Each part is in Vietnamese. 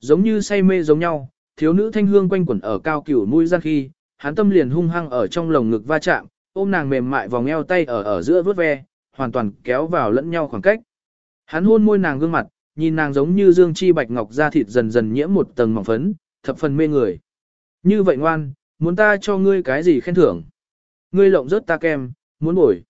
giống như say mê giống nhau, thiếu nữ thanh hương quanh quẩn ở cao cửu mũi gian khi, hắn tâm liền hung hăng ở trong lồng ngực va chạm, ôm nàng mềm mại vòng eo tay ở ở giữa vớt ve, hoàn toàn kéo vào lẫn nhau khoảng cách. Hắn hôn môi nàng gương mặt, nhìn nàng giống như dương chi bạch ngọc da thịt dần dần nhiễm một tầng mỏng phấn, thập phần mê người. Như vậy ngoan, muốn ta cho ngươi cái gì khen thưởng? Ngươi lộng rớt ta kem, muốn bổi.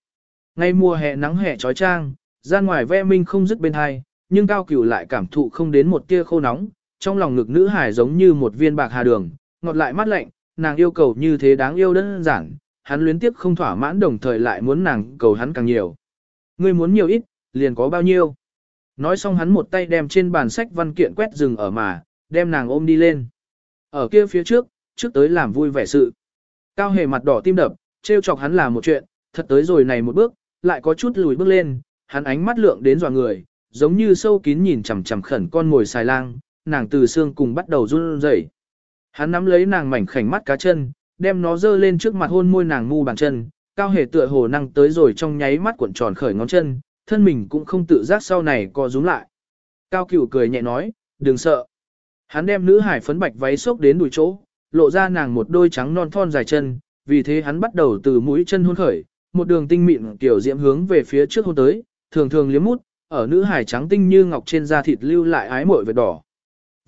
Ngay mùa hè nắng hè trói trang, ra ngoài ve minh không dứt bên hai, nhưng cao cửu lại cảm thụ không đến một tia khô nóng, trong lòng ngực nữ hải giống như một viên bạc hà đường, ngọt lại mát lạnh, nàng yêu cầu như thế đáng yêu đơn giản, hắn luyến tiếp không thỏa mãn đồng thời lại muốn nàng cầu hắn càng nhiều. Ngươi muốn nhiều ít, liền có bao nhiêu. Nói xong hắn một tay đem trên bàn sách văn kiện quét rừng ở mà, đem nàng ôm đi lên. Ở kia phía trước, trước tới làm vui vẻ sự. Cao hề mặt đỏ tim đập, trêu chọc hắn là một chuyện, thật tới rồi này một bước, lại có chút lùi bước lên, hắn ánh mắt lượng đến dò người, giống như sâu kín nhìn chằm chằm khẩn con ngồi xài lang, nàng từ xương cùng bắt đầu run rẩy. Hắn nắm lấy nàng mảnh khảnh mắt cá chân, đem nó dơ lên trước mặt hôn môi nàng ngu bàn chân, cao hề tựa hồ năng tới rồi trong nháy mắt cuộn tròn khởi ngón chân, thân mình cũng không tự giác sau này co rúm lại. Cao cửu cười nhẹ nói, đừng sợ. Hắn đem nữ hải phấn bạch váy xốc đến đùi chỗ, lộ ra nàng một đôi trắng non thon dài chân, vì thế hắn bắt đầu từ mũi chân hôn khởi, một đường tinh mịn kiểu diễm hướng về phía trước hôn tới, thường thường liếm mút, ở nữ hải trắng tinh như ngọc trên da thịt lưu lại ái mội vệt đỏ.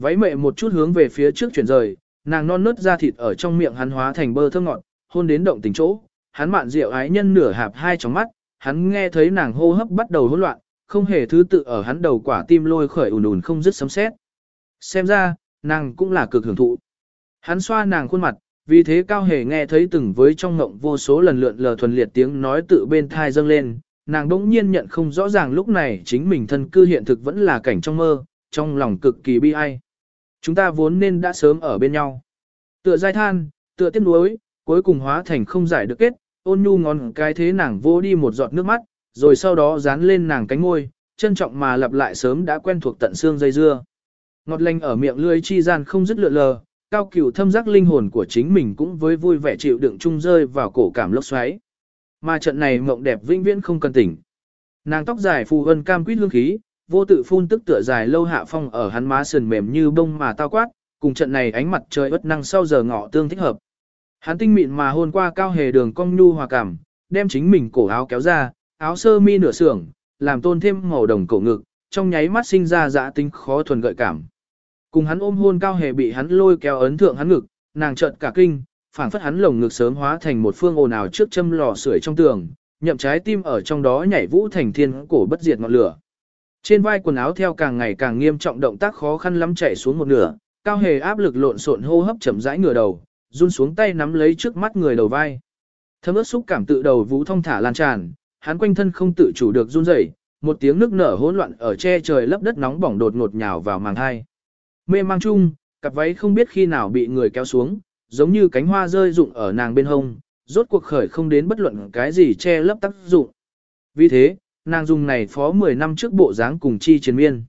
Váy mẹ một chút hướng về phía trước chuyển rời, nàng non nớt ra thịt ở trong miệng hắn hóa thành bơ thơm ngọt, hôn đến động tình chỗ, hắn mạn rượu ái nhân nửa hạp hai trong mắt, hắn nghe thấy nàng hô hấp bắt đầu hỗn loạn, không hề thứ tự ở hắn đầu quả tim lôi khởi ùn ùn không dứt sấm sét. Xem ra, nàng cũng là cực hưởng thụ. Hắn xoa nàng khuôn mặt, vì thế cao hề nghe thấy từng với trong ngộng vô số lần lượn lờ thuần liệt tiếng nói tự bên thai dâng lên, nàng đỗng nhiên nhận không rõ ràng lúc này chính mình thân cư hiện thực vẫn là cảnh trong mơ, trong lòng cực kỳ bi ai. Chúng ta vốn nên đã sớm ở bên nhau. Tựa dai than, tựa tiếc nuối, cuối cùng hóa thành không giải được kết, ôn nhu ngón cái thế nàng vô đi một giọt nước mắt, rồi sau đó dán lên nàng cánh môi, trân trọng mà lặp lại sớm đã quen thuộc tận xương dây dưa. Ngọt lành ở miệng lưỡi chi gian không dứt lượn lờ, cao cửu thâm giác linh hồn của chính mình cũng với vui vẻ chịu đựng chung rơi vào cổ cảm lốc xoáy. Mà trận này mộng đẹp vĩnh viễn không cần tỉnh. Nàng tóc dài phù ân cam quýt lương khí, vô tự phun tức tựa dài lâu hạ phong ở hắn má sườn mềm như bông mà tao quát, cùng trận này ánh mặt trời bất năng sau giờ ngọ tương thích hợp. Hắn tinh mịn mà hôn qua cao hề đường cong nhu hòa cảm, đem chính mình cổ áo kéo ra, áo sơ mi nửa sưởng, làm tôn thêm màu đồng cổ ngực, trong nháy mắt sinh ra dã tính khó thuần gợi cảm. Cùng hắn ôm hôn cao hề bị hắn lôi kéo ấn thượng hắn ngực, nàng chợt cả kinh, phảng phất hắn lồng ngực sớm hóa thành một phương ồn ào trước châm lò sưởi trong tường, nhậm trái tim ở trong đó nhảy vũ thành thiên cổ bất diệt ngọn lửa. Trên vai quần áo theo càng ngày càng nghiêm trọng động tác khó khăn lắm chảy xuống một nửa, cao hề áp lực lộn xộn hô hấp chậm rãi ngửa đầu, run xuống tay nắm lấy trước mắt người đầu vai. Thấm ướt xúc cảm tự đầu vũ thông thả lan tràn, hắn quanh thân không tự chủ được run rẩy, một tiếng nước nở hỗn loạn ở che trời lấp đất nóng bỏng đột ngột nhào vào màng hai. Mê mang chung, cặp váy không biết khi nào bị người kéo xuống, giống như cánh hoa rơi rụng ở nàng bên hông, rốt cuộc khởi không đến bất luận cái gì che lấp tác dụng. Vì thế, nàng dùng này phó 10 năm trước bộ dáng cùng chi chiến miên.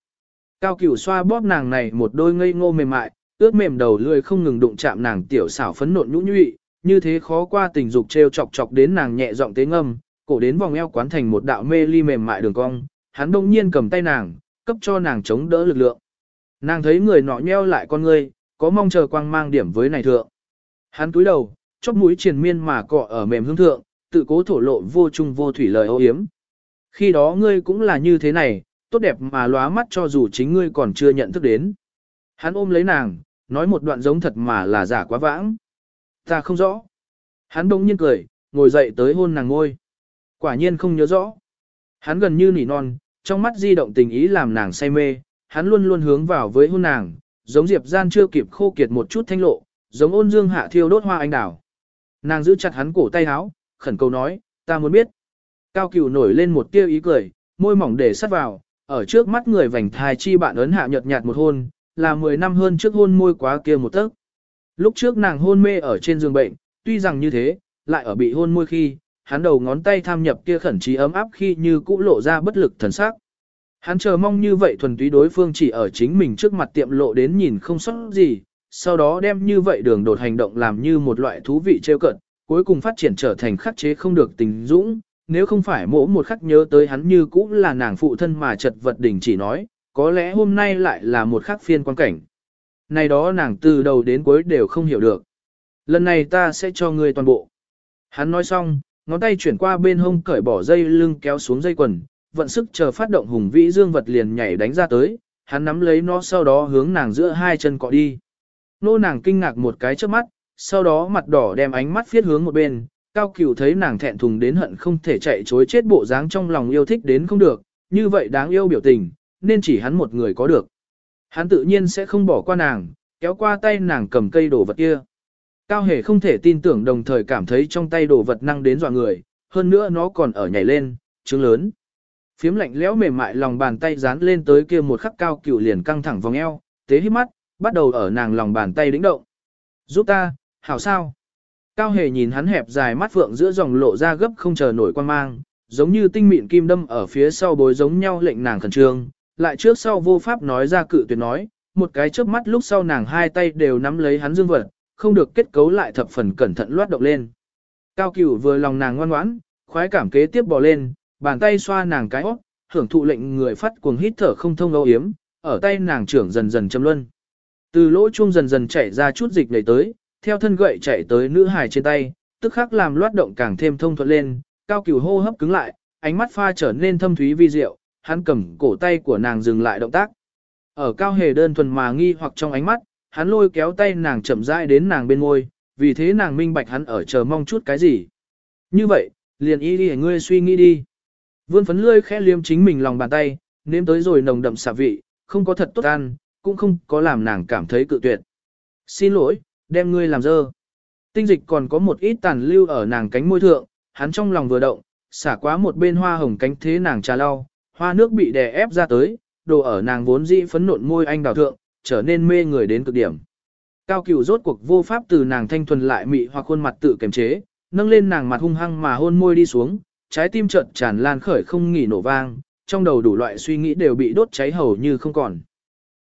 Cao cửu xoa bóp nàng này một đôi ngây ngô mềm mại, ướt mềm đầu lươi không ngừng đụng chạm nàng tiểu xảo phấn nộn nhũ nhụy, như thế khó qua tình dục treo chọc chọc đến nàng nhẹ giọng tế ngâm, cổ đến vòng eo quán thành một đạo mê ly mềm mại đường cong, hắn đông nhiên cầm tay nàng, cấp cho nàng chống đỡ lực lượng. Nàng thấy người nọ nheo lại con ngươi, có mong chờ quang mang điểm với này thượng. Hắn cúi đầu, chóp mũi triền miên mà cọ ở mềm hương thượng, tự cố thổ lộ vô trung vô thủy lời ô hiếm. Khi đó ngươi cũng là như thế này, tốt đẹp mà lóa mắt cho dù chính ngươi còn chưa nhận thức đến. Hắn ôm lấy nàng, nói một đoạn giống thật mà là giả quá vãng. Ta không rõ. Hắn đông nhiên cười, ngồi dậy tới hôn nàng ngôi. Quả nhiên không nhớ rõ. Hắn gần như nỉ non, trong mắt di động tình ý làm nàng say mê, hắn luôn luôn hướng vào với hôn nàng, giống diệp gian chưa kịp khô kiệt một chút thanh lộ, giống ôn dương hạ thiêu đốt hoa anh đào. Nàng giữ chặt hắn cổ tay áo, khẩn cầu nói, ta muốn biết. Cao cửu nổi lên một tia ý cười, môi mỏng để sát vào, ở trước mắt người vành thai chi bạn ấn hạ nhợt nhạt một hôn, là 10 năm hơn trước hôn môi quá kia một tấc. Lúc trước nàng hôn mê ở trên giường bệnh, tuy rằng như thế, lại ở bị hôn môi khi, hắn đầu ngón tay tham nhập kia khẩn trí ấm áp khi như cũ lộ ra bất lực thần sắc. Hắn chờ mong như vậy thuần túy đối phương chỉ ở chính mình trước mặt tiệm lộ đến nhìn không sót gì, sau đó đem như vậy đường đột hành động làm như một loại thú vị trêu cận, cuối cùng phát triển trở thành khắc chế không được tình dũng, nếu không phải mỗ một khắc nhớ tới hắn như cũ là nàng phụ thân mà chật vật đỉnh chỉ nói, có lẽ hôm nay lại là một khắc phiên quan cảnh. này đó nàng từ đầu đến cuối đều không hiểu được. Lần này ta sẽ cho ngươi toàn bộ. Hắn nói xong, ngón tay chuyển qua bên hông cởi bỏ dây lưng kéo xuống dây quần, vận sức chờ phát động hùng vĩ dương vật liền nhảy đánh ra tới, hắn nắm lấy nó sau đó hướng nàng giữa hai chân cọ đi. Nô nàng kinh ngạc một cái trước mắt, sau đó mặt đỏ đem ánh mắt phiết hướng một bên, cao cửu thấy nàng thẹn thùng đến hận không thể chạy chối chết bộ dáng trong lòng yêu thích đến không được, như vậy đáng yêu biểu tình, nên chỉ hắn một người có được. Hắn tự nhiên sẽ không bỏ qua nàng, kéo qua tay nàng cầm cây đồ vật kia. Cao hề không thể tin tưởng đồng thời cảm thấy trong tay đồ vật năng đến dọa người, hơn nữa nó còn ở nhảy lên, trứng lớn. Phiếm lạnh lẽo mềm mại lòng bàn tay dán lên tới kia một khắc cao cửu liền căng thẳng vòng eo, tế hít mắt, bắt đầu ở nàng lòng bàn tay đĩnh động. Giúp ta, hảo sao? Cao hề nhìn hắn hẹp dài mắt phượng giữa dòng lộ ra gấp không chờ nổi quan mang, giống như tinh mịn kim đâm ở phía sau bối giống nhau lệnh nàng khẩn trương, lại trước sau vô pháp nói ra cự tuyệt nói, một cái chớp mắt lúc sau nàng hai tay đều nắm lấy hắn dương vật, không được kết cấu lại thập phần cẩn thận loát động lên. Cao cửu vừa lòng nàng ngoan ngoãn, khoái cảm kế tiếp bò lên, bàn tay xoa nàng cái óc, hưởng thụ lệnh người phát cuồng hít thở không thông âu yếm, ở tay nàng trưởng dần dần châm luân. Từ lỗ chuông dần dần chảy ra chút dịch này tới, theo thân gậy chạy tới nữ hài trên tay, tức khắc làm loát động càng thêm thông thuận lên, cao cửu hô hấp cứng lại, ánh mắt pha trở nên thâm thúy vi diệu, hắn cầm cổ tay của nàng dừng lại động tác. Ở cao hề đơn thuần mà nghi hoặc trong ánh mắt, hắn lôi kéo tay nàng chậm rãi đến nàng bên ngôi, vì thế nàng minh bạch hắn ở chờ mong chút cái gì. Như vậy, liền y đi ngươi suy nghĩ đi. Vươn phấn lươi khẽ liếm chính mình lòng bàn tay, nếm tới rồi nồng đậm xạ vị, không có thật tốt ăn, cũng không có làm nàng cảm thấy cự tuyệt. Xin lỗi, đem ngươi làm dơ. Tinh dịch còn có một ít tàn lưu ở nàng cánh môi thượng, hắn trong lòng vừa động, xả quá một bên hoa hồng cánh thế nàng trà lau, hoa nước bị đè ép ra tới, đồ ở nàng vốn dĩ phấn nộn môi anh đào thượng, trở nên mê người đến cực điểm. Cao cửu rốt cuộc vô pháp từ nàng thanh thuần lại mị hoặc khuôn mặt tự kiềm chế, nâng lên nàng mặt hung hăng mà hôn môi đi xuống, trái tim chợt tràn lan khởi không nghỉ nổ vang, trong đầu đủ loại suy nghĩ đều bị đốt cháy hầu như không còn.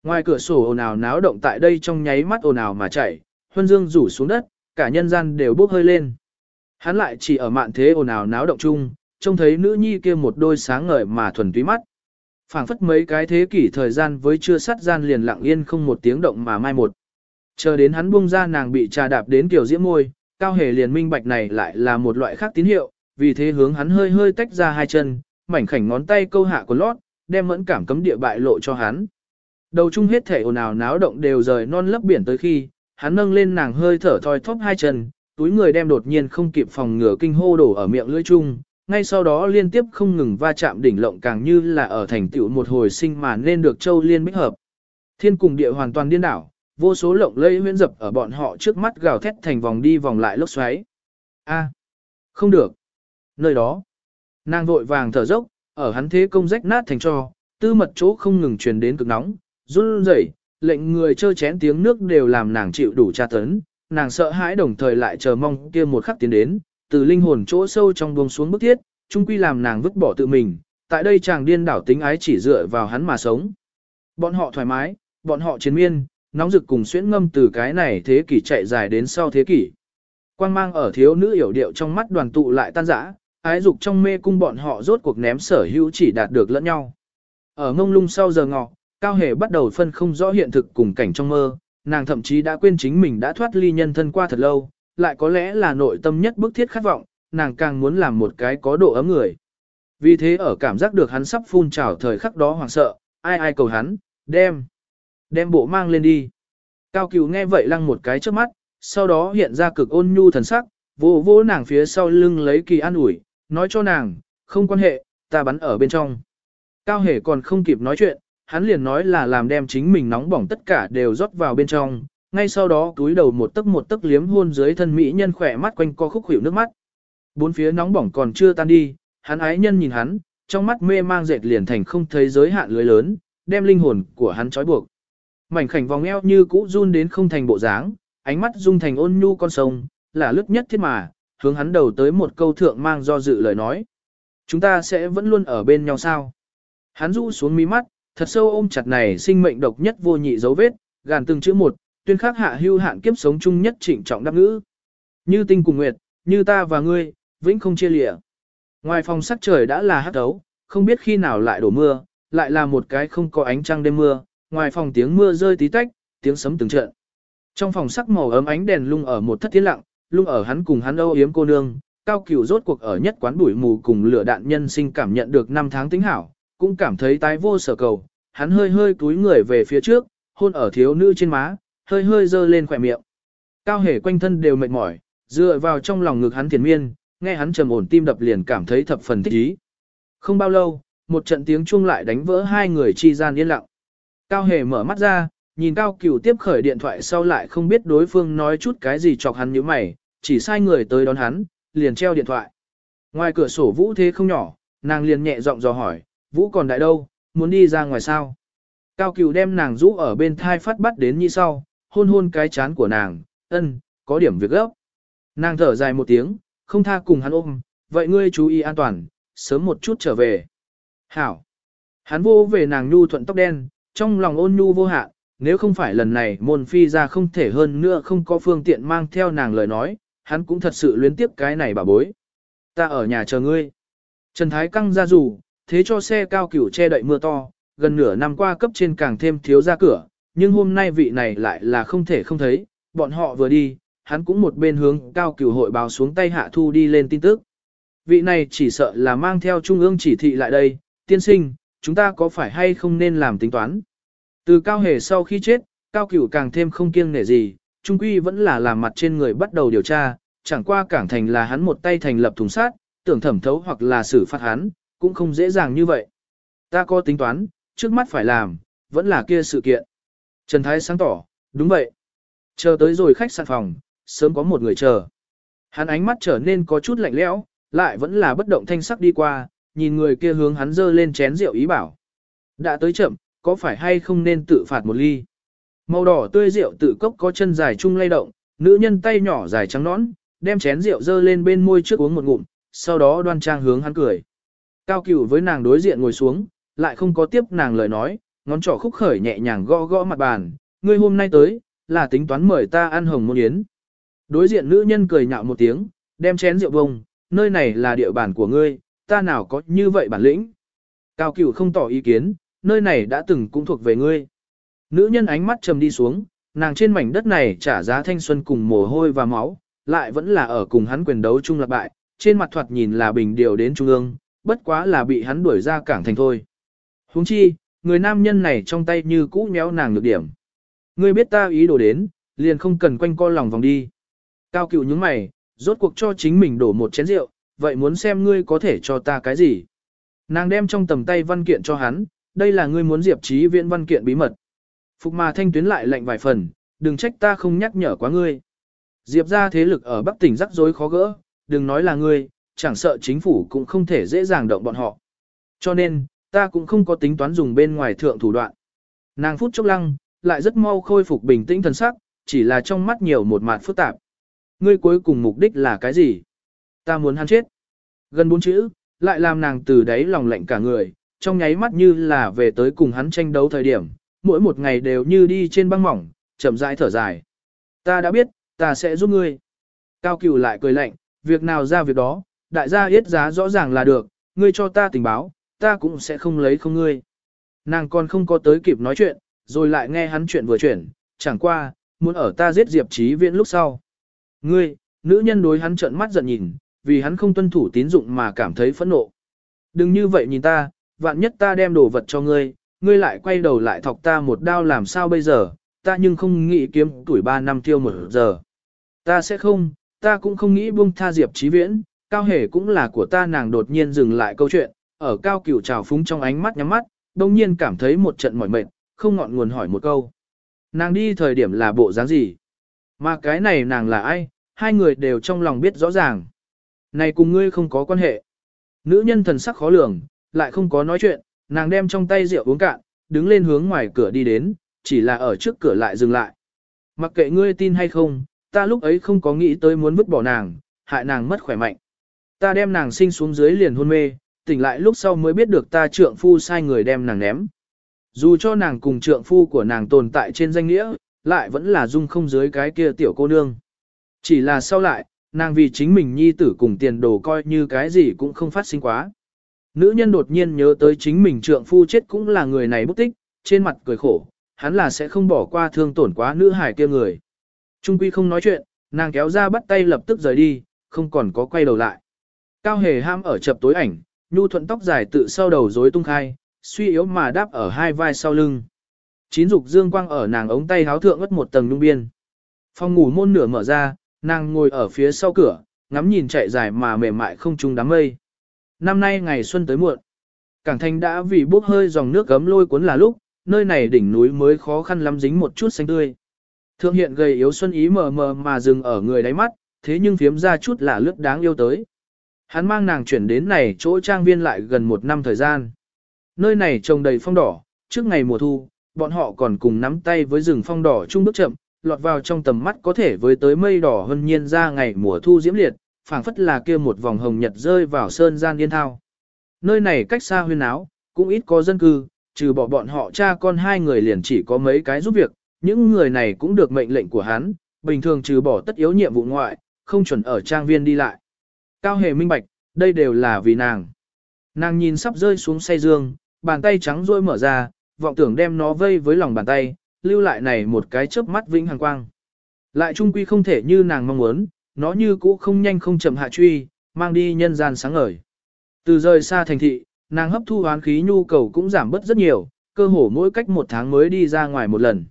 Ngoài cửa sổ ồn ào náo động tại đây trong nháy mắt ồn ào mà chảy, huân dương rủ xuống đất, cả nhân gian đều bốc hơi lên. Hắn lại chỉ ở mạn thế ồn ào náo động chung, trông thấy nữ nhi kia một đôi sáng ngời mà thuần túy mắt. phảng phất mấy cái thế kỷ thời gian với chưa sắt gian liền lặng yên không một tiếng động mà mai một. Chờ đến hắn buông ra nàng bị trà đạp đến kiểu diễm môi, cao hề liền minh bạch này lại là một loại khác tín hiệu, vì thế hướng hắn hơi hơi tách ra hai chân, mảnh khảnh ngón tay câu hạ của lót, đem mẫn cảm cấm địa bại lộ cho hắn. Đầu chung hết thể ồn ào náo động đều rời non lấp biển tới khi, hắn nâng lên nàng hơi thở thoi thóp hai chân, túi người đem đột nhiên không kịp phòng ngừa kinh hô đổ ở miệng lưỡi chung, ngay sau đó liên tiếp không ngừng va chạm đỉnh lộng càng như là ở thành tựu một hồi sinh mà nên được châu liên bích hợp. Thiên cùng địa hoàn toàn điên đảo, vô số lộng lây huyễn dập ở bọn họ trước mắt gào thét thành vòng đi vòng lại lốc xoáy. A, không được. Nơi đó, nàng vội vàng thở dốc, ở hắn thế công rách nát thành cho, tư mật chỗ không ngừng truyền đến cực nóng, run rẩy, lệnh người chơi chén tiếng nước đều làm nàng chịu đủ tra tấn, nàng sợ hãi đồng thời lại chờ mong kia một khắc tiến đến, từ linh hồn chỗ sâu trong buông xuống bức thiết, chung quy làm nàng vứt bỏ tự mình, tại đây chàng điên đảo tính ái chỉ dựa vào hắn mà sống. Bọn họ thoải mái, bọn họ chiến miên, nóng rực cùng xuyễn ngâm từ cái này thế kỷ chạy dài đến sau thế kỷ. Quang mang ở thiếu nữ hiểu điệu trong mắt đoàn tụ lại tan rã, ái dục trong mê cung bọn họ rốt cuộc ném sở hữu chỉ đạt được lẫn nhau. Ở ngông lung sau giờ ngọ, Cao Hề bắt đầu phân không rõ hiện thực cùng cảnh trong mơ, nàng thậm chí đã quên chính mình đã thoát ly nhân thân qua thật lâu, lại có lẽ là nội tâm nhất bức thiết khát vọng, nàng càng muốn làm một cái có độ ấm người. Vì thế ở cảm giác được hắn sắp phun trào thời khắc đó hoảng sợ, ai ai cầu hắn, đem, đem bộ mang lên đi. Cao cửu nghe vậy lăng một cái trước mắt, sau đó hiện ra cực ôn nhu thần sắc, vô vô nàng phía sau lưng lấy kỳ an ủi, nói cho nàng, không quan hệ, ta bắn ở bên trong. Cao hề còn không kịp nói chuyện, hắn liền nói là làm đem chính mình nóng bỏng tất cả đều rót vào bên trong, ngay sau đó túi đầu một tấc một tấc liếm hôn dưới thân mỹ nhân khỏe mắt quanh co khúc khỉu nước mắt. Bốn phía nóng bỏng còn chưa tan đi, hắn ái nhân nhìn hắn, trong mắt mê mang dệt liền thành không thấy giới hạn lưới lớn, đem linh hồn của hắn trói buộc. Mảnh khảnh vòng eo như cũ run đến không thành bộ dáng, ánh mắt dung thành ôn nhu con sông, là lướt nhất thiết mà, hướng hắn đầu tới một câu thượng mang do dự lời nói. Chúng ta sẽ vẫn luôn ở bên nhau sao? Hắn rũ xuống mí mắt, thật sâu ôm chặt này sinh mệnh độc nhất vô nhị dấu vết, gàn từng chữ một, tuyên khắc hạ hưu hạn kiếp sống chung nhất trịnh trọng đáp ngữ. Như tinh cùng nguyệt, như ta và ngươi, vĩnh không chia lìa. Ngoài phòng sắc trời đã là hắt đấu không biết khi nào lại đổ mưa, lại là một cái không có ánh trăng đêm mưa, ngoài phòng tiếng mưa rơi tí tách, tiếng sấm từng trận. Trong phòng sắc màu ấm ánh đèn lung ở một thất thiên lặng, lung ở hắn cùng hắn âu yếm cô nương, cao cửu rốt cuộc ở nhất quán bụi mù cùng lửa đạn nhân sinh cảm nhận được năm tháng tính hảo, cũng cảm thấy tái vô sở cầu, hắn hơi hơi túi người về phía trước, hôn ở thiếu nữ trên má, hơi hơi dơ lên khỏe miệng. Cao hề quanh thân đều mệt mỏi, dựa vào trong lòng ngực hắn thiền miên, nghe hắn trầm ổn tim đập liền cảm thấy thập phần thích ý. Không bao lâu, một trận tiếng chuông lại đánh vỡ hai người chi gian yên lặng. Cao hề mở mắt ra, nhìn Cao Cửu tiếp khởi điện thoại sau lại không biết đối phương nói chút cái gì chọc hắn như mày, chỉ sai người tới đón hắn, liền treo điện thoại. Ngoài cửa sổ Vũ thế không nhỏ, nàng liền nhẹ giọng dò hỏi, Vũ còn đại đâu, muốn đi ra ngoài sao? Cao Cửu đem nàng rũ ở bên thai phát bắt đến như sau, hôn hôn cái chán của nàng, ân, có điểm việc gấp. Nàng thở dài một tiếng, không tha cùng hắn ôm, vậy ngươi chú ý an toàn, sớm một chút trở về. Hảo. Hắn vô về nàng nhu thuận tóc đen, trong lòng ôn nhu vô hạn, nếu không phải lần này môn phi ra không thể hơn nữa không có phương tiện mang theo nàng lời nói, hắn cũng thật sự luyến tiếp cái này bà bối. Ta ở nhà chờ ngươi. Trần Thái căng ra rủ, thế cho xe cao cửu che đậy mưa to, gần nửa năm qua cấp trên càng thêm thiếu ra cửa, nhưng hôm nay vị này lại là không thể không thấy, bọn họ vừa đi, hắn cũng một bên hướng cao cửu hội báo xuống tay hạ thu đi lên tin tức. Vị này chỉ sợ là mang theo trung ương chỉ thị lại đây, tiên sinh, chúng ta có phải hay không nên làm tính toán. Từ cao hề sau khi chết, cao cửu càng thêm không kiêng nể gì, trung quy vẫn là làm mặt trên người bắt đầu điều tra, chẳng qua cảng thành là hắn một tay thành lập thùng sát, tưởng thẩm thấu hoặc là xử phạt hắn, cũng không dễ dàng như vậy. Ta có tính toán, trước mắt phải làm, vẫn là kia sự kiện. Trần Thái sáng tỏ, đúng vậy. Chờ tới rồi khách sạn phòng, sớm có một người chờ. Hắn ánh mắt trở nên có chút lạnh lẽo, lại vẫn là bất động thanh sắc đi qua, nhìn người kia hướng hắn dơ lên chén rượu ý bảo. Đã tới chậm, có phải hay không nên tự phạt một ly? Màu đỏ tươi rượu tự cốc có chân dài chung lay động, nữ nhân tay nhỏ dài trắng nõn, đem chén rượu dơ lên bên môi trước uống một ngụm, sau đó đoan trang hướng hắn cười. Cao cửu với nàng đối diện ngồi xuống, lại không có tiếp nàng lời nói, ngón trỏ khúc khởi nhẹ nhàng gõ gõ mặt bàn, ngươi hôm nay tới, là tính toán mời ta ăn hồng môn yến. Đối diện nữ nhân cười nhạo một tiếng, đem chén rượu bông, nơi này là địa bàn của ngươi, ta nào có như vậy bản lĩnh. Cao cửu không tỏ ý kiến, nơi này đã từng cũng thuộc về ngươi. Nữ nhân ánh mắt trầm đi xuống, nàng trên mảnh đất này trả giá thanh xuân cùng mồ hôi và máu, lại vẫn là ở cùng hắn quyền đấu chung lập bại, trên mặt thoạt nhìn là bình điều đến trung ương, bất quá là bị hắn đuổi ra cảng thành thôi. Huống chi, người nam nhân này trong tay như cũ méo nàng nhược điểm. Ngươi biết ta ý đồ đến, liền không cần quanh co lòng vòng đi. Cao cựu những mày, rốt cuộc cho chính mình đổ một chén rượu, vậy muốn xem ngươi có thể cho ta cái gì. Nàng đem trong tầm tay văn kiện cho hắn, đây là ngươi muốn diệp trí viễn văn kiện bí mật. Phục mà thanh tuyến lại lệnh vài phần, đừng trách ta không nhắc nhở quá ngươi. Diệp ra thế lực ở Bắc tỉnh rắc rối khó gỡ, đừng nói là ngươi, chẳng sợ chính phủ cũng không thể dễ dàng động bọn họ. Cho nên, ta cũng không có tính toán dùng bên ngoài thượng thủ đoạn. Nàng phút chốc lăng, lại rất mau khôi phục bình tĩnh thần sắc, chỉ là trong mắt nhiều một mặt phức tạp. Ngươi cuối cùng mục đích là cái gì? Ta muốn hắn chết. Gần bốn chữ, lại làm nàng từ đáy lòng lạnh cả người, trong nháy mắt như là về tới cùng hắn tranh đấu thời điểm, mỗi một ngày đều như đi trên băng mỏng, chậm rãi thở dài. Ta đã biết, ta sẽ giúp ngươi. Cao cửu lại cười lạnh, việc nào ra việc đó, đại gia yết giá rõ ràng là được, ngươi cho ta tình báo, ta cũng sẽ không lấy không ngươi. Nàng còn không có tới kịp nói chuyện, rồi lại nghe hắn chuyện vừa chuyển, chẳng qua, muốn ở ta giết Diệp Trí Viễn lúc sau. Ngươi, nữ nhân đối hắn trợn mắt giận nhìn, vì hắn không tuân thủ tín dụng mà cảm thấy phẫn nộ. Đừng như vậy nhìn ta, vạn nhất ta đem đồ vật cho ngươi, ngươi lại quay đầu lại thọc ta một đao làm sao bây giờ, ta nhưng không nghĩ kiếm tuổi 3 năm tiêu một giờ. Ta sẽ không, ta cũng không nghĩ buông tha Diệp Chí Viễn, cao hề cũng là của ta nàng đột nhiên dừng lại câu chuyện, ở cao cửu trào phúng trong ánh mắt nhắm mắt, đồng nhiên cảm thấy một trận mỏi mệt, không ngọn nguồn hỏi một câu. Nàng đi thời điểm là bộ dáng gì? Mà cái này nàng là ai? Hai người đều trong lòng biết rõ ràng. Này cùng ngươi không có quan hệ. Nữ nhân thần sắc khó lường, lại không có nói chuyện, nàng đem trong tay rượu uống cạn, đứng lên hướng ngoài cửa đi đến, chỉ là ở trước cửa lại dừng lại. Mặc kệ ngươi tin hay không, ta lúc ấy không có nghĩ tới muốn vứt bỏ nàng, hại nàng mất khỏe mạnh. Ta đem nàng sinh xuống dưới liền hôn mê, tỉnh lại lúc sau mới biết được ta trượng phu sai người đem nàng ném. Dù cho nàng cùng trượng phu của nàng tồn tại trên danh nghĩa, lại vẫn là dung không dưới cái kia tiểu cô nương. Chỉ là sau lại, nàng vì chính mình nhi tử cùng tiền đồ coi như cái gì cũng không phát sinh quá. Nữ nhân đột nhiên nhớ tới chính mình trượng phu chết cũng là người này bút tích, trên mặt cười khổ, hắn là sẽ không bỏ qua thương tổn quá nữ hải kia người. Trung quy không nói chuyện, nàng kéo ra bắt tay lập tức rời đi, không còn có quay đầu lại. Cao hề ham ở chập tối ảnh, nhu thuận tóc dài tự sau đầu rối tung khai, suy yếu mà đáp ở hai vai sau lưng. Chín dục dương quang ở nàng ống tay háo thượng ất một tầng nhung biên. Phòng ngủ môn nửa mở ra, nàng ngồi ở phía sau cửa, ngắm nhìn chạy dài mà mềm mại không trung đám mây. Năm nay ngày xuân tới muộn. Cảng thành đã vì bốc hơi dòng nước gấm lôi cuốn là lúc, nơi này đỉnh núi mới khó khăn lắm dính một chút xanh tươi. Thượng hiện gầy yếu xuân ý mờ mờ mà dừng ở người đáy mắt, thế nhưng phiếm ra chút là lướt đáng yêu tới. Hắn mang nàng chuyển đến này chỗ trang viên lại gần một năm thời gian. Nơi này trồng đầy phong đỏ, trước ngày mùa thu, bọn họ còn cùng nắm tay với rừng phong đỏ chung bước chậm, lọt vào trong tầm mắt có thể với tới mây đỏ hân nhiên ra ngày mùa thu diễm liệt, phảng phất là kia một vòng hồng nhật rơi vào sơn gian yên thao. Nơi này cách xa huyên áo, cũng ít có dân cư, trừ bỏ bọn họ cha con hai người liền chỉ có mấy cái giúp việc, những người này cũng được mệnh lệnh của hắn, bình thường trừ bỏ tất yếu nhiệm vụ ngoại, không chuẩn ở trang viên đi lại. Cao hề minh bạch, đây đều là vì nàng. Nàng nhìn sắp rơi xuống say dương, bàn tay trắng rôi mở ra, vọng tưởng đem nó vây với lòng bàn tay, lưu lại này một cái chớp mắt vĩnh hằng quang. Lại trung quy không thể như nàng mong muốn, nó như cũ không nhanh không chậm hạ truy, mang đi nhân gian sáng ngời. Từ rời xa thành thị, nàng hấp thu hoán khí nhu cầu cũng giảm bớt rất nhiều, cơ hồ mỗi cách một tháng mới đi ra ngoài một lần.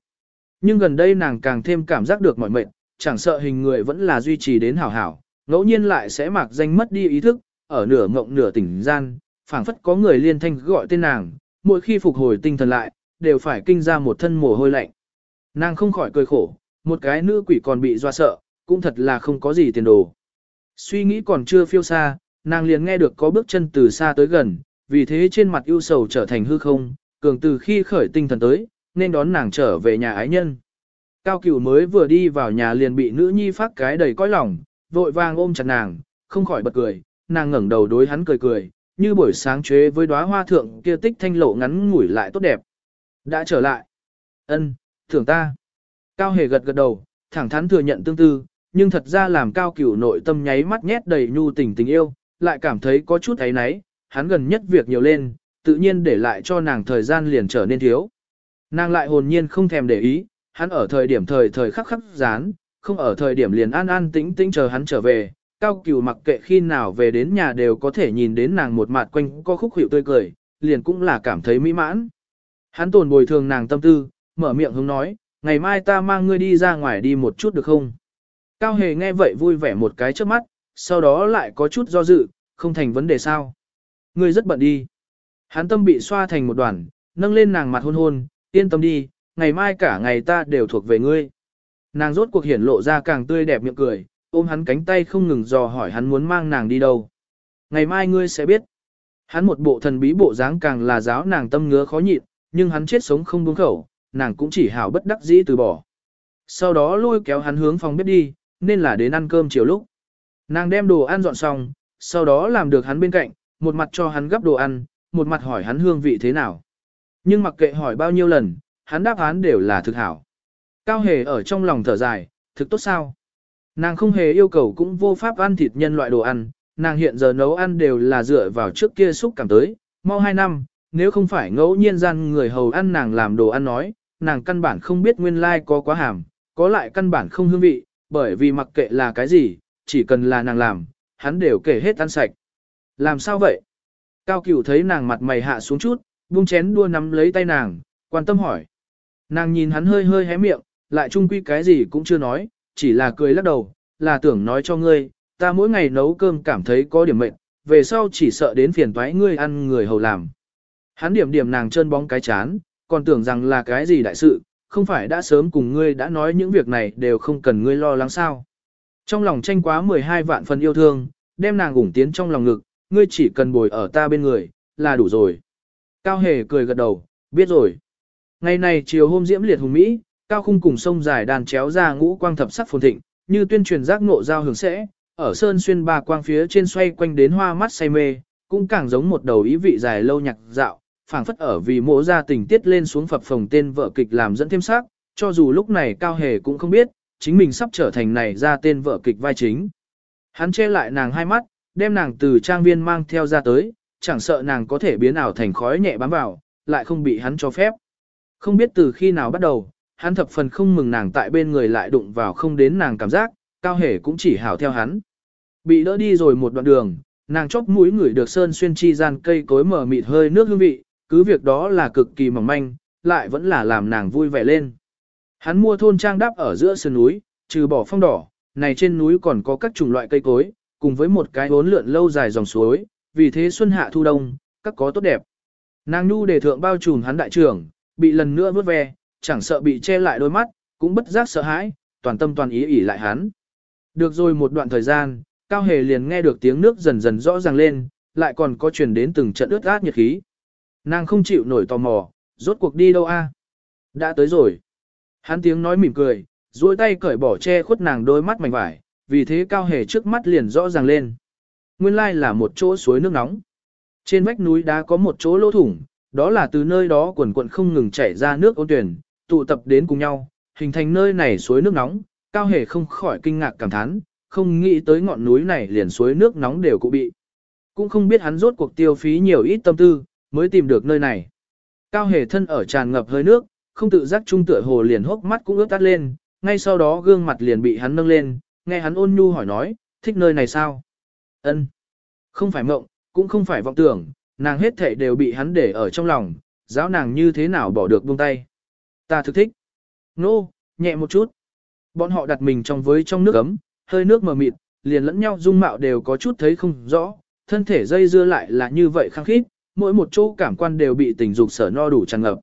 Nhưng gần đây nàng càng thêm cảm giác được mọi mệnh, chẳng sợ hình người vẫn là duy trì đến hảo hảo, ngẫu nhiên lại sẽ mặc danh mất đi ý thức, ở nửa ngộng nửa tỉnh gian, phảng phất có người liên thanh gọi tên nàng, mỗi khi phục hồi tinh thần lại, đều phải kinh ra một thân mồ hôi lạnh. Nàng không khỏi cười khổ, một cái nữ quỷ còn bị doa sợ, cũng thật là không có gì tiền đồ. Suy nghĩ còn chưa phiêu xa, nàng liền nghe được có bước chân từ xa tới gần, vì thế trên mặt ưu sầu trở thành hư không, cường từ khi khởi tinh thần tới, nên đón nàng trở về nhà ái nhân. Cao cửu mới vừa đi vào nhà liền bị nữ nhi phát cái đầy cõi lòng, vội vàng ôm chặt nàng, không khỏi bật cười, nàng ngẩng đầu đối hắn cười cười, như buổi sáng chế với đóa hoa thượng kia tích thanh lộ ngắn ngủi lại tốt đẹp. Đã trở lại. Ân, thưởng ta. Cao hề gật gật đầu, thẳng thắn thừa nhận tương tư, nhưng thật ra làm cao cửu nội tâm nháy mắt nhét đầy nhu tình tình yêu, lại cảm thấy có chút ấy náy, hắn gần nhất việc nhiều lên, tự nhiên để lại cho nàng thời gian liền trở nên thiếu. Nàng lại hồn nhiên không thèm để ý, hắn ở thời điểm thời thời khắc khắc dán, không ở thời điểm liền an an tĩnh tĩnh chờ hắn trở về. Cao cửu mặc kệ khi nào về đến nhà đều có thể nhìn đến nàng một mặt quanh có khúc hiệu tươi cười, liền cũng là cảm thấy mỹ mãn. Hắn tồn bồi thường nàng tâm tư, mở miệng hướng nói, ngày mai ta mang ngươi đi ra ngoài đi một chút được không? Cao hề nghe vậy vui vẻ một cái trước mắt, sau đó lại có chút do dự, không thành vấn đề sao. Ngươi rất bận đi. Hắn tâm bị xoa thành một đoàn, nâng lên nàng mặt hôn hôn, yên tâm đi, ngày mai cả ngày ta đều thuộc về ngươi. Nàng rốt cuộc hiển lộ ra càng tươi đẹp miệng cười, ôm hắn cánh tay không ngừng dò hỏi hắn muốn mang nàng đi đâu. Ngày mai ngươi sẽ biết. Hắn một bộ thần bí bộ dáng càng là giáo nàng tâm ngứa khó nhịn, nhưng hắn chết sống không buông khẩu, nàng cũng chỉ hảo bất đắc dĩ từ bỏ. Sau đó lôi kéo hắn hướng phòng bếp đi, nên là đến ăn cơm chiều lúc. Nàng đem đồ ăn dọn xong, sau đó làm được hắn bên cạnh, một mặt cho hắn gấp đồ ăn, một mặt hỏi hắn hương vị thế nào. Nhưng mặc kệ hỏi bao nhiêu lần, hắn đáp án đều là thực hảo. Cao hề ở trong lòng thở dài, thực tốt sao? Nàng không hề yêu cầu cũng vô pháp ăn thịt nhân loại đồ ăn, nàng hiện giờ nấu ăn đều là dựa vào trước kia xúc cảm tới, mau hai năm, nếu không phải ngẫu nhiên gian người hầu ăn nàng làm đồ ăn nói, nàng căn bản không biết nguyên lai like có quá hàm, có lại căn bản không hương vị, bởi vì mặc kệ là cái gì, chỉ cần là nàng làm, hắn đều kể hết ăn sạch. Làm sao vậy? Cao cửu thấy nàng mặt mày hạ xuống chút, buông chén đua nắm lấy tay nàng, quan tâm hỏi. Nàng nhìn hắn hơi hơi hé miệng, lại chung quy cái gì cũng chưa nói, chỉ là cười lắc đầu, là tưởng nói cho ngươi, ta mỗi ngày nấu cơm cảm thấy có điểm mệnh, về sau chỉ sợ đến phiền toái ngươi ăn người hầu làm. Hắn điểm điểm nàng chân bóng cái chán, còn tưởng rằng là cái gì đại sự, không phải đã sớm cùng ngươi đã nói những việc này đều không cần ngươi lo lắng sao. Trong lòng tranh quá 12 vạn phần yêu thương, đem nàng ủng tiến trong lòng ngực, ngươi chỉ cần bồi ở ta bên người, là đủ rồi. Cao hề cười gật đầu, biết rồi. Ngày này chiều hôm diễm liệt hùng Mỹ, cao khung cùng sông dài đàn chéo ra ngũ quang thập sắc phồn thịnh, như tuyên truyền giác ngộ giao hưởng sẽ, ở sơn xuyên ba quang phía trên xoay quanh đến hoa mắt say mê, cũng càng giống một đầu ý vị dài lâu nhạc dạo, phảng phất ở vì mỗ ra tình tiết lên xuống phập phồng tên vợ kịch làm dẫn thêm sắc, cho dù lúc này cao hề cũng không biết, chính mình sắp trở thành này ra tên vợ kịch vai chính. Hắn che lại nàng hai mắt, đem nàng từ trang viên mang theo ra tới, chẳng sợ nàng có thể biến ảo thành khói nhẹ bám vào, lại không bị hắn cho phép. Không biết từ khi nào bắt đầu, hắn thập phần không mừng nàng tại bên người lại đụng vào không đến nàng cảm giác, cao hề cũng chỉ hảo theo hắn. Bị đỡ đi rồi một đoạn đường, nàng chóc mũi ngửi được sơn xuyên chi gian cây cối mở mịt hơi nước hương vị, cứ việc đó là cực kỳ mỏng manh, lại vẫn là làm nàng vui vẻ lên. Hắn mua thôn trang đáp ở giữa sườn núi, trừ bỏ phong đỏ, này trên núi còn có các chủng loại cây cối, cùng với một cái bốn lượn lâu dài dòng suối, vì thế xuân hạ thu đông, các có tốt đẹp. Nàng nu đề thượng bao trùm hắn đại trưởng, bị lần nữa vớt ve, chẳng sợ bị che lại đôi mắt, cũng bất giác sợ hãi, toàn tâm toàn ý ỉ lại hắn. Được rồi một đoạn thời gian, Cao Hề liền nghe được tiếng nước dần dần rõ ràng lên, lại còn có truyền đến từng trận ướt át nhiệt khí. Nàng không chịu nổi tò mò, rốt cuộc đi đâu a? Đã tới rồi. Hắn tiếng nói mỉm cười, duỗi tay cởi bỏ che khuất nàng đôi mắt mảnh vải, vì thế Cao Hề trước mắt liền rõ ràng lên. Nguyên lai là một chỗ suối nước nóng. Trên vách núi đá có một chỗ lỗ thủng, đó là từ nơi đó quần quận không ngừng chảy ra nước ôn tuyển, tụ tập đến cùng nhau, hình thành nơi này suối nước nóng, cao hề không khỏi kinh ngạc cảm thán, không nghĩ tới ngọn núi này liền suối nước nóng đều cụ bị. Cũng không biết hắn rốt cuộc tiêu phí nhiều ít tâm tư, mới tìm được nơi này. Cao hề thân ở tràn ngập hơi nước, không tự giác trung tựa hồ liền hốc mắt cũng ướt tắt lên, ngay sau đó gương mặt liền bị hắn nâng lên, nghe hắn ôn nhu hỏi nói, thích nơi này sao? Ân, Không phải mộng, cũng không phải vọng tưởng, nàng hết thảy đều bị hắn để ở trong lòng, giáo nàng như thế nào bỏ được buông tay. Ta thực thích. Nô, no, nhẹ một chút. Bọn họ đặt mình trong với trong nước ấm, hơi nước mờ mịt, liền lẫn nhau dung mạo đều có chút thấy không rõ, thân thể dây dưa lại là như vậy khăng khít, mỗi một chỗ cảm quan đều bị tình dục sở no đủ tràn ngập.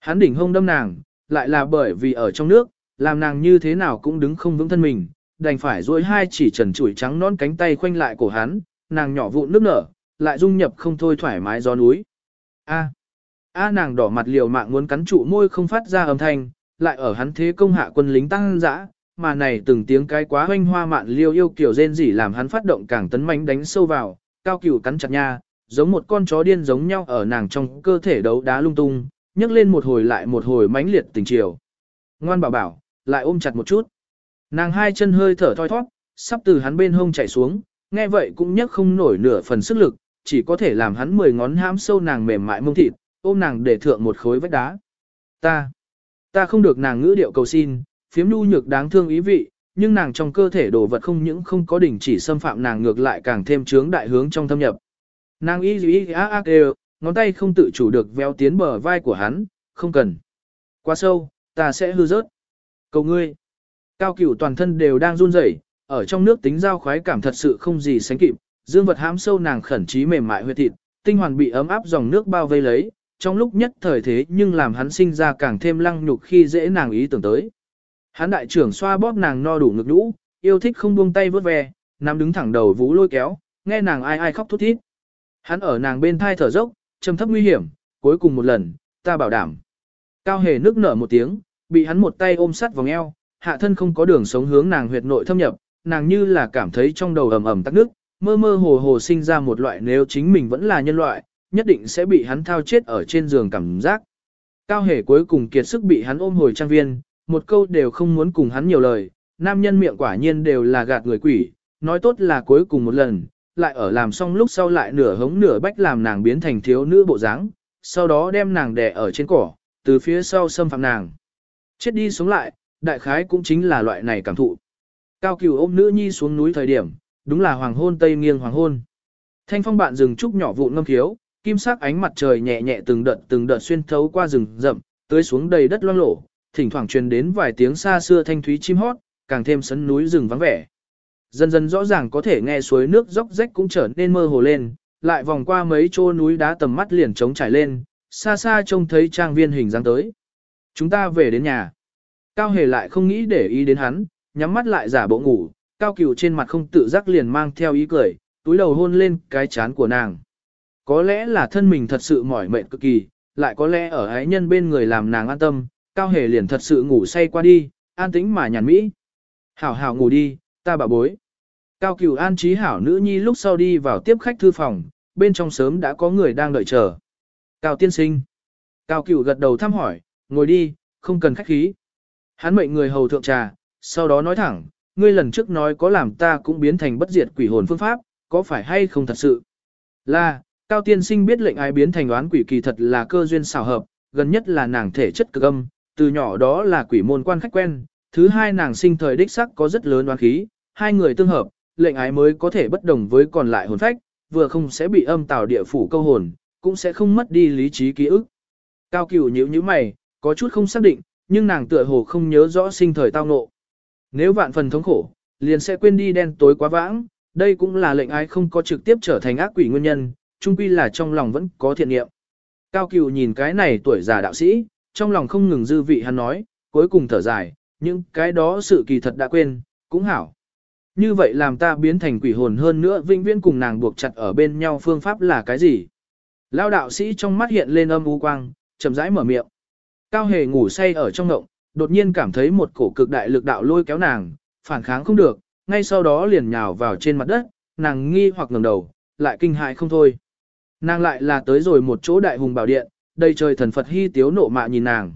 Hắn đỉnh hông đâm nàng, lại là bởi vì ở trong nước, làm nàng như thế nào cũng đứng không vững thân mình, đành phải duỗi hai chỉ trần trụi trắng non cánh tay khoanh lại cổ hắn, nàng nhỏ vụn nước nở, lại dung nhập không thôi thoải mái gió núi. A. A nàng đỏ mặt liều mạng muốn cắn trụ môi không phát ra âm thanh, lại ở hắn thế công hạ quân lính tăng dã, mà này từng tiếng cái quá hoanh hoa mạn liêu yêu kiểu rên rỉ làm hắn phát động càng tấn mãnh đánh sâu vào, cao cửu cắn chặt nha, giống một con chó điên giống nhau ở nàng trong cơ thể đấu đá lung tung, nhấc lên một hồi lại một hồi mãnh liệt tình chiều. Ngoan bảo bảo, lại ôm chặt một chút. Nàng hai chân hơi thở thoi thoát, sắp từ hắn bên hông chạy xuống, nghe vậy cũng nhấc không nổi nửa phần sức lực, chỉ có thể làm hắn mười ngón hãm sâu nàng mềm mại mông thịt, ôm nàng để thượng một khối vách đá. Ta, ta không được nàng ngữ điệu cầu xin, phiếm nu nhược đáng thương ý vị, nhưng nàng trong cơ thể đồ vật không những không có đỉnh chỉ xâm phạm nàng ngược lại càng thêm trướng đại hướng trong thâm nhập. Nàng y y á á kêu, ngón tay không tự chủ được véo tiến bờ vai của hắn, không cần. Quá sâu, ta sẽ hư rớt. Cầu ngươi. Cao cửu toàn thân đều đang run rẩy, ở trong nước tính giao khoái cảm thật sự không gì sánh kịp, dương vật hãm sâu nàng khẩn trí mềm mại huyệt thịt, tinh hoàn bị ấm áp dòng nước bao vây lấy, trong lúc nhất thời thế nhưng làm hắn sinh ra càng thêm lăng nhục khi dễ nàng ý tưởng tới. Hắn đại trưởng xoa bóp nàng no đủ ngực nhũ, yêu thích không buông tay vớt ve, nằm đứng thẳng đầu vũ lôi kéo, nghe nàng ai ai khóc thút thít. Hắn ở nàng bên thai thở dốc, trầm thấp nguy hiểm, cuối cùng một lần, ta bảo đảm. Cao hề nước nở một tiếng, bị hắn một tay ôm sắt vòng eo, hạ thân không có đường sống hướng nàng huyệt nội thâm nhập, nàng như là cảm thấy trong đầu ầm ầm tắc nước, mơ mơ hồ hồ sinh ra một loại nếu chính mình vẫn là nhân loại, nhất định sẽ bị hắn thao chết ở trên giường cảm giác. Cao hề cuối cùng kiệt sức bị hắn ôm hồi trang viên, một câu đều không muốn cùng hắn nhiều lời, nam nhân miệng quả nhiên đều là gạt người quỷ, nói tốt là cuối cùng một lần, lại ở làm xong lúc sau lại nửa hống nửa bách làm nàng biến thành thiếu nữ bộ dáng, sau đó đem nàng đè ở trên cỏ, từ phía sau xâm phạm nàng. Chết đi sống lại, đại khái cũng chính là loại này cảm thụ. Cao cửu ôm nữ nhi xuống núi thời điểm, đúng là hoàng hôn tây nghiêng hoàng hôn. Thanh phong bạn rừng trúc nhỏ vụn ngâm khiếu, kim sắc ánh mặt trời nhẹ nhẹ từng đợt từng đợt xuyên thấu qua rừng rậm, tưới xuống đầy đất loang lổ, thỉnh thoảng truyền đến vài tiếng xa xưa thanh thúy chim hót, càng thêm sấn núi rừng vắng vẻ. Dần dần rõ ràng có thể nghe suối nước róc rách cũng trở nên mơ hồ lên, lại vòng qua mấy chỗ núi đá tầm mắt liền trống trải lên, xa xa trông thấy trang viên hình dáng tới. Chúng ta về đến nhà. Cao hề lại không nghĩ để ý đến hắn, nhắm mắt lại giả bộ ngủ, cao cửu trên mặt không tự giác liền mang theo ý cười, túi đầu hôn lên cái chán của nàng. Có lẽ là thân mình thật sự mỏi mệt cực kỳ, lại có lẽ ở ái nhân bên người làm nàng an tâm, cao hề liền thật sự ngủ say qua đi, an tĩnh mà nhàn mỹ. Hảo hảo ngủ đi, ta bảo bối. Cao cửu an trí hảo nữ nhi lúc sau đi vào tiếp khách thư phòng, bên trong sớm đã có người đang đợi chờ. Cao tiên sinh. Cao cửu gật đầu thăm hỏi, ngồi đi, không cần khách khí. Hắn mệnh người hầu thượng trà, sau đó nói thẳng, ngươi lần trước nói có làm ta cũng biến thành bất diệt quỷ hồn phương pháp, có phải hay không thật sự? Là, Cao Tiên Sinh biết lệnh ái biến thành oán quỷ kỳ thật là cơ duyên xảo hợp, gần nhất là nàng thể chất cực âm, từ nhỏ đó là quỷ môn quan khách quen, thứ hai nàng sinh thời đích sắc có rất lớn oán khí, hai người tương hợp, lệnh ái mới có thể bất đồng với còn lại hồn phách, vừa không sẽ bị âm tào địa phủ câu hồn, cũng sẽ không mất đi lý trí ký ức. Cao cửu nhíu nhíu mày, có chút không xác định, nhưng nàng tựa hồ không nhớ rõ sinh thời tao ngộ. Nếu vạn phần thống khổ, liền sẽ quên đi đen tối quá vãng, đây cũng là lệnh ái không có trực tiếp trở thành ác quỷ nguyên nhân, trung quy là trong lòng vẫn có thiện niệm. Cao cửu nhìn cái này tuổi già đạo sĩ, trong lòng không ngừng dư vị hắn nói, cuối cùng thở dài, nhưng cái đó sự kỳ thật đã quên, cũng hảo. Như vậy làm ta biến thành quỷ hồn hơn nữa vinh viễn cùng nàng buộc chặt ở bên nhau phương pháp là cái gì? Lao đạo sĩ trong mắt hiện lên âm u quang, chậm rãi mở miệng. Cao hề ngủ say ở trong ngộng, đột nhiên cảm thấy một cổ cực đại lực đạo lôi kéo nàng, phản kháng không được, ngay sau đó liền nhào vào trên mặt đất, nàng nghi hoặc ngẩng đầu, lại kinh hại không thôi. Nàng lại là tới rồi một chỗ đại hùng bảo điện, đầy trời thần Phật hy tiếu nộ mạ nhìn nàng.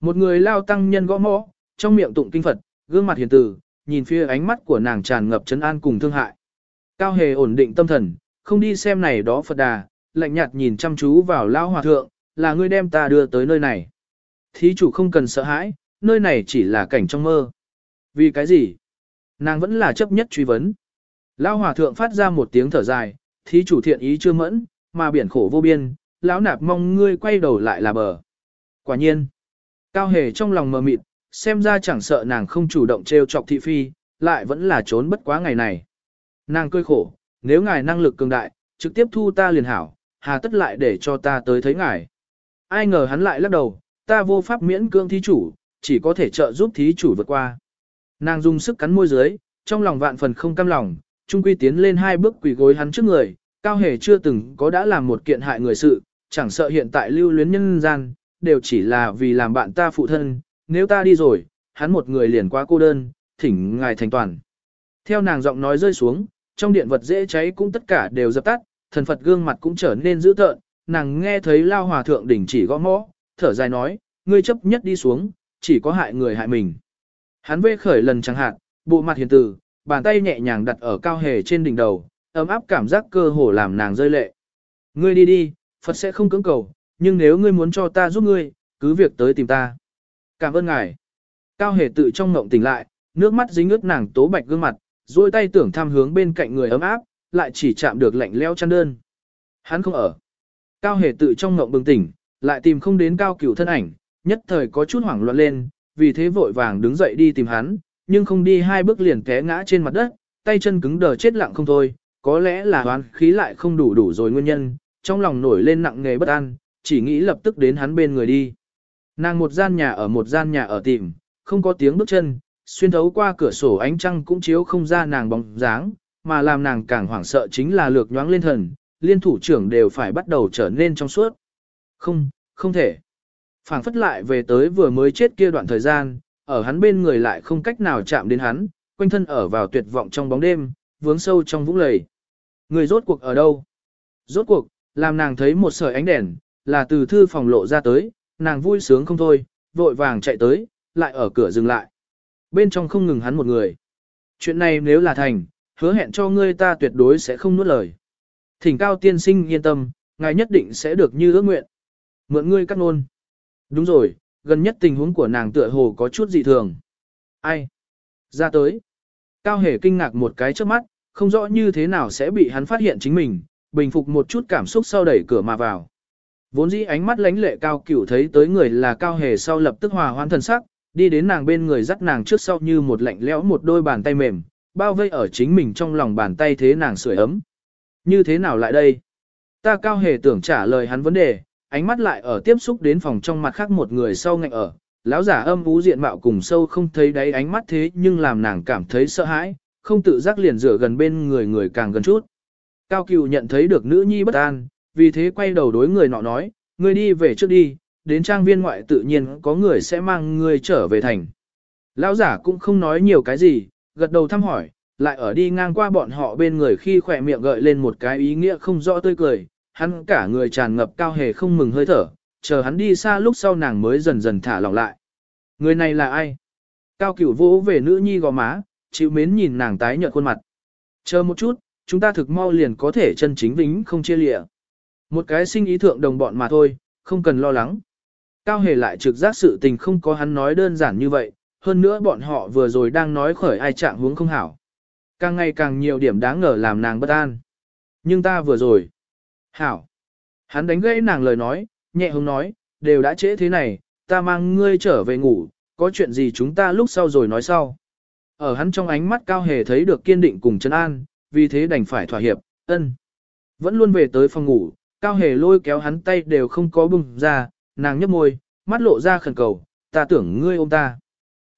Một người lao tăng nhân gõ mõ, trong miệng tụng kinh Phật, gương mặt hiền từ, nhìn phía ánh mắt của nàng tràn ngập trấn an cùng thương hại. Cao hề ổn định tâm thần, không đi xem này đó Phật đà, lạnh nhạt nhìn chăm chú vào lao hòa thượng, là ngươi đem ta đưa tới nơi này. Thí chủ không cần sợ hãi, nơi này chỉ là cảnh trong mơ. Vì cái gì? Nàng vẫn là chấp nhất truy vấn. Lao hòa thượng phát ra một tiếng thở dài, thí chủ thiện ý chưa mẫn, mà biển khổ vô biên, lão nạp mong ngươi quay đầu lại là bờ. Quả nhiên, cao hề trong lòng mờ mịt, xem ra chẳng sợ nàng không chủ động trêu chọc thị phi, lại vẫn là trốn bất quá ngày này. Nàng cười khổ, nếu ngài năng lực cường đại, trực tiếp thu ta liền hảo, hà tất lại để cho ta tới thấy ngài. Ai ngờ hắn lại lắc đầu, ta vô pháp miễn cưỡng thí chủ, chỉ có thể trợ giúp thí chủ vượt qua. Nàng dùng sức cắn môi dưới, trong lòng vạn phần không cam lòng, trung quy tiến lên hai bước quỳ gối hắn trước người, cao hề chưa từng có đã làm một kiện hại người sự, chẳng sợ hiện tại lưu luyến nhân gian, đều chỉ là vì làm bạn ta phụ thân, nếu ta đi rồi, hắn một người liền quá cô đơn, thỉnh ngài thành toàn. Theo nàng giọng nói rơi xuống, trong điện vật dễ cháy cũng tất cả đều dập tắt, thần Phật gương mặt cũng trở nên dữ tợn, nàng nghe thấy lao hòa thượng đỉnh chỉ gõ mõ, thở dài nói, ngươi chấp nhất đi xuống, chỉ có hại người hại mình. Hắn vê khởi lần chẳng hạn, bộ mặt hiền từ, bàn tay nhẹ nhàng đặt ở cao hề trên đỉnh đầu, ấm áp cảm giác cơ hồ làm nàng rơi lệ. Ngươi đi đi, Phật sẽ không cưỡng cầu, nhưng nếu ngươi muốn cho ta giúp ngươi, cứ việc tới tìm ta. Cảm ơn ngài. Cao hề tự trong ngộng tỉnh lại, nước mắt dính ướt nàng tố bạch gương mặt, duỗi tay tưởng tham hướng bên cạnh người ấm áp, lại chỉ chạm được lạnh leo chăn đơn. Hắn không ở. Cao hề tự trong ngộng bừng tỉnh, lại tìm không đến cao cửu thân ảnh, nhất thời có chút hoảng loạn lên, vì thế vội vàng đứng dậy đi tìm hắn, nhưng không đi hai bước liền té ngã trên mặt đất, tay chân cứng đờ chết lặng không thôi, có lẽ là oán khí lại không đủ đủ rồi nguyên nhân, trong lòng nổi lên nặng nề bất an, chỉ nghĩ lập tức đến hắn bên người đi. Nàng một gian nhà ở một gian nhà ở tìm, không có tiếng bước chân, xuyên thấu qua cửa sổ ánh trăng cũng chiếu không ra nàng bóng dáng, mà làm nàng càng hoảng sợ chính là lược nhoáng lên thần, liên thủ trưởng đều phải bắt đầu trở nên trong suốt. Không, không thể. phảng phất lại về tới vừa mới chết kia đoạn thời gian, ở hắn bên người lại không cách nào chạm đến hắn, quanh thân ở vào tuyệt vọng trong bóng đêm, vướng sâu trong vũng lầy. Người rốt cuộc ở đâu? Rốt cuộc, làm nàng thấy một sợi ánh đèn, là từ thư phòng lộ ra tới, nàng vui sướng không thôi, vội vàng chạy tới, lại ở cửa dừng lại. Bên trong không ngừng hắn một người. Chuyện này nếu là thành, hứa hẹn cho ngươi ta tuyệt đối sẽ không nuốt lời. Thỉnh cao tiên sinh yên tâm, ngài nhất định sẽ được như ước nguyện. Mượn ngươi cắt nôn. Đúng rồi, gần nhất tình huống của nàng tựa hồ có chút dị thường. Ai? Ra tới. Cao hề kinh ngạc một cái trước mắt, không rõ như thế nào sẽ bị hắn phát hiện chính mình, bình phục một chút cảm xúc sau đẩy cửa mà vào. Vốn dĩ ánh mắt lánh lệ cao cửu thấy tới người là cao hề sau lập tức hòa hoan thần sắc, đi đến nàng bên người dắt nàng trước sau như một lạnh lẽo một đôi bàn tay mềm, bao vây ở chính mình trong lòng bàn tay thế nàng sưởi ấm. Như thế nào lại đây? Ta cao hề tưởng trả lời hắn vấn đề, ánh mắt lại ở tiếp xúc đến phòng trong mặt khác một người sau ngạnh ở. Lão giả âm ú diện mạo cùng sâu không thấy đáy ánh mắt thế nhưng làm nàng cảm thấy sợ hãi, không tự giác liền rửa gần bên người người càng gần chút. Cao cửu nhận thấy được nữ nhi bất an, vì thế quay đầu đối người nọ nói, ngươi đi về trước đi, đến trang viên ngoại tự nhiên có người sẽ mang ngươi trở về thành. Lão giả cũng không nói nhiều cái gì, gật đầu thăm hỏi, lại ở đi ngang qua bọn họ bên người khi khỏe miệng gợi lên một cái ý nghĩa không rõ tươi cười, hắn cả người tràn ngập cao hề không mừng hơi thở, chờ hắn đi xa lúc sau nàng mới dần dần thả lỏng lại. Người này là ai? Cao cửu vỗ về nữ nhi gò má, chịu mến nhìn nàng tái nhợt khuôn mặt. Chờ một chút, chúng ta thực mau liền có thể chân chính vĩnh không chia lịa. Một cái sinh ý thượng đồng bọn mà thôi, không cần lo lắng. Cao hề lại trực giác sự tình không có hắn nói đơn giản như vậy, hơn nữa bọn họ vừa rồi đang nói khởi ai trạng hướng không hảo. Càng ngày càng nhiều điểm đáng ngờ làm nàng bất an. Nhưng ta vừa rồi. Hảo. Hắn đánh gãy nàng lời nói, nhẹ hứng nói, đều đã trễ thế này, ta mang ngươi trở về ngủ, có chuyện gì chúng ta lúc sau rồi nói sau. Ở hắn trong ánh mắt cao hề thấy được kiên định cùng chân an, vì thế đành phải thỏa hiệp, ân. Vẫn luôn về tới phòng ngủ, cao hề lôi kéo hắn tay đều không có bùng ra, nàng nhấp môi, mắt lộ ra khẩn cầu, ta tưởng ngươi ôm ta.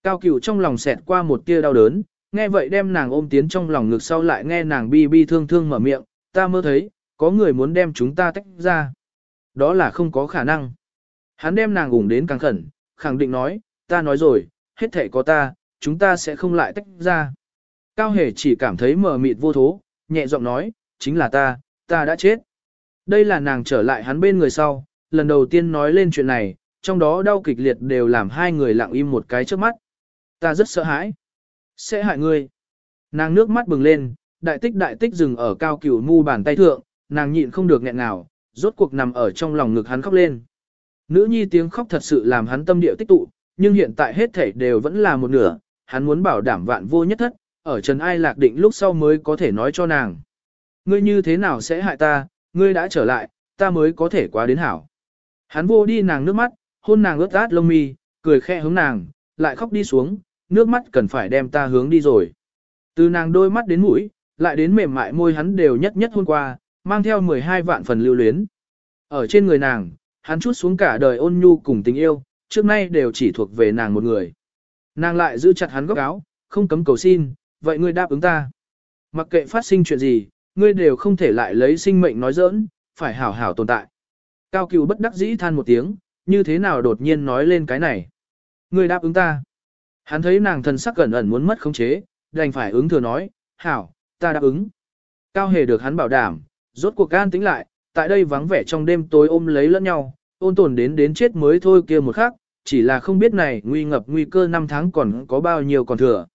Cao cửu trong lòng xẹt qua một tia đau đớn, nghe vậy đem nàng ôm tiến trong lòng ngực sau lại nghe nàng bi bi thương thương mở miệng, ta mơ thấy, có người muốn đem chúng ta tách ra. Đó là không có khả năng. Hắn đem nàng ủng đến càng khẩn, khẳng định nói, ta nói rồi, hết thể có ta, chúng ta sẽ không lại tách ra. Cao hề chỉ cảm thấy mờ mịt vô thố, nhẹ giọng nói, chính là ta, ta đã chết. Đây là nàng trở lại hắn bên người sau, lần đầu tiên nói lên chuyện này, trong đó đau kịch liệt đều làm hai người lặng im một cái trước mắt. Ta rất sợ hãi. Sẽ hại ngươi. Nàng nước mắt bừng lên, đại tích đại tích dừng ở cao cửu mu bàn tay thượng, nàng nhịn không được nghẹn nào, rốt cuộc nằm ở trong lòng ngực hắn khóc lên. Nữ nhi tiếng khóc thật sự làm hắn tâm địa tích tụ, nhưng hiện tại hết thể đều vẫn là một nửa, hắn muốn bảo đảm vạn vô nhất thất, ở Trần Ai lạc định lúc sau mới có thể nói cho nàng. Ngươi như thế nào sẽ hại ta, ngươi đã trở lại, ta mới có thể quá đến hảo. Hắn vô đi nàng nước mắt, hôn nàng ướt át lông mi, cười khẽ hướng nàng, lại khóc đi xuống, nước mắt cần phải đem ta hướng đi rồi. Từ nàng đôi mắt đến mũi, lại đến mềm mại môi hắn đều nhất nhất hôn qua, mang theo 12 vạn phần lưu luyến. Ở trên người nàng, hắn chút xuống cả đời ôn nhu cùng tình yêu, trước nay đều chỉ thuộc về nàng một người. Nàng lại giữ chặt hắn góc áo, không cấm cầu xin, vậy ngươi đáp ứng ta. Mặc kệ phát sinh chuyện gì, ngươi đều không thể lại lấy sinh mệnh nói giỡn, phải hảo hảo tồn tại. Cao cửu bất đắc dĩ than một tiếng, như thế nào đột nhiên nói lên cái này. Ngươi đáp ứng ta. Hắn thấy nàng thần sắc gần ẩn muốn mất khống chế, đành phải ứng thừa nói, hảo, ta đáp ứng. Cao hề được hắn bảo đảm, rốt cuộc can tính lại, tại đây vắng vẻ trong đêm tối ôm lấy lẫn nhau, ôn tồn đến đến chết mới thôi kia một khắc, chỉ là không biết này nguy ngập nguy cơ năm tháng còn có bao nhiêu còn thừa.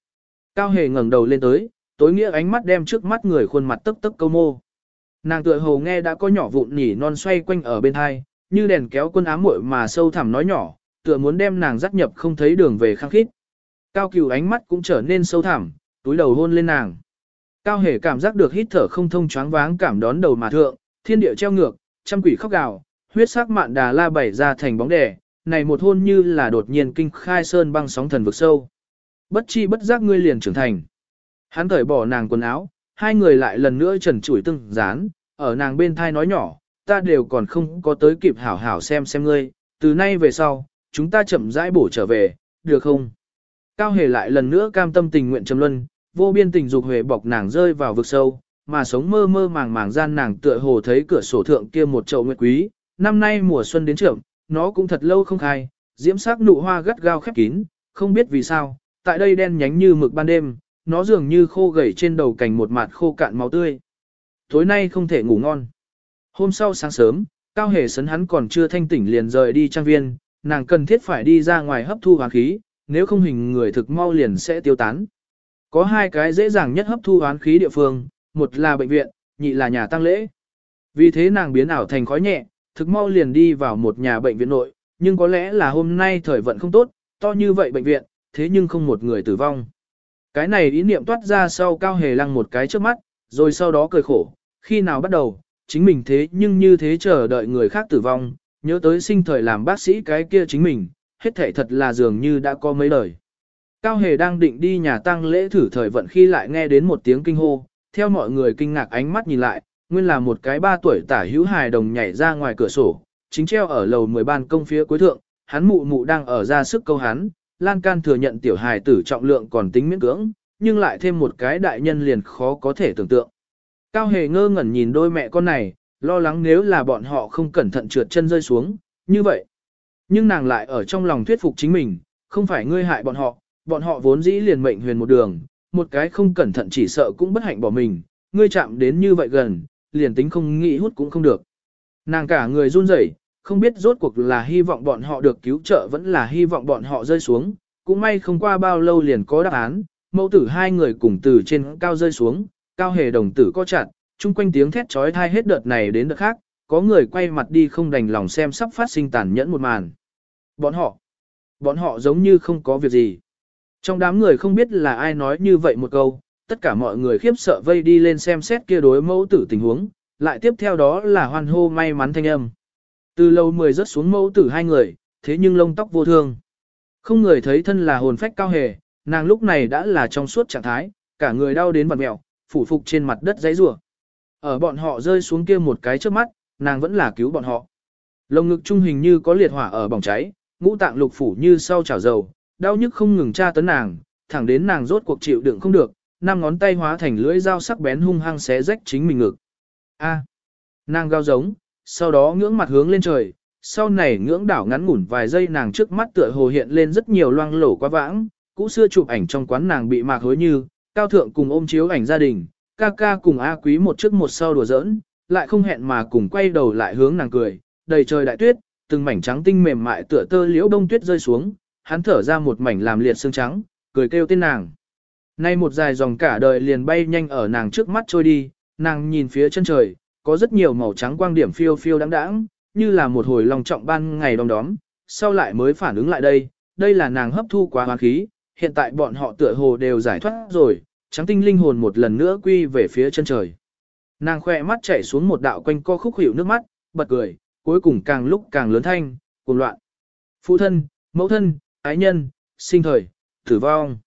Cao hề ngẩng đầu lên tới, tối nghĩa ánh mắt đem trước mắt người khuôn mặt tức tức câu mô. Nàng tựa hồ nghe đã có nhỏ vụn nhỉ non xoay quanh ở bên hai, như đèn kéo quân ám muội mà sâu thẳm nói nhỏ, tựa muốn đem nàng dắt nhập không thấy đường về khăng khít. Cao cửu ánh mắt cũng trở nên sâu thẳm, túi đầu hôn lên nàng. Cao hề cảm giác được hít thở không thông choáng váng cảm đón đầu mà thượng, thiên địa treo ngược, trăm quỷ khóc gào, huyết sắc mạn đà la bảy ra thành bóng đè, này một hôn như là đột nhiên kinh khai sơn băng sóng thần vực sâu. Bất chi bất giác ngươi liền trưởng thành. Hắn cởi bỏ nàng quần áo, hai người lại lần nữa trần trụi từng dán, ở nàng bên thai nói nhỏ, ta đều còn không có tới kịp hảo hảo xem xem ngươi, từ nay về sau, chúng ta chậm rãi bổ trở về, được không? Cao hề lại lần nữa cam tâm tình nguyện trầm luân, vô biên tình dục huệ bọc nàng rơi vào vực sâu, mà sống mơ mơ màng màng gian nàng tựa hồ thấy cửa sổ thượng kia một chậu nguyệt quý, năm nay mùa xuân đến trưởng, nó cũng thật lâu không khai, diễm sắc nụ hoa gắt gao khép kín, không biết vì sao, tại đây đen nhánh như mực ban đêm, nó dường như khô gầy trên đầu cành một mặt khô cạn máu tươi. Tối nay không thể ngủ ngon. Hôm sau sáng sớm, Cao Hề sấn hắn còn chưa thanh tỉnh liền rời đi trang viên, nàng cần thiết phải đi ra ngoài hấp thu hoán khí, nếu không hình người thực mau liền sẽ tiêu tán. Có hai cái dễ dàng nhất hấp thu hoán khí địa phương, một là bệnh viện, nhị là nhà tăng lễ. Vì thế nàng biến ảo thành khói nhẹ, thực mau liền đi vào một nhà bệnh viện nội, nhưng có lẽ là hôm nay thời vận không tốt, to như vậy bệnh viện, thế nhưng không một người tử vong. Cái này ý niệm toát ra sau cao hề lăng một cái trước mắt, rồi sau đó cười khổ, khi nào bắt đầu, chính mình thế nhưng như thế chờ đợi người khác tử vong, nhớ tới sinh thời làm bác sĩ cái kia chính mình, hết thể thật là dường như đã có mấy lời. Cao hề đang định đi nhà tăng lễ thử thời vận khi lại nghe đến một tiếng kinh hô, theo mọi người kinh ngạc ánh mắt nhìn lại, nguyên là một cái ba tuổi tả hữu hài đồng nhảy ra ngoài cửa sổ, chính treo ở lầu 10 ban công phía cuối thượng, hắn mụ mụ đang ở ra sức câu hắn, Lan Can thừa nhận tiểu hài tử trọng lượng còn tính miễn cưỡng, nhưng lại thêm một cái đại nhân liền khó có thể tưởng tượng. Cao hề ngơ ngẩn nhìn đôi mẹ con này, lo lắng nếu là bọn họ không cẩn thận trượt chân rơi xuống, như vậy. Nhưng nàng lại ở trong lòng thuyết phục chính mình, không phải ngươi hại bọn họ, bọn họ vốn dĩ liền mệnh huyền một đường, một cái không cẩn thận chỉ sợ cũng bất hạnh bỏ mình, ngươi chạm đến như vậy gần, liền tính không nghĩ hút cũng không được. Nàng cả người run rẩy, không biết rốt cuộc là hy vọng bọn họ được cứu trợ vẫn là hy vọng bọn họ rơi xuống, cũng may không qua bao lâu liền có đáp án, mẫu tử hai người cùng từ trên cao rơi xuống, cao hề đồng tử có chặt, chung quanh tiếng thét trói thai hết đợt này đến đợt khác, có người quay mặt đi không đành lòng xem sắp phát sinh tàn nhẫn một màn. Bọn họ, bọn họ giống như không có việc gì. Trong đám người không biết là ai nói như vậy một câu, tất cả mọi người khiếp sợ vây đi lên xem xét kia đối mẫu tử tình huống, lại tiếp theo đó là hoan hô may mắn thanh âm. Từ lâu mười rớt xuống mẫu tử hai người, thế nhưng lông tóc vô thương. Không người thấy thân là hồn phách cao hề, nàng lúc này đã là trong suốt trạng thái, cả người đau đến vặt mẹo, phủ phục trên mặt đất giấy rủa. Ở bọn họ rơi xuống kia một cái trước mắt, nàng vẫn là cứu bọn họ. Lồng ngực trung hình như có liệt hỏa ở bỏng cháy, ngũ tạng lục phủ như sau chảo dầu, đau nhức không ngừng tra tấn nàng, thẳng đến nàng rốt cuộc chịu đựng không được, năm ngón tay hóa thành lưỡi dao sắc bén hung hăng xé rách chính mình ngực. A. nàng gao giống, sau đó ngưỡng mặt hướng lên trời, sau này ngưỡng đảo ngắn ngủn vài giây nàng trước mắt tựa hồ hiện lên rất nhiều loang lổ quá vãng, cũ xưa chụp ảnh trong quán nàng bị mạc hối như, cao thượng cùng ôm chiếu ảnh gia đình, ca ca cùng A quý một trước một sau đùa giỡn, lại không hẹn mà cùng quay đầu lại hướng nàng cười, đầy trời đại tuyết, từng mảnh trắng tinh mềm mại tựa tơ liễu đông tuyết rơi xuống, hắn thở ra một mảnh làm liệt xương trắng, cười kêu tên nàng. Nay một dài dòng cả đời liền bay nhanh ở nàng trước mắt trôi đi, nàng nhìn phía chân trời, có rất nhiều màu trắng quang điểm phiêu phiêu đáng đáng, như là một hồi lòng trọng ban ngày đom đóm, sau lại mới phản ứng lại đây, đây là nàng hấp thu quá hóa khí, hiện tại bọn họ tựa hồ đều giải thoát rồi, trắng tinh linh hồn một lần nữa quy về phía chân trời. Nàng khoe mắt chảy xuống một đạo quanh co khúc hiệu nước mắt, bật cười, cuối cùng càng lúc càng lớn thanh, cuồng loạn. Phụ thân, mẫu thân, ái nhân, sinh thời, tử vong.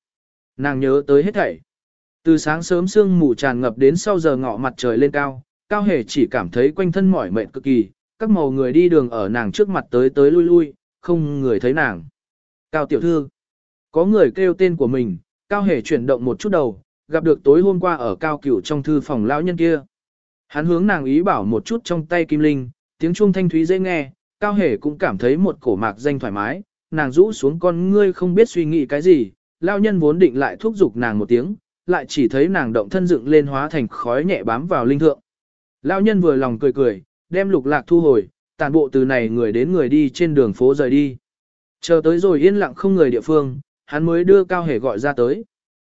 Nàng nhớ tới hết thảy. Từ sáng sớm sương mù tràn ngập đến sau giờ ngọ mặt trời lên cao, cao hề chỉ cảm thấy quanh thân mỏi mệt cực kỳ, các màu người đi đường ở nàng trước mặt tới tới lui lui, không người thấy nàng. Cao tiểu thư, có người kêu tên của mình, cao hề chuyển động một chút đầu, gặp được tối hôm qua ở cao cửu trong thư phòng lão nhân kia. Hắn hướng nàng ý bảo một chút trong tay kim linh, tiếng chuông thanh thúy dễ nghe, cao hề cũng cảm thấy một cổ mạc danh thoải mái, nàng rũ xuống con ngươi không biết suy nghĩ cái gì, lão nhân vốn định lại thúc giục nàng một tiếng, lại chỉ thấy nàng động thân dựng lên hóa thành khói nhẹ bám vào linh thượng. Lão nhân vừa lòng cười cười, đem lục lạc thu hồi, tàn bộ từ này người đến người đi trên đường phố rời đi. Chờ tới rồi yên lặng không người địa phương, hắn mới đưa Cao Hề gọi ra tới.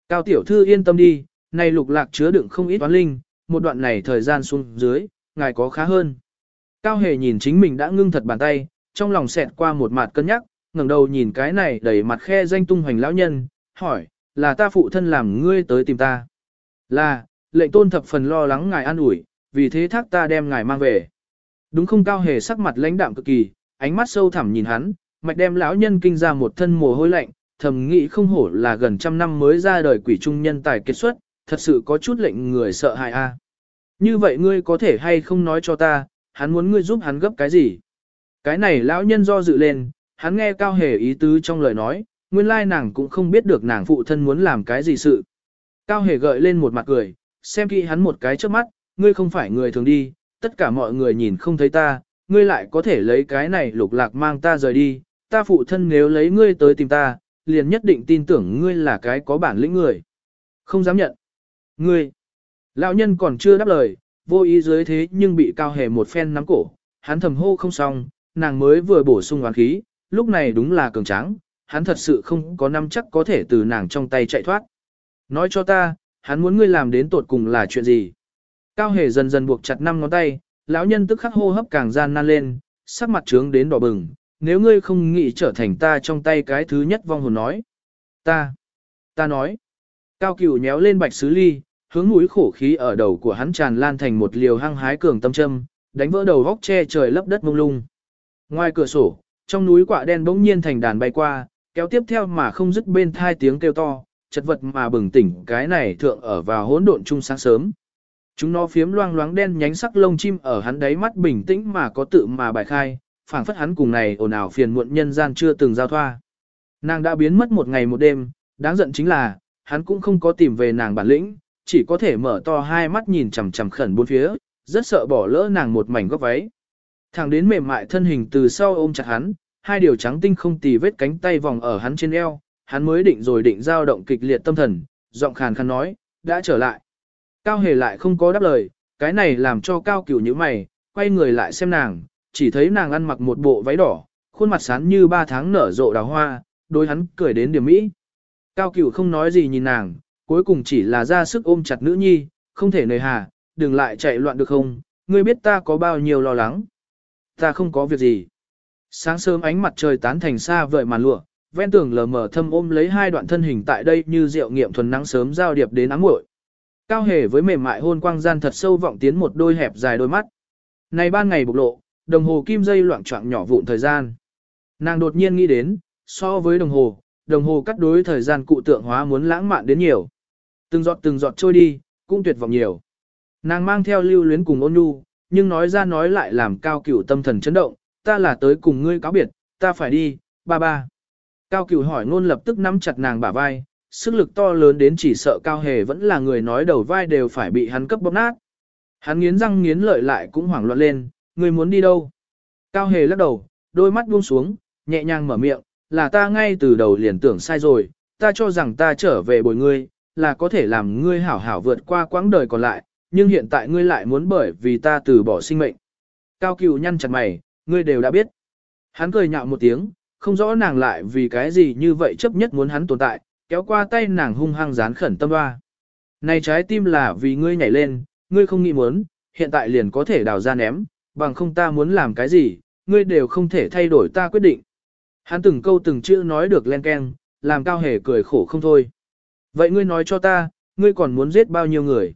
Cao tiểu thư yên tâm đi, này lục lạc chứa đựng không ít toán linh, một đoạn này thời gian xuống dưới, ngài có khá hơn. Cao Hề nhìn chính mình đã ngưng thật bàn tay, trong lòng xẹt qua một mặt cân nhắc, ngẩng đầu nhìn cái này đầy mặt khe danh tung hoành lão nhân, hỏi, là ta phụ thân làm ngươi tới tìm ta. Là, lệnh tôn thập phần lo lắng ngài an ủi, vì thế thác ta đem ngài mang về. Đúng không cao hề sắc mặt lãnh đạm cực kỳ, ánh mắt sâu thẳm nhìn hắn, mạch đem lão nhân kinh ra một thân mồ hôi lạnh, thầm nghĩ không hổ là gần trăm năm mới ra đời quỷ trung nhân tài kết xuất, thật sự có chút lệnh người sợ hại a. Như vậy ngươi có thể hay không nói cho ta, hắn muốn ngươi giúp hắn gấp cái gì? Cái này lão nhân do dự lên, hắn nghe cao hề ý tứ trong lời nói, nguyên lai nàng cũng không biết được nàng phụ thân muốn làm cái gì sự. Cao hề gợi lên một mặt cười, xem kỹ hắn một cái trước mắt, ngươi không phải người thường đi, tất cả mọi người nhìn không thấy ta, ngươi lại có thể lấy cái này lục lạc mang ta rời đi, ta phụ thân nếu lấy ngươi tới tìm ta, liền nhất định tin tưởng ngươi là cái có bản lĩnh người. Không dám nhận. Ngươi. Lão nhân còn chưa đáp lời, vô ý dưới thế nhưng bị cao hề một phen nắm cổ, hắn thầm hô không xong, nàng mới vừa bổ sung oán khí, lúc này đúng là cường tráng, hắn thật sự không có năm chắc có thể từ nàng trong tay chạy thoát. Nói cho ta, hắn muốn ngươi làm đến tột cùng là chuyện gì? Cao hề dần dần buộc chặt năm ngón tay, lão nhân tức khắc hô hấp càng gian nan lên, sắc mặt trướng đến đỏ bừng, nếu ngươi không nghĩ trở thành ta trong tay cái thứ nhất vong hồn nói. Ta, ta nói. Cao cửu nhéo lên bạch sứ ly, hướng mũi khổ khí ở đầu của hắn tràn lan thành một liều hăng hái cường tâm châm, đánh vỡ đầu góc che trời lấp đất mông lung. Ngoài cửa sổ, trong núi quạ đen bỗng nhiên thành đàn bay qua, kéo tiếp theo mà không dứt bên thai tiếng kêu to, chật vật mà bừng tỉnh cái này thượng ở vào hỗn độn chung sáng sớm. Chúng nó phiếm loang loáng đen nhánh sắc lông chim ở hắn đáy mắt bình tĩnh mà có tự mà bài khai, phảng phất hắn cùng này ồn ào phiền muộn nhân gian chưa từng giao thoa. Nàng đã biến mất một ngày một đêm, đáng giận chính là, hắn cũng không có tìm về nàng bản lĩnh, chỉ có thể mở to hai mắt nhìn chằm chằm khẩn bốn phía, rất sợ bỏ lỡ nàng một mảnh góc váy. Thẳng đến mềm mại thân hình từ sau ôm chặt hắn, hai điều trắng tinh không tì vết cánh tay vòng ở hắn trên eo, hắn mới định rồi định giao động kịch liệt tâm thần, giọng khàn khàn nói, đã trở lại. Cao hề lại không có đáp lời, cái này làm cho cao cửu như mày, quay người lại xem nàng, chỉ thấy nàng ăn mặc một bộ váy đỏ, khuôn mặt sán như ba tháng nở rộ đào hoa, đôi hắn cười đến điểm mỹ. Cao cửu không nói gì nhìn nàng, cuối cùng chỉ là ra sức ôm chặt nữ nhi, không thể nề hà, đừng lại chạy loạn được không, ngươi biết ta có bao nhiêu lo lắng. Ta không có việc gì. Sáng sớm ánh mặt trời tán thành xa vời màn lụa, ven tường lờ mờ thâm ôm lấy hai đoạn thân hình tại đây như rượu nghiệm thuần nắng sớm giao điệp đến áng muội. Cao hề với mềm mại hôn quang gian thật sâu vọng tiến một đôi hẹp dài đôi mắt. Này ban ngày bộc lộ, đồng hồ kim dây loạn trọng nhỏ vụn thời gian. Nàng đột nhiên nghĩ đến, so với đồng hồ, đồng hồ cắt đối thời gian cụ tượng hóa muốn lãng mạn đến nhiều. Từng giọt từng giọt trôi đi, cũng tuyệt vọng nhiều. Nàng mang theo lưu luyến cùng ôn nhu, nhưng nói ra nói lại làm cao cửu tâm thần chấn động, ta là tới cùng ngươi cáo biệt, ta phải đi, ba ba. Cao cửu hỏi ngôn lập tức nắm chặt nàng bả vai, sức lực to lớn đến chỉ sợ cao hề vẫn là người nói đầu vai đều phải bị hắn cấp bóp nát. Hắn nghiến răng nghiến lợi lại cũng hoảng loạn lên, ngươi muốn đi đâu? Cao hề lắc đầu, đôi mắt buông xuống, nhẹ nhàng mở miệng, là ta ngay từ đầu liền tưởng sai rồi, ta cho rằng ta trở về bồi ngươi, là có thể làm ngươi hảo hảo vượt qua quãng đời còn lại, nhưng hiện tại ngươi lại muốn bởi vì ta từ bỏ sinh mệnh. Cao cửu nhăn chặt mày, ngươi đều đã biết. Hắn cười nhạo một tiếng, không rõ nàng lại vì cái gì như vậy chấp nhất muốn hắn tồn tại, kéo qua tay nàng hung hăng dán khẩn tâm hoa. Này trái tim là vì ngươi nhảy lên, ngươi không nghĩ muốn, hiện tại liền có thể đào ra ném, bằng không ta muốn làm cái gì, ngươi đều không thể thay đổi ta quyết định. Hắn từng câu từng chữ nói được len ken, làm cao hề cười khổ không thôi. Vậy ngươi nói cho ta, ngươi còn muốn giết bao nhiêu người?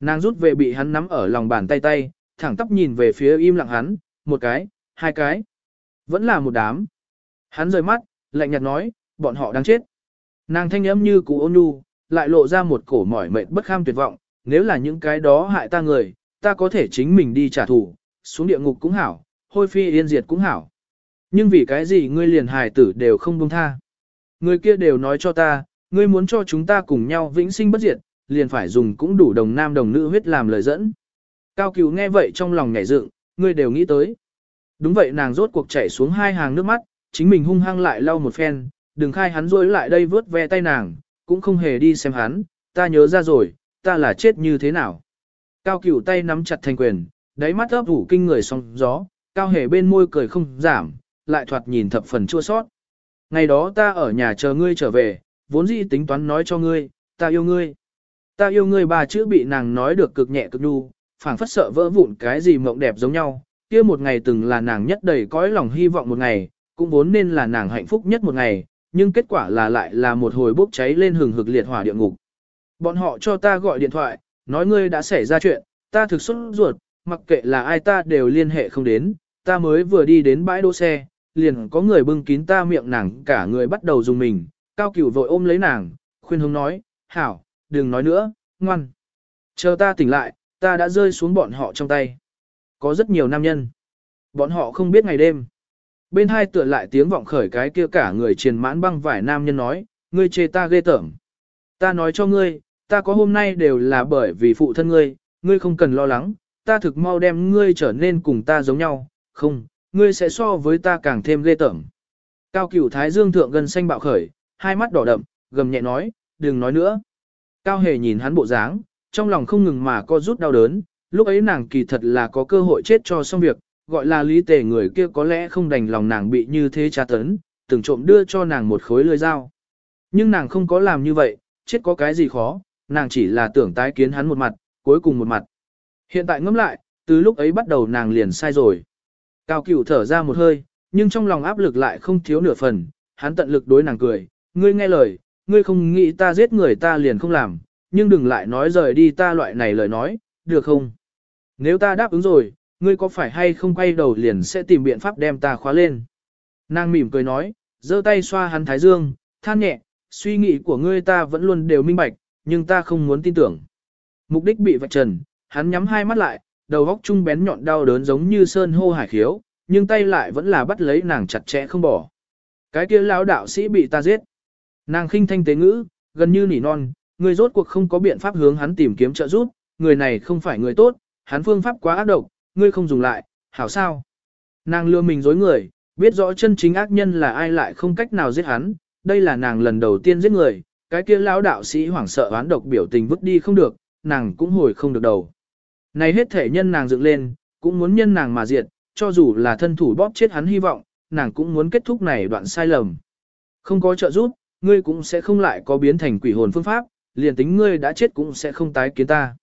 Nàng rút về bị hắn nắm ở lòng bàn tay tay, thẳng tóc nhìn về phía im lặng hắn, một cái, hai cái. Vẫn là một đám. Hắn rời mắt, lạnh nhạt nói, bọn họ đang chết. Nàng thanh âm như cụ ôn nhu, lại lộ ra một cổ mỏi mệt bất kham tuyệt vọng, nếu là những cái đó hại ta người, ta có thể chính mình đi trả thù, xuống địa ngục cũng hảo, hôi phi yên diệt cũng hảo. Nhưng vì cái gì ngươi liền hài tử đều không buông tha. Người kia đều nói cho ta, ngươi muốn cho chúng ta cùng nhau vĩnh sinh bất diệt, liền phải dùng cũng đủ đồng nam đồng nữ huyết làm lời dẫn. Cao cửu nghe vậy trong lòng nhảy dựng, ngươi đều nghĩ tới. Đúng vậy nàng rốt cuộc chảy xuống hai hàng nước mắt, chính mình hung hăng lại lau một phen, đừng khai hắn rối lại đây vớt ve tay nàng, cũng không hề đi xem hắn, ta nhớ ra rồi, ta là chết như thế nào. Cao cửu tay nắm chặt thành quyền, đáy mắt ấp ủ kinh người sóng gió, cao hề bên môi cười không giảm, lại thoạt nhìn thập phần chua sót. Ngày đó ta ở nhà chờ ngươi trở về, vốn dĩ tính toán nói cho ngươi, ta yêu ngươi. Ta yêu ngươi ba chữ bị nàng nói được cực nhẹ cực nhu, phảng phất sợ vỡ vụn cái gì mộng đẹp giống nhau. Kia một ngày từng là nàng nhất đầy cõi lòng hy vọng một ngày, cũng vốn nên là nàng hạnh phúc nhất một ngày, nhưng kết quả là lại là một hồi bốc cháy lên hừng hực liệt hỏa địa ngục. Bọn họ cho ta gọi điện thoại, nói ngươi đã xảy ra chuyện, ta thực xuất ruột, mặc kệ là ai ta đều liên hệ không đến, ta mới vừa đi đến bãi đỗ xe, liền có người bưng kín ta miệng nàng cả người bắt đầu dùng mình, cao cửu vội ôm lấy nàng, khuyên hướng nói, hảo, đừng nói nữa, ngoan. Chờ ta tỉnh lại, ta đã rơi xuống bọn họ trong tay. Có rất nhiều nam nhân. Bọn họ không biết ngày đêm. Bên hai tựa lại tiếng vọng khởi cái kia cả người triền mãn băng vải nam nhân nói, ngươi chê ta ghê tởm. Ta nói cho ngươi, ta có hôm nay đều là bởi vì phụ thân ngươi, ngươi không cần lo lắng, ta thực mau đem ngươi trở nên cùng ta giống nhau, không, ngươi sẽ so với ta càng thêm ghê tởm. Cao cửu thái dương thượng gần xanh bạo khởi, hai mắt đỏ đậm, gầm nhẹ nói, đừng nói nữa. Cao hề nhìn hắn bộ dáng, trong lòng không ngừng mà co rút đau đớn, lúc ấy nàng kỳ thật là có cơ hội chết cho xong việc, gọi là lý tề người kia có lẽ không đành lòng nàng bị như thế tra tấn, từng trộm đưa cho nàng một khối lưỡi dao. Nhưng nàng không có làm như vậy, chết có cái gì khó, nàng chỉ là tưởng tái kiến hắn một mặt, cuối cùng một mặt. Hiện tại ngẫm lại, từ lúc ấy bắt đầu nàng liền sai rồi. Cao cửu thở ra một hơi, nhưng trong lòng áp lực lại không thiếu nửa phần, hắn tận lực đối nàng cười, ngươi nghe lời, ngươi không nghĩ ta giết người ta liền không làm, nhưng đừng lại nói rời đi ta loại này lời nói, được không? Nếu ta đáp ứng rồi, ngươi có phải hay không quay đầu liền sẽ tìm biện pháp đem ta khóa lên? Nàng mỉm cười nói, giơ tay xoa hắn thái dương, than nhẹ, suy nghĩ của ngươi ta vẫn luôn đều minh bạch, nhưng ta không muốn tin tưởng. Mục đích bị vạch trần, hắn nhắm hai mắt lại, đầu góc trung bén nhọn đau đớn giống như sơn hô hải khiếu, nhưng tay lại vẫn là bắt lấy nàng chặt chẽ không bỏ. Cái kia lão đạo sĩ bị ta giết. Nàng khinh thanh tế ngữ, gần như nỉ non, người rốt cuộc không có biện pháp hướng hắn tìm kiếm trợ giúp, người này không phải người tốt, hắn phương pháp quá ác độc, ngươi không dùng lại, hảo sao? Nàng lừa mình dối người, biết rõ chân chính ác nhân là ai lại không cách nào giết hắn, đây là nàng lần đầu tiên giết người, cái kia lão đạo sĩ hoảng sợ oán độc biểu tình vứt đi không được, nàng cũng hồi không được đầu. Này hết thể nhân nàng dựng lên, cũng muốn nhân nàng mà diệt, cho dù là thân thủ bóp chết hắn hy vọng, nàng cũng muốn kết thúc này đoạn sai lầm. Không có trợ giúp, ngươi cũng sẽ không lại có biến thành quỷ hồn phương pháp, liền tính ngươi đã chết cũng sẽ không tái kiến ta.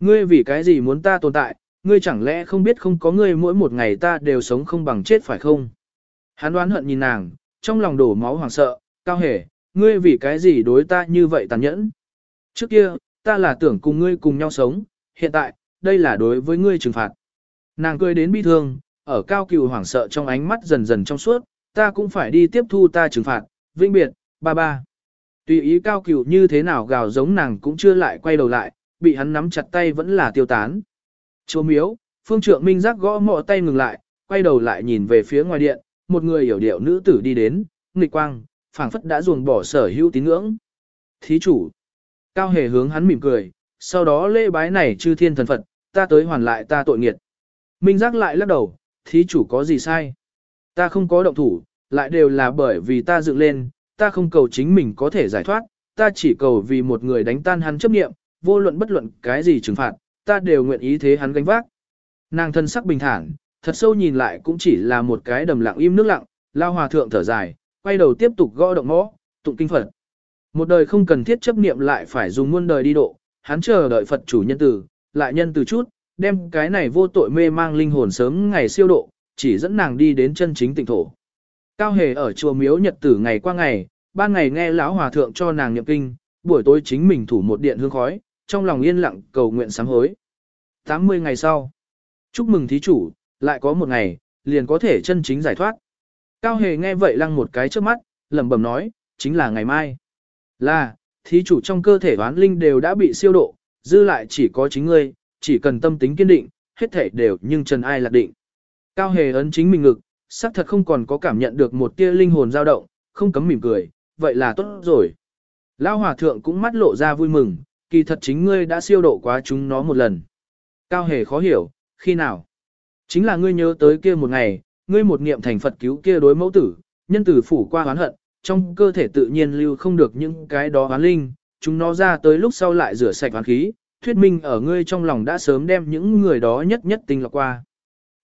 Ngươi vì cái gì muốn ta tồn tại, ngươi chẳng lẽ không biết không có ngươi mỗi một ngày ta đều sống không bằng chết phải không? Hắn đoán hận nhìn nàng, trong lòng đổ máu hoảng sợ, cao hề, ngươi vì cái gì đối ta như vậy tàn nhẫn. Trước kia, ta là tưởng cùng ngươi cùng nhau sống, hiện tại, đây là đối với ngươi trừng phạt. Nàng cười đến bi thương, ở cao cừu hoảng sợ trong ánh mắt dần dần trong suốt, ta cũng phải đi tiếp thu ta trừng phạt, vinh biệt, ba ba. Tùy ý cao cửu như thế nào gào giống nàng cũng chưa lại quay đầu lại, bị hắn nắm chặt tay vẫn là tiêu tán. Chúa miếu, phương trượng minh giác gõ mọ tay ngừng lại, quay đầu lại nhìn về phía ngoài điện, một người hiểu điệu nữ tử đi đến, nghịch quang, phảng phất đã ruồng bỏ sở hữu tín ngưỡng. Thí chủ, cao hề hướng hắn mỉm cười, sau đó lễ bái này chư thiên thần Phật, ta tới hoàn lại ta tội nghiệt. Minh giác lại lắc đầu, thí chủ có gì sai? Ta không có động thủ, lại đều là bởi vì ta dựng lên, ta không cầu chính mình có thể giải thoát, ta chỉ cầu vì một người đánh tan hắn chấp nghiệm, vô luận bất luận cái gì trừng phạt, ta đều nguyện ý thế hắn gánh vác. Nàng thân sắc bình thản, thật sâu nhìn lại cũng chỉ là một cái đầm lặng im nước lặng, lao hòa thượng thở dài, quay đầu tiếp tục gõ động mõ, tụng kinh Phật. Một đời không cần thiết chấp niệm lại phải dùng muôn đời đi độ, hắn chờ đợi Phật chủ nhân tử, lại nhân từ chút, đem cái này vô tội mê mang linh hồn sớm ngày siêu độ, chỉ dẫn nàng đi đến chân chính tịnh thổ. Cao hề ở chùa miếu nhật tử ngày qua ngày, ban ngày nghe lão hòa thượng cho nàng niệm kinh, buổi tối chính mình thủ một điện hương khói, trong lòng yên lặng cầu nguyện sám hối. 80 ngày sau, chúc mừng thí chủ, lại có một ngày, liền có thể chân chính giải thoát. Cao hề nghe vậy lăng một cái trước mắt, lẩm bẩm nói, chính là ngày mai. Là, thí chủ trong cơ thể đoán linh đều đã bị siêu độ, dư lại chỉ có chính ngươi, chỉ cần tâm tính kiên định, hết thể đều nhưng trần ai lạc định. Cao hề ấn chính mình ngực, xác thật không còn có cảm nhận được một tia linh hồn dao động, không cấm mỉm cười, vậy là tốt rồi. Lao hòa thượng cũng mắt lộ ra vui mừng, kỳ thật chính ngươi đã siêu độ quá chúng nó một lần. Cao hề khó hiểu, khi nào? Chính là ngươi nhớ tới kia một ngày, ngươi một niệm thành Phật cứu kia đối mẫu tử, nhân tử phủ qua hoán hận, trong cơ thể tự nhiên lưu không được những cái đó hoán linh, chúng nó ra tới lúc sau lại rửa sạch hoán khí, thuyết minh ở ngươi trong lòng đã sớm đem những người đó nhất nhất tinh lọc qua.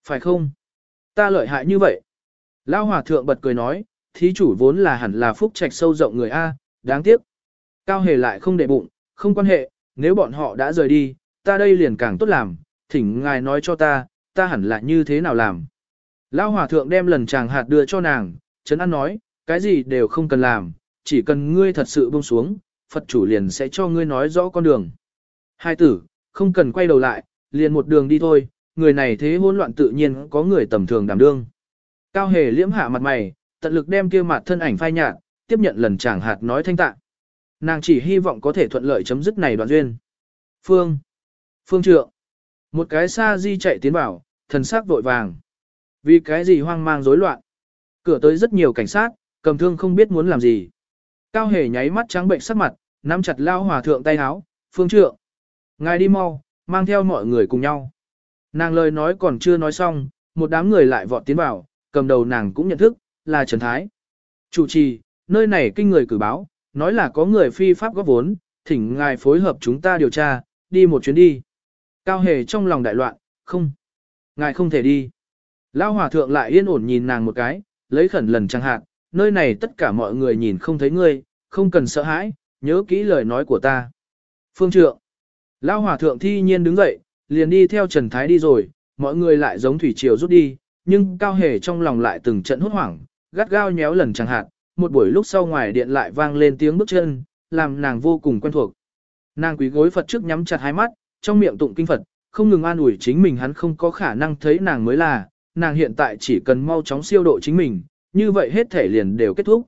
Phải không? Ta lợi hại như vậy. Lao hòa thượng bật cười nói, thí chủ vốn là hẳn là phúc trạch sâu rộng người A, đáng tiếc. Cao hề lại không để bụng, không quan hệ, nếu bọn họ đã rời đi, ta đây liền càng tốt làm, thỉnh ngài nói cho ta, ta hẳn là như thế nào làm. Lao hòa thượng đem lần chàng hạt đưa cho nàng, Trấn An nói, cái gì đều không cần làm, chỉ cần ngươi thật sự buông xuống, Phật chủ liền sẽ cho ngươi nói rõ con đường. Hai tử, không cần quay đầu lại, liền một đường đi thôi, người này thế hỗn loạn tự nhiên có người tầm thường đảm đương. Cao hề liễm hạ mặt mày, tận lực đem kia mặt thân ảnh phai nhạt, tiếp nhận lần chàng hạt nói thanh tạ. Nàng chỉ hy vọng có thể thuận lợi chấm dứt này đoạn duyên. Phương. Phương trượng. Một cái xa di chạy tiến vào, thần sắc vội vàng. Vì cái gì hoang mang rối loạn. Cửa tới rất nhiều cảnh sát, cầm thương không biết muốn làm gì. Cao hề nháy mắt trắng bệnh sắc mặt, nắm chặt lao hòa thượng tay háo, phương trượng. Ngài đi mau, mang theo mọi người cùng nhau. Nàng lời nói còn chưa nói xong, một đám người lại vọt tiến vào, cầm đầu nàng cũng nhận thức, là Trần Thái. Chủ trì, nơi này kinh người cử báo, nói là có người phi pháp góp vốn, thỉnh ngài phối hợp chúng ta điều tra, đi một chuyến đi. Cao hề trong lòng đại loạn, không. Ngài không thể đi. Lao hòa thượng lại yên ổn nhìn nàng một cái, lấy khẩn lần chẳng hạn, nơi này tất cả mọi người nhìn không thấy ngươi, không cần sợ hãi, nhớ kỹ lời nói của ta. Phương trượng. Lao hòa thượng thi nhiên đứng dậy, liền đi theo Trần Thái đi rồi, mọi người lại giống thủy triều rút đi, nhưng cao hề trong lòng lại từng trận hốt hoảng, gắt gao nhéo lần chẳng hạn, một buổi lúc sau ngoài điện lại vang lên tiếng bước chân, làm nàng vô cùng quen thuộc. Nàng quý gối Phật trước nhắm chặt hai mắt, trong miệng tụng kinh Phật, không ngừng an ủi chính mình hắn không có khả năng thấy nàng mới là, nàng hiện tại chỉ cần mau chóng siêu độ chính mình, như vậy hết thể liền đều kết thúc.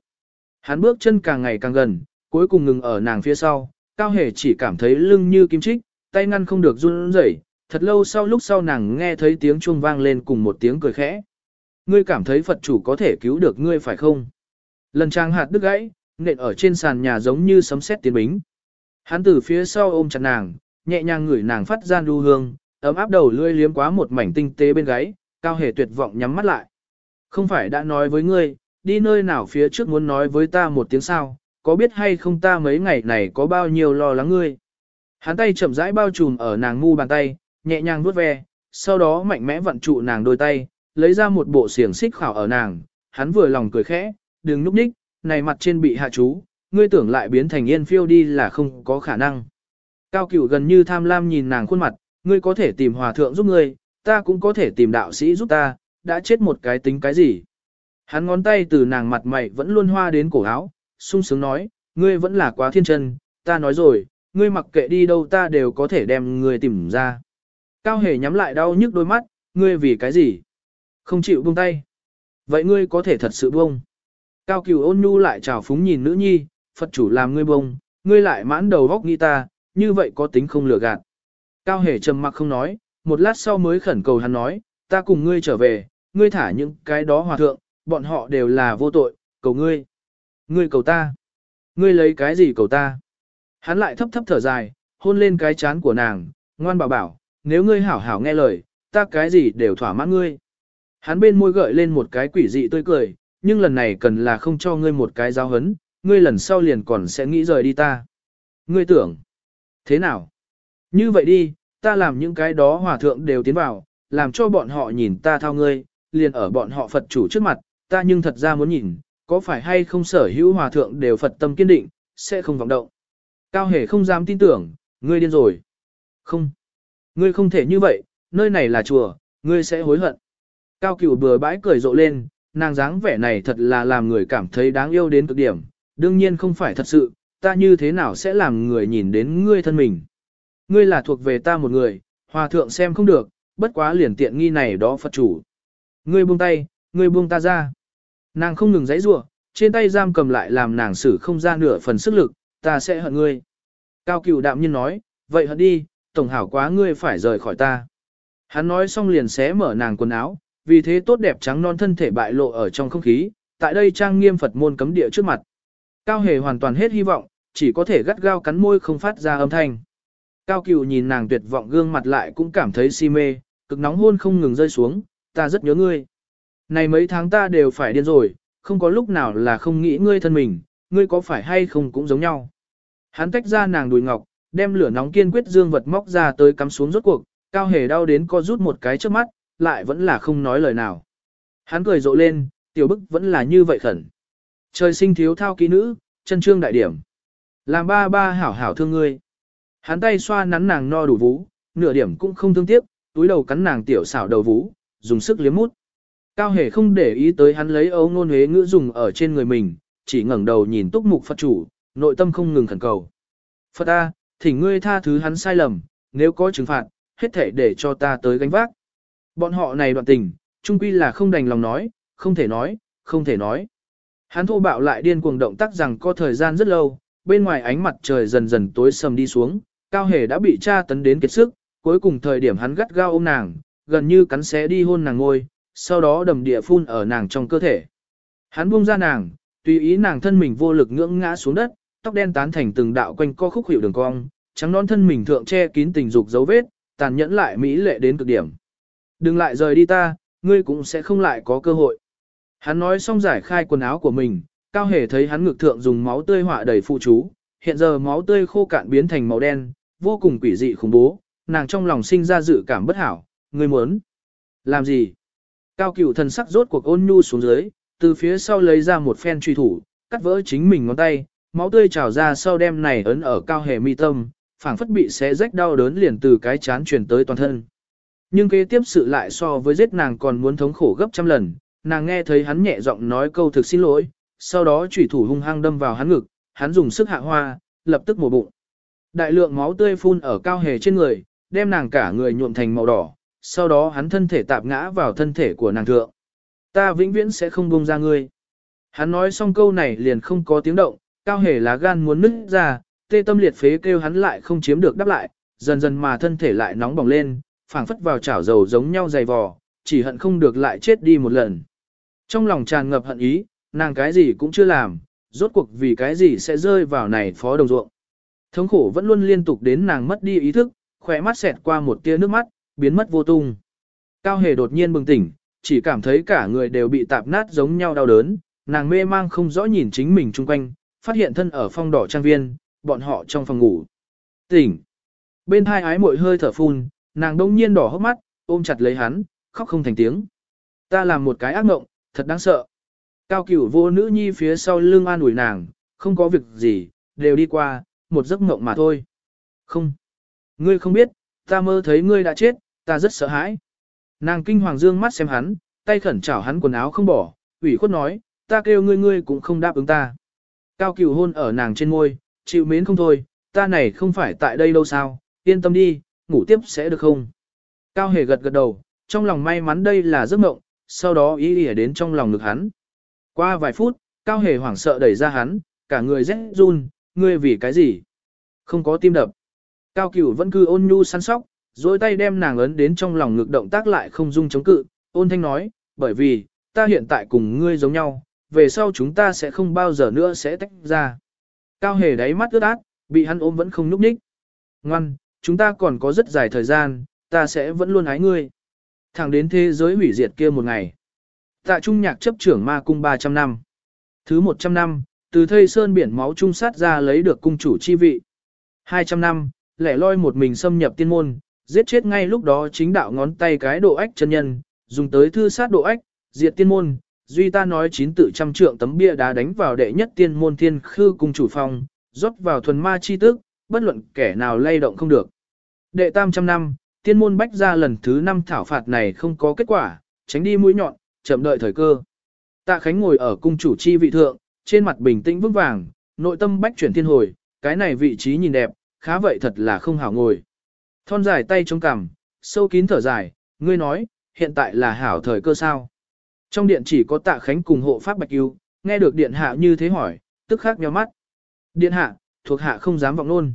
Hắn bước chân càng ngày càng gần, cuối cùng ngừng ở nàng phía sau, cao hề chỉ cảm thấy lưng như kim chích, tay ngăn không được run rẩy thật lâu sau lúc sau nàng nghe thấy tiếng chuông vang lên cùng một tiếng cười khẽ. Ngươi cảm thấy Phật chủ có thể cứu được ngươi phải không? Lần trang hạt đứt gãy, nện ở trên sàn nhà giống như sấm sét tiến bính. Hắn từ phía sau ôm chặt nàng, nhẹ nhàng ngửi nàng phát ra đu hương, ấm áp đầu lươi liếm quá một mảnh tinh tế bên gáy, cao hề tuyệt vọng nhắm mắt lại. Không phải đã nói với ngươi, đi nơi nào phía trước muốn nói với ta một tiếng sao, có biết hay không ta mấy ngày này có bao nhiêu lo lắng ngươi. Hắn tay chậm rãi bao trùm ở nàng ngu bàn tay, nhẹ nhàng vuốt ve, sau đó mạnh mẽ vặn trụ nàng đôi tay, lấy ra một bộ xiềng xích khảo ở nàng, hắn vừa lòng cười khẽ, đừng núp ních, này mặt trên bị hạ chú, ngươi tưởng lại biến thành yên phiêu đi là không có khả năng. Cao cửu gần như tham lam nhìn nàng khuôn mặt, ngươi có thể tìm hòa thượng giúp ngươi, ta cũng có thể tìm đạo sĩ giúp ta, đã chết một cái tính cái gì. Hắn ngón tay từ nàng mặt mày vẫn luôn hoa đến cổ áo, sung sướng nói, ngươi vẫn là quá thiên chân, ta nói rồi, ngươi mặc kệ đi đâu ta đều có thể đem ngươi tìm ra. Cao hề nhắm lại đau nhức đôi mắt, ngươi vì cái gì? Không chịu buông tay. Vậy ngươi có thể thật sự buông. Cao cửu ôn nhu lại chào phúng nhìn nữ nhi, Phật chủ làm ngươi buông, ngươi lại mãn đầu góc nghĩ ta, như vậy có tính không lừa gạt. Cao hề trầm mặc không nói, một lát sau mới khẩn cầu hắn nói, ta cùng ngươi trở về, ngươi thả những cái đó hòa thượng, bọn họ đều là vô tội, cầu ngươi. Ngươi cầu ta. Ngươi lấy cái gì cầu ta? Hắn lại thấp thấp thở dài, hôn lên cái chán của nàng, ngoan bảo bảo, nếu ngươi hảo hảo nghe lời, ta cái gì đều thỏa mãn ngươi. Hắn bên môi gợi lên một cái quỷ dị tươi cười, nhưng lần này cần là không cho ngươi một cái giáo hấn, ngươi lần sau liền còn sẽ nghĩ rời đi ta. Ngươi tưởng, thế nào? Như vậy đi, ta làm những cái đó hòa thượng đều tiến vào, làm cho bọn họ nhìn ta thao ngươi, liền ở bọn họ Phật chủ trước mặt, ta nhưng thật ra muốn nhìn, có phải hay không sở hữu hòa thượng đều Phật tâm kiên định, sẽ không vọng động. Cao hề không dám tin tưởng, ngươi điên rồi. Không. Ngươi không thể như vậy, nơi này là chùa, ngươi sẽ hối hận. Cao cửu bừa bãi cười rộ lên, nàng dáng vẻ này thật là làm người cảm thấy đáng yêu đến cực điểm. Đương nhiên không phải thật sự, ta như thế nào sẽ làm người nhìn đến ngươi thân mình. Ngươi là thuộc về ta một người, hòa thượng xem không được, bất quá liền tiện nghi này đó Phật chủ. Ngươi buông tay, ngươi buông ta ra. Nàng không ngừng giãy giụa, trên tay giam cầm lại làm nàng xử không ra nửa phần sức lực, ta sẽ hận ngươi. Cao cửu đạm nhiên nói, vậy hận đi, tổng hảo quá ngươi phải rời khỏi ta. Hắn nói xong liền xé mở nàng quần áo, vì thế tốt đẹp trắng non thân thể bại lộ ở trong không khí, tại đây trang nghiêm Phật môn cấm địa trước mặt. Cao hề hoàn toàn hết hy vọng, chỉ có thể gắt gao cắn môi không phát ra âm thanh. Cao cửu nhìn nàng tuyệt vọng gương mặt lại cũng cảm thấy si mê, cực nóng hôn không ngừng rơi xuống, ta rất nhớ ngươi. Này mấy tháng ta đều phải điên rồi, không có lúc nào là không nghĩ ngươi thân mình, ngươi có phải hay không cũng giống nhau. Hắn tách ra nàng đùi ngọc, đem lửa nóng kiên quyết dương vật móc ra tới cắm xuống rốt cuộc, cao hề đau đến co rút một cái trước mắt, lại vẫn là không nói lời nào. Hắn cười rộ lên, tiểu bức vẫn là như vậy khẩn. Trời sinh thiếu thao ký nữ, chân trương đại điểm. Làm ba ba hảo hảo thương ngươi. Hắn tay xoa nắn nàng no đủ vú, nửa điểm cũng không thương tiếc, túi đầu cắn nàng tiểu xảo đầu vú, dùng sức liếm mút. Cao hề không để ý tới hắn lấy ấu ngôn huế ngữ dùng ở trên người mình, chỉ ngẩng đầu nhìn túc mục Phật chủ, nội tâm không ngừng khẩn cầu. Phật A, thỉnh ngươi tha thứ hắn sai lầm, nếu có trừng phạt, hết thể để cho ta tới gánh vác. Bọn họ này đoạn tình, trung quy là không đành lòng nói, không thể nói, không thể nói. Hắn thô bạo lại điên cuồng động tác rằng có thời gian rất lâu, bên ngoài ánh mặt trời dần dần tối sầm đi xuống, cao hề đã bị tra tấn đến kiệt sức, cuối cùng thời điểm hắn gắt gao ôm nàng, gần như cắn xé đi hôn nàng ngôi, sau đó đầm địa phun ở nàng trong cơ thể. Hắn buông ra nàng, tùy ý nàng thân mình vô lực ngưỡng ngã xuống đất, tóc đen tán thành từng đạo quanh co khúc hiệu đường cong, trắng non thân mình thượng che kín tình dục dấu vết, tàn nhẫn lại mỹ lệ đến cực điểm. Đừng lại rời đi ta, ngươi cũng sẽ không lại có cơ hội. Hắn nói xong giải khai quần áo của mình, cao hề thấy hắn ngực thượng dùng máu tươi họa đầy phụ chú, hiện giờ máu tươi khô cạn biến thành màu đen, vô cùng quỷ dị khủng bố, nàng trong lòng sinh ra dự cảm bất hảo, ngươi muốn làm gì? Cao cửu thần sắc rốt cuộc ôn nhu xuống dưới, từ phía sau lấy ra một phen truy thủ, cắt vỡ chính mình ngón tay, máu tươi trào ra sau đem này ấn ở cao hề mi tâm, phảng phất bị xé rách đau đớn liền từ cái chán truyền tới toàn thân. Nhưng kế tiếp sự lại so với giết nàng còn muốn thống khổ gấp trăm lần, nàng nghe thấy hắn nhẹ giọng nói câu thực xin lỗi, sau đó chủy thủ hung hăng đâm vào hắn ngực, hắn dùng sức hạ hoa, lập tức mổ bụng. Đại lượng máu tươi phun ở cao hề trên người, đem nàng cả người nhuộm thành màu đỏ, sau đó hắn thân thể tạp ngã vào thân thể của nàng thượng. Ta vĩnh viễn sẽ không buông ra ngươi. Hắn nói xong câu này liền không có tiếng động, cao hề lá gan muốn nứt ra, tê tâm liệt phế kêu hắn lại không chiếm được đáp lại, dần dần mà thân thể lại nóng bỏng lên, phảng phất vào chảo dầu giống nhau dày vò, chỉ hận không được lại chết đi một lần. Trong lòng tràn ngập hận ý, nàng cái gì cũng chưa làm, rốt cuộc vì cái gì sẽ rơi vào này phó đồng ruộng. Thống khổ vẫn luôn liên tục đến nàng mất đi ý thức, khỏe mắt xẹt qua một tia nước mắt, biến mất vô tung. Cao hề đột nhiên bừng tỉnh, chỉ cảm thấy cả người đều bị tạp nát giống nhau đau đớn, nàng mê mang không rõ nhìn chính mình chung quanh, phát hiện thân ở phong đỏ trang viên, bọn họ trong phòng ngủ. Tỉnh. Bên hai ái muội hơi thở phun, nàng đông nhiên đỏ hốc mắt, ôm chặt lấy hắn, khóc không thành tiếng. Ta làm một cái ác mộng, thật đáng sợ. Cao cửu vô nữ nhi phía sau lưng an ủi nàng, không có việc gì, đều đi qua, một giấc mộng mà thôi. Không. Ngươi không biết, ta mơ thấy ngươi đã chết, ta rất sợ hãi. Nàng kinh hoàng dương mắt xem hắn, tay khẩn chảo hắn quần áo không bỏ, ủy khuất nói, ta kêu ngươi ngươi cũng không đáp ứng ta. Cao cửu hôn ở nàng trên môi, chịu mến không thôi, ta này không phải tại đây đâu sao, yên tâm đi, ngủ tiếp sẽ được không? Cao hề gật gật đầu, trong lòng may mắn đây là giấc mộng, sau đó ý ỉa đến trong lòng ngực hắn. Qua vài phút, Cao hề hoảng sợ đẩy ra hắn, cả người rét run, ngươi vì cái gì? Không có tim đập. Cao cửu vẫn cứ ôn nhu săn sóc, dối tay đem nàng ấn đến trong lòng ngực động tác lại không dung chống cự, ôn thanh nói, bởi vì, ta hiện tại cùng ngươi giống nhau, về sau chúng ta sẽ không bao giờ nữa sẽ tách ra. Cao hề đáy mắt ướt át, bị hắn ôm vẫn không núp ních. Ngoan, chúng ta còn có rất dài thời gian, ta sẽ vẫn luôn ái ngươi. Thẳng đến thế giới hủy diệt kia một ngày. Tạ trung nhạc chấp trưởng ma cung 300 năm. Thứ 100 năm, từ thây sơn biển máu trung sát ra lấy được cung chủ chi vị. 200 năm, lẻ loi một mình xâm nhập tiên môn, giết chết ngay lúc đó chính đạo ngón tay cái độ ách chân nhân, dùng tới thư sát độ ách, diệt tiên môn, duy ta nói chín tự trăm trượng tấm bia đá đánh vào đệ nhất tiên môn thiên khư cung chủ phong, rót vào thuần ma chi tức, bất luận kẻ nào lay động không được. Đệ tam trăm năm, tiên môn bách ra lần thứ năm thảo phạt này không có kết quả, tránh đi mũi nhọn, chậm đợi thời cơ. Tạ Khánh ngồi ở cung chủ chi vị thượng, trên mặt bình tĩnh vững vàng, nội tâm bách chuyển thiên hồi, cái này vị trí nhìn đẹp, khá vậy thật là không hảo ngồi. Thon dài tay chống cằm, sâu kín thở dài, ngươi nói, hiện tại là hảo thời cơ sao. Trong điện chỉ có tạ khánh cùng hộ pháp bạch yêu, nghe được điện hạ như thế hỏi, tức khắc nhíu mắt. Điện hạ, thuộc hạ không dám vọng luôn.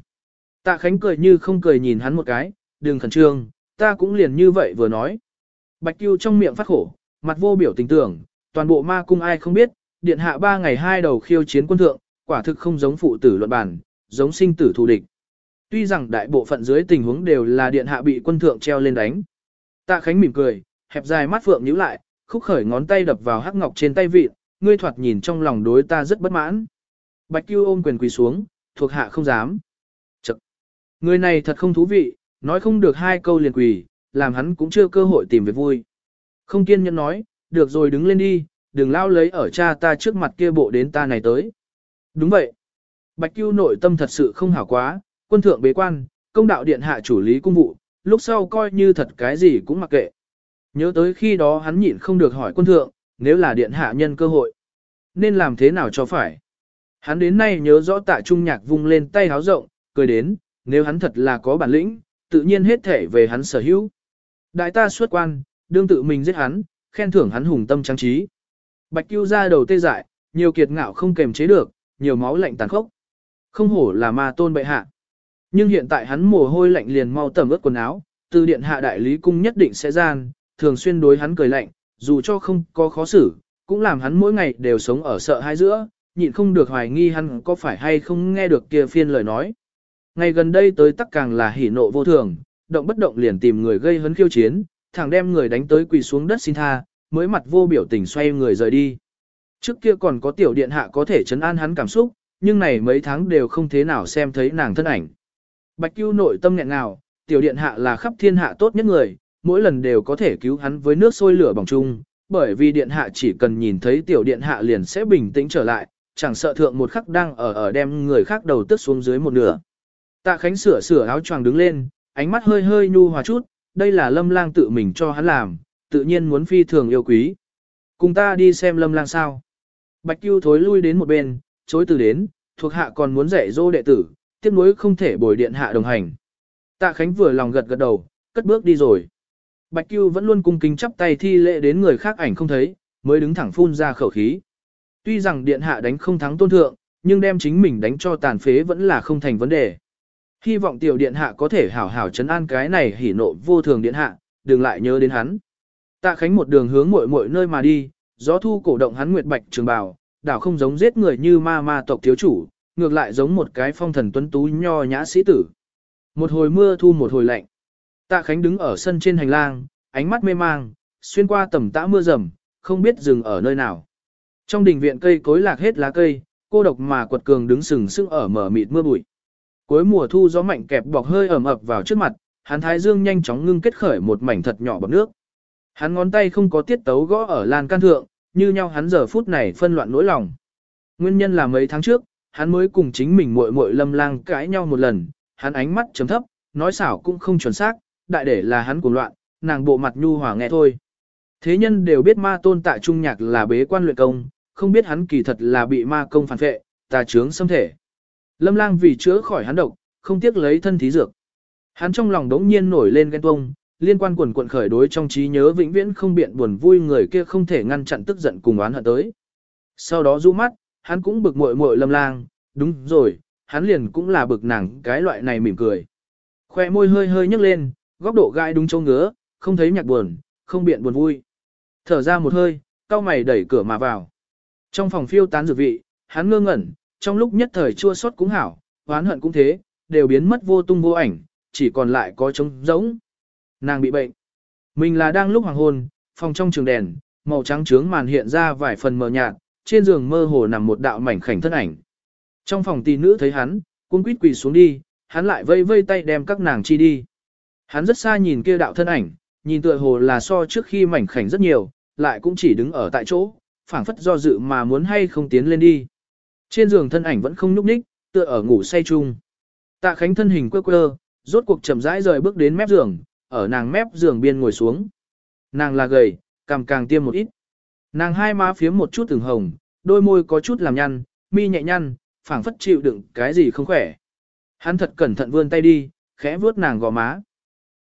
Tạ khánh cười như không cười nhìn hắn một cái, đừng khẩn trương, ta cũng liền như vậy vừa nói. Bạch yêu trong miệng phát khổ, mặt vô biểu tình tưởng, toàn bộ ma cung ai không biết, điện hạ ba ngày hai đầu khiêu chiến quân thượng, quả thực không giống phụ tử luận bản, giống sinh tử thù địch. Tuy rằng đại bộ phận dưới tình huống đều là điện hạ bị quân thượng treo lên đánh. Tạ Khánh mỉm cười, hẹp dài mắt phượng nhíu lại, khúc khởi ngón tay đập vào hắc ngọc trên tay vịt, ngươi thoạt nhìn trong lòng đối ta rất bất mãn. Bạch Cưu ôm quyền quỳ xuống, thuộc hạ không dám. Chậc. Người này thật không thú vị, nói không được hai câu liền quỳ, làm hắn cũng chưa cơ hội tìm việc vui. Không kiên nhẫn nói, được rồi đứng lên đi, đừng lao lấy ở cha ta trước mặt kia bộ đến ta này tới. Đúng vậy. Bạch Cưu nội tâm thật sự không hảo quá, quân thượng bế quan, công đạo điện hạ chủ lý cung vụ, lúc sau coi như thật cái gì cũng mặc kệ. Nhớ tới khi đó hắn nhịn không được hỏi quân thượng, nếu là điện hạ nhân cơ hội, nên làm thế nào cho phải. Hắn đến nay nhớ rõ tạ trung nhạc vung lên tay háo rộng, cười đến, nếu hắn thật là có bản lĩnh, tự nhiên hết thể về hắn sở hữu. Đại ta xuất quan, đương tự mình giết hắn, khen thưởng hắn hùng tâm trang trí. Bạch Cưu ra đầu tê dại, nhiều kiệt ngạo không kềm chế được, nhiều máu lạnh tàn khốc. Không hổ là ma tôn bệ hạ. Nhưng hiện tại hắn mồ hôi lạnh liền mau tẩm ướt quần áo, từ điện hạ đại lý cung nhất định sẽ gian, thường xuyên đối hắn cười lạnh, dù cho không có khó xử, cũng làm hắn mỗi ngày đều sống ở sợ hãi giữa, nhịn không được hoài nghi hắn có phải hay không nghe được kia phiên lời nói. Ngày gần đây tới tắc càng là hỉ nộ vô thường, động bất động liền tìm người gây hấn khiêu chiến, thẳng đem người đánh tới quỳ xuống đất xin tha, mới mặt vô biểu tình xoay người rời đi. Trước kia còn có tiểu điện hạ có thể chấn an hắn cảm xúc, nhưng này mấy tháng đều không thế nào xem thấy nàng thân ảnh. Bạch Cưu nội tâm nghẹn nào, tiểu điện hạ là khắp thiên hạ tốt nhất người, mỗi lần đều có thể cứu hắn với nước sôi lửa bỏng chung, bởi vì điện hạ chỉ cần nhìn thấy tiểu điện hạ liền sẽ bình tĩnh trở lại, chẳng sợ thượng một khắc đang ở ở đem người khác đầu tức xuống dưới một nửa. Tạ Khánh sửa sửa áo choàng đứng lên, ánh mắt hơi hơi nhu hòa chút, đây là lâm lang tự mình cho hắn làm, tự nhiên muốn phi thường yêu quý. Cùng ta đi xem lâm lang sao. Bạch Cưu thối lui đến một bên, chối từ đến, thuộc hạ còn muốn dạy dỗ đệ tử, tiếc nuối không thể bồi điện hạ đồng hành. Tạ Khánh vừa lòng gật gật đầu, cất bước đi rồi. Bạch Cưu vẫn luôn cung kính chắp tay thi lễ đến người khác ảnh không thấy, mới đứng thẳng phun ra khẩu khí. Tuy rằng điện hạ đánh không thắng tôn thượng, nhưng đem chính mình đánh cho tàn phế vẫn là không thành vấn đề. Hy vọng tiểu điện hạ có thể hảo hảo chấn an cái này hỉ nộ vô thường điện hạ, đừng lại nhớ đến hắn. Tạ Khánh một đường hướng muội muội nơi mà đi, gió thu cổ động hắn nguyệt bạch trường bào, đảo không giống giết người như ma ma tộc thiếu chủ, ngược lại giống một cái phong thần tuấn tú nho nhã sĩ tử. Một hồi mưa thu một hồi lạnh. Tạ Khánh đứng ở sân trên hành lang, ánh mắt mê mang, xuyên qua tầm tã mưa rầm, không biết dừng ở nơi nào. Trong đình viện cây cối lạc hết lá cây, cô độc mà quật cường đứng sừng sững ở mở mịt mưa bụi. Cuối mùa thu gió mạnh kẹp bọc hơi ẩm ập vào trước mặt, hắn thái dương nhanh chóng ngưng kết khởi một mảnh thật nhỏ bọt nước. Hắn ngón tay không có tiết tấu gõ ở lan can thượng, như nhau hắn giờ phút này phân loạn nỗi lòng. Nguyên nhân là mấy tháng trước, hắn mới cùng chính mình muội muội lâm lang cãi nhau một lần, hắn ánh mắt chấm thấp, nói xảo cũng không chuẩn xác, đại để là hắn cuồng loạn, nàng bộ mặt nhu hòa nghe thôi. Thế nhân đều biết ma tôn tại trung nhạc là bế quan luyện công, không biết hắn kỳ thật là bị ma công phản vệ, tà trướng xâm thể. Lâm lang vì chữa khỏi hắn độc, không tiếc lấy thân thí dược. Hắn trong lòng đống nhiên nổi lên ghen tuông, liên quan quần quận khởi đối trong trí nhớ vĩnh viễn không biện buồn vui người kia không thể ngăn chặn tức giận cùng oán hận tới. Sau đó du mắt, hắn cũng bực muội muội lâm lang, đúng rồi, hắn liền cũng là bực nàng cái loại này mỉm cười. Khoe môi hơi hơi nhấc lên, góc độ gai đúng châu ngứa, không thấy nhạc buồn, không biện buồn vui. Thở ra một hơi, cao mày đẩy cửa mà vào. Trong phòng phiêu tán dược vị, hắn ngơ ngẩn, trong lúc nhất thời chua xót cũng hảo, oán hận cũng thế, đều biến mất vô tung vô ảnh, chỉ còn lại có trống rỗng. Nàng bị bệnh. Mình là đang lúc hoàng hôn, phòng trong trường đèn, màu trắng trướng màn hiện ra vài phần mờ nhạt, trên giường mơ hồ nằm một đạo mảnh khảnh thân ảnh. Trong phòng tỷ nữ thấy hắn, cuống quýt quỳ xuống đi, hắn lại vây vây tay đem các nàng chi đi. Hắn rất xa nhìn kia đạo thân ảnh, nhìn tựa hồ là so trước khi mảnh khảnh rất nhiều, lại cũng chỉ đứng ở tại chỗ, phảng phất do dự mà muốn hay không tiến lên đi. Trên giường thân ảnh vẫn không nhúc nhích, tựa ở ngủ say chung. Tạ Khánh thân hình quơ quơ, rốt cuộc chậm rãi rời bước đến mép giường, ở nàng mép giường biên ngồi xuống. Nàng là gầy, cằm càng tiêm một ít. Nàng hai má phiếm một chút từng hồng, đôi môi có chút làm nhăn, mi nhẹ nhăn, phảng phất chịu đựng cái gì không khỏe. Hắn thật cẩn thận vươn tay đi, khẽ vuốt nàng gò má.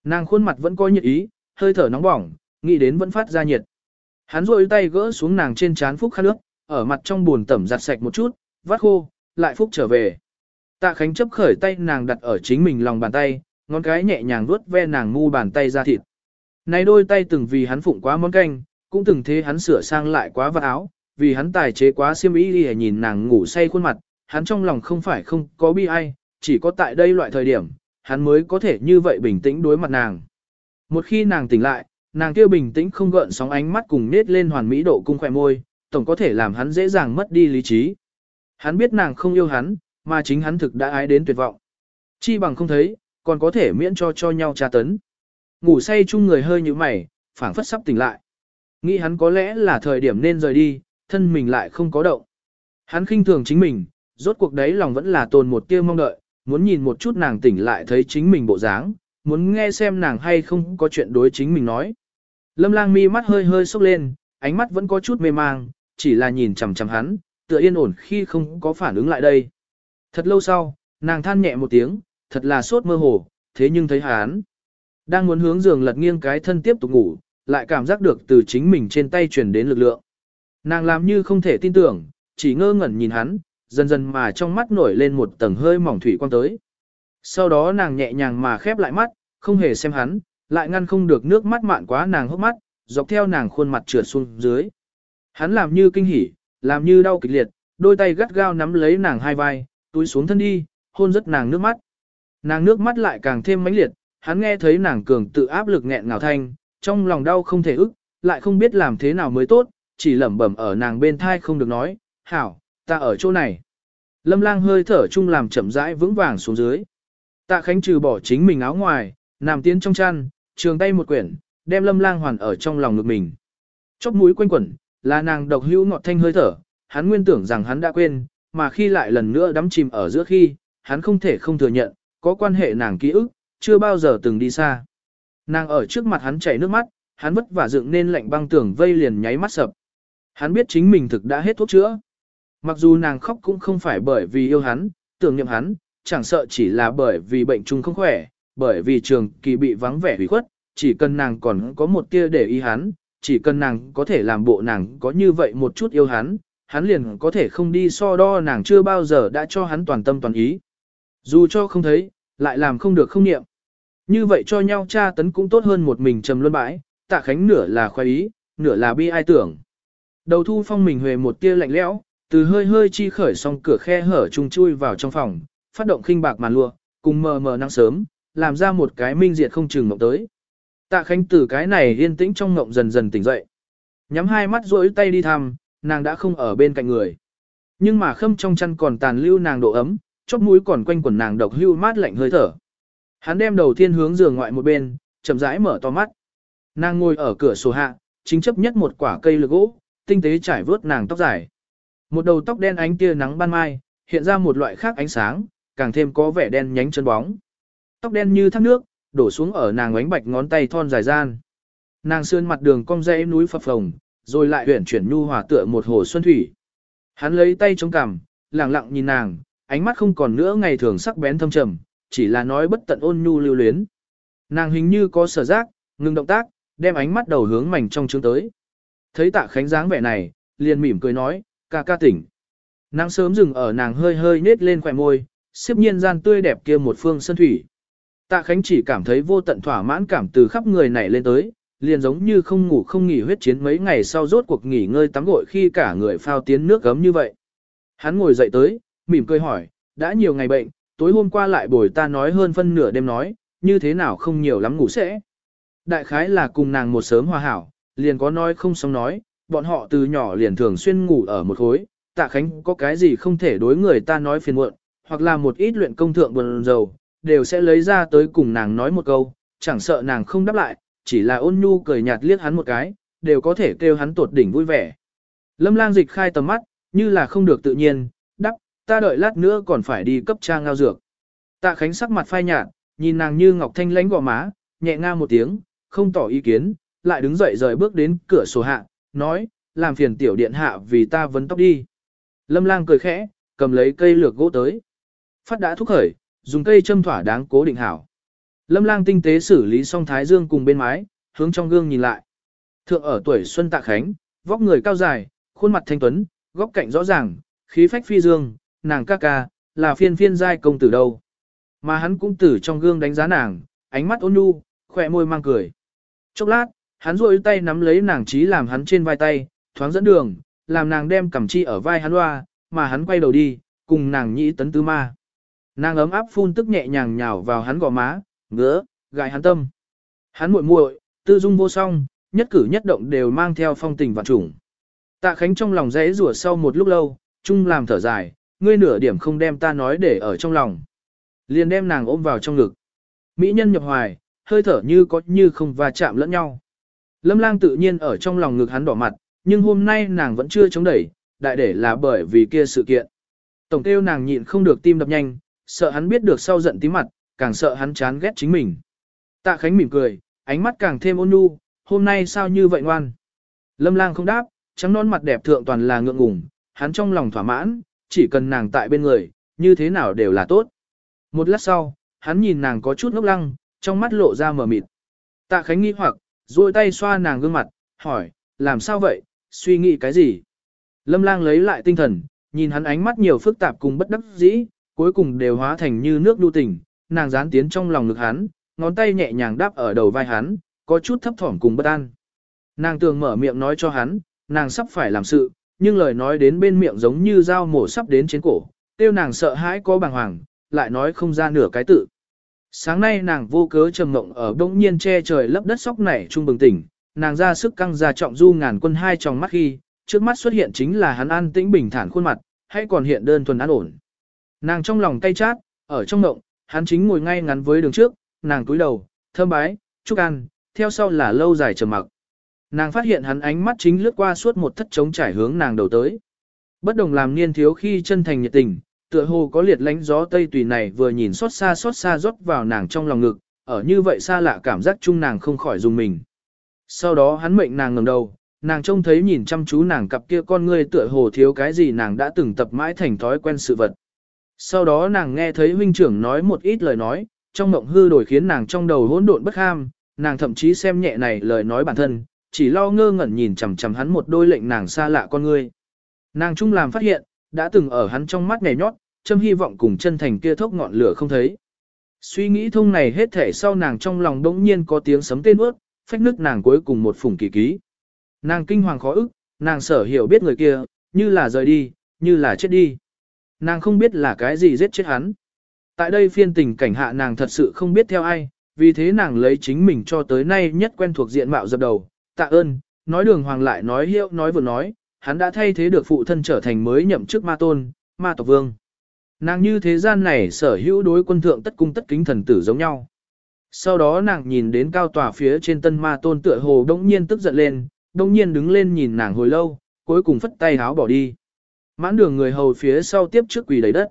Nàng khuôn mặt vẫn có nhiệt ý, hơi thở nóng bỏng, nghĩ đến vẫn phát ra nhiệt. Hắn rôi tay gỡ xuống nàng trên trán phúc khăn nước, ở mặt trong buồn tẩm giặt sạch một chút, vắt khô, lại phúc trở về. Tạ Khánh chấp khởi tay nàng đặt ở chính mình lòng bàn tay, ngón cái nhẹ nhàng vuốt ve nàng ngu bàn tay ra thịt. Này đôi tay từng vì hắn phụng quá món canh, cũng từng thế hắn sửa sang lại quá vật áo, vì hắn tài chế quá xiêm y đi nhìn nàng ngủ say khuôn mặt, hắn trong lòng không phải không có bi ai, chỉ có tại đây loại thời điểm, hắn mới có thể như vậy bình tĩnh đối mặt nàng. Một khi nàng tỉnh lại, nàng kia bình tĩnh không gợn sóng ánh mắt cùng nết lên hoàn mỹ độ cung khỏe môi, tổng có thể làm hắn dễ dàng mất đi lý trí. Hắn biết nàng không yêu hắn, mà chính hắn thực đã ái đến tuyệt vọng. Chi bằng không thấy, còn có thể miễn cho cho nhau tra tấn. Ngủ say chung người hơi như mày, phảng phất sắp tỉnh lại. Nghĩ hắn có lẽ là thời điểm nên rời đi, thân mình lại không có động. Hắn khinh thường chính mình, rốt cuộc đấy lòng vẫn là tồn một tia mong đợi, muốn nhìn một chút nàng tỉnh lại thấy chính mình bộ dáng, muốn nghe xem nàng hay không có chuyện đối chính mình nói. Lâm lang mi mắt hơi hơi sốc lên, ánh mắt vẫn có chút mê mang, chỉ là nhìn chằm chằm hắn, tựa yên ổn khi không có phản ứng lại đây. Thật lâu sau, nàng than nhẹ một tiếng, thật là sốt mơ hồ, thế nhưng thấy hắn. Đang muốn hướng giường lật nghiêng cái thân tiếp tục ngủ, lại cảm giác được từ chính mình trên tay truyền đến lực lượng. Nàng làm như không thể tin tưởng, chỉ ngơ ngẩn nhìn hắn, dần dần mà trong mắt nổi lên một tầng hơi mỏng thủy quang tới. Sau đó nàng nhẹ nhàng mà khép lại mắt, không hề xem hắn, lại ngăn không được nước mắt mạn quá nàng hốc mắt, dọc theo nàng khuôn mặt trượt xuống dưới. Hắn làm như kinh hỉ, làm như đau kịch liệt, đôi tay gắt gao nắm lấy nàng hai vai, túi xuống thân đi, hôn rất nàng nước mắt. Nàng nước mắt lại càng thêm mãnh liệt, hắn nghe thấy nàng cường tự áp lực nghẹn ngào thanh, trong lòng đau không thể ức, lại không biết làm thế nào mới tốt, chỉ lẩm bẩm ở nàng bên thai không được nói, hảo, ta ở chỗ này. Lâm lang hơi thở chung làm chậm rãi vững vàng xuống dưới. Tạ Khánh trừ bỏ chính mình áo ngoài, nằm tiến trong chăn, trường tay một quyển, đem lâm lang hoàn ở trong lòng ngực mình. Chóp mũi quanh quẩn, là nàng độc hữu ngọt thanh hơi thở, hắn nguyên tưởng rằng hắn đã quên, mà khi lại lần nữa đắm chìm ở giữa khi, hắn không thể không thừa nhận, có quan hệ nàng ký ức, chưa bao giờ từng đi xa. Nàng ở trước mặt hắn chảy nước mắt, hắn vất vả dựng nên lạnh băng tưởng vây liền nháy mắt sập. Hắn biết chính mình thực đã hết thuốc chữa. Mặc dù nàng khóc cũng không phải bởi vì yêu hắn, tưởng niệm hắn, chẳng sợ chỉ là bởi vì bệnh chung không khỏe, bởi vì trường kỳ bị vắng vẻ hủy khuất, chỉ cần nàng còn có một tia để ý hắn, chỉ cần nàng có thể làm bộ nàng có như vậy một chút yêu hắn, hắn liền có thể không đi so đo nàng chưa bao giờ đã cho hắn toàn tâm toàn ý. Dù cho không thấy, lại làm không được không niệm. Như vậy cho nhau cha tấn cũng tốt hơn một mình trầm luân bãi, tạ khánh nửa là khoái ý, nửa là bi ai tưởng. Đầu thu phong mình huề một tia lạnh lẽo, từ hơi hơi chi khởi xong cửa khe hở trùng chui vào trong phòng, phát động khinh bạc màn lụa, cùng mờ mờ nắng sớm, làm ra một cái minh diệt không chừng mộng tới. Tạ Khánh từ cái này yên tĩnh trong ngộng dần dần tỉnh dậy. Nhắm hai mắt rỗi tay đi thăm, nàng đã không ở bên cạnh người. Nhưng mà khâm trong chăn còn tàn lưu nàng độ ấm, chóp mũi còn quanh quần nàng độc hưu mát lạnh hơi thở. Hắn đem đầu tiên hướng giường ngoại một bên, chậm rãi mở to mắt. Nàng ngồi ở cửa sổ hạ, chính chấp nhất một quả cây lược gỗ, tinh tế trải vớt nàng tóc dài. Một đầu tóc đen ánh tia nắng ban mai, hiện ra một loại khác ánh sáng, càng thêm có vẻ đen nhánh chân bóng. Tóc đen như thác nước, đổ xuống ở nàng ánh bạch ngón tay thon dài gian. Nàng sơn mặt đường cong dãy núi phập phồng, rồi lại huyển chuyển nhu hòa tựa một hồ xuân thủy. Hắn lấy tay chống cằm, lặng lặng nhìn nàng, ánh mắt không còn nữa ngày thường sắc bén thâm trầm, chỉ là nói bất tận ôn nhu lưu luyến. Nàng hình như có sở giác, ngừng động tác, đem ánh mắt đầu hướng mảnh trong trướng tới. Thấy tạ khánh dáng vẻ này, liền mỉm cười nói, ca ca tỉnh. nắng sớm dừng ở nàng hơi hơi nết lên khỏe môi, xếp nhiên gian tươi đẹp kia một phương sân thủy. Tạ khánh chỉ cảm thấy vô tận thỏa mãn cảm từ khắp người này lên tới, liền giống như không ngủ không nghỉ huyết chiến mấy ngày sau rốt cuộc nghỉ ngơi tắm gội khi cả người phao tiến nước gấm như vậy. Hắn ngồi dậy tới, mỉm cười hỏi, đã nhiều ngày bệnh, tối hôm qua lại bồi ta nói hơn phân nửa đêm nói, như thế nào không nhiều lắm ngủ sẽ. Đại khái là cùng nàng một sớm hòa hảo, liền có nói không sống nói, bọn họ từ nhỏ liền thường xuyên ngủ ở một khối, tạ khánh có cái gì không thể đối người ta nói phiền muộn, hoặc là một ít luyện công thượng buồn dầu, đều sẽ lấy ra tới cùng nàng nói một câu, chẳng sợ nàng không đáp lại, chỉ là ôn nhu cười nhạt liếc hắn một cái, đều có thể kêu hắn tột đỉnh vui vẻ. Lâm lang dịch khai tầm mắt, như là không được tự nhiên, đắp, ta đợi lát nữa còn phải đi cấp trang ngao dược. Tạ Khánh sắc mặt phai nhạt, nhìn nàng như ngọc thanh lãnh gò má, nhẹ nga một tiếng, không tỏ ý kiến, lại đứng dậy rời bước đến cửa sổ hạ, nói, làm phiền tiểu điện hạ vì ta vấn tóc đi. Lâm lang cười khẽ, cầm lấy cây lược gỗ tới. Phát đã thúc khởi, dùng cây châm thỏa đáng cố định hảo. Lâm lang tinh tế xử lý xong thái dương cùng bên mái, hướng trong gương nhìn lại. Thượng ở tuổi xuân tạ khánh, vóc người cao dài, khuôn mặt thanh tuấn, góc cạnh rõ ràng, khí phách phi dương, nàng ca ca, là phiên phiên giai công tử đâu. Mà hắn cũng tử trong gương đánh giá nàng, ánh mắt ôn nhu, khỏe môi mang cười. Chốc lát, hắn rôi tay nắm lấy nàng trí làm hắn trên vai tay, thoáng dẫn đường, làm nàng đem cầm chi ở vai hắn loa, mà hắn quay đầu đi, cùng nàng nhĩ tấn tứ ma. Nàng ấm áp phun tức nhẹ nhàng nhào vào hắn gò má, ngứa, gại hắn tâm. Hắn muội muội, tư dung vô song, nhất cử nhất động đều mang theo phong tình vạn trùng. Tạ Khánh trong lòng rẽ rủa sau một lúc lâu, chung làm thở dài, ngươi nửa điểm không đem ta nói để ở trong lòng. Liền đem nàng ôm vào trong ngực. Mỹ nhân nhập hoài, hơi thở như có như không va chạm lẫn nhau. Lâm lang tự nhiên ở trong lòng ngực hắn đỏ mặt, nhưng hôm nay nàng vẫn chưa chống đẩy, đại để là bởi vì kia sự kiện. Tổng tiêu nàng nhịn không được tim đập nhanh, sợ hắn biết được sau giận tí mặt, càng sợ hắn chán ghét chính mình. Tạ Khánh mỉm cười, ánh mắt càng thêm ôn nhu, hôm nay sao như vậy ngoan. Lâm lang không đáp, trắng non mặt đẹp thượng toàn là ngượng ngùng, hắn trong lòng thỏa mãn, chỉ cần nàng tại bên người, như thế nào đều là tốt. Một lát sau, hắn nhìn nàng có chút ngốc lăng, trong mắt lộ ra mờ mịt. Tạ Khánh nghi hoặc, duỗi tay xoa nàng gương mặt, hỏi, làm sao vậy, suy nghĩ cái gì? Lâm lang lấy lại tinh thần, nhìn hắn ánh mắt nhiều phức tạp cùng bất đắc dĩ, cuối cùng đều hóa thành như nước đu tình, nàng dán tiến trong lòng ngực hắn, ngón tay nhẹ nhàng đáp ở đầu vai hắn, có chút thấp thỏm cùng bất an. Nàng tường mở miệng nói cho hắn, nàng sắp phải làm sự, nhưng lời nói đến bên miệng giống như dao mổ sắp đến trên cổ, tiêu nàng sợ hãi có bàng hoàng, lại nói không ra nửa cái tự. Sáng nay nàng vô cớ trầm mộng ở đông nhiên che trời lấp đất sóc nảy trung bừng tỉnh, nàng ra sức căng ra trọng du ngàn quân hai trong mắt khi, trước mắt xuất hiện chính là hắn an tĩnh bình thản khuôn mặt, hay còn hiện đơn thuần an ổn. Nàng trong lòng cay chát, ở trong mộng, hắn chính ngồi ngay ngắn với đường trước, nàng cúi đầu, thơm bái, chúc ăn, theo sau là lâu dài trầm mặc. Nàng phát hiện hắn ánh mắt chính lướt qua suốt một thất trống trải hướng nàng đầu tới. Bất đồng làm niên thiếu khi chân thành nhiệt tình, tựa hồ có liệt lánh gió tây tùy này vừa nhìn xót xa xót xa rót vào nàng trong lòng ngực, ở như vậy xa lạ cảm giác chung nàng không khỏi dùng mình. Sau đó hắn mệnh nàng ngẩng đầu, nàng trông thấy nhìn chăm chú nàng cặp kia con ngươi tựa hồ thiếu cái gì nàng đã từng tập mãi thành thói quen sự vật. Sau đó nàng nghe thấy huynh trưởng nói một ít lời nói, trong mộng hư đổi khiến nàng trong đầu hỗn độn bất ham, nàng thậm chí xem nhẹ này lời nói bản thân, chỉ lo ngơ ngẩn nhìn chằm chằm hắn một đôi lệnh nàng xa lạ con ngươi. Nàng chung làm phát hiện, đã từng ở hắn trong mắt nhảy nhót, châm hy vọng cùng chân thành kia thốc ngọn lửa không thấy. Suy nghĩ thông này hết thể sau nàng trong lòng đống nhiên có tiếng sấm tên ướt, phách nước nàng cuối cùng một phùng kỳ ký. Nàng kinh hoàng khó ức, nàng sở hiểu biết người kia, như là rời đi, như là chết đi. Nàng không biết là cái gì giết chết hắn. Tại đây phiên tình cảnh hạ nàng thật sự không biết theo ai, vì thế nàng lấy chính mình cho tới nay nhất quen thuộc diện mạo dập đầu, tạ ơn, nói đường hoàng lại nói hiệu nói vừa nói, hắn đã thay thế được phụ thân trở thành mới nhậm chức ma tôn, ma tộc vương. Nàng như thế gian này sở hữu đối quân thượng tất cung tất kính thần tử giống nhau. Sau đó nàng nhìn đến cao tòa phía trên tân ma tôn tựa hồ đông nhiên tức giận lên, đông nhiên đứng lên nhìn nàng hồi lâu, cuối cùng phất tay háo bỏ đi. Mãn đường người hầu phía sau tiếp trước quỳ đầy đất.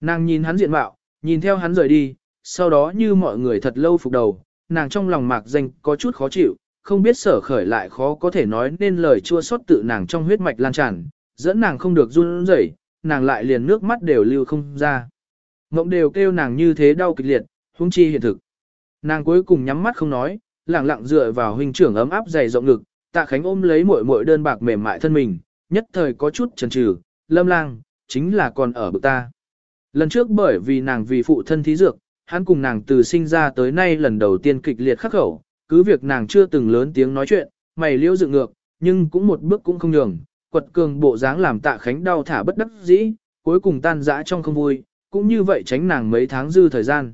Nàng nhìn hắn diện mạo, nhìn theo hắn rời đi, sau đó như mọi người thật lâu phục đầu, nàng trong lòng mạc danh có chút khó chịu, không biết sở khởi lại khó có thể nói nên lời chua xót tự nàng trong huyết mạch lan tràn, dẫn nàng không được run rẩy, nàng lại liền nước mắt đều lưu không ra. Ngộng đều kêu nàng như thế đau kịch liệt, huống chi hiện thực. Nàng cuối cùng nhắm mắt không nói, lặng lặng dựa vào huynh trưởng ấm áp dày rộng ngực, Tạ Khánh ôm lấy muội muội đơn bạc mềm mại thân mình, nhất thời có chút chần chừ, Lâm Lang, chính là còn ở bực ta. Lần trước bởi vì nàng vì phụ thân thí dược, hắn cùng nàng từ sinh ra tới nay lần đầu tiên kịch liệt khắc khẩu, cứ việc nàng chưa từng lớn tiếng nói chuyện, mày liễu dựng ngược, nhưng cũng một bước cũng không nhường, quật cường bộ dáng làm tạ khánh đau thả bất đắc dĩ, cuối cùng tan dã trong không vui, cũng như vậy tránh nàng mấy tháng dư thời gian.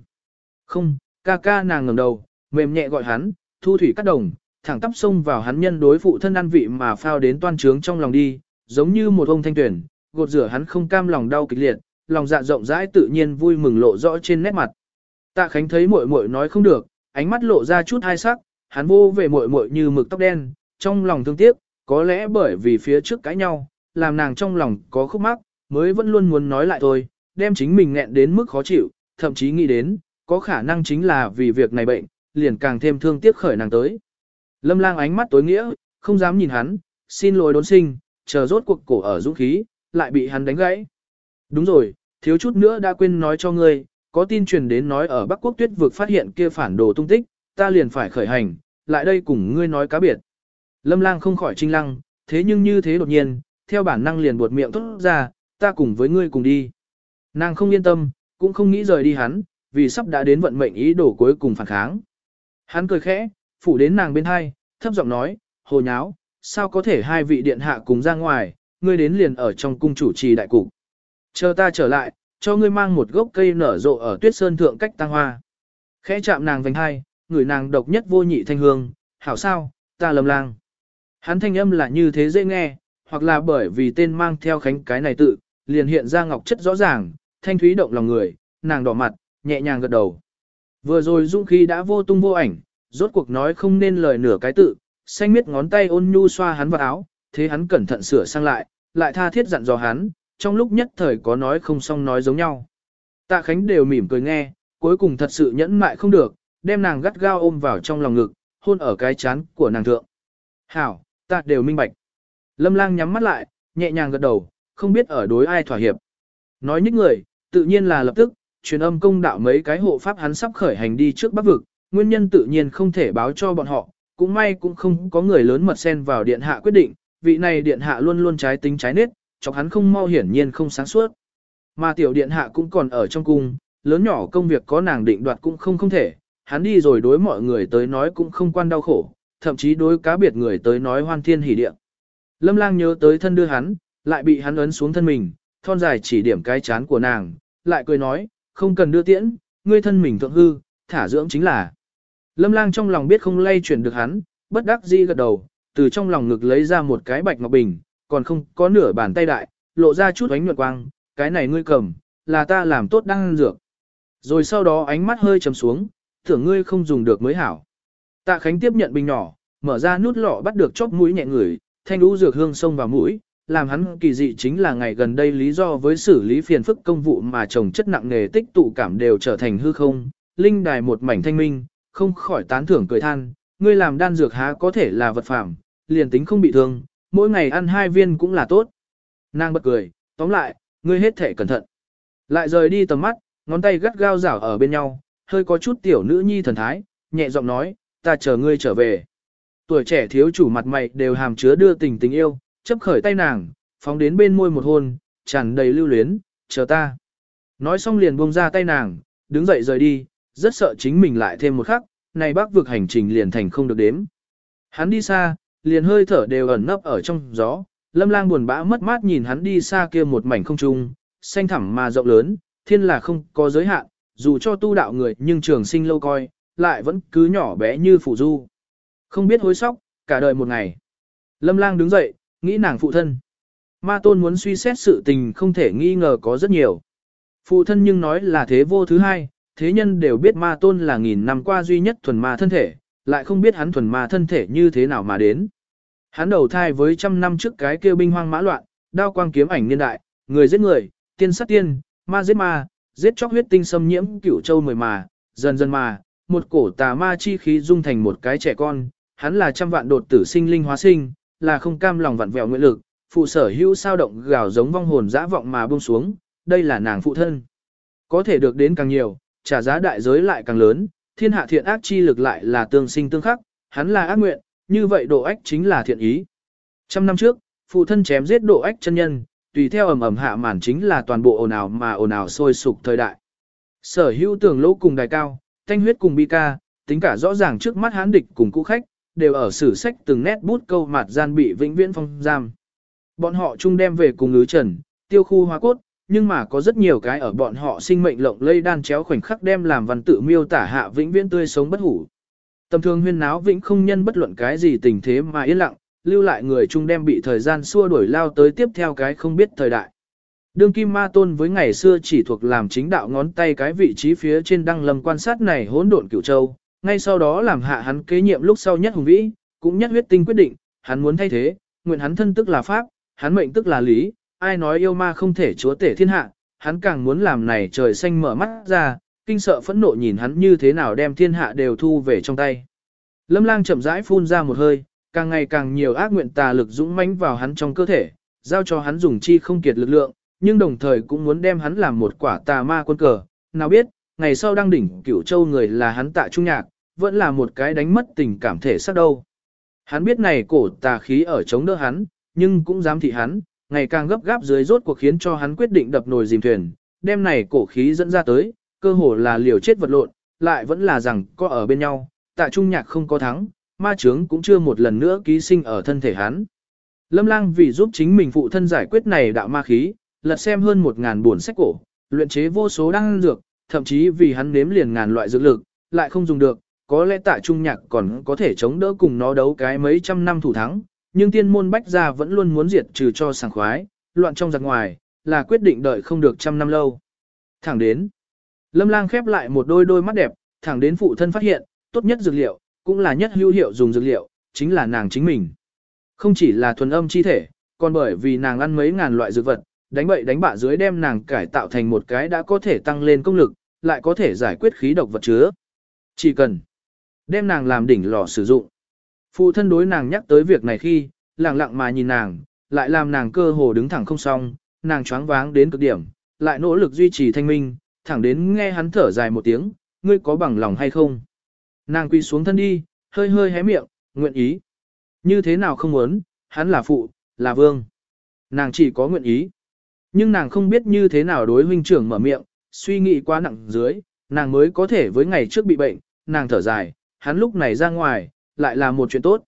Không, ca ca nàng ngẩng đầu, mềm nhẹ gọi hắn, thu thủy cắt đồng, thẳng tắp xông vào hắn nhân đối phụ thân ăn vị mà phao đến toan trướng trong lòng đi, giống như một ông thanh tuyển, gột rửa hắn không cam lòng đau kịch liệt, lòng dạ rộng rãi tự nhiên vui mừng lộ rõ trên nét mặt. Tạ Khánh thấy muội muội nói không được, ánh mắt lộ ra chút hai sắc, hắn vô về muội muội như mực tóc đen, trong lòng thương tiếc, có lẽ bởi vì phía trước cãi nhau, làm nàng trong lòng có khúc mắc, mới vẫn luôn muốn nói lại thôi, đem chính mình nghẹn đến mức khó chịu, thậm chí nghĩ đến, có khả năng chính là vì việc này bệnh, liền càng thêm thương tiếc khởi nàng tới. Lâm lang ánh mắt tối nghĩa, không dám nhìn hắn, xin lỗi đốn sinh, chờ rốt cuộc cổ ở dũng khí, lại bị hắn đánh gãy. Đúng rồi, thiếu chút nữa đã quên nói cho ngươi, có tin truyền đến nói ở Bắc Quốc tuyết vực phát hiện kia phản đồ tung tích, ta liền phải khởi hành, lại đây cùng ngươi nói cá biệt. Lâm lang không khỏi trinh lăng, thế nhưng như thế đột nhiên, theo bản năng liền buột miệng tốt ra, ta cùng với ngươi cùng đi. Nàng không yên tâm, cũng không nghĩ rời đi hắn, vì sắp đã đến vận mệnh ý đồ cuối cùng phản kháng. Hắn cười khẽ, phủ đến nàng bên hai, thấp giọng nói, hồ nháo, sao có thể hai vị điện hạ cùng ra ngoài, ngươi đến liền ở trong cung chủ trì đại cục. Chờ ta trở lại, cho ngươi mang một gốc cây nở rộ ở tuyết sơn thượng cách tăng hoa. Khẽ chạm nàng vành hai, người nàng độc nhất vô nhị thanh hương, hảo sao, ta lầm lang. Hắn thanh âm là như thế dễ nghe, hoặc là bởi vì tên mang theo khánh cái này tự, liền hiện ra ngọc chất rõ ràng, thanh thúy động lòng người, nàng đỏ mặt, nhẹ nhàng gật đầu. Vừa rồi dung khí đã vô tung vô ảnh, rốt cuộc nói không nên lời nửa cái tự, xanh miết ngón tay ôn nhu xoa hắn vào áo, thế hắn cẩn thận sửa sang lại, lại tha thiết dặn dò hắn, trong lúc nhất thời có nói không xong nói giống nhau. Tạ Khánh đều mỉm cười nghe, cuối cùng thật sự nhẫn mại không được, đem nàng gắt gao ôm vào trong lòng ngực, hôn ở cái chán của nàng thượng. Hảo, ta đều minh bạch. Lâm lang nhắm mắt lại, nhẹ nhàng gật đầu, không biết ở đối ai thỏa hiệp. Nói những người, tự nhiên là lập tức, truyền âm công đạo mấy cái hộ pháp hắn sắp khởi hành đi trước bắc vực, nguyên nhân tự nhiên không thể báo cho bọn họ, cũng may cũng không có người lớn mật xen vào điện hạ quyết định, vị này điện hạ luôn luôn trái tính trái nết, chọc hắn không mau hiển nhiên không sáng suốt. Mà tiểu điện hạ cũng còn ở trong cung, lớn nhỏ công việc có nàng định đoạt cũng không không thể, hắn đi rồi đối mọi người tới nói cũng không quan đau khổ, thậm chí đối cá biệt người tới nói hoan thiên hỉ địa. Lâm lang nhớ tới thân đưa hắn, lại bị hắn ấn xuống thân mình, thon dài chỉ điểm cái chán của nàng, lại cười nói, không cần đưa tiễn, ngươi thân mình thượng hư, thả dưỡng chính là. Lâm lang trong lòng biết không lay chuyển được hắn, bất đắc dĩ gật đầu, từ trong lòng ngực lấy ra một cái bạch ngọc bình, còn không có nửa bàn tay đại, lộ ra chút ánh nhuận quang, cái này ngươi cầm, là ta làm tốt đang ăn dược. Rồi sau đó ánh mắt hơi trầm xuống, tưởng ngươi không dùng được mới hảo. Tạ Khánh tiếp nhận bình nhỏ, mở ra nút lọ bắt được chóp mũi nhẹ ngửi, thanh đũ dược hương sông vào mũi, làm hắn kỳ dị chính là ngày gần đây lý do với xử lý phiền phức công vụ mà chồng chất nặng nghề tích tụ cảm đều trở thành hư không, linh đài một mảnh thanh minh, không khỏi tán thưởng cười than, ngươi làm đan dược há có thể là vật phẩm, liền tính không bị thương, mỗi ngày ăn hai viên cũng là tốt. Nàng bật cười, tóm lại, ngươi hết thể cẩn thận. Lại rời đi tầm mắt, ngón tay gắt gao rảo ở bên nhau, hơi có chút tiểu nữ nhi thần thái, nhẹ giọng nói, ta chờ ngươi trở về. Tuổi trẻ thiếu chủ mặt mày đều hàm chứa đưa tình tình yêu, chấp khởi tay nàng, phóng đến bên môi một hôn, tràn đầy lưu luyến, chờ ta. Nói xong liền buông ra tay nàng, đứng dậy rời đi, rất sợ chính mình lại thêm một khắc, này bác vực hành trình liền thành không được đếm. Hắn đi xa, liền hơi thở đều ẩn nấp ở trong gió, lâm lang buồn bã mất mát nhìn hắn đi xa kia một mảnh không trung, xanh thẳm mà rộng lớn, thiên là không có giới hạn, dù cho tu đạo người nhưng trường sinh lâu coi, lại vẫn cứ nhỏ bé như phủ du. Không biết hối sóc, cả đời một ngày. Lâm lang đứng dậy, nghĩ nàng phụ thân. Ma tôn muốn suy xét sự tình không thể nghi ngờ có rất nhiều. Phụ thân nhưng nói là thế vô thứ hai, thế nhân đều biết ma tôn là nghìn năm qua duy nhất thuần ma thân thể, lại không biết hắn thuần ma thân thể như thế nào mà đến. Hắn đầu thai với trăm năm trước cái kêu binh hoang mã loạn, đao quang kiếm ảnh niên đại, người giết người, tiên sát tiên, ma giết ma, giết chóc huyết tinh xâm nhiễm cửu châu mười mà, dần dần mà, một cổ tà ma chi khí dung thành một cái trẻ con, hắn là trăm vạn đột tử sinh linh hóa sinh, là không cam lòng vặn vẹo nguyện lực, phụ sở hữu sao động gào giống vong hồn dã vọng mà buông xuống, đây là nàng phụ thân. Có thể được đến càng nhiều, trả giá đại giới lại càng lớn, thiên hạ thiện ác chi lực lại là tương sinh tương khắc, hắn là ác nguyện, như vậy độ ách chính là thiện ý. Trăm năm trước, phụ thân chém giết độ ách chân nhân, tùy theo ầm ầm hạ màn chính là toàn bộ ồn ào mà ồn ào sôi sục thời đại. Sở hữu tường lỗ cùng đài cao, thanh huyết cùng bi ca, tính cả rõ ràng trước mắt hán địch cùng cũ khách, đều ở sử sách từng nét bút câu mặt gian bị vĩnh viễn phong giam. Bọn họ chung đem về cùng ứ trần, tiêu khu hóa cốt, nhưng mà có rất nhiều cái ở bọn họ sinh mệnh lộng lây đan chéo khoảnh khắc đem làm văn tự miêu tả hạ vĩnh viễn tươi sống bất hủ. Tầm thường huyên náo vĩnh không nhân bất luận cái gì tình thế mà yên lặng, lưu lại người chung đem bị thời gian xua đuổi lao tới tiếp theo cái không biết thời đại. Đương Kim Ma Tôn với ngày xưa chỉ thuộc làm chính đạo ngón tay cái vị trí phía trên đăng lâm quan sát này hỗn độn cửu châu, ngay sau đó làm hạ hắn kế nhiệm lúc sau nhất hùng vĩ, cũng nhất huyết tinh quyết định, hắn muốn thay thế, nguyện hắn thân tức là pháp, hắn mệnh tức là lý, ai nói yêu ma không thể chúa tể thiên hạ, hắn càng muốn làm này trời xanh mở mắt ra, kinh sợ phẫn nộ nhìn hắn như thế nào đem thiên hạ đều thu về trong tay. Lâm lang chậm rãi phun ra một hơi, càng ngày càng nhiều ác nguyện tà lực dũng mãnh vào hắn trong cơ thể, giao cho hắn dùng chi không kiệt lực lượng, nhưng đồng thời cũng muốn đem hắn làm một quả tà ma quân cờ. Nào biết, ngày sau đăng đỉnh cửu châu người là hắn tạ trung nhạc, vẫn là một cái đánh mất tình cảm thể xác đâu. Hắn biết này cổ tà khí ở chống đỡ hắn, nhưng cũng dám thị hắn, ngày càng gấp gáp dưới rốt cuộc khiến cho hắn quyết định đập nồi dìm thuyền, đem này cổ khí dẫn ra tới, cơ hồ là liều chết vật lộn, lại vẫn là rằng có ở bên nhau, tạ trung nhạc không có thắng, ma trướng cũng chưa một lần nữa ký sinh ở thân thể hắn. Lâm lang vì giúp chính mình phụ thân giải quyết này đạo ma khí, lật xem hơn một ngàn buồn sách cổ, luyện chế vô số đan dược, thậm chí vì hắn nếm liền ngàn loại dược lực, lại không dùng được, có lẽ tạ trung nhạc còn có thể chống đỡ cùng nó đấu cái mấy trăm năm thủ thắng, nhưng tiên môn bách gia vẫn luôn muốn diệt trừ cho sảng khoái, loạn trong giặc ngoài, là quyết định đợi không được trăm năm lâu. Thẳng đến, lâm lang khép lại một đôi đôi mắt đẹp, thẳng đến phụ thân phát hiện, tốt nhất dược liệu, cũng là nhất hữu hiệu dùng dược liệu, chính là nàng chính mình. Không chỉ là thuần âm chi thể, còn bởi vì nàng ăn mấy ngàn loại dược vật, đánh bậy đánh bạ dưới đem nàng cải tạo thành một cái đã có thể tăng lên công lực, lại có thể giải quyết khí độc vật chứa. Chỉ cần đem nàng làm đỉnh lò sử dụng. Phụ thân đối nàng nhắc tới việc này khi, lặng lặng mà nhìn nàng, lại làm nàng cơ hồ đứng thẳng không xong, nàng choáng váng đến cực điểm, lại nỗ lực duy trì thanh minh, thẳng đến nghe hắn thở dài một tiếng, ngươi có bằng lòng hay không? Nàng quỳ xuống thân đi, hơi hơi hé miệng, nguyện ý. Như thế nào không muốn, hắn là phụ, là vương. Nàng chỉ có nguyện ý. Nhưng nàng không biết như thế nào đối huynh trưởng mở miệng, suy nghĩ quá nặng dưới, nàng mới có thể với ngày trước bị bệnh, nàng thở dài, hắn lúc này ra ngoài, lại là một chuyện tốt.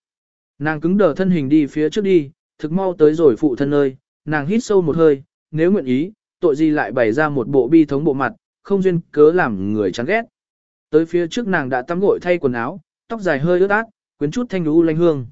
Nàng cứng đờ thân hình đi phía trước đi, thực mau tới rồi phụ thân nơi, nàng hít sâu một hơi, nếu nguyện ý, tội gì lại bày ra một bộ bi thống bộ mặt, không duyên cớ làm người chán ghét. Tới phía trước nàng đã tắm gội thay quần áo, tóc dài hơi ướt át, quyến chút thanh lũ lanh hương.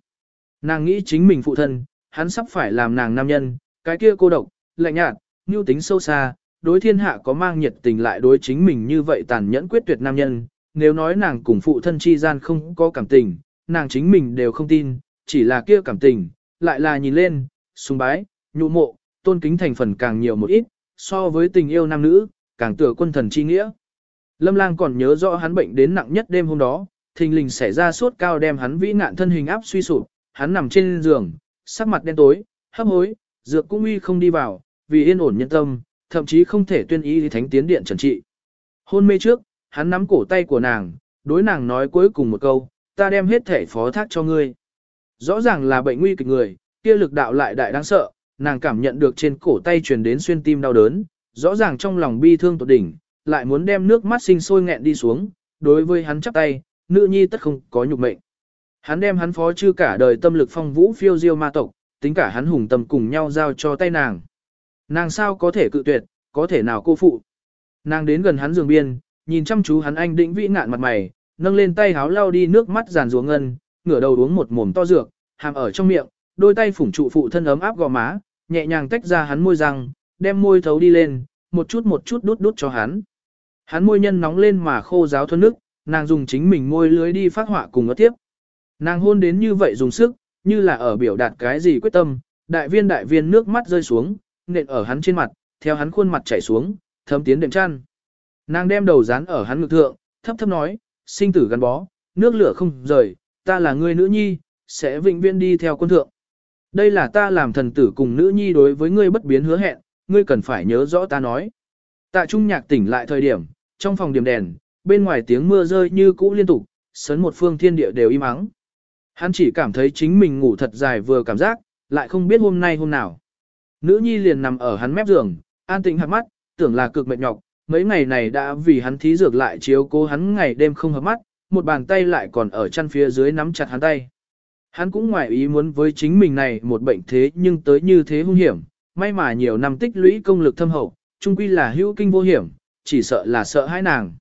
Nàng nghĩ chính mình phụ thân, hắn sắp phải làm nàng nam nhân, cái kia cô độc, lạnh nhạt, nhu tính sâu xa, đối thiên hạ có mang nhiệt tình lại đối chính mình như vậy tàn nhẫn quyết tuyệt nam nhân. Nếu nói nàng cùng phụ thân chi gian không có cảm tình, nàng chính mình đều không tin, chỉ là kia cảm tình, lại là nhìn lên, sùng bái, nhụ mộ, tôn kính thành phần càng nhiều một ít, so với tình yêu nam nữ, càng tựa quân thần chi nghĩa. Lâm lang còn nhớ rõ hắn bệnh đến nặng nhất đêm hôm đó, thình lình xảy ra sốt cao đem hắn vĩ nạn thân hình áp suy sụp, hắn nằm trên giường, sắc mặt đen tối, hấp hối, dược cũng uy không đi vào, vì yên ổn nhân tâm, thậm chí không thể tuyên ý thánh tiến điện trần trị. Hôn mê trước, hắn nắm cổ tay của nàng, đối nàng nói cuối cùng một câu, ta đem hết thể phó thác cho ngươi. Rõ ràng là bệnh nguy kịch người, kia lực đạo lại đại đáng sợ, nàng cảm nhận được trên cổ tay truyền đến xuyên tim đau đớn, rõ ràng trong lòng bi thương tột đỉnh, lại muốn đem nước mắt sinh sôi nghẹn đi xuống, đối với hắn chắp tay, nữ nhi tất không có nhục mệnh. Hắn đem hắn phó chư cả đời tâm lực phong vũ phiêu diêu ma tộc, tính cả hắn hùng tâm cùng nhau giao cho tay nàng. Nàng sao có thể cự tuyệt, có thể nào cô phụ. Nàng đến gần hắn giường biên, nhìn chăm chú hắn anh định vĩ ngạn mặt mày, nâng lên tay háo lau đi nước mắt giàn ruộng ngân, ngửa đầu uống một mồm to dược, hàm ở trong miệng, đôi tay phủng trụ phụ thân ấm áp gò má, nhẹ nhàng tách ra hắn môi răng, đem môi thấu đi lên, một chút một chút đút đút cho hắn. Hắn môi nhân nóng lên mà khô giáo thuần nước, nàng dùng chính mình môi lưới đi phát họa cùng ớt tiếp. Nàng hôn đến như vậy dùng sức, như là ở biểu đạt cái gì quyết tâm, đại viên đại viên nước mắt rơi xuống, nện ở hắn trên mặt, theo hắn khuôn mặt chảy xuống, thấm tiến đệm chăn. Nàng đem đầu dán ở hắn ngực thượng, thấp thấp nói, sinh tử gắn bó, nước lửa không rời, ta là người nữ nhi, sẽ vĩnh viễn đi theo quân thượng. Đây là ta làm thần tử cùng nữ nhi đối với ngươi bất biến hứa hẹn, ngươi cần phải nhớ rõ ta nói. Tạ Trung Nhạc tỉnh lại thời điểm, trong phòng điểm đèn, bên ngoài tiếng mưa rơi như cũ liên tục, sấn một phương thiên địa đều im ắng. Hắn chỉ cảm thấy chính mình ngủ thật dài vừa cảm giác, lại không biết hôm nay hôm nào. Nữ nhi liền nằm ở hắn mép giường, an tĩnh hạt mắt, tưởng là cực mệt nhọc, mấy ngày này đã vì hắn thí dược lại chiếu cố hắn ngày đêm không hợp mắt, một bàn tay lại còn ở chăn phía dưới nắm chặt hắn tay. Hắn cũng ngoài ý muốn với chính mình này một bệnh thế nhưng tới như thế hung hiểm, may mà nhiều năm tích lũy công lực thâm hậu, chung quy là hữu kinh vô hiểm, chỉ sợ là sợ hãi nàng.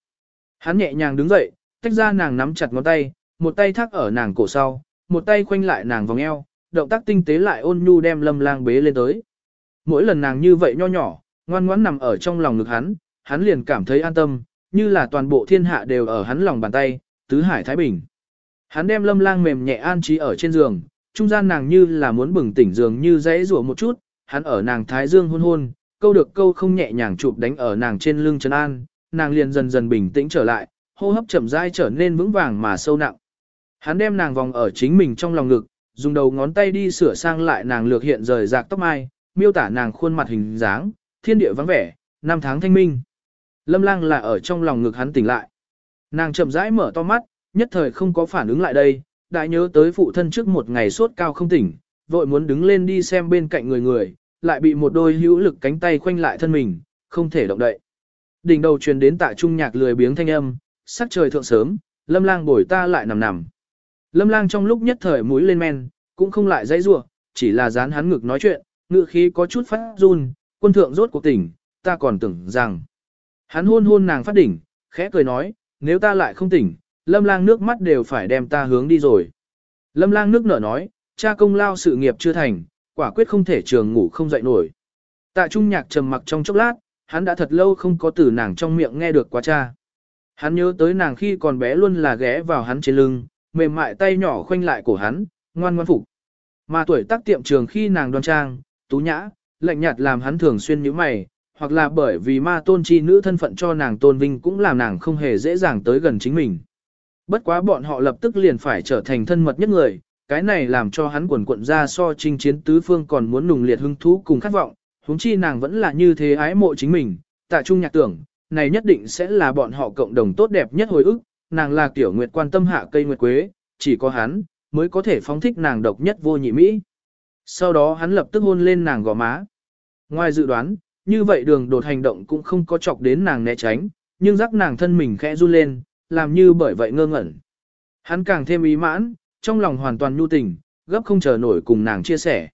Hắn nhẹ nhàng đứng dậy, tách ra nàng nắm chặt ngón tay, một tay thắt ở nàng cổ sau, một tay khoanh lại nàng vòng eo, động tác tinh tế lại ôn nhu đem lâm lang bế lên tới. Mỗi lần nàng như vậy nho nhỏ, ngoan ngoãn nằm ở trong lòng ngực hắn, hắn liền cảm thấy an tâm, như là toàn bộ thiên hạ đều ở hắn lòng bàn tay, tứ hải thái bình. Hắn đem lâm lang mềm nhẹ an trí ở trên giường, trung gian nàng như là muốn bừng tỉnh giường như dãy rủa một chút, hắn ở nàng thái dương hôn hôn, câu được câu không nhẹ nhàng chụp đánh ở nàng trên lưng chân an, nàng liền dần dần bình tĩnh trở lại, hô hấp chậm rãi trở nên vững vàng mà sâu nặng. Hắn đem nàng vòng ở chính mình trong lòng ngực, dùng đầu ngón tay đi sửa sang lại nàng lược hiện rời rạc tóc mai, miêu tả nàng khuôn mặt hình dáng, thiên địa vắng vẻ, năm tháng thanh minh. Lâm lang là ở trong lòng ngực hắn tỉnh lại. Nàng chậm rãi mở to mắt, nhất thời không có phản ứng lại đây, đại nhớ tới phụ thân trước một ngày sốt cao không tỉnh, vội muốn đứng lên đi xem bên cạnh người người, lại bị một đôi hữu lực cánh tay khoanh lại thân mình, không thể động đậy. Đỉnh đầu truyền đến tạ trung nhạc lười biếng thanh âm, sắc trời thượng sớm, lâm lang bồi ta lại nằm nằm. Lâm lang trong lúc nhất thời mũi lên men, cũng không lại dãy rủa chỉ là dán hắn ngực nói chuyện, ngự khí có chút phát run, quân thượng rốt cuộc tỉnh, ta còn tưởng rằng. Hắn hôn hôn nàng phát đỉnh, khẽ cười nói, nếu ta lại không tỉnh, lâm lang nước mắt đều phải đem ta hướng đi rồi. Lâm lang nước nở nói, cha công lao sự nghiệp chưa thành, quả quyết không thể trường ngủ không dậy nổi. Tạ Trung Nhạc trầm mặc trong chốc lát, hắn đã thật lâu không có từ nàng trong miệng nghe được quá cha. Hắn nhớ tới nàng khi còn bé luôn là ghé vào hắn trên lưng, mềm mại tay nhỏ khoanh lại cổ hắn, ngoan ngoan phục. Mà tuổi tác tiệm trường khi nàng đoan trang, tú nhã, lạnh nhạt làm hắn thường xuyên nhíu mày, hoặc là bởi vì ma tôn chi nữ thân phận cho nàng tôn vinh cũng làm nàng không hề dễ dàng tới gần chính mình. Bất quá bọn họ lập tức liền phải trở thành thân mật nhất người, cái này làm cho hắn quần quận ra so chinh chiến tứ phương còn muốn nùng liệt hứng thú cùng khát vọng, huống chi nàng vẫn là như thế ái mộ chính mình, tạ trung nhạc tưởng, này nhất định sẽ là bọn họ cộng đồng tốt đẹp nhất hồi ức, nàng là tiểu nguyệt quan tâm hạ cây nguyệt quế, chỉ có hắn, mới có thể phóng thích nàng độc nhất vô nhị Mỹ. Sau đó hắn lập tức hôn lên nàng gò má. Ngoài dự đoán, như vậy đường đột hành động cũng không có chọc đến nàng né tránh, nhưng rắc nàng thân mình khẽ run lên, làm như bởi vậy ngơ ngẩn. Hắn càng thêm ý mãn, trong lòng hoàn toàn nhu tình, gấp không chờ nổi cùng nàng chia sẻ.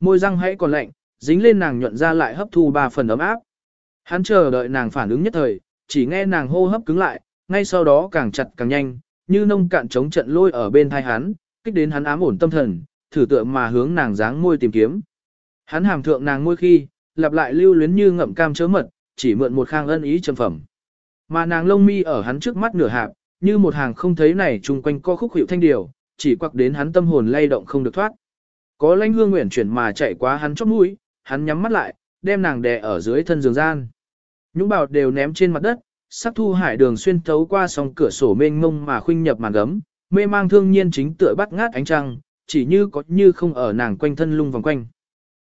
Môi răng hãy còn lạnh, dính lên nàng nhuận ra lại hấp thu ba phần ấm áp. Hắn chờ đợi nàng phản ứng nhất thời, chỉ nghe nàng hô hấp cứng lại, ngay sau đó càng chặt càng nhanh, như nông cạn chống trận lôi ở bên thai hắn, kích đến hắn ám ổn tâm thần, thử tựa mà hướng nàng dáng môi tìm kiếm. Hắn hàm thượng nàng môi khi, lặp lại lưu luyến như ngậm cam chớ mật, chỉ mượn một khang ân ý trầm phẩm. Mà nàng lông mi ở hắn trước mắt nửa hạp, như một hàng không thấy này chung quanh co khúc hiệu thanh điều, chỉ quặc đến hắn tâm hồn lay động không được thoát. Có lãnh hương nguyện chuyển mà chạy qua hắn chóp mũi, hắn nhắm mắt lại, đem nàng đè ở dưới thân giường gian. Nhũng bào đều ném trên mặt đất, sắc thu hải đường xuyên thấu qua song cửa sổ mênh mông mà khuynh nhập màn gấm, mê mang thương nhiên chính tựa bắt ngát ánh trăng, chỉ như có như không ở nàng quanh thân lung vòng quanh.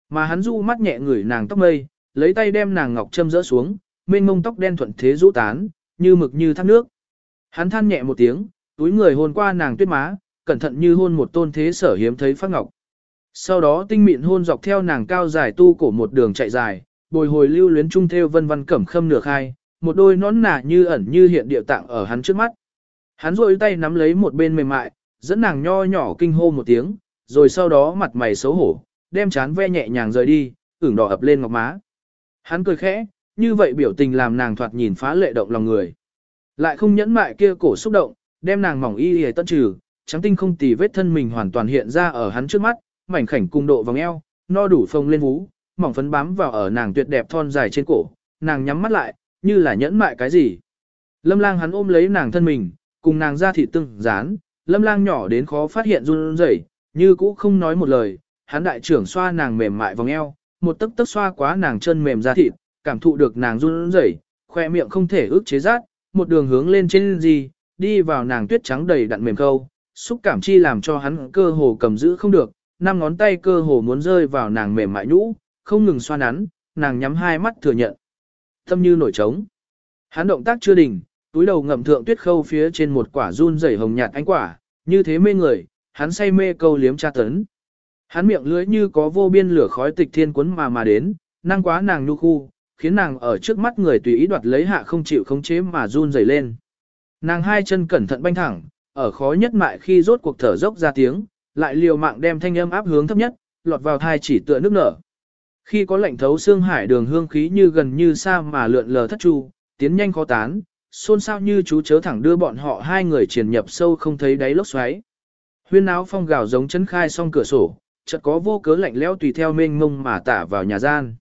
Mà hắn du mắt nhẹ ngửi nàng tóc mây, lấy tay đem nàng ngọc châm rỡ xuống, mênh mông tóc đen thuận thế rũ tán, như mực như thác nước. Hắn than nhẹ một tiếng, túi người hôn qua nàng tuyết má, cẩn thận như hôn một tôn thế sở hiếm thấy phát ngọc. Sau đó tinh mịn hôn dọc theo nàng cao dài tu cổ một đường chạy dài, bồi hồi lưu luyến trung theo vân vân cẩm khâm nửa khai, một đôi nón nà như ẩn như hiện địa tạng ở hắn trước mắt. Hắn rôi tay nắm lấy một bên mềm mại, dẫn nàng nho nhỏ kinh hô một tiếng, rồi sau đó mặt mày xấu hổ, đem chán ve nhẹ nhàng rời đi, ửng đỏ ập lên ngọc má. Hắn cười khẽ, như vậy biểu tình làm nàng thoạt nhìn phá lệ động lòng người. Lại không nhẫn mại kia cổ xúc động, đem nàng mỏng y y tân trừ, trắng tinh không tì vết thân mình hoàn toàn hiện ra ở hắn trước mắt, mảnh khảnh cung độ vòng eo, no đủ phông lên vú, mỏng phấn bám vào ở nàng tuyệt đẹp thon dài trên cổ, nàng nhắm mắt lại, như là nhẫn mại cái gì. Lâm lang hắn ôm lấy nàng thân mình, cùng nàng ra thịt tương dán, lâm lang nhỏ đến khó phát hiện run rẩy, như cũ không nói một lời, hắn đại trưởng xoa nàng mềm mại vòng eo, một tấc tấc xoa quá nàng chân mềm ra thịt, cảm thụ được nàng run rẩy, khoe miệng không thể ước chế rát, một đường hướng lên trên gì, đi vào nàng tuyết trắng đầy đặn mềm khâu, xúc cảm chi làm cho hắn cơ hồ cầm giữ không được, năm ngón tay cơ hồ muốn rơi vào nàng mềm mại nhũ, không ngừng xoa nắn, nàng nhắm hai mắt thừa nhận. Tâm như nổi trống. Hắn động tác chưa đình túi đầu ngậm thượng tuyết khâu phía trên một quả run rẩy hồng nhạt ánh quả, như thế mê người, hắn say mê câu liếm tra tấn. Hắn miệng lưỡi như có vô biên lửa khói tịch thiên cuốn mà mà đến, năng quá nàng nhu khu, khiến nàng ở trước mắt người tùy ý đoạt lấy hạ không chịu khống chế mà run rẩy lên. Nàng hai chân cẩn thận banh thẳng, ở khó nhất mại khi rốt cuộc thở dốc ra tiếng, lại liều mạng đem thanh âm áp hướng thấp nhất, lọt vào thai chỉ tựa nước nở. Khi có lệnh thấu xương hải đường hương khí như gần như xa mà lượn lờ thất chu, tiến nhanh khó tán, xôn xao như chú chớ thẳng đưa bọn họ hai người triển nhập sâu không thấy đáy lốc xoáy. Huyên áo phong gào giống chấn khai song cửa sổ, chợt có vô cớ lạnh lẽo tùy theo mênh mông mà tả vào nhà gian.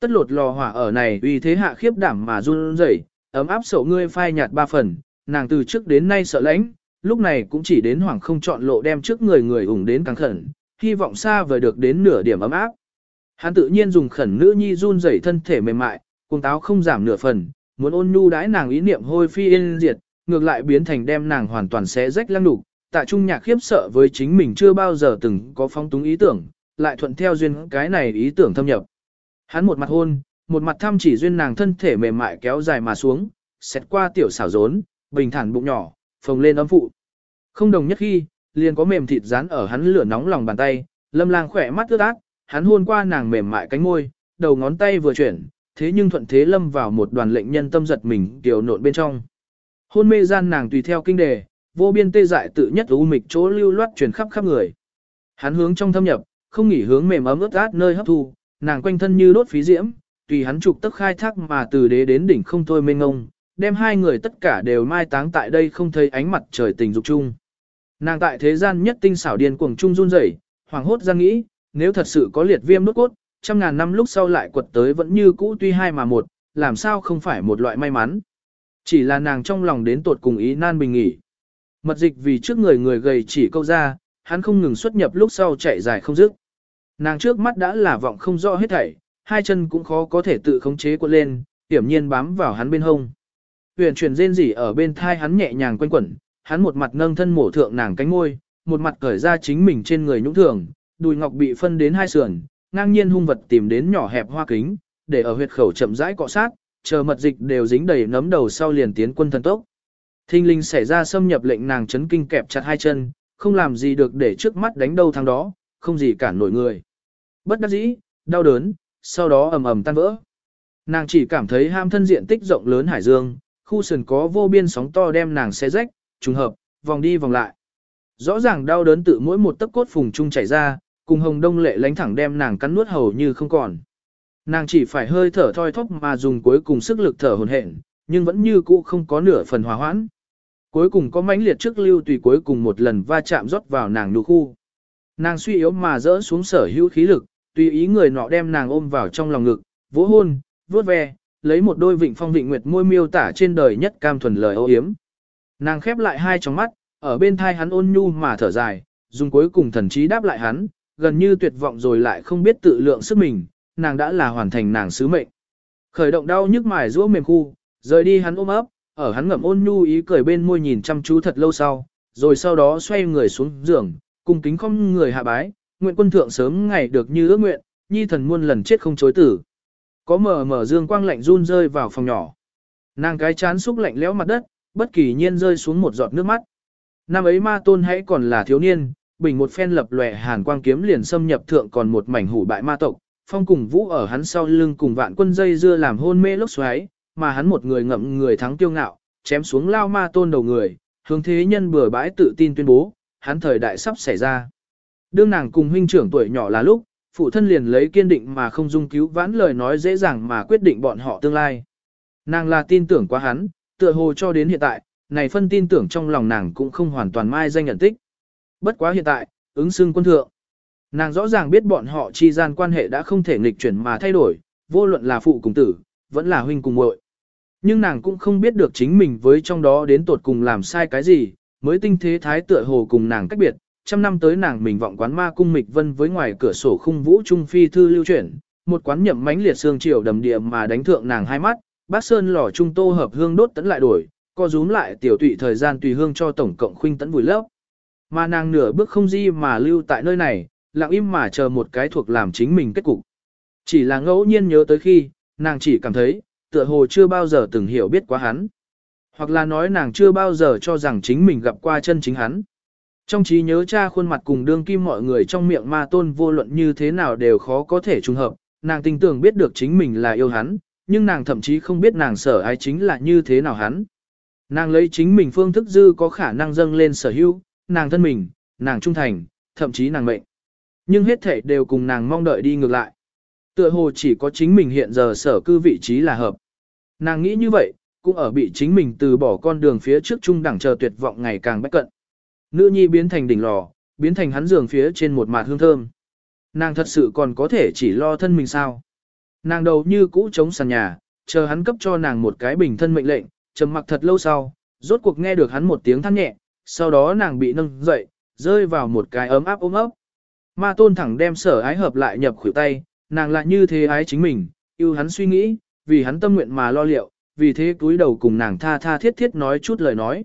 Tất lột lò hỏa ở này uy thế hạ khiếp đảm mà run rẩy, ấm áp sầu ngươi phai nhạt ba phần, nàng từ trước đến nay sợ lãnh, lúc này cũng chỉ đến hoảng không chọn lộ đem trước người người ủng đến càng khẩn, hy vọng xa vời được đến nửa điểm ấm áp. Hắn tự nhiên dùng khẩn nữ nhi run rẩy thân thể mềm mại, cùng táo không giảm nửa phần, muốn ôn nhu đãi nàng ý niệm hôi phi yên diệt, ngược lại biến thành đem nàng hoàn toàn xé rách lăng đục. Tạ Trung Nhạc khiếp sợ với chính mình chưa bao giờ từng có phong túng ý tưởng, lại thuận theo duyên cái này ý tưởng thâm nhập. Hắn một mặt hôn, một mặt thăm chỉ duyên nàng thân thể mềm mại kéo dài mà xuống, xét qua tiểu xảo rốn, bình thản bụng nhỏ, phồng lên ấm phụ. Không đồng nhất khi, liền có mềm thịt dán ở hắn lửa nóng lòng bàn tay, lâm lang khỏe mắt ướt át, hắn hôn qua nàng mềm mại cánh môi, đầu ngón tay vừa chuyển, thế nhưng thuận thế lâm vào một đoàn lệnh nhân tâm giật mình tiểu nộn bên trong. Hôn mê gian nàng tùy theo kinh đề, vô biên tê dại tự nhất u mịch chỗ lưu loát truyền khắp khắp người. Hắn hướng trong thâm nhập, không nghỉ hướng mềm ấm ướt át nơi hấp thu, nàng quanh thân như đốt phí diễm, tùy hắn trục tức khai thác mà từ đế đến đỉnh không thôi mênh ngông, đem hai người tất cả đều mai táng tại đây không thấy ánh mặt trời tình dục chung. Nàng tại thế gian nhất tinh xảo điên cuồng trung run rẩy, hoàng hốt ra nghĩ, nếu thật sự có liệt viêm nốt cốt, trăm ngàn năm lúc sau lại quật tới vẫn như cũ tuy hai mà một, làm sao không phải một loại may mắn. Chỉ là nàng trong lòng đến tột cùng ý nan bình nghỉ. Mật dịch vì trước người người gầy chỉ câu ra, hắn không ngừng xuất nhập lúc sau chạy dài không dứt. Nàng trước mắt đã là vọng không rõ hết thảy, hai chân cũng khó có thể tự khống chế quật lên, hiểm nhiên bám vào hắn bên hông. Huyền chuyển rên rỉ ở bên thai hắn nhẹ nhàng quanh quẩn, hắn một mặt nâng thân mổ thượng nàng cánh môi, một mặt cởi ra chính mình trên người nhũng thường, đùi ngọc bị phân đến hai sườn, ngang nhiên hung vật tìm đến nhỏ hẹp hoa kính, để ở huyệt khẩu chậm rãi cọ sát, chờ mật dịch đều dính đầy nấm đầu sau liền tiến quân thần tốc. Thinh linh xảy ra xâm nhập lệnh nàng chấn kinh kẹp chặt hai chân, không làm gì được để trước mắt đánh đâu thằng đó, không gì cản nổi người. Bất đắc dĩ, đau đớn, sau đó ầm ầm tan vỡ. Nàng chỉ cảm thấy ham thân diện tích rộng lớn hải dương, khu sườn có vô biên sóng to đem nàng xé rách, trùng hợp, vòng đi vòng lại. Rõ ràng đau đớn tự mỗi một tấc cốt phùng trung chảy ra, cùng hồng đông lệ lánh thẳng đem nàng cắn nuốt hầu như không còn. Nàng chỉ phải hơi thở thoi thóp mà dùng cuối cùng sức lực thở hồn hển, nhưng vẫn như cũ không có nửa phần hòa hoãn. Cuối cùng có mãnh liệt trước lưu tùy cuối cùng một lần va chạm rót vào nàng nụ khu. Nàng suy yếu mà rỡ xuống sở hữu khí lực, tùy ý người nọ đem nàng ôm vào trong lòng ngực, vỗ hôn, vuốt ve, lấy một đôi vịnh phong vịnh nguyệt môi miêu tả trên đời nhất cam thuần lời ô hiếm. Nàng khép lại hai tròng mắt, ở bên thai hắn ôn nhu mà thở dài, dùng cuối cùng thần trí đáp lại hắn, gần như tuyệt vọng rồi lại không biết tự lượng sức mình, nàng đã là hoàn thành nàng sứ mệnh. Khởi động đau nhức mài rũa mềm khu, rời đi hắn ôm ấp, ở hắn ngậm ôn nhu ý cười bên môi nhìn chăm chú thật lâu sau, rồi sau đó xoay người xuống giường, cùng kính không người hạ bái, nguyện quân thượng sớm ngày được như ước nguyện, nhi thần muôn lần chết không chối tử. Có mở mở dương quang lạnh run rơi vào phòng nhỏ. Nàng cái chán xúc lạnh lẽo mặt đất, bất kỳ nhiên rơi xuống một giọt nước mắt. Năm ấy ma tôn hãy còn là thiếu niên, bình một phen lập lòe hàn quang kiếm liền xâm nhập thượng còn một mảnh hủ bại ma tộc, phong cùng vũ ở hắn sau lưng cùng vạn quân dây dưa làm hôn mê lốc xoáy, mà hắn một người ngậm người thắng kiêu ngạo, chém xuống lao ma tôn đầu người, hướng thế nhân bừa bãi tự tin tuyên bố, hắn thời đại sắp xảy ra. Đương nàng cùng huynh trưởng tuổi nhỏ là lúc, phụ thân liền lấy kiên định mà không dung cứu vãn lời nói dễ dàng mà quyết định bọn họ tương lai. Nàng là tin tưởng quá hắn, tựa hồ cho đến hiện tại, này phân tin tưởng trong lòng nàng cũng không hoàn toàn mai danh nhận tích. Bất quá hiện tại, ứng xưng quân thượng. Nàng rõ ràng biết bọn họ chi gian quan hệ đã không thể nghịch chuyển mà thay đổi, vô luận là phụ cùng tử, vẫn là huynh cùng muội. Nhưng nàng cũng không biết được chính mình với trong đó đến tột cùng làm sai cái gì, mới tinh thế thái tựa hồ cùng nàng cách biệt, trăm năm tới nàng mình vọng quán ma cung mịch vân với ngoài cửa sổ khung vũ trung phi thư lưu chuyển, một quán nhậm mánh liệt xương chiều đầm địa mà đánh thượng nàng hai mắt, bác sơn lò trung tô hợp hương đốt tấn lại đổi, co rúm lại tiểu tụy thời gian tùy hương cho tổng cộng khuynh tấn vùi lấp. Mà nàng nửa bước không di mà lưu tại nơi này, lặng im mà chờ một cái thuộc làm chính mình kết cục. Chỉ là ngẫu nhiên nhớ tới khi, nàng chỉ cảm thấy, tựa hồ chưa bao giờ từng hiểu biết quá hắn. Hoặc là nói nàng chưa bao giờ cho rằng chính mình gặp qua chân chính hắn. Trong trí nhớ cha khuôn mặt cùng đương kim mọi người trong miệng ma tôn vô luận như thế nào đều khó có thể trùng hợp, nàng tin tưởng biết được chính mình là yêu hắn, nhưng nàng thậm chí không biết nàng sở ai chính là như thế nào hắn. Nàng lấy chính mình phương thức dư có khả năng dâng lên sở hữu, nàng thân mình, nàng trung thành, thậm chí nàng mệnh. Nhưng hết thể đều cùng nàng mong đợi đi ngược lại. Tựa hồ chỉ có chính mình hiện giờ sở cư vị trí là hợp. Nàng nghĩ như vậy, cũng ở bị chính mình từ bỏ con đường phía trước trung đẳng chờ tuyệt vọng ngày càng bách cận. Nữ nhi biến thành đỉnh lò, biến thành hắn giường phía trên một mạt hương thơm. Nàng thật sự còn có thể chỉ lo thân mình sao. Nàng đầu như cũ chống sàn nhà, chờ hắn cấp cho nàng một cái bình thân mệnh lệnh, trầm mặc thật lâu sau, rốt cuộc nghe được hắn một tiếng than nhẹ, sau đó nàng bị nâng dậy, rơi vào một cái ấm áp ôm ấp. Ma tôn thẳng đem sở ái hợp lại nhập khuỷu tay, nàng lại như thế ái chính mình, yêu hắn suy nghĩ, vì hắn tâm nguyện mà lo liệu, vì thế túi đầu cùng nàng tha tha thiết thiết nói chút lời nói.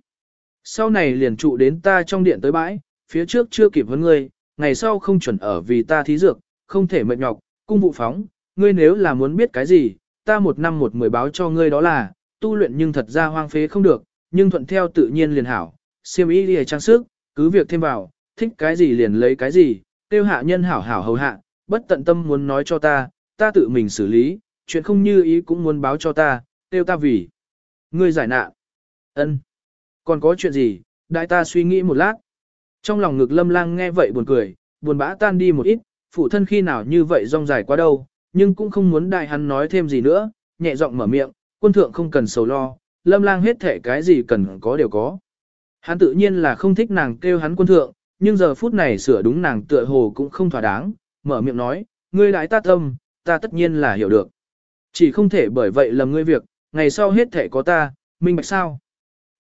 Sau này liền trụ đến ta trong điện tới bãi, phía trước chưa kịp hơn ngươi, ngày sau không chuẩn ở vì ta thí dược, không thể mệt nhọc, cung vụ phóng, ngươi nếu là muốn biết cái gì, ta một năm một mười báo cho ngươi đó là, tu luyện nhưng thật ra hoang phế không được, nhưng thuận theo tự nhiên liền hảo, siêm ý đi trang sức, cứ việc thêm vào, thích cái gì liền lấy cái gì, tiêu hạ nhân hảo hảo hầu hạ, bất tận tâm muốn nói cho ta, ta tự mình xử lý, chuyện không như ý cũng muốn báo cho ta, tiêu ta vì. Ngươi giải nạn. ân Còn có chuyện gì, đại ta suy nghĩ một lát. Trong lòng ngực lâm lang nghe vậy buồn cười, buồn bã tan đi một ít, phụ thân khi nào như vậy rong dài quá đâu, nhưng cũng không muốn đại hắn nói thêm gì nữa, nhẹ giọng mở miệng, quân thượng không cần sầu lo, lâm lang hết thể cái gì cần có đều có. Hắn tự nhiên là không thích nàng kêu hắn quân thượng, nhưng giờ phút này sửa đúng nàng tựa hồ cũng không thỏa đáng, mở miệng nói, ngươi đại ta tâm, ta tất nhiên là hiểu được. Chỉ không thể bởi vậy lầm ngươi việc, ngày sau hết thể có ta, minh bạch sao.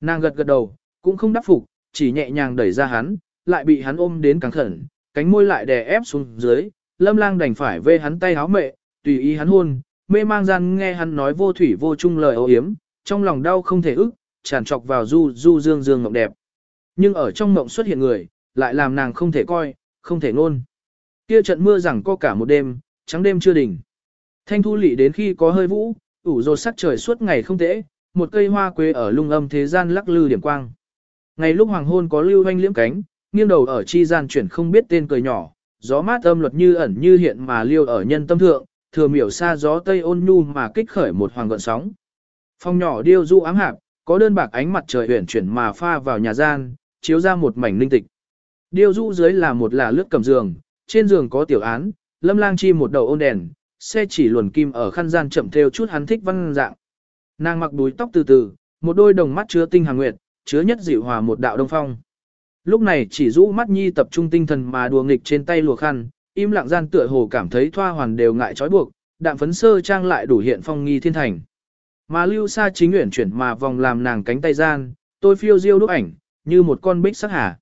Nàng gật gật đầu, cũng không đáp phục, chỉ nhẹ nhàng đẩy ra hắn, lại bị hắn ôm đến càng khẩn, cánh môi lại đè ép xuống dưới, lâm lang đành phải vê hắn tay háo mệ, tùy ý hắn hôn, mê mang gian nghe hắn nói vô thủy vô chung lời ô hiếm, trong lòng đau không thể ức, tràn trọc vào du du dương dương mộng đẹp. Nhưng ở trong mộng xuất hiện người, lại làm nàng không thể coi, không thể ngôn. Kia trận mưa rằng có cả một đêm, trắng đêm chưa đỉnh. Thanh thu lị đến khi có hơi vũ, ủ rột sắc trời suốt ngày không tễ, một cây hoa quế ở lung âm thế gian lắc lư điểm quang. Ngày lúc hoàng hôn có lưu hoanh liễm cánh, nghiêng đầu ở chi gian chuyển không biết tên cười nhỏ, gió mát âm luật như ẩn như hiện mà liêu ở nhân tâm thượng, thừa miểu xa gió tây ôn nhu mà kích khởi một hoàng gợn sóng. Phong nhỏ điêu du ám hạp, có đơn bạc ánh mặt trời uyển chuyển mà pha vào nhà gian, chiếu ra một mảnh linh tịch. Điêu rũ dưới là một là lướt cầm giường, trên giường có tiểu án, lâm lang chi một đầu ôn đèn, xe chỉ luồn kim ở khăn gian chậm theo chút hắn thích văn dạng. Nàng mặc đuôi tóc từ từ, một đôi đồng mắt chứa tinh hàng nguyệt, chứa nhất dịu hòa một đạo đông phong. Lúc này chỉ rũ mắt nhi tập trung tinh thần mà đùa nghịch trên tay lùa khăn, im lặng gian tựa hồ cảm thấy thoa hoàn đều ngại trói buộc, đạm phấn sơ trang lại đủ hiện phong nghi thiên thành. Mà lưu xa chính nguyện chuyển mà vòng làm nàng cánh tay gian, tôi phiêu diêu đúc ảnh, như một con bích sắc hà.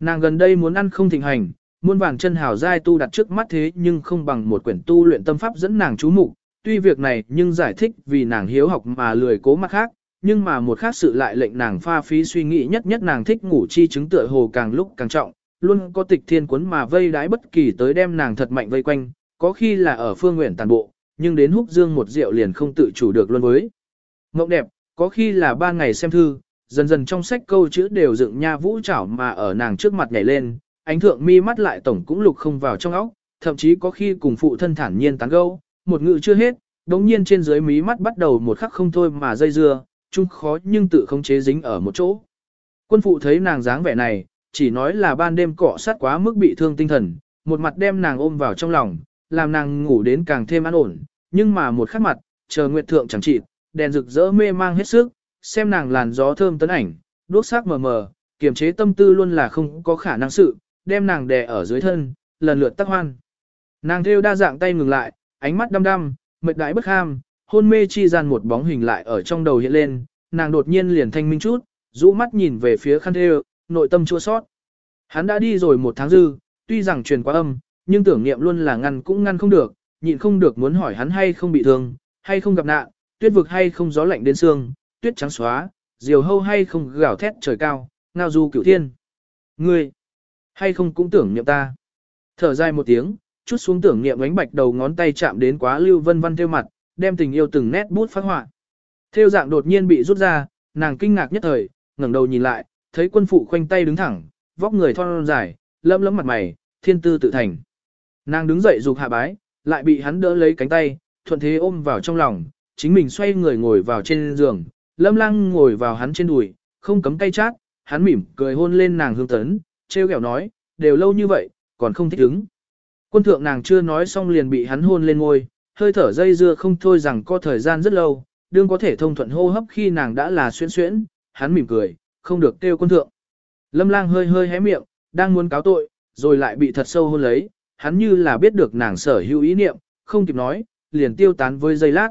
Nàng gần đây muốn ăn không thịnh hành, muôn vàng chân hào giai tu đặt trước mắt thế nhưng không bằng một quyển tu luyện tâm pháp dẫn nàng chú mục. Tuy việc này nhưng giải thích vì nàng hiếu học mà lười cố mặt khác, nhưng mà một khác sự lại lệnh nàng pha phí suy nghĩ nhất nhất nàng thích ngủ chi chứng tựa hồ càng lúc càng trọng, luôn có tịch thiên cuốn mà vây đái bất kỳ tới đem nàng thật mạnh vây quanh, có khi là ở phương nguyện tàn bộ, nhưng đến húc dương một rượu liền không tự chủ được luôn với. Ngộng đẹp, có khi là ba ngày xem thư, dần dần trong sách câu chữ đều dựng nha vũ chảo mà ở nàng trước mặt nhảy lên, ánh thượng mi mắt lại tổng cũng lục không vào trong óc, thậm chí có khi cùng phụ thân thản nhiên tán gẫu, một ngự chưa hết, đống nhiên trên dưới mí mắt bắt đầu một khắc không thôi mà dây dưa, chung khó nhưng tự không chế dính ở một chỗ. Quân phụ thấy nàng dáng vẻ này, chỉ nói là ban đêm cọ sát quá mức bị thương tinh thần, một mặt đem nàng ôm vào trong lòng, làm nàng ngủ đến càng thêm an ổn, nhưng mà một khắc mặt, chờ nguyệt thượng chẳng trị, đèn rực rỡ mê mang hết sức, xem nàng làn gió thơm tấn ảnh, đuốc sắc mờ mờ, kiềm chế tâm tư luôn là không có khả năng sự, đem nàng đè ở dưới thân, lần lượt tắc hoan. Nàng theo đa dạng tay ngừng lại, ánh mắt đăm đăm, mệt đãi bất ham, hôn mê chi gian một bóng hình lại ở trong đầu hiện lên, nàng đột nhiên liền thanh minh chút, rũ mắt nhìn về phía khăn theo, nội tâm chua sót. Hắn đã đi rồi một tháng dư, tuy rằng truyền qua âm, nhưng tưởng niệm luôn là ngăn cũng ngăn không được, nhịn không được muốn hỏi hắn hay không bị thương, hay không gặp nạn, tuyết vực hay không gió lạnh đến xương, tuyết trắng xóa, diều hâu hay không gào thét trời cao, ngao du cửu thiên. Ngươi, Hay không cũng tưởng niệm ta. Thở dài một tiếng, chút xuống tưởng niệm ánh bạch đầu ngón tay chạm đến quá lưu vân vân theo mặt, đem tình yêu từng nét bút phát họa. Theo dạng đột nhiên bị rút ra, nàng kinh ngạc nhất thời, ngẩng đầu nhìn lại, thấy quân phụ khoanh tay đứng thẳng, vóc người thon dài, lấm lấm mặt mày, thiên tư tự thành. Nàng đứng dậy dục hạ bái, lại bị hắn đỡ lấy cánh tay, thuận thế ôm vào trong lòng, chính mình xoay người ngồi vào trên giường, lâm lăng ngồi vào hắn trên đùi, không cấm cay chát, hắn mỉm cười hôn lên nàng hương tấn, treo kẹo nói, đều lâu như vậy, còn không thích ứng. Quân thượng nàng chưa nói xong liền bị hắn hôn lên ngôi, hơi thở dây dưa không thôi rằng có thời gian rất lâu, đương có thể thông thuận hô hấp khi nàng đã là xuyên xuyễn, hắn mỉm cười, không được kêu quân thượng. Lâm lang hơi hơi hé miệng, đang muốn cáo tội, rồi lại bị thật sâu hôn lấy, hắn như là biết được nàng sở hữu ý niệm, không kịp nói, liền tiêu tán với giây lát.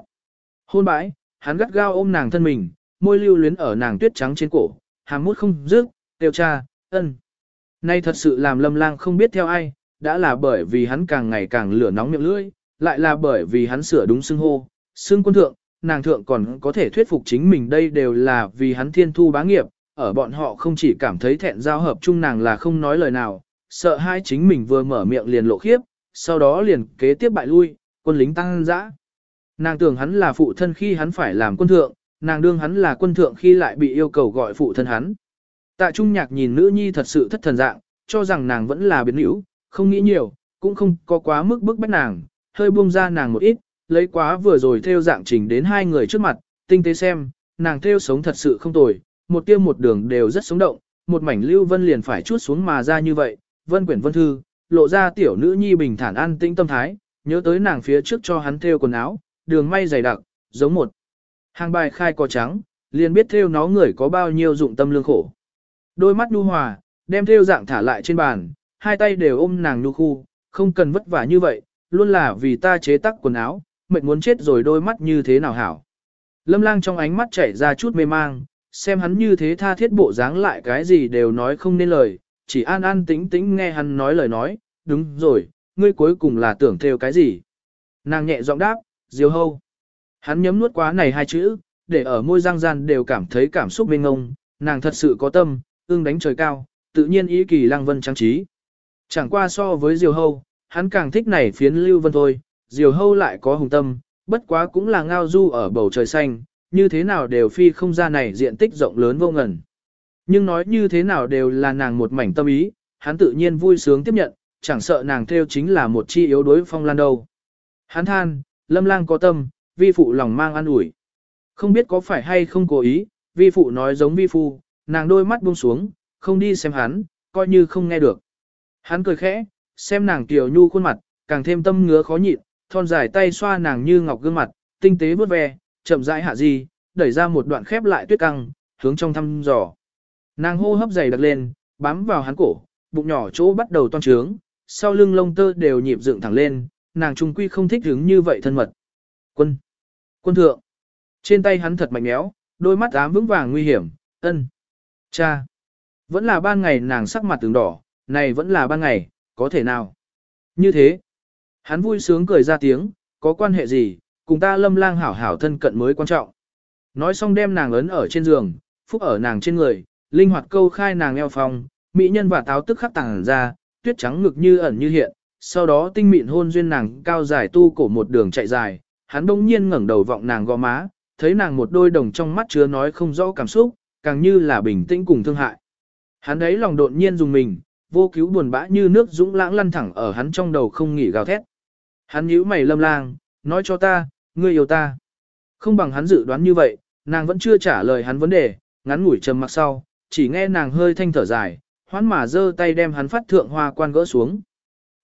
Hôn bãi, hắn gắt gao ôm nàng thân mình, môi lưu luyến ở nàng tuyết trắng trên cổ, hàm mút không dứt, tiêu cha, ân. Nay thật sự làm lâm lang không biết theo ai, đã là bởi vì hắn càng ngày càng lửa nóng miệng lưỡi, lại là bởi vì hắn sửa đúng xưng hô, xưng quân thượng, nàng thượng còn có thể thuyết phục chính mình đây đều là vì hắn thiên thu bá nghiệp, ở bọn họ không chỉ cảm thấy thẹn giao hợp chung nàng là không nói lời nào, sợ hai chính mình vừa mở miệng liền lộ khiếp, sau đó liền kế tiếp bại lui, quân lính tăng dã. Nàng tưởng hắn là phụ thân khi hắn phải làm quân thượng, nàng đương hắn là quân thượng khi lại bị yêu cầu gọi phụ thân hắn. Tạ Trung Nhạc nhìn nữ nhi thật sự thất thần dạng, cho rằng nàng vẫn là biến hữu, không nghĩ nhiều, cũng không có quá mức bức bách nàng, hơi buông ra nàng một ít, lấy quá vừa rồi theo dạng trình đến hai người trước mặt, tinh tế xem, nàng theo sống thật sự không tồi, một tiêu một đường đều rất sống động, một mảnh lưu vân liền phải chút xuống mà ra như vậy, vân quyển vân thư, lộ ra tiểu nữ nhi bình thản an tĩnh tâm thái, nhớ tới nàng phía trước cho hắn thêu quần áo, đường may dày đặc, giống một hàng bài khai có trắng, liền biết thêu nó người có bao nhiêu dụng tâm lương khổ. Đôi mắt nhu hòa, đem thêu dạng thả lại trên bàn, hai tay đều ôm nàng nhu khu, không cần vất vả như vậy, luôn là vì ta chế tác quần áo, mệt muốn chết rồi đôi mắt như thế nào hảo. Lâm lang trong ánh mắt chảy ra chút mê mang, xem hắn như thế tha thiết bộ dáng lại cái gì đều nói không nên lời, chỉ an an tĩnh tĩnh nghe hắn nói lời nói, đúng rồi, ngươi cuối cùng là tưởng theo cái gì. Nàng nhẹ giọng đáp, diều hâu. Hắn nhấm nuốt quá này hai chữ, để ở môi răng gian đều cảm thấy cảm xúc mênh ngông, nàng thật sự có tâm, ương đánh trời cao, tự nhiên ý kỳ lăng vân trang trí. Chẳng qua so với diều hâu, hắn càng thích này phiến lưu vân thôi, diều hâu lại có hùng tâm, bất quá cũng là ngao du ở bầu trời xanh, như thế nào đều phi không ra này diện tích rộng lớn vô ngần. Nhưng nói như thế nào đều là nàng một mảnh tâm ý, hắn tự nhiên vui sướng tiếp nhận, chẳng sợ nàng theo chính là một chi yếu đối phong lan đâu. Hắn than, lâm lang có tâm, vi phụ lòng mang an ủi. Không biết có phải hay không cố ý, vi phụ nói giống vi phu, nàng đôi mắt buông xuống, không đi xem hắn, coi như không nghe được. Hắn cười khẽ, xem nàng tiểu nhu khuôn mặt, càng thêm tâm ngứa khó nhịn, thon dài tay xoa nàng như ngọc gương mặt, tinh tế vuốt ve, chậm rãi hạ di, đẩy ra một đoạn khép lại tuyết căng, hướng trong thăm dò. Nàng hô hấp dày đặc lên, bám vào hắn cổ, bụng nhỏ chỗ bắt đầu toan trướng, sau lưng lông tơ đều nhịp dựng thẳng lên, nàng trung quy không thích hứng như vậy thân mật. Quân! Quân thượng! Trên tay hắn thật mạnh méo, đôi mắt ám vững vàng nguy hiểm, ân! Cha! Vẫn là ban ngày nàng sắc mặt tướng đỏ, này vẫn là ban ngày, có thể nào? Như thế! Hắn vui sướng cười ra tiếng, có quan hệ gì, cùng ta lâm lang hảo hảo thân cận mới quan trọng. Nói xong đem nàng ấn ở trên giường, phúc ở nàng trên người, linh hoạt câu khai nàng eo phòng, mỹ nhân và táo tức khắc tàng ra, tuyết trắng ngực như ẩn như hiện, sau đó tinh mịn hôn duyên nàng cao dài tu cổ một đường chạy dài, hắn đông nhiên ngẩng đầu vọng nàng gò má, thấy nàng một đôi đồng trong mắt chứa nói không rõ cảm xúc, càng như là bình tĩnh cùng thương hại. Hắn ấy lòng đột nhiên dùng mình, vô cứu buồn bã như nước dũng lãng lăn thẳng ở hắn trong đầu không nghỉ gào thét. Hắn nhíu mày lâm lang, nói cho ta, ngươi yêu ta. Không bằng hắn dự đoán như vậy, nàng vẫn chưa trả lời hắn vấn đề, ngắn ngủi trầm mặc sau, chỉ nghe nàng hơi thanh thở dài, hoán mà giơ tay đem hắn phát thượng hoa quan gỡ xuống.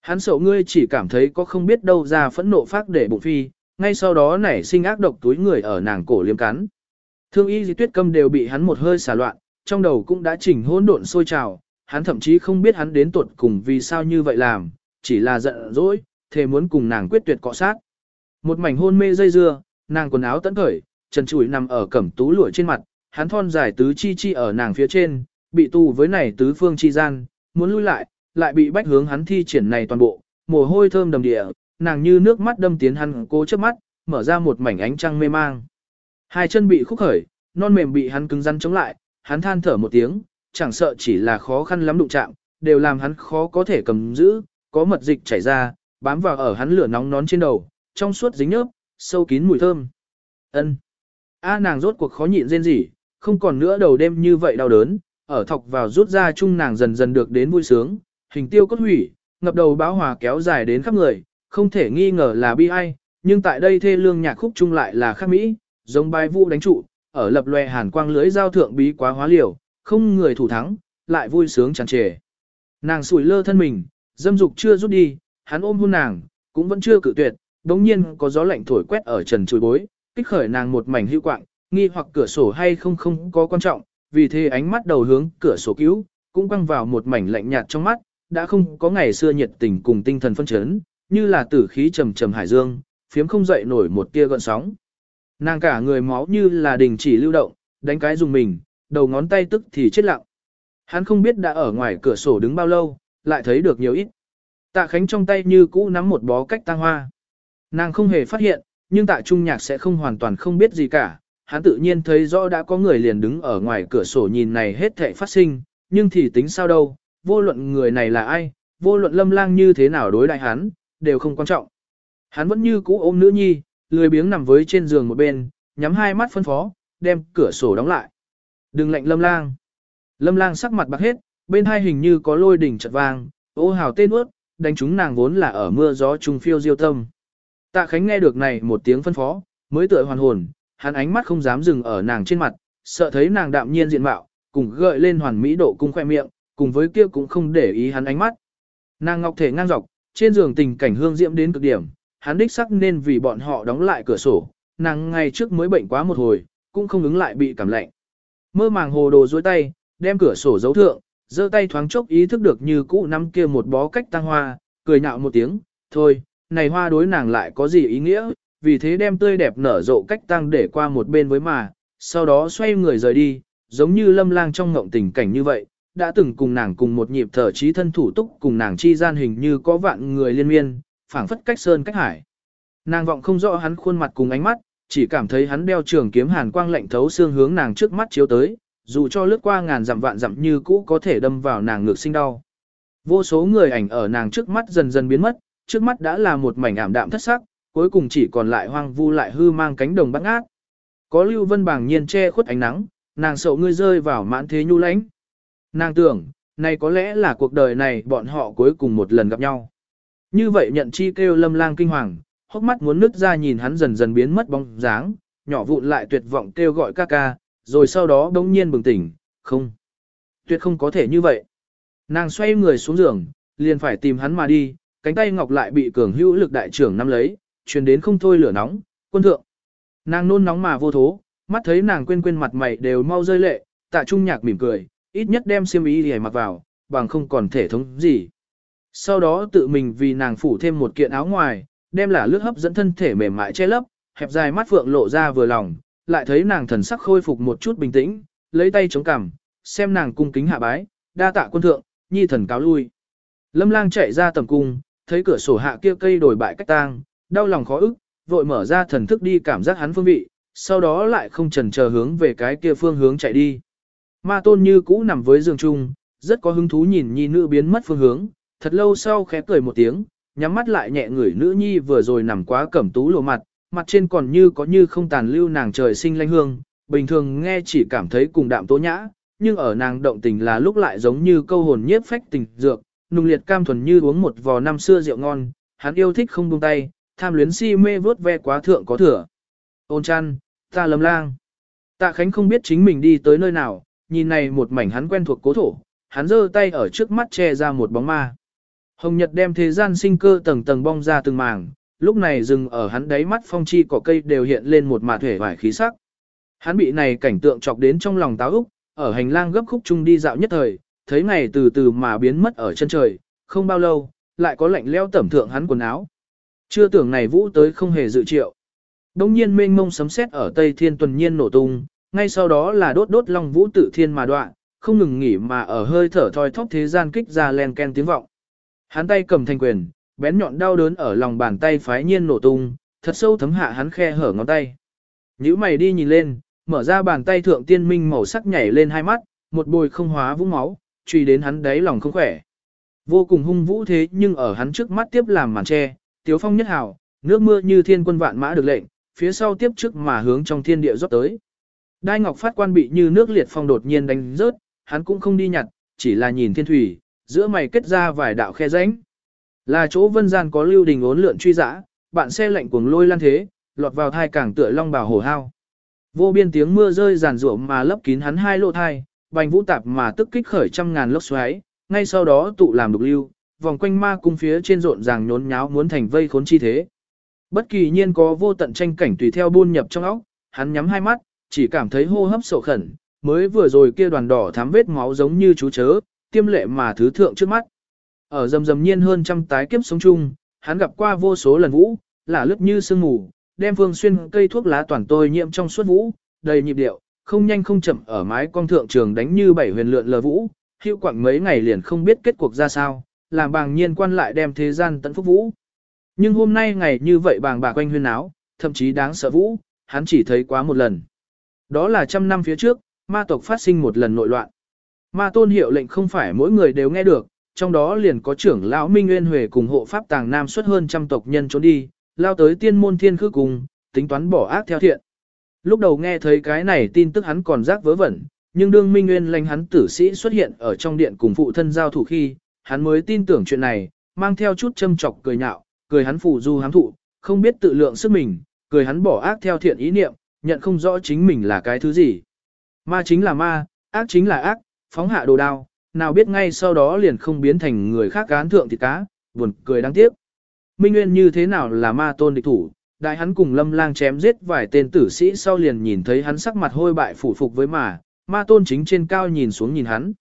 Hắn sợ ngươi chỉ cảm thấy có không biết đâu ra phẫn nộ phát để bụng phi, ngay sau đó nảy sinh ác độc túi người ở nàng cổ liếm cắn. Thương y di tuyết câm đều bị hắn một hơi xả loạn, trong đầu cũng đã chỉnh hỗn độn sôi trào, hắn thậm chí không biết hắn đến tuột cùng vì sao như vậy làm, chỉ là giận dỗi, thề muốn cùng nàng quyết tuyệt cọ sát. Một mảnh hôn mê dây dưa, nàng quần áo tẫn khởi, trần trụi nằm ở cẩm tú lụa trên mặt, hắn thon dài tứ chi chi ở nàng phía trên, bị tù với này tứ phương chi gian, muốn lui lại, lại bị bách hướng hắn thi triển này toàn bộ, mồ hôi thơm đầm địa, nàng như nước mắt đâm tiến hắn cố chớp mắt, mở ra một mảnh ánh trăng mê mang. Hai chân bị khúc khởi, non mềm bị hắn cứng rắn chống lại, hắn than thở một tiếng, chẳng sợ chỉ là khó khăn lắm đụng chạm, đều làm hắn khó có thể cầm giữ, có mật dịch chảy ra, bám vào ở hắn lửa nóng nón trên đầu, trong suốt dính nhớp, sâu kín mùi thơm. Ân. A nàng rốt cuộc khó nhịn rên rỉ, không còn nữa đầu đêm như vậy đau đớn, ở thọc vào rút ra chung nàng dần dần được đến vui sướng, hình tiêu cốt hủy, ngập đầu báo hòa kéo dài đến khắp người, không thể nghi ngờ là bi ai, nhưng tại đây thê lương nhạc khúc chung lại là khác mỹ, giống bài vũ đánh trụ, ở lập lòe hàn quang lưới giao thượng bí quá hóa liều, không người thủ thắng, lại vui sướng tràn trề. Nàng sủi lơ thân mình, dâm dục chưa rút đi, hắn ôm hôn nàng, cũng vẫn chưa cự tuyệt, đống nhiên có gió lạnh thổi quét ở trần chùi bối, kích khởi nàng một mảnh hưu quạng, nghi hoặc cửa sổ hay không không có quan trọng, vì thế ánh mắt đầu hướng cửa sổ cứu, cũng quăng vào một mảnh lạnh nhạt trong mắt, đã không có ngày xưa nhiệt tình cùng tinh thần phân chấn, như là tử khí trầm trầm hải dương, phiếm không dậy nổi một tia gợn sóng. Nàng cả người máu như là đình chỉ lưu động, đánh cái dùng mình, đầu ngón tay tức thì chết lặng. Hắn không biết đã ở ngoài cửa sổ đứng bao lâu, lại thấy được nhiều ít. Tạ Khánh trong tay như cũ nắm một bó cách tang hoa. Nàng không hề phát hiện, nhưng tạ trung nhạc sẽ không hoàn toàn không biết gì cả. Hắn tự nhiên thấy rõ đã có người liền đứng ở ngoài cửa sổ nhìn này hết thảy phát sinh, nhưng thì tính sao đâu, vô luận người này là ai, vô luận lâm lang như thế nào đối đại hắn, đều không quan trọng. Hắn vẫn như cũ ôm nữ nhi, lười biếng nằm với trên giường một bên, nhắm hai mắt phân phó, đem cửa sổ đóng lại. Đừng lạnh lâm lang. Lâm lang sắc mặt bạc hết, bên hai hình như có lôi đỉnh chật vang, ô hào tên ướt, đánh chúng nàng vốn là ở mưa gió trung phiêu diêu tâm. Tạ Khánh nghe được này một tiếng phân phó, mới tựa hoàn hồn, hắn ánh mắt không dám dừng ở nàng trên mặt, sợ thấy nàng đạm nhiên diện mạo, cùng gợi lên hoàn mỹ độ cung khoe miệng, cùng với kia cũng không để ý hắn ánh mắt. Nàng ngọc thể ngang dọc, trên giường tình cảnh hương diễm đến cực điểm, hắn đích sắc nên vì bọn họ đóng lại cửa sổ, nàng ngày trước mới bệnh quá một hồi, cũng không ứng lại bị cảm lạnh. Mơ màng hồ đồ dối tay, đem cửa sổ giấu thượng, giơ tay thoáng chốc ý thức được như cũ năm kia một bó cách tăng hoa, cười nhạo một tiếng, thôi, này hoa đối nàng lại có gì ý nghĩa, vì thế đem tươi đẹp nở rộ cách tăng để qua một bên với mà, sau đó xoay người rời đi, giống như lâm lang trong ngộng tình cảnh như vậy, đã từng cùng nàng cùng một nhịp thở trí thân thủ túc cùng nàng chi gian hình như có vạn người liên miên, phảng phất cách sơn cách hải. Nàng vọng không rõ hắn khuôn mặt cùng ánh mắt, chỉ cảm thấy hắn đeo trường kiếm hàn quang lạnh thấu xương hướng nàng trước mắt chiếu tới, dù cho lướt qua ngàn dặm vạn dặm như cũ có thể đâm vào nàng ngược sinh đau. Vô số người ảnh ở nàng trước mắt dần dần biến mất, trước mắt đã là một mảnh ảm đạm thất sắc, cuối cùng chỉ còn lại hoang vu lại hư mang cánh đồng bát ngát. Có Lưu Vân bảng nhiên che khuất ánh nắng, nàng sợ ngươi rơi vào mãn thế nhu lãnh. Nàng tưởng, này có lẽ là cuộc đời này bọn họ cuối cùng một lần gặp nhau. Như vậy nhận chi kêu lâm lang kinh hoàng, hốc mắt muốn nứt ra nhìn hắn dần dần biến mất bóng dáng, nhỏ vụn lại tuyệt vọng kêu gọi ca ca, rồi sau đó đống nhiên bừng tỉnh, không. Tuyệt không có thể như vậy. Nàng xoay người xuống giường, liền phải tìm hắn mà đi, cánh tay ngọc lại bị cường hữu lực đại trưởng nắm lấy, truyền đến không thôi lửa nóng, quân thượng. Nàng nôn nóng mà vô thố, mắt thấy nàng quên quên mặt mày đều mau rơi lệ, tạ trung nhạc mỉm cười, ít nhất đem xiêm y để mặc vào, bằng không còn thể thống gì. Sau đó tự mình vì nàng phủ thêm một kiện áo ngoài, đem là lướt hấp dẫn thân thể mềm mại che lấp, hẹp dài mắt phượng lộ ra vừa lòng, lại thấy nàng thần sắc khôi phục một chút bình tĩnh, lấy tay chống cằm, xem nàng cung kính hạ bái, đa tạ quân thượng, nhi thần cáo lui. Lâm lang chạy ra tầm cung, thấy cửa sổ hạ kia cây đổi bại cách tang, đau lòng khó ức, vội mở ra thần thức đi cảm giác hắn phương vị, sau đó lại không chần chờ hướng về cái kia phương hướng chạy đi. Ma tôn như cũ nằm với giường chung, rất có hứng thú nhìn nhi nữ biến mất phương hướng, thật lâu sau khẽ cười một tiếng, nhắm mắt lại nhẹ người nữ nhi vừa rồi nằm quá cẩm tú lộ mặt, mặt trên còn như có như không tàn lưu nàng trời sinh lanh hương, bình thường nghe chỉ cảm thấy cùng đạm tố nhã, nhưng ở nàng động tình là lúc lại giống như câu hồn nhiếp phách tình dược, nung liệt cam thuần như uống một vò năm xưa rượu ngon, hắn yêu thích không buông tay, tham luyến si mê vớt ve quá thượng có thừa. Ôn chăn, ta lầm lang. Tạ Khánh không biết chính mình đi tới nơi nào, nhìn này một mảnh hắn quen thuộc cố thổ, hắn giơ tay ở trước mắt che ra một bóng ma. Hồng Nhật đem thế gian sinh cơ tầng tầng bong ra từng màng, lúc này dừng ở hắn đáy mắt phong chi cỏ cây đều hiện lên một mạt thể vải khí sắc. Hắn bị này cảnh tượng chọc đến trong lòng táo úc, ở hành lang gấp khúc chung đi dạo nhất thời, thấy ngày từ từ mà biến mất ở chân trời, không bao lâu, lại có lạnh leo tẩm thượng hắn quần áo. Chưa tưởng này vũ tới không hề dự triệu. Đông nhiên mênh mông sấm sét ở Tây Thiên tuần nhiên nổ tung, ngay sau đó là đốt đốt long vũ tự thiên mà đoạn, không ngừng nghỉ mà ở hơi thở thoi thóp thế gian kích ra len ken tiếng vọng. Hắn tay cầm thanh quyền, bén nhọn đau đớn ở lòng bàn tay phái nhiên nổ tung, thật sâu thấm hạ hắn khe hở ngón tay. Nhữ mày đi nhìn lên, mở ra bàn tay thượng tiên minh màu sắc nhảy lên hai mắt, một bồi không hóa vũng máu, truy đến hắn đáy lòng không khỏe, Vô cùng hung vũ thế nhưng ở hắn trước mắt tiếp làm màn che, tiếu phong nhất hào, nước mưa như thiên quân vạn mã được lệnh, phía sau tiếp trước mà hướng trong thiên địa rót tới. Đai ngọc phát quan bị như nước liệt phong đột nhiên đánh rớt, hắn cũng không đi nhặt, chỉ là nhìn thiên thủy, giữa mày kết ra vài đạo khe rãnh. Là chỗ vân gian có lưu đình ốn lượn truy dã, bạn xe lạnh cuồng lôi lan thế, lọt vào thai cảng tựa long bào hổ hao. Vô biên tiếng mưa rơi giàn rủa mà lấp kín hắn hai lỗ thai, bành vũ tạp mà tức kích khởi trăm ngàn lốc xoáy, ngay sau đó tụ làm đục lưu, vòng quanh ma cung phía trên rộn ràng nhốn nháo muốn thành vây khốn chi thế. Bất kỳ nhiên có vô tận tranh cảnh tùy theo buôn nhập trong óc, hắn nhắm hai mắt, chỉ cảm thấy hô hấp sổ khẩn, mới vừa rồi kia đoàn đỏ thám vết máu giống như chú chớ, tiêm lệ mà thứ thượng trước mắt. Ở dầm dầm nhiên hơn trăm tái kiếp sống chung, hắn gặp qua vô số lần vũ, là lướt như sương mù, đem phương xuyên cây thuốc lá toàn tôi nhiễm trong suốt vũ, đầy nhịp điệu, không nhanh không chậm ở mái con thượng trường đánh như bảy huyền lượn lờ vũ, hữu quảng mấy ngày liền không biết kết cuộc ra sao, làm bàng nhiên quan lại đem thế gian tận phúc vũ. Nhưng hôm nay ngày như vậy bàng bà quanh huyên áo, thậm chí đáng sợ vũ, hắn chỉ thấy quá một lần. Đó là trăm năm phía trước, ma tộc phát sinh một lần nội loạn. Ma tôn hiệu lệnh không phải mỗi người đều nghe được, trong đó liền có trưởng lão Minh Nguyên Huệ cùng hộ pháp tàng nam xuất hơn trăm tộc nhân trốn đi, lao tới tiên môn thiên khư cùng, tính toán bỏ ác theo thiện. Lúc đầu nghe thấy cái này tin tức hắn còn rác vớ vẩn, nhưng đương Minh Nguyên lành hắn tử sĩ xuất hiện ở trong điện cùng phụ thân giao thủ khi, hắn mới tin tưởng chuyện này, mang theo chút châm chọc cười nhạo, cười hắn phủ du hám thụ, không biết tự lượng sức mình, cười hắn bỏ ác theo thiện ý niệm, nhận không rõ chính mình là cái thứ gì. Ma chính là ma, ác chính là ác, phóng hạ đồ đao, nào biết ngay sau đó liền không biến thành người khác cán thượng thịt cá, buồn cười đáng tiếc. Minh Nguyên như thế nào là ma tôn địch thủ, đại hắn cùng lâm lang chém giết vài tên tử sĩ sau liền nhìn thấy hắn sắc mặt hôi bại phủ phục với mà, ma tôn chính trên cao nhìn xuống nhìn hắn.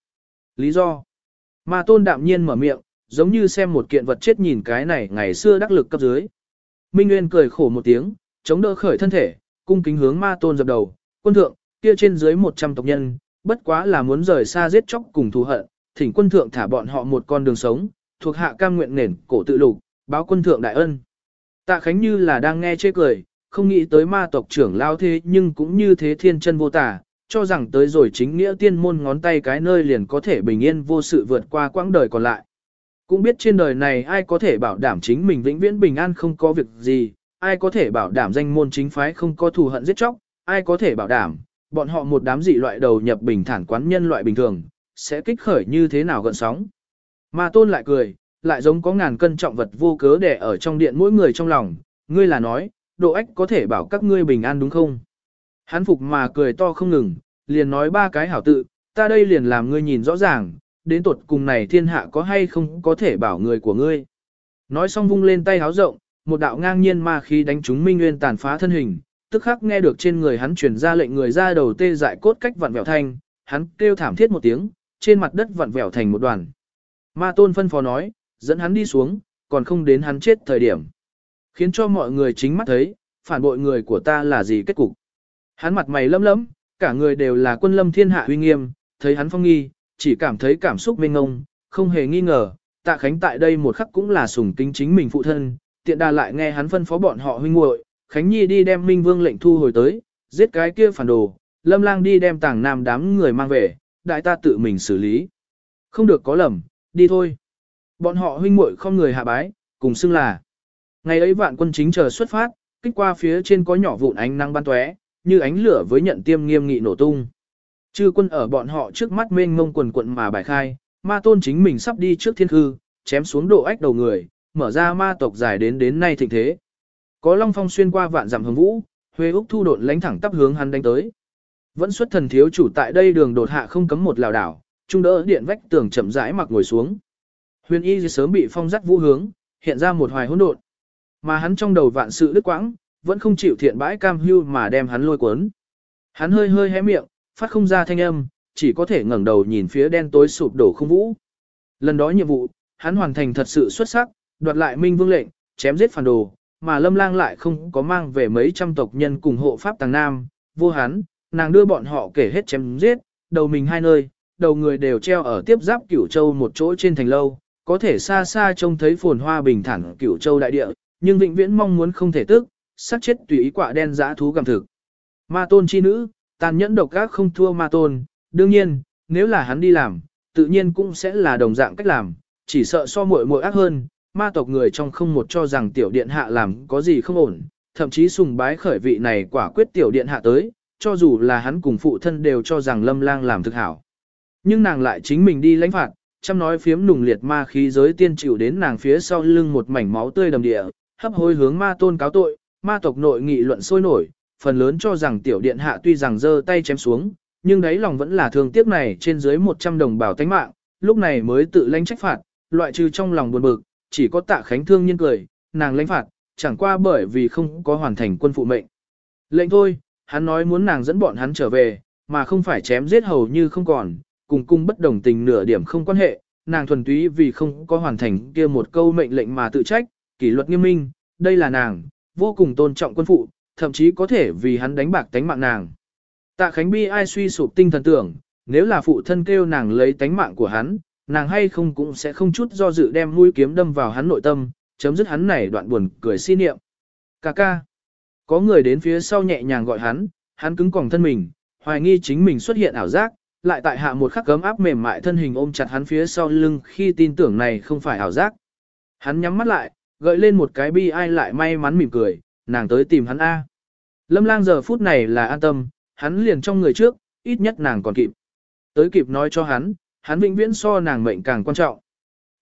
Lý do? Ma tôn đạm nhiên mở miệng, giống như xem một kiện vật chết nhìn cái này ngày xưa đắc lực cấp dưới. Minh Nguyên cười khổ một tiếng, chống đỡ khởi thân thể, cung kính hướng ma tôn dập đầu, quân thượng, kia trên dưới 100 tộc nhân, bất quá là muốn rời xa giết chóc cùng thù hận, thỉnh quân thượng thả bọn họ một con đường sống, thuộc hạ cam nguyện nền cổ tự lục, báo quân thượng đại ân. Tạ Khánh như là đang nghe chê cười, không nghĩ tới ma tộc trưởng lao thế nhưng cũng như thế thiên chân vô tả, cho rằng tới rồi chính nghĩa tiên môn ngón tay cái nơi liền có thể bình yên vô sự vượt qua quãng đời còn lại. Cũng biết trên đời này ai có thể bảo đảm chính mình vĩnh viễn bình an không có việc gì, ai có thể bảo đảm danh môn chính phái không có thù hận giết chóc, ai có thể bảo đảm, bọn họ một đám dị loại đầu nhập bình thản quán nhân loại bình thường, sẽ kích khởi như thế nào gần sóng. mà tôn lại cười, lại giống có ngàn cân trọng vật vô cớ để ở trong điện mỗi người trong lòng, ngươi là nói, độ ách có thể bảo các ngươi bình an đúng không? Hắn phục mà cười to không ngừng, liền nói ba cái hảo tự, ta đây liền làm ngươi nhìn rõ ràng, đến tuột cùng này thiên hạ có hay không có thể bảo người của ngươi. Nói xong vung lên tay háo rộng, một đạo ngang nhiên ma khí đánh trúng Minh Nguyên tàn phá thân hình, tức khắc nghe được trên người hắn truyền ra lệnh người ra đầu tê dại cốt cách vặn vẹo thanh, hắn kêu thảm thiết một tiếng, trên mặt đất vặn vẹo thành một đoàn. Ma tôn phân phó nói, dẫn hắn đi xuống, còn không đến hắn chết thời điểm. Khiến cho mọi người chính mắt thấy, phản bội người của ta là gì kết cục. Hắn mặt mày lấm lấm, cả người đều là quân lâm thiên hạ uy nghiêm, thấy hắn phong nghi, chỉ cảm thấy cảm xúc mênh ngông, không hề nghi ngờ, tạ khánh tại đây một khắc cũng là sủng kính chính mình phụ thân, tiện đà lại nghe hắn phân phó bọn họ huynh muội, Khánh Nhi đi đem Minh Vương lệnh thu hồi tới, giết cái kia phản đồ, Lâm Lang đi đem tàng nam đám người mang về, đại ta tự mình xử lý. Không được có lầm, đi thôi. Bọn họ huynh muội không người hạ bái, cùng xưng là. Ngày ấy vạn quân chính chờ xuất phát, kích qua phía trên có nhỏ vụn ánh năng ban tóe, như ánh lửa với nhận tiêm nghiêm nghị nổ tung. Chư quân ở bọn họ trước mắt mênh mông quần quận mà bài khai, ma tôn chính mình sắp đi trước thiên hư, chém xuống độ ách đầu người, mở ra ma tộc dài đến đến nay thịnh thế. Có long phong xuyên qua vạn dặm hồng vũ, Huê Úc thu đột lánh thẳng tắp hướng hắn đánh tới. Vẫn xuất thần thiếu chủ tại đây đường đột hạ không cấm một lào đảo, trung đỡ điện vách tường chậm rãi mặc ngồi xuống. Huyền Y sớm bị phong dắt vũ hướng, hiện ra một hoài hỗn độn. Mà hắn trong đầu vạn sự đứt quãng, vẫn không chịu thiện bãi cam hưu mà đem hắn lôi cuốn. Hắn hơi hơi hé miệng, phát không ra thanh âm, chỉ có thể ngẩng đầu nhìn phía đen tối sụp đổ không vũ. Lần đó nhiệm vụ, hắn hoàn thành thật sự xuất sắc, đoạt lại minh vương lệnh, chém giết phản đồ, mà lâm lang lại không có mang về mấy trăm tộc nhân cùng hộ pháp tàng nam, vô hắn, nàng đưa bọn họ kể hết chém giết, đầu mình hai nơi, đầu người đều treo ở tiếp giáp cửu châu một chỗ trên thành lâu, có thể xa xa trông thấy phồn hoa bình thản cửu châu đại địa, nhưng vĩnh viễn mong muốn không thể tức, sát chết tùy ý quả đen dã thú gặm thực. Ma tôn chi nữ, tàn nhẫn độc ác không thua ma tôn, đương nhiên, nếu là hắn đi làm, tự nhiên cũng sẽ là đồng dạng cách làm, chỉ sợ so muội muội ác hơn, ma tộc người trong không một cho rằng tiểu điện hạ làm có gì không ổn, thậm chí sùng bái khởi vị này quả quyết tiểu điện hạ tới, cho dù là hắn cùng phụ thân đều cho rằng lâm lang làm thực hảo. Nhưng nàng lại chính mình đi lãnh phạt, chăm nói phiếm nùng liệt ma khí giới tiên chịu đến nàng phía sau lưng một mảnh máu tươi đầm địa, hấp hối hướng ma tôn cáo tội, ma tộc nội nghị luận sôi nổi, phần lớn cho rằng tiểu điện hạ tuy rằng giơ tay chém xuống, nhưng đấy lòng vẫn là thương tiếc này trên dưới 100 đồng bào tánh mạng, lúc này mới tự lãnh trách phạt, loại trừ trong lòng buồn bực, chỉ có tạ khánh thương nhiên cười, nàng lãnh phạt, chẳng qua bởi vì không có hoàn thành quân phụ mệnh. Lệnh thôi, hắn nói muốn nàng dẫn bọn hắn trở về, mà không phải chém giết hầu như không còn, cùng cung bất đồng tình nửa điểm không quan hệ, nàng thuần túy vì không có hoàn thành kia một câu mệnh lệnh mà tự trách, kỷ luật nghiêm minh, đây là nàng, vô cùng tôn trọng quân phụ, thậm chí có thể vì hắn đánh bạc tánh mạng nàng. Tạ Khánh Bi ai suy sụp tinh thần tưởng, nếu là phụ thân kêu nàng lấy tánh mạng của hắn, nàng hay không cũng sẽ không chút do dự đem mũi kiếm đâm vào hắn nội tâm, chấm dứt hắn này đoạn buồn cười si niệm. Cà ca. Có người đến phía sau nhẹ nhàng gọi hắn, hắn cứng còng thân mình, hoài nghi chính mình xuất hiện ảo giác, lại tại hạ một khắc cấm áp mềm mại thân hình ôm chặt hắn phía sau lưng khi tin tưởng này không phải ảo giác. Hắn nhắm mắt lại, gợi lên một cái bi ai lại may mắn mỉm cười, nàng tới tìm hắn A. Lâm lang giờ phút này là an tâm, hắn liền trong người trước, ít nhất nàng còn kịp. Tới kịp nói cho hắn, hắn vĩnh viễn so nàng mệnh càng quan trọng.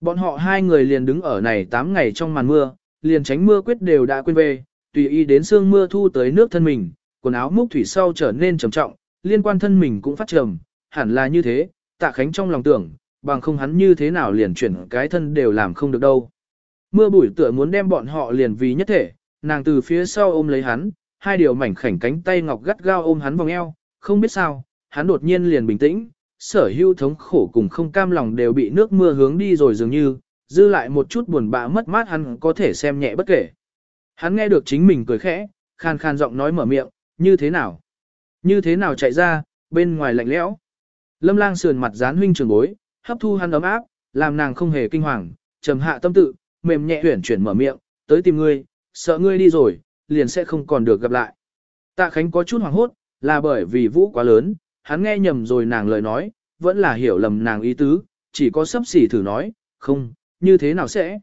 Bọn họ hai người liền đứng ở này 8 ngày trong màn mưa, liền tránh mưa quyết đều đã quên về, tùy ý đến sương mưa thu tới nước thân mình, quần áo múc thủy sau trở nên trầm trọng, liên quan thân mình cũng phát trầm, hẳn là như thế, tạ khánh trong lòng tưởng, bằng không hắn như thế nào liền chuyển cái thân đều làm không được đâu. Mưa bụi tựa muốn đem bọn họ liền vì nhất thể, nàng từ phía sau ôm lấy hắn, hai điều mảnh khảnh cánh tay ngọc gắt gao ôm hắn vòng eo, không biết sao, hắn đột nhiên liền bình tĩnh, sở hữu thống khổ cùng không cam lòng đều bị nước mưa hướng đi rồi dường như, dư lại một chút buồn bã mất mát hắn có thể xem nhẹ bất kể. Hắn nghe được chính mình cười khẽ, khan khan giọng nói mở miệng, như thế nào? Như thế nào chạy ra, bên ngoài lạnh lẽo. Lâm lang sườn mặt dán huynh trường bối, hấp thu hắn ấm áp, làm nàng không hề kinh hoàng, trầm hạ tâm tự, mềm nhẹ huyển chuyển mở miệng, tới tìm ngươi, sợ ngươi đi rồi, liền sẽ không còn được gặp lại. Tạ Khánh có chút hoảng hốt, là bởi vì vũ quá lớn, hắn nghe nhầm rồi nàng lời nói, vẫn là hiểu lầm nàng ý tứ, chỉ có sấp xỉ thử nói, không, như thế nào sẽ?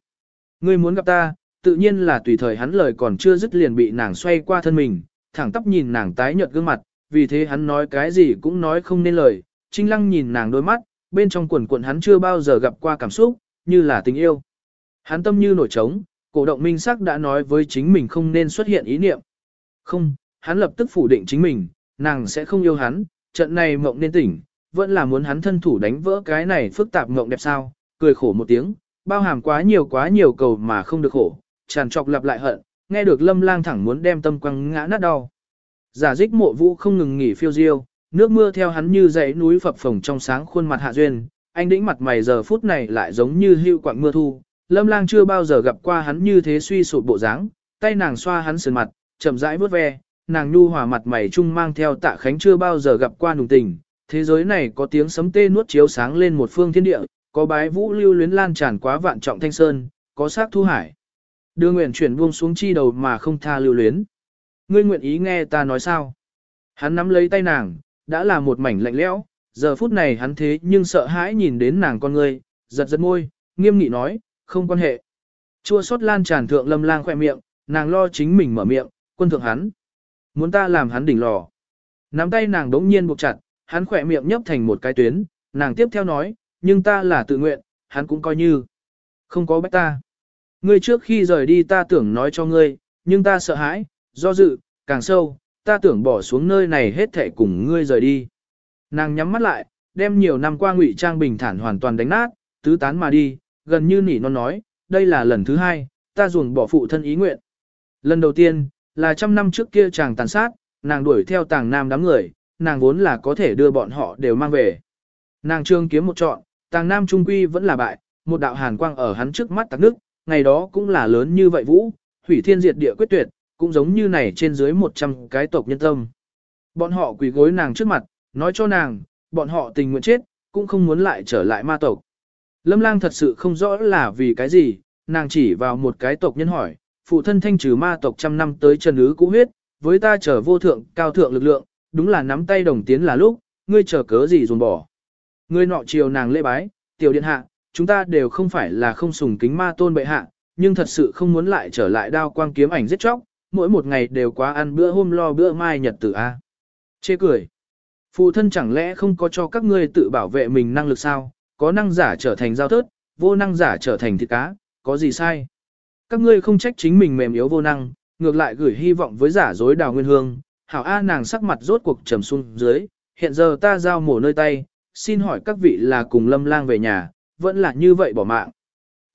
Ngươi muốn gặp ta, tự nhiên là tùy thời hắn lời còn chưa dứt liền bị nàng xoay qua thân mình, thẳng tắp nhìn nàng tái nhợt gương mặt, vì thế hắn nói cái gì cũng nói không nên lời, trinh lăng nhìn nàng đôi mắt, bên trong quần quần hắn chưa bao giờ gặp qua cảm xúc, như là tình yêu. Hắn tâm như nổi trống, cổ động minh sắc đã nói với chính mình không nên xuất hiện ý niệm. Không, hắn lập tức phủ định chính mình, nàng sẽ không yêu hắn, trận này mộng nên tỉnh, vẫn là muốn hắn thân thủ đánh vỡ cái này phức tạp mộng đẹp sao, cười khổ một tiếng, bao hàm quá nhiều quá nhiều cầu mà không được khổ, tràn trọc lặp lại hận, nghe được lâm lang thẳng muốn đem tâm quăng ngã nát đau. Giả dích mộ vũ không ngừng nghỉ phiêu diêu, nước mưa theo hắn như dãy núi phập phồng trong sáng khuôn mặt hạ duyên, anh đĩnh mặt mày giờ phút này lại giống như hưu quạng mưa thu, lâm lang chưa bao giờ gặp qua hắn như thế suy sụp bộ dáng, tay nàng xoa hắn sườn mặt, chậm rãi vuốt ve, nàng nhu hòa mặt mày trung mang theo tạ khánh chưa bao giờ gặp qua nùng tình, thế giới này có tiếng sấm tê nuốt chiếu sáng lên một phương thiên địa, có bái vũ lưu luyến lan tràn quá vạn trọng thanh sơn, có sắc thu hải. Đưa nguyện chuyển buông xuống chi đầu mà không tha lưu luyến. Ngươi nguyện ý nghe ta nói sao? Hắn nắm lấy tay nàng, đã là một mảnh lạnh lẽo, giờ phút này hắn thế nhưng sợ hãi nhìn đến nàng con ngươi, giật giật môi, nghiêm nghị nói, không quan hệ. Chua xót lan tràn thượng lâm lang khỏe miệng, nàng lo chính mình mở miệng, quân thượng hắn. Muốn ta làm hắn đỉnh lò. Nắm tay nàng đống nhiên buộc chặt, hắn khỏe miệng nhấp thành một cái tuyến, nàng tiếp theo nói, nhưng ta là tự nguyện, hắn cũng coi như. Không có bách ta. Ngươi trước khi rời đi ta tưởng nói cho ngươi, nhưng ta sợ hãi, do dự, càng sâu, ta tưởng bỏ xuống nơi này hết thể cùng ngươi rời đi. Nàng nhắm mắt lại, đem nhiều năm qua ngụy trang bình thản hoàn toàn đánh nát, tứ tán mà đi, gần như nỉ non nói, đây là lần thứ hai, ta ruồng bỏ phụ thân ý nguyện. Lần đầu tiên, là trăm năm trước kia chàng tàn sát, nàng đuổi theo tàng nam đám người, nàng vốn là có thể đưa bọn họ đều mang về. Nàng trương kiếm một trọn, tàng nam trung quy vẫn là bại, một đạo hàn quang ở hắn trước mắt tạc nước, ngày đó cũng là lớn như vậy vũ, hủy thiên diệt địa quyết tuyệt, cũng giống như này trên dưới 100 cái tộc nhân tâm. Bọn họ quỳ gối nàng trước mặt, nói cho nàng, bọn họ tình nguyện chết, cũng không muốn lại trở lại ma tộc. Lâm lang thật sự không rõ là vì cái gì, nàng chỉ vào một cái tộc nhân hỏi, phụ thân thanh trừ ma tộc trăm năm tới trần ứ cũ huyết, với ta trở vô thượng, cao thượng lực lượng, đúng là nắm tay đồng tiến là lúc, ngươi chờ cớ gì dồn bỏ. Ngươi nọ chiều nàng lễ bái, tiểu điện hạ, chúng ta đều không phải là không sùng kính ma tôn bệ hạ, nhưng thật sự không muốn lại trở lại đao quang kiếm ảnh giết chóc, mỗi một ngày đều quá ăn bữa hôm lo bữa mai nhật tử a. Chê cười. Phụ thân chẳng lẽ không có cho các ngươi tự bảo vệ mình năng lực sao, có năng giả trở thành giao thớt, vô năng giả trở thành thịt cá, có gì sai? Các ngươi không trách chính mình mềm yếu vô năng, ngược lại gửi hy vọng với giả dối đào nguyên hương, hảo A nàng sắc mặt rốt cuộc trầm xuống dưới, hiện giờ ta giao mổ nơi tay, xin hỏi các vị là cùng lâm lang về nhà, vẫn là như vậy bỏ mạng.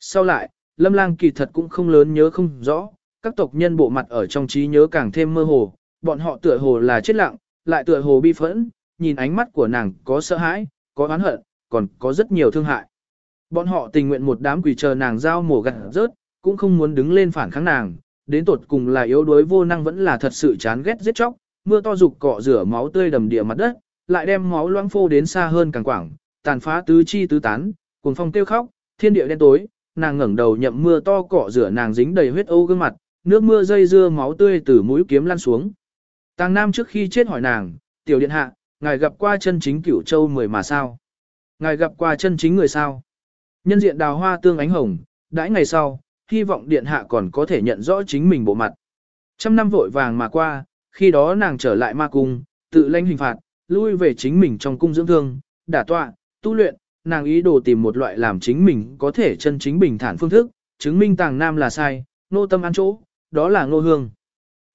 Sau lại, lâm lang kỳ thật cũng không lớn nhớ không rõ, các tộc nhân bộ mặt ở trong trí nhớ càng thêm mơ hồ, bọn họ tựa hồ là chết lặng, lại tựa hồ bi phẫn, nhìn ánh mắt của nàng có sợ hãi, có oán hận, còn có rất nhiều thương hại. Bọn họ tình nguyện một đám quỷ chờ nàng giao mổ gặt rớt, cũng không muốn đứng lên phản kháng nàng, đến tột cùng là yếu đuối vô năng vẫn là thật sự chán ghét giết chóc, mưa to dục cọ rửa máu tươi đầm địa mặt đất, lại đem máu loãng phô đến xa hơn càng quảng, tàn phá tứ chi tứ tán, cuồng phong kêu khóc, thiên địa đen tối, nàng ngẩng đầu nhậm mưa to cọ rửa nàng dính đầy huyết ô gương mặt, nước mưa dây dưa máu tươi từ mũi kiếm lăn xuống. Tàng Nam trước khi chết hỏi nàng, tiểu điện hạ, ngài gặp qua chân chính cửu châu mười mà sao? Ngài gặp qua chân chính người sao? Nhân diện đào hoa tương ánh hồng, đãi ngày sau, hy vọng điện hạ còn có thể nhận rõ chính mình bộ mặt. Trăm năm vội vàng mà qua, khi đó nàng trở lại ma cung, tự lãnh hình phạt, lui về chính mình trong cung dưỡng thương, đả tọa, tu luyện, nàng ý đồ tìm một loại làm chính mình có thể chân chính bình thản phương thức, chứng minh tàng nam là sai, nô tâm ăn chỗ, đó là nô hương.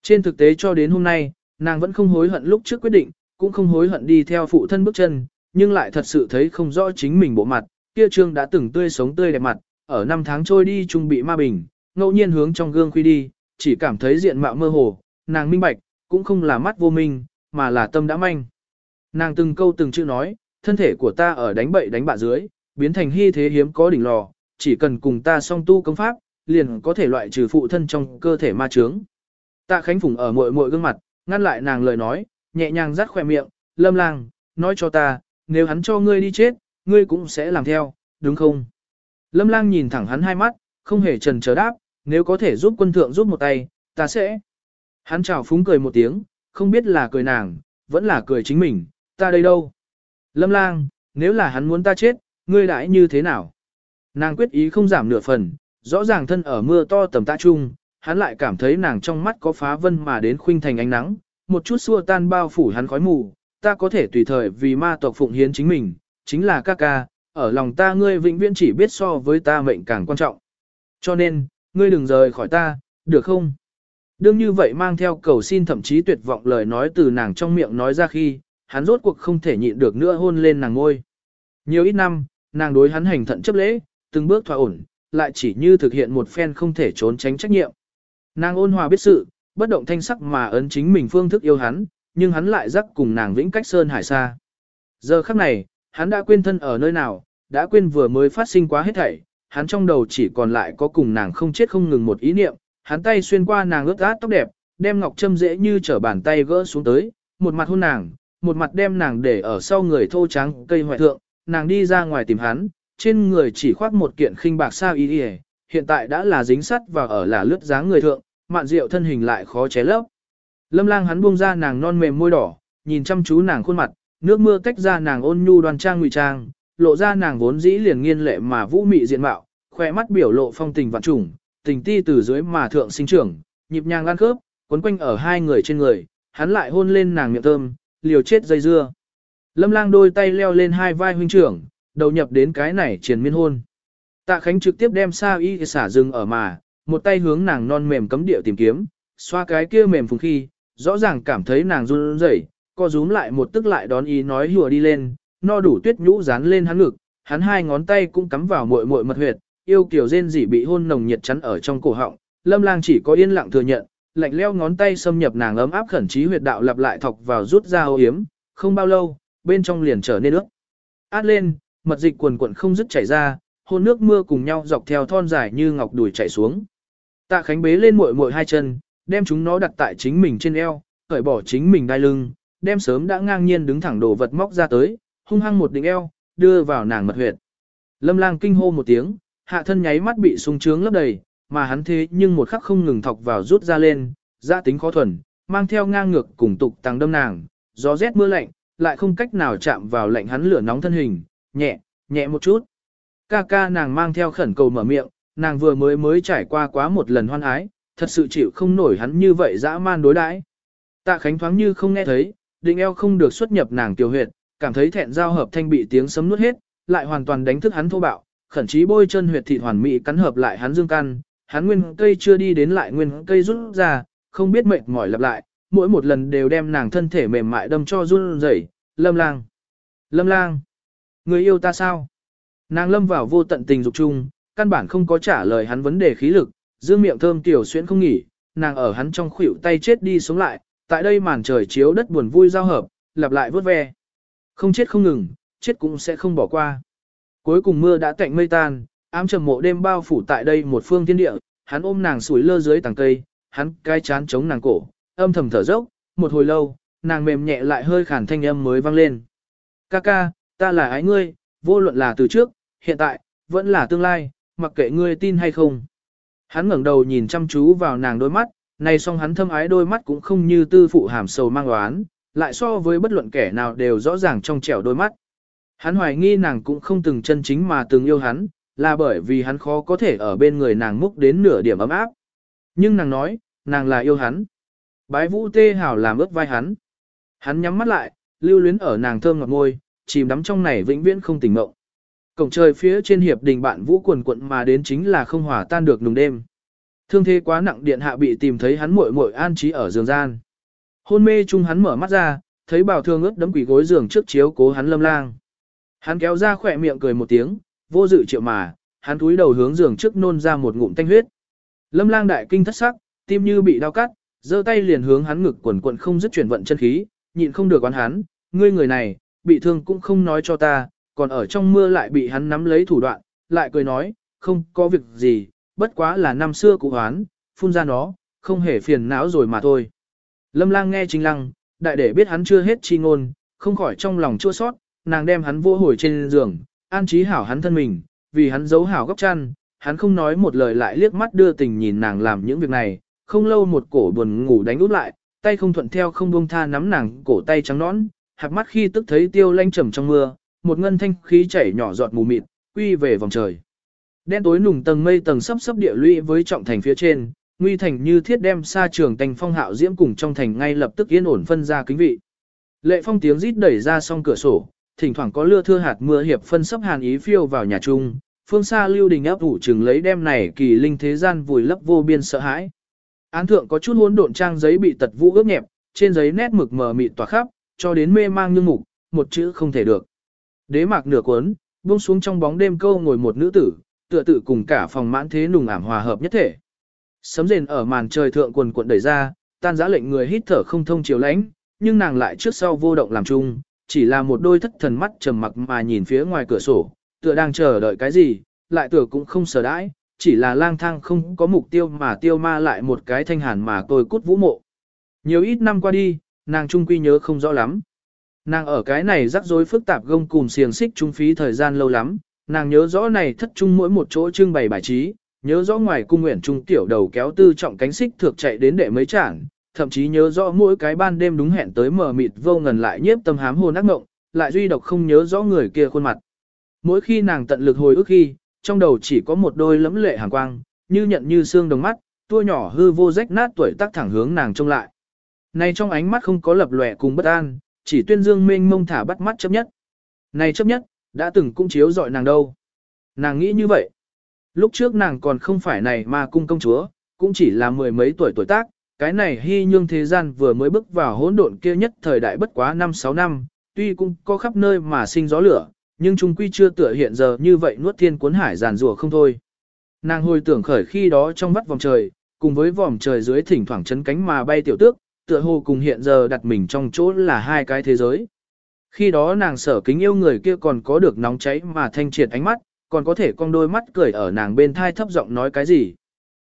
Trên thực tế cho đến hôm nay, nàng vẫn không hối hận lúc trước quyết định, cũng không hối hận đi theo phụ thân bước chân, nhưng lại thật sự thấy không rõ chính mình bộ mặt, kia trương đã từng tươi sống tươi đẹp mặt, ở năm tháng trôi đi trung bị ma bình, ngẫu nhiên hướng trong gương khuy đi, chỉ cảm thấy diện mạo mơ hồ, nàng minh bạch, cũng không là mắt vô minh, mà là tâm đã manh. Nàng từng câu từng chữ nói, thân thể của ta ở đánh bậy đánh bạ dưới, biến thành hy thế hiếm có đỉnh lò, chỉ cần cùng ta song tu công pháp, liền có thể loại trừ phụ thân trong cơ thể ma trướng. Tạ Khánh Phùng ở mội mội gương mặt, ngăn lại nàng lời nói, nhẹ nhàng rắt khỏe miệng, lâm lang, nói cho ta, nếu hắn cho ngươi đi chết, ngươi cũng sẽ làm theo, đúng không? Lâm lang nhìn thẳng hắn hai mắt, không hề trần chờ đáp, nếu có thể giúp quân thượng giúp một tay, ta sẽ. Hắn chào phúng cười một tiếng, không biết là cười nàng, vẫn là cười chính mình, ta đây đâu. Lâm lang, nếu là hắn muốn ta chết, ngươi đãi như thế nào? Nàng quyết ý không giảm nửa phần, rõ ràng thân ở mưa to tầm tạ trung, hắn lại cảm thấy nàng trong mắt có phá vân mà đến khuynh thành ánh nắng, một chút xua tan bao phủ hắn khói mù, ta có thể tùy thời vì ma tộc phụng hiến chính mình, chính là ca ca, ở lòng ta ngươi vĩnh viễn chỉ biết so với ta mệnh càng quan trọng. Cho nên, ngươi đừng rời khỏi ta, được không? Đương như vậy mang theo cầu xin thậm chí tuyệt vọng lời nói từ nàng trong miệng nói ra khi, hắn rốt cuộc không thể nhịn được nữa hôn lên nàng ngôi. Nhiều ít năm, nàng đối hắn hành thận chấp lễ, từng bước thỏa ổn, lại chỉ như thực hiện một phen không thể trốn tránh trách nhiệm. Nàng ôn hòa biết sự, bất động thanh sắc mà ấn chính mình phương thức yêu hắn, nhưng hắn lại rắc cùng nàng vĩnh cách sơn hải xa. Giờ khắc này, hắn đã quên thân ở nơi nào, đã quên vừa mới phát sinh quá hết thảy, hắn trong đầu chỉ còn lại có cùng nàng không chết không ngừng một ý niệm, hắn tay xuyên qua nàng ướt át tóc đẹp, đem ngọc châm dễ như trở bàn tay gỡ xuống tới, một mặt hôn nàng, một mặt đem nàng để ở sau người thô trắng cây hoại thượng, nàng đi ra ngoài tìm hắn, trên người chỉ khoác một kiện khinh bạc sao y y, hiện tại đã là dính sắt và ở là lướt dáng người thượng, mạn rượu thân hình lại khó ché lấp. Lâm lang hắn buông ra nàng non mềm môi đỏ, nhìn chăm chú nàng khuôn mặt, nước mưa tách ra nàng ôn nhu đoan trang ngụy trang, lộ ra nàng vốn dĩ liền nghiên lệ mà vũ mị diện mạo, khỏe mắt biểu lộ phong tình vạn trùng, tình ti từ dưới mà thượng sinh trưởng, nhịp nhàng ăn khớp, quấn quanh ở hai người trên người, hắn lại hôn lên nàng miệng thơm, liều chết dây dưa. Lâm lang đôi tay leo lên hai vai huynh trưởng, đầu nhập đến cái này triền miên hôn. Tạ Khánh trực tiếp đem sa y xả rừng ở mà, một tay hướng nàng non mềm cấm địa tìm kiếm, xoa cái kia mềm phùng khi, rõ ràng cảm thấy nàng run rẩy, co rúm lại một tức lại đón ý nói hùa đi lên, no đủ tuyết nhũ dán lên hắn ngực, hắn hai ngón tay cũng cắm vào muội muội mật huyệt, yêu kiểu rên rỉ bị hôn nồng nhiệt chắn ở trong cổ họng, Lâm Lang chỉ có yên lặng thừa nhận, lạnh leo ngón tay xâm nhập nàng ấm áp khẩn trí huyệt đạo lặp lại thọc vào rút ra ô yếm, không bao lâu, bên trong liền trở nên nước. Át lên, mật dịch quần quần không dứt chảy ra, hôn nước mưa cùng nhau dọc theo thon dài như ngọc đùi chảy xuống. Tạ Khánh bế lên muội muội hai chân, đem chúng nó đặt tại chính mình trên eo, cởi bỏ chính mình đai lưng, đem sớm đã ngang nhiên đứng thẳng đồ vật móc ra tới, hung hăng một đỉnh eo, đưa vào nàng mật huyệt. Lâm lang kinh hô một tiếng, hạ thân nháy mắt bị sung trướng lấp đầy, mà hắn thế nhưng một khắc không ngừng thọc vào rút ra lên, ra tính khó thuần, mang theo ngang ngược cùng tục tăng đâm nàng, gió rét mưa lạnh, lại không cách nào chạm vào lạnh hắn lửa nóng thân hình, nhẹ, nhẹ một chút. Ca ca nàng mang theo khẩn cầu mở miệng, nàng vừa mới mới trải qua quá một lần hoan ái, thật sự chịu không nổi hắn như vậy dã man đối đãi. Tạ Khánh thoáng như không nghe thấy, định eo không được xuất nhập nàng tiểu huyệt, cảm thấy thẹn giao hợp thanh bị tiếng sấm nuốt hết, lại hoàn toàn đánh thức hắn thô bạo, khẩn chí bôi chân huyệt thịt hoàn mỹ cắn hợp lại hắn dương căn, hắn nguyên cây chưa đi đến lại nguyên cây rút ra, không biết mệt mỏi lặp lại, mỗi một lần đều đem nàng thân thể mềm mại đâm cho run rẩy, lâm lang. Lâm lang, người yêu ta sao? Nàng lâm vào vô tận tình dục chung, căn bản không có trả lời hắn vấn đề khí lực, dương miệng thơm tiểu xuyên không nghỉ, nàng ở hắn trong khuỷu tay chết đi sống lại, tại đây màn trời chiếu đất buồn vui giao hợp, lặp lại vớt ve. Không chết không ngừng, chết cũng sẽ không bỏ qua. Cuối cùng mưa đã tạnh mây tan, ám trầm mộ đêm bao phủ tại đây một phương thiên địa, hắn ôm nàng sủi lơ dưới tàng cây, hắn cai chán chống nàng cổ, âm thầm thở dốc, một hồi lâu, nàng mềm nhẹ lại hơi khản thanh âm mới vang lên. Ca ca, ta là ái ngươi, vô luận là từ trước, hiện tại, vẫn là tương lai, mặc kệ ngươi tin hay không. Hắn ngẩng đầu nhìn chăm chú vào nàng đôi mắt, này song hắn thâm ái đôi mắt cũng không như tư phụ hàm sầu mang oán, lại so với bất luận kẻ nào đều rõ ràng trong trẻo đôi mắt. Hắn hoài nghi nàng cũng không từng chân chính mà từng yêu hắn, là bởi vì hắn khó có thể ở bên người nàng múc đến nửa điểm ấm áp. Nhưng nàng nói, nàng là yêu hắn. Bái vũ tê hảo làm ướt vai hắn. Hắn nhắm mắt lại, lưu luyến ở nàng thơm ngọt ngôi, chìm đắm trong này vĩnh viễn không tỉnh mộng. Cổng trời phía trên hiệp đình bạn vũ quần quận mà đến chính là không hòa tan được nùng đêm. Thương thế quá nặng điện hạ bị tìm thấy hắn muội muội an trí ở giường gian. Hôn mê chung hắn mở mắt ra, thấy bảo thương ướt đấm quỷ gối giường trước chiếu cố hắn lâm lang. Hắn kéo ra khỏe miệng cười một tiếng, vô dự triệu mà, hắn túi đầu hướng giường trước nôn ra một ngụm tanh huyết. Lâm lang đại kinh thất sắc, tim như bị đau cắt, giơ tay liền hướng hắn ngực quần quận không dứt chuyển vận chân khí, nhịn không được oán hắn, ngươi người này, bị thương cũng không nói cho ta, còn ở trong mưa lại bị hắn nắm lấy thủ đoạn, lại cười nói, không có việc gì, bất quá là năm xưa cụ hoán, phun ra nó, không hề phiền não rồi mà thôi. Lâm lang nghe chính lăng, đại để biết hắn chưa hết chi ngôn, không khỏi trong lòng chua sót, nàng đem hắn vô hồi trên giường, an trí hảo hắn thân mình, vì hắn giấu hảo góc chăn, hắn không nói một lời lại liếc mắt đưa tình nhìn nàng làm những việc này, không lâu một cổ buồn ngủ đánh út lại, tay không thuận theo không buông tha nắm nàng cổ tay trắng nõn, hạt mắt khi tức thấy tiêu lanh trầm trong mưa, một ngân thanh khí chảy nhỏ giọt mù mịt, quy về vòng trời. Đen tối nùng tầng mây tầng sấp sấp địa lũy với trọng thành phía trên, nguy thành như thiết đem xa trường thành phong hạo diễm cùng trong thành ngay lập tức yên ổn phân ra kính vị. Lệ phong tiếng rít đẩy ra song cửa sổ, thỉnh thoảng có lưa thưa hạt mưa hiệp phân sấp hàn ý phiêu vào nhà trung, phương xa lưu đình áp ủ chừng lấy đem này kỳ linh thế gian vùi lấp vô biên sợ hãi. Án thượng có chút hỗn độn trang giấy bị tật vũ ướt nhẹp, trên giấy nét mực mờ mịt tỏa khắp, cho đến mê mang như ngục, một chữ không thể được. Đế mạc nửa cuốn, buông xuống trong bóng đêm câu ngồi một nữ tử, tựa tự cùng cả phòng mãn thế nùng ảm hòa hợp nhất thể. Sấm rền ở màn trời thượng quần cuộn đẩy ra, tan giã lệnh người hít thở không thông chiều lãnh, nhưng nàng lại trước sau vô động làm chung, chỉ là một đôi thất thần mắt trầm mặc mà nhìn phía ngoài cửa sổ, tựa đang chờ đợi cái gì, lại tựa cũng không sở đãi, chỉ là lang thang không có mục tiêu mà tiêu ma lại một cái thanh hàn mà tôi cút vũ mộ. Nhiều ít năm qua đi, nàng trung quy nhớ không rõ lắm. Nàng ở cái này rắc rối phức tạp gông cùng xiềng xích trung phí thời gian lâu lắm, nàng nhớ rõ này thất trung mỗi một chỗ trưng bày bài trí, nhớ rõ ngoài cung nguyện trung tiểu đầu kéo tư trọng cánh xích thược chạy đến đệ mấy chản, thậm chí nhớ rõ mỗi cái ban đêm đúng hẹn tới mờ mịt vô ngần lại nhiếp tâm hám hồn ác ngộng, lại duy độc không nhớ rõ người kia khuôn mặt. Mỗi khi nàng tận lực hồi ức khi, trong đầu chỉ có một đôi lẫm lệ hàng quang, như nhận như xương đồng mắt, tua nhỏ hư vô rách nát tuổi tác thẳng hướng nàng trông lại. Này trong ánh mắt không có lập lòe cùng bất an, chỉ tuyên dương mênh mông thả bắt mắt chấp nhất. Này chấp nhất, đã từng cũng chiếu dọi nàng đâu. Nàng nghĩ như vậy. Lúc trước nàng còn không phải này mà cung công chúa, cũng chỉ là mười mấy tuổi tuổi tác, cái này hy nhương thế gian vừa mới bước vào hỗn độn kia nhất thời đại bất quá 5-6 năm, tuy cũng có khắp nơi mà sinh gió lửa, nhưng chúng quy chưa tựa hiện giờ như vậy nuốt thiên cuốn hải giàn rùa không thôi. Nàng hồi tưởng khởi khi đó trong vắt vòng trời, cùng với vòng trời dưới thỉnh thoảng chấn cánh mà bay tiểu tước, tựa hồ cùng hiện giờ đặt mình trong chỗ là hai cái thế giới. Khi đó nàng sở kính yêu người kia còn có được nóng cháy mà thanh triệt ánh mắt, còn có thể con đôi mắt cười ở nàng bên thai thấp giọng nói cái gì.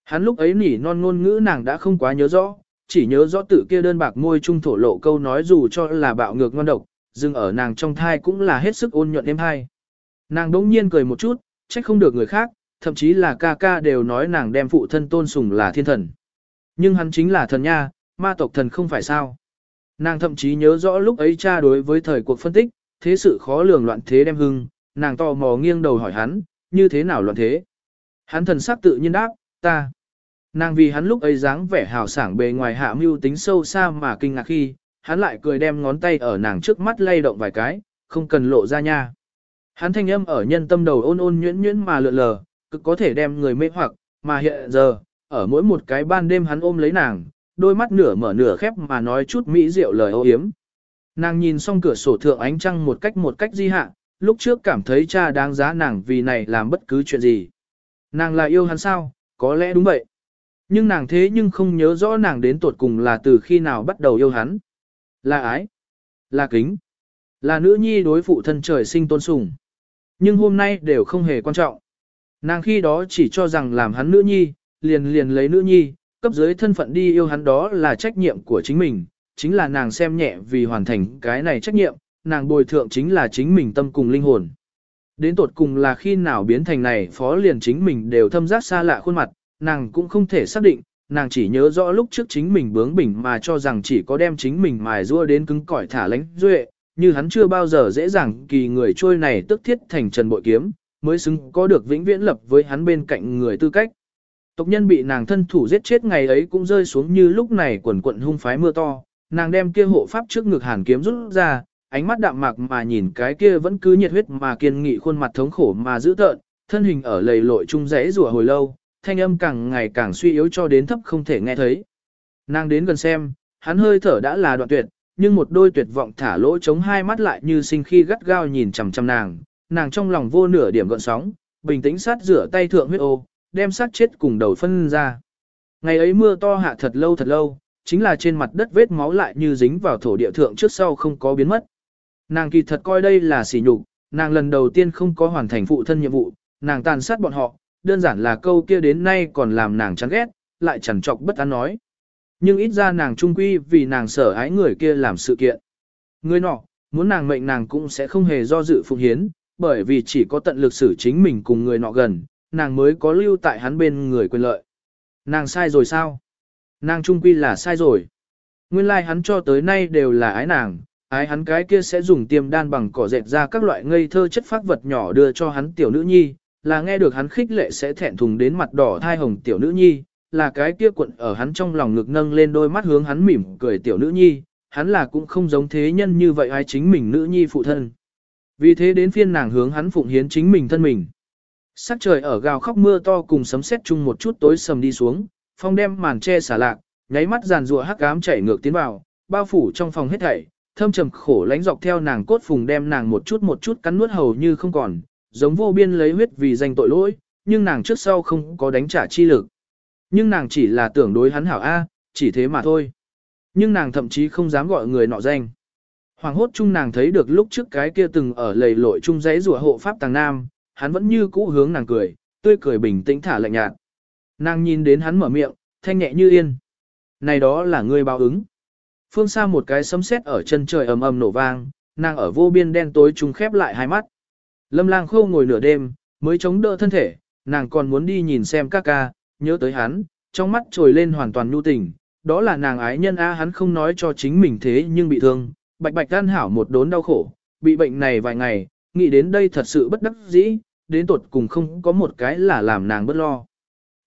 Hắn lúc ấy nỉ non ngôn ngữ nàng đã không quá nhớ rõ, chỉ nhớ rõ tự kia đơn bạc môi trung thổ lộ câu nói dù cho là bạo ngược ngon độc, dừng ở nàng trong thai cũng là hết sức ôn nhuận êm hai. Nàng đỗng nhiên cười một chút, trách không được người khác, thậm chí là ca ca đều nói nàng đem phụ thân tôn sùng là thiên thần. Nhưng hắn chính là thần nha, ma tộc thần không phải sao. Nàng thậm chí nhớ rõ lúc ấy cha đối với thời cuộc phân tích, thế sự khó lường loạn thế đem hưng, nàng tò mò nghiêng đầu hỏi hắn, như thế nào loạn thế. Hắn thần sắc tự nhiên đáp, ta. Nàng vì hắn lúc ấy dáng vẻ hào sảng bề ngoài hạ mưu tính sâu xa mà kinh ngạc khi, hắn lại cười đem ngón tay ở nàng trước mắt lay động vài cái, không cần lộ ra nha. Hắn thanh âm ở nhân tâm đầu ôn ôn nhuyễn nhuyễn mà lượn lờ, cực có thể đem người mê hoặc, mà hiện giờ, ở mỗi một cái ban đêm hắn ôm lấy nàng, đôi mắt nửa mở nửa khép mà nói chút mỹ diệu lời âu yếm. Nàng nhìn xong cửa sổ thượng ánh trăng một cách một cách di hạ, lúc trước cảm thấy cha đáng giá nàng vì này làm bất cứ chuyện gì. Nàng là yêu hắn sao, có lẽ đúng vậy. Nhưng nàng thế nhưng không nhớ rõ nàng đến tuột cùng là từ khi nào bắt đầu yêu hắn. Là ái, là kính, là nữ nhi đối phụ thân trời sinh tôn sùng. Nhưng hôm nay đều không hề quan trọng. Nàng khi đó chỉ cho rằng làm hắn nữ nhi, liền liền lấy nữ nhi, cấp dưới thân phận đi yêu hắn đó là trách nhiệm của chính mình, chính là nàng xem nhẹ vì hoàn thành cái này trách nhiệm, nàng bồi thượng chính là chính mình tâm cùng linh hồn. Đến tột cùng là khi nào biến thành này phó liền chính mình đều thâm giác xa lạ khuôn mặt, nàng cũng không thể xác định, nàng chỉ nhớ rõ lúc trước chính mình bướng bỉnh mà cho rằng chỉ có đem chính mình mài rua đến cứng cỏi thả lánh duệ, như hắn chưa bao giờ dễ dàng kỳ người trôi này tức thiết thành trần bội kiếm, mới xứng có được vĩnh viễn lập với hắn bên cạnh người tư cách. Tộc nhân bị nàng thân thủ giết chết ngày ấy cũng rơi xuống như lúc này quần quận hung phái mưa to, nàng đem kia hộ pháp trước ngực hàn kiếm rút ra, ánh mắt đạm mạc mà nhìn cái kia vẫn cứ nhiệt huyết mà kiên nghị khuôn mặt thống khổ mà dữ tợn, thân hình ở lầy lội chung rẽ rủa hồi lâu, thanh âm càng ngày càng suy yếu cho đến thấp không thể nghe thấy. Nàng đến gần xem, hắn hơi thở đã là đoạn tuyệt, nhưng một đôi tuyệt vọng thả lỗ chống hai mắt lại như sinh khi gắt gao nhìn chằm chằm nàng, nàng trong lòng vô nửa điểm gợn sóng, bình tĩnh sát rửa tay thượng huyết ô, đem sát chết cùng đầu phân ra. Ngày ấy mưa to hạ thật lâu thật lâu, chính là trên mặt đất vết máu lại như dính vào thổ địa thượng trước sau không có biến mất. Nàng kỳ thật coi đây là sỉ nhục, nàng lần đầu tiên không có hoàn thành phụ thân nhiệm vụ, nàng tàn sát bọn họ, đơn giản là câu kia đến nay còn làm nàng chán ghét, lại chẳng chọc bất an nói. Nhưng ít ra nàng trung quy vì nàng sở ái người kia làm sự kiện. Người nọ, muốn nàng mệnh nàng cũng sẽ không hề do dự phụng hiến, bởi vì chỉ có tận lực xử chính mình cùng người nọ gần, nàng mới có lưu tại hắn bên người quyền lợi. Nàng sai rồi sao? Nàng trung quy là sai rồi. Nguyên lai like hắn cho tới nay đều là ái nàng, ái hắn cái kia sẽ dùng tiêm đan bằng cỏ dệt ra các loại ngây thơ chất phác vật nhỏ đưa cho hắn tiểu nữ nhi, là nghe được hắn khích lệ sẽ thẹn thùng đến mặt đỏ thai hồng tiểu nữ nhi, là cái kia cuộn ở hắn trong lòng ngực nâng lên đôi mắt hướng hắn mỉm cười tiểu nữ nhi, hắn là cũng không giống thế nhân như vậy ai chính mình nữ nhi phụ thân. Vì thế đến phiên nàng hướng hắn phụng hiến chính mình thân mình. Sắc trời ở gào khóc mưa to cùng sấm sét chung một chút tối sầm đi xuống, phong đem màn che xả lạc, nháy mắt giàn rùa hắc ám chảy ngược tiến vào, bao phủ trong phòng hết thảy, thâm trầm khổ lánh dọc theo nàng cốt phùng đem nàng một chút một chút cắn nuốt hầu như không còn, giống vô biên lấy huyết vì danh tội lỗi, nhưng nàng trước sau không có đánh trả chi lực. Nhưng nàng chỉ là tưởng đối hắn hảo A, chỉ thế mà thôi. Nhưng nàng thậm chí không dám gọi người nọ danh. Hoàng hốt chung nàng thấy được lúc trước cái kia từng ở lầy lội chung giấy rùa hộ pháp tàng nam, hắn vẫn như cũ hướng nàng cười, tươi cười bình tĩnh thả lạnh nhạt. Nàng nhìn đến hắn mở miệng, thanh nhẹ như yên. Này đó là ngươi báo ứng. Phương xa một cái sấm sét ở chân trời ầm ầm nổ vang, nàng ở vô biên đen tối trùng khép lại hai mắt. Lâm lang khâu ngồi nửa đêm, mới chống đỡ thân thể, nàng còn muốn đi nhìn xem các ca, nhớ tới hắn, trong mắt trồi lên hoàn toàn nhu tình, đó là nàng ái nhân A hắn không nói cho chính mình thế nhưng bị thương, bạch bạch gan hảo một đốn đau khổ, bị bệnh này vài ngày, nghĩ đến đây thật sự bất đắc dĩ, đến tuột cùng không có một cái là làm nàng bất lo.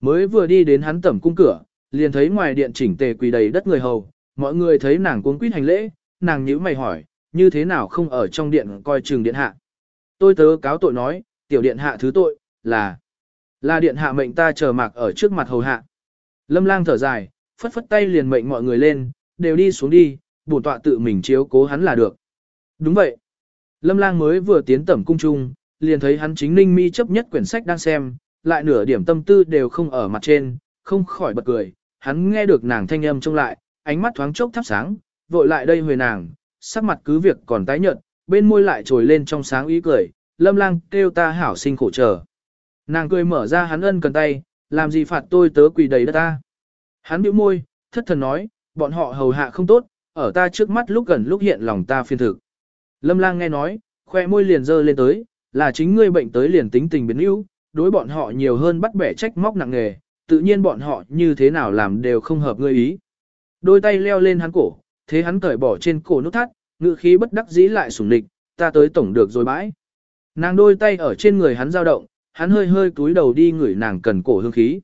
Mới vừa đi đến hắn tẩm cung cửa, liền thấy ngoài điện chỉnh tề quỳ đầy đất người hầu, mọi người thấy nàng cuống quýt hành lễ, nàng nhíu mày hỏi, như thế nào không ở trong điện coi trường điện hạ. Tôi tớ cáo tội nói, tiểu điện hạ thứ tội, là, là điện hạ mệnh ta chờ mạc ở trước mặt hầu hạ. Lâm lang thở dài, phất phất tay liền mệnh mọi người lên, đều đi xuống đi, bổn tọa tự mình chiếu cố hắn là được. Đúng vậy. Lâm lang mới vừa tiến tẩm cung trung, liền thấy hắn chính ninh mi chấp nhất quyển sách đang xem, lại nửa điểm tâm tư đều không ở mặt trên, không khỏi bật cười. Hắn nghe được nàng thanh âm trông lại, ánh mắt thoáng chốc thắp sáng, vội lại đây hồi nàng, sắc mặt cứ việc còn tái nhợt, bên môi lại trồi lên trong sáng ý cười, lâm lang kêu ta hảo sinh khổ chờ. Nàng cười mở ra hắn ân cần tay, làm gì phạt tôi tớ quỳ đầy đất ta. Hắn bĩu môi, thất thần nói, bọn họ hầu hạ không tốt, ở ta trước mắt lúc gần lúc hiện lòng ta phiền thực. Lâm lang nghe nói, khoe môi liền dơ lên tới, là chính ngươi bệnh tới liền tính tình biến yếu, đối bọn họ nhiều hơn bắt bẻ trách móc nặng nghề, tự nhiên bọn họ như thế nào làm đều không hợp ngươi ý. Đôi tay leo lên hắn cổ, thế hắn cởi bỏ trên cổ nút thắt, ngự khí bất đắc dĩ lại sủng lịch, ta tới tổng được rồi bãi. Nàng đôi tay ở trên người hắn dao động, hắn hơi hơi cúi đầu đi ngửi nàng cần cổ hương khí.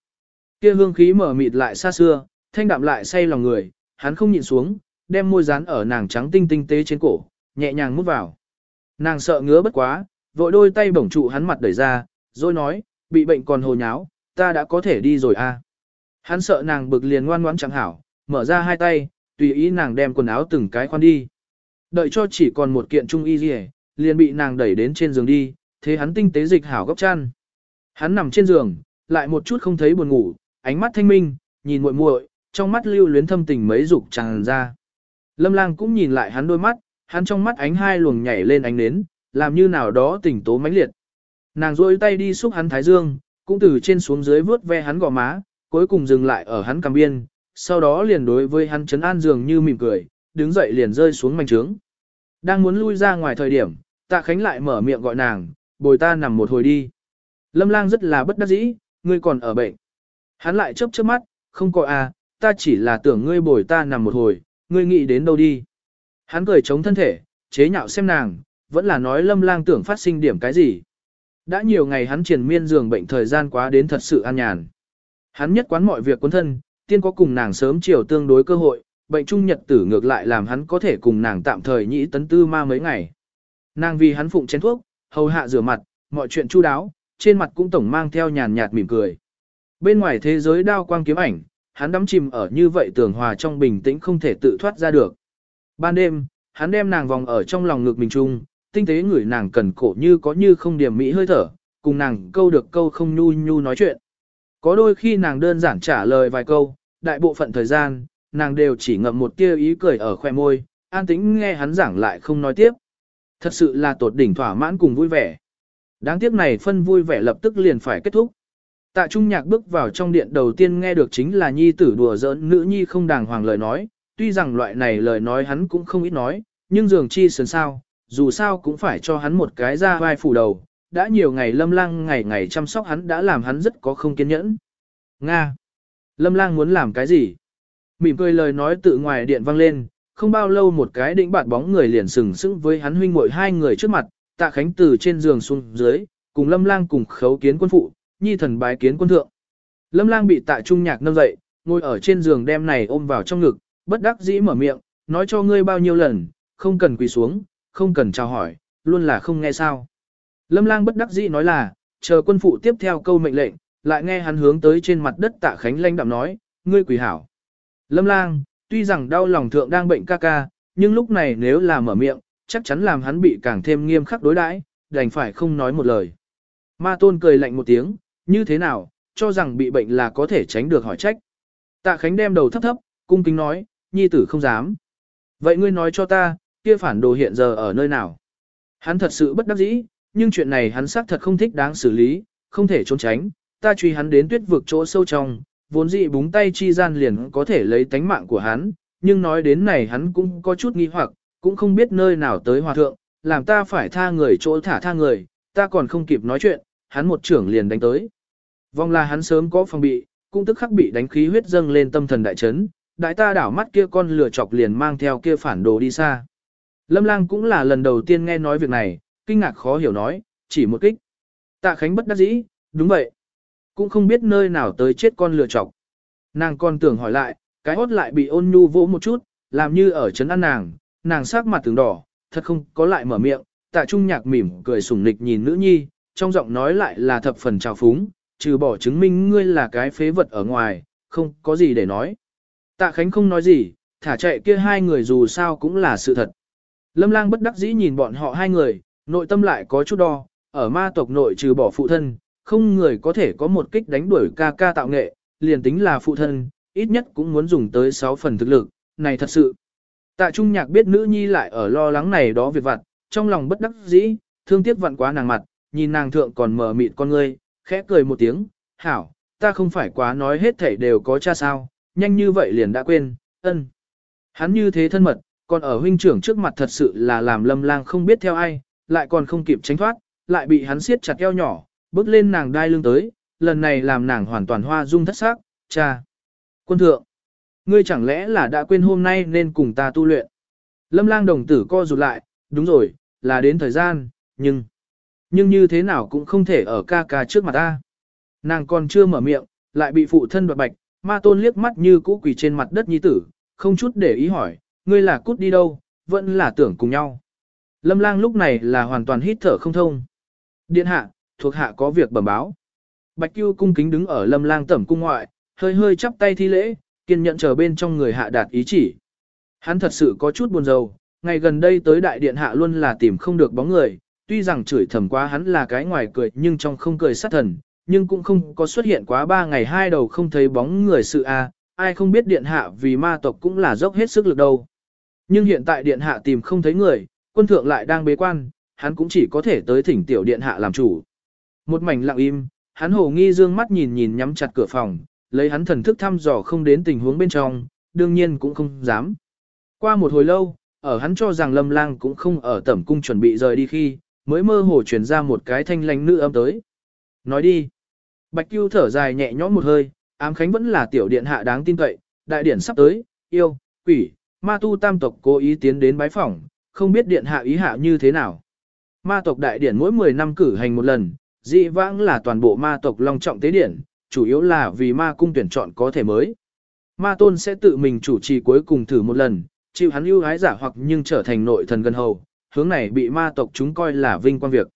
Kia hương khí mở mịt lại xa xưa, thanh đạm lại say lòng người, hắn không nhịn xuống, đem môi dán ở nàng trắng tinh tinh tế trên cổ, nhẹ nhàng mút vào. Nàng sợ ngứa bất quá, vội đôi tay bổng trụ hắn mặt đẩy ra, rồi nói, bị bệnh còn hồ nháo, ta đã có thể đi rồi à. Hắn sợ nàng bực liền ngoan ngoãn chẳng hảo, mở ra hai tay, tùy ý nàng đem quần áo từng cái khoan đi. Đợi cho chỉ còn một kiện trung y gì liền bị nàng đẩy đến trên giường đi, thế hắn tinh tế dịch hảo góc chăn. Hắn nằm trên giường, lại một chút không thấy buồn ngủ, ánh mắt thanh minh, nhìn muội muội, trong mắt lưu luyến thâm tình mấy dục tràn ra. Lâm lang cũng nhìn lại hắn đôi mắt, hắn trong mắt ánh hai luồng nhảy lên ánh nến, làm như nào đó tỉnh tố mãnh liệt. Nàng rôi tay đi xúc hắn thái dương, cũng từ trên xuống dưới vướt ve hắn gò má, cuối cùng dừng lại ở hắn cằm biên, sau đó liền đối với hắn chấn an dường như mỉm cười, đứng dậy liền rơi xuống mảnh trướng. Đang muốn lui ra ngoài thời điểm, tạ khánh lại mở miệng gọi nàng, bồi ta nằm một hồi đi. Lâm lang rất là bất đắc dĩ, ngươi còn ở bệnh. Hắn lại chớp chớp mắt, không có à, ta chỉ là tưởng ngươi bồi ta nằm một hồi, ngươi nghĩ đến đâu đi. Hắn cười chống thân thể, chế nhạo xem nàng, vẫn là nói lâm lang tưởng phát sinh điểm cái gì. Đã nhiều ngày hắn triền miên giường bệnh thời gian quá đến thật sự an nhàn. Hắn nhất quán mọi việc quân thân, tiên có cùng nàng sớm chiều tương đối cơ hội, bệnh trung nhật tử ngược lại làm hắn có thể cùng nàng tạm thời nhĩ tấn tư ma mấy ngày. Nàng vì hắn phụng chén thuốc, hầu hạ rửa mặt, mọi chuyện chu đáo, trên mặt cũng tổng mang theo nhàn nhạt mỉm cười. Bên ngoài thế giới đao quang kiếm ảnh, hắn đắm chìm ở như vậy tường hòa trong bình tĩnh không thể tự thoát ra được. Ban đêm, hắn đem nàng vòng ở trong lòng ngực mình chung, tinh tế người nàng cần cổ như có như không điểm mỹ hơi thở, cùng nàng câu được câu không nhu nhu nói chuyện. Có đôi khi nàng đơn giản trả lời vài câu, đại bộ phận thời gian, nàng đều chỉ ngậm một tia ý cười ở khoe môi, an tĩnh nghe hắn giảng lại không nói tiếp. Thật sự là tột đỉnh thỏa mãn cùng vui vẻ. Đáng tiếc này phân vui vẻ lập tức liền phải kết thúc. Tạ Trung Nhạc bước vào trong điện đầu tiên nghe được chính là nhi tử đùa giỡn nữ nhi không đàng hoàng lời nói, tuy rằng loại này lời nói hắn cũng không ít nói, nhưng dường chi sớn sao, dù sao cũng phải cho hắn một cái ra vai phủ đầu, đã nhiều ngày lâm lang ngày ngày chăm sóc hắn đã làm hắn rất có không kiên nhẫn. Nga! Lâm lang muốn làm cái gì? Mỉm cười lời nói tự ngoài điện vang lên, không bao lâu một cái đỉnh bạt bóng người liền sừng sững với hắn huynh muội hai người trước mặt, tạ khánh từ trên giường xuống dưới, cùng lâm lang cùng khấu kiến quân phụ, nhi thần bái kiến quân thượng. Lâm lang bị tạ trung nhạc nâng dậy, ngồi ở trên giường đem này ôm vào trong ngực, bất đắc dĩ mở miệng, nói cho ngươi bao nhiêu lần, không cần quỳ xuống, không cần chào hỏi, luôn là không nghe sao. Lâm lang bất đắc dĩ nói là, chờ quân phụ tiếp theo câu mệnh lệnh, lại nghe hắn hướng tới trên mặt đất tạ khánh lanh đạm nói, ngươi quỷ hảo. Lâm lang, tuy rằng đau lòng thượng đang bệnh ca ca, nhưng lúc này nếu là mở miệng, chắc chắn làm hắn bị càng thêm nghiêm khắc đối đãi, đành phải không nói một lời. Ma tôn cười lạnh một tiếng, như thế nào, cho rằng bị bệnh là có thể tránh được hỏi trách. Tạ Khánh đem đầu thấp thấp, cung kính nói, nhi tử không dám. Vậy ngươi nói cho ta, kia phản đồ hiện giờ ở nơi nào? Hắn thật sự bất đắc dĩ, nhưng chuyện này hắn xác thật không thích đáng xử lý, không thể trốn tránh, ta truy hắn đến tuyết vực chỗ sâu trong, vốn dĩ búng tay chi gian liền có thể lấy tánh mạng của hắn, nhưng nói đến này hắn cũng có chút nghi hoặc, cũng không biết nơi nào tới hòa thượng, làm ta phải tha người chỗ thả tha người, ta còn không kịp nói chuyện, hắn một trưởng liền đánh tới. Vong là hắn sớm có phòng bị, cũng tức khắc bị đánh khí huyết dâng lên tâm thần đại chấn, đại ta đảo mắt kia con lửa chọc liền mang theo kia phản đồ đi xa. Lâm lang cũng là lần đầu tiên nghe nói việc này, kinh ngạc khó hiểu nói, chỉ một kích. Tạ Khánh bất đắc dĩ, đúng vậy. Cũng không biết nơi nào tới chết con lừa chọc. Nàng còn tưởng hỏi lại, cái hốt lại bị ôn nhu vỗ một chút, làm như ở chấn ăn nàng, nàng sắc mặt từng đỏ, thật không có lại mở miệng, tạ trung nhạc mỉm cười sủng nịch nhìn nữ nhi, trong giọng nói lại là thập phần trào phúng, trừ bỏ chứng minh ngươi là cái phế vật ở ngoài, không có gì để nói. Tạ Khánh không nói gì, thả chạy kia hai người dù sao cũng là sự thật. Lâm lang bất đắc dĩ nhìn bọn họ hai người, nội tâm lại có chút đo, ở ma tộc nội trừ bỏ phụ thân, không người có thể có một kích đánh đuổi ca ca tạo nghệ, liền tính là phụ thân, ít nhất cũng muốn dùng tới 6 phần thực lực, này thật sự. Tạ Trung Nhạc biết nữ nhi lại ở lo lắng này đó việc vặt, trong lòng bất đắc dĩ, thương tiếc vặn quá nàng mặt, nhìn nàng thượng còn mở mịt con ngươi, khẽ cười một tiếng, hảo, ta không phải quá nói hết thảy đều có cha sao, nhanh như vậy liền đã quên, ân. Hắn như thế thân mật, còn ở huynh trưởng trước mặt thật sự là làm lâm lang không biết theo ai, lại còn không kịp tránh thoát, lại bị hắn siết chặt eo nhỏ, bước lên nàng đai lưng tới, lần này làm nàng hoàn toàn hoa dung thất sắc, cha. Quân thượng, ngươi chẳng lẽ là đã quên hôm nay nên cùng ta tu luyện. Lâm lang đồng tử co rụt lại, đúng rồi, là đến thời gian, nhưng... Nhưng như thế nào cũng không thể ở ca ca trước mặt ta. Nàng còn chưa mở miệng, lại bị phụ thân đoạt bạch, ma tôn liếc mắt như cũ quỳ trên mặt đất nhi tử, không chút để ý hỏi, ngươi là cút đi đâu, vẫn là tưởng cùng nhau. Lâm lang lúc này là hoàn toàn hít thở không thông. Điện hạ, thuộc hạ có việc bẩm báo. Bạch Cưu cung kính đứng ở lâm lang tẩm cung ngoại, hơi hơi chắp tay thi lễ, kiên nhận chờ bên trong người hạ đạt ý chỉ. Hắn thật sự có chút buồn rầu, ngày gần đây tới đại điện hạ luôn là tìm không được bóng người, tuy rằng chửi thầm quá hắn là cái ngoài cười nhưng trong không cười sát thần, nhưng cũng không có xuất hiện quá ba ngày hai đầu không thấy bóng người sự a, ai không biết điện hạ vì ma tộc cũng là dốc hết sức lực đâu. Nhưng hiện tại điện hạ tìm không thấy người, quân thượng lại đang bế quan, hắn cũng chỉ có thể tới thỉnh tiểu điện hạ làm chủ. Một mảnh lặng im, hắn hồ nghi dương mắt nhìn nhìn nhắm chặt cửa phòng, lấy hắn thần thức thăm dò không đến tình huống bên trong, đương nhiên cũng không dám. Qua một hồi lâu, ở hắn cho rằng lâm lang cũng không ở tẩm cung chuẩn bị rời đi khi, mới mơ hồ truyền ra một cái thanh lanh nữ âm tới. Nói đi. Bạch Cưu thở dài nhẹ nhõm một hơi, ám khánh vẫn là tiểu điện hạ đáng tin cậy, đại điển sắp tới, yêu, quỷ, ma tu tam tộc cố ý tiến đến bái phỏng, không biết điện hạ ý hạ như thế nào. Ma tộc đại điển mỗi 10 năm cử hành một lần, dị vãng là toàn bộ ma tộc long trọng tế điển, chủ yếu là vì ma cung tuyển chọn có thể mới. Ma tôn sẽ tự mình chủ trì cuối cùng thử một lần, chịu hắn ưu ái giả hoặc nhưng trở thành nội thần gần hầu, hướng này bị ma tộc chúng coi là vinh quang việc.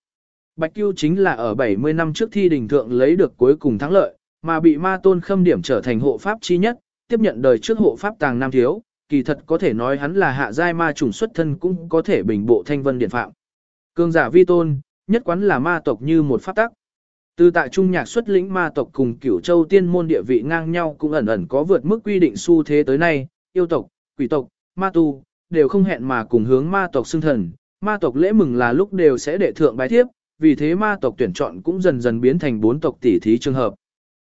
Bạch Cưu chính là ở 70 năm trước thi đình thượng lấy được cuối cùng thắng lợi, mà bị ma tôn khâm điểm trở thành hộ pháp chi nhất, tiếp nhận đời trước hộ pháp tàng nam thiếu, kỳ thật có thể nói hắn là hạ giai ma chủng xuất thân cũng có thể bình bộ thanh vân điện phạm. Cương giả vi tôn, nhất quán là ma tộc như một pháp tắc. Từ tại trung nhạc xuất lĩnh ma tộc cùng cửu châu tiên môn địa vị ngang nhau cũng ẩn ẩn có vượt mức quy định xu thế tới nay, yêu tộc, quỷ tộc, ma tu, đều không hẹn mà cùng hướng ma tộc xưng thần. Ma tộc lễ mừng là lúc đều sẽ đệ thượng bái thiếp, vì thế ma tộc tuyển chọn cũng dần dần biến thành bốn tộc tỷ thí trường hợp.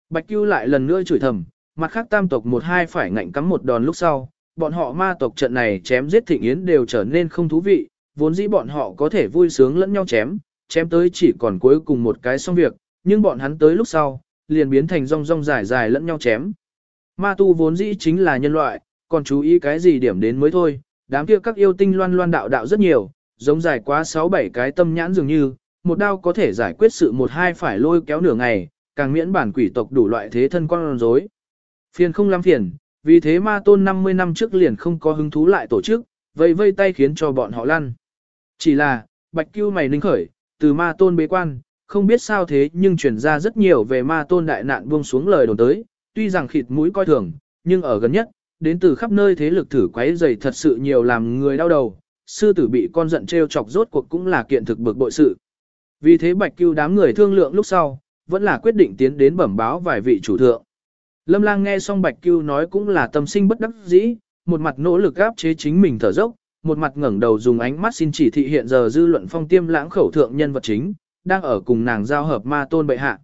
Bạch Cưu lại lần nữa chửi thầm, mặt khác tam tộc một hai phải ngạnh cắm một đòn lúc sau, bọn họ ma tộc trận này chém giết thịnh yến đều trở nên không thú vị, vốn dĩ bọn họ có thể vui sướng lẫn nhau chém, chém tới chỉ còn cuối cùng một cái xong việc, nhưng bọn hắn tới lúc sau, liền biến thành rong rong dài dài lẫn nhau chém. Ma tu vốn dĩ chính là nhân loại, còn chú ý cái gì điểm đến mới thôi, đám kia các yêu tinh loan loan đạo đạo rất nhiều, giống dài quá 6-7 cái tâm nhãn dường như, một đao có thể giải quyết sự một hai phải lôi kéo nửa ngày, càng miễn bản quỷ tộc đủ loại thế thân con rối. Phiền không lắm phiền, vì thế ma tôn 50 năm trước liền không có hứng thú lại tổ chức, vây vây tay khiến cho bọn họ lăn. Chỉ là, bạch cưu mày ninh khởi, từ ma tôn bế quan, không biết sao thế nhưng truyền ra rất nhiều về ma tôn đại nạn buông xuống lời đồn tới, tuy rằng khịt mũi coi thường, nhưng ở gần nhất, đến từ khắp nơi thế lực thử quấy dày thật sự nhiều làm người đau đầu, sư tử bị con giận treo chọc rốt cuộc cũng là kiện thực bực bội sự. Vì thế bạch cưu đám người thương lượng lúc sau, vẫn là quyết định tiến đến bẩm báo vài vị chủ thượng. Lâm lang nghe xong bạch cưu nói cũng là tâm sinh bất đắc dĩ, một mặt nỗ lực áp chế chính mình thở dốc, một mặt ngẩng đầu dùng ánh mắt xin chỉ thị hiện giờ dư luận phong tiêm lãng khẩu thượng nhân vật chính, đang ở cùng nàng giao hợp ma tôn bệ hạ.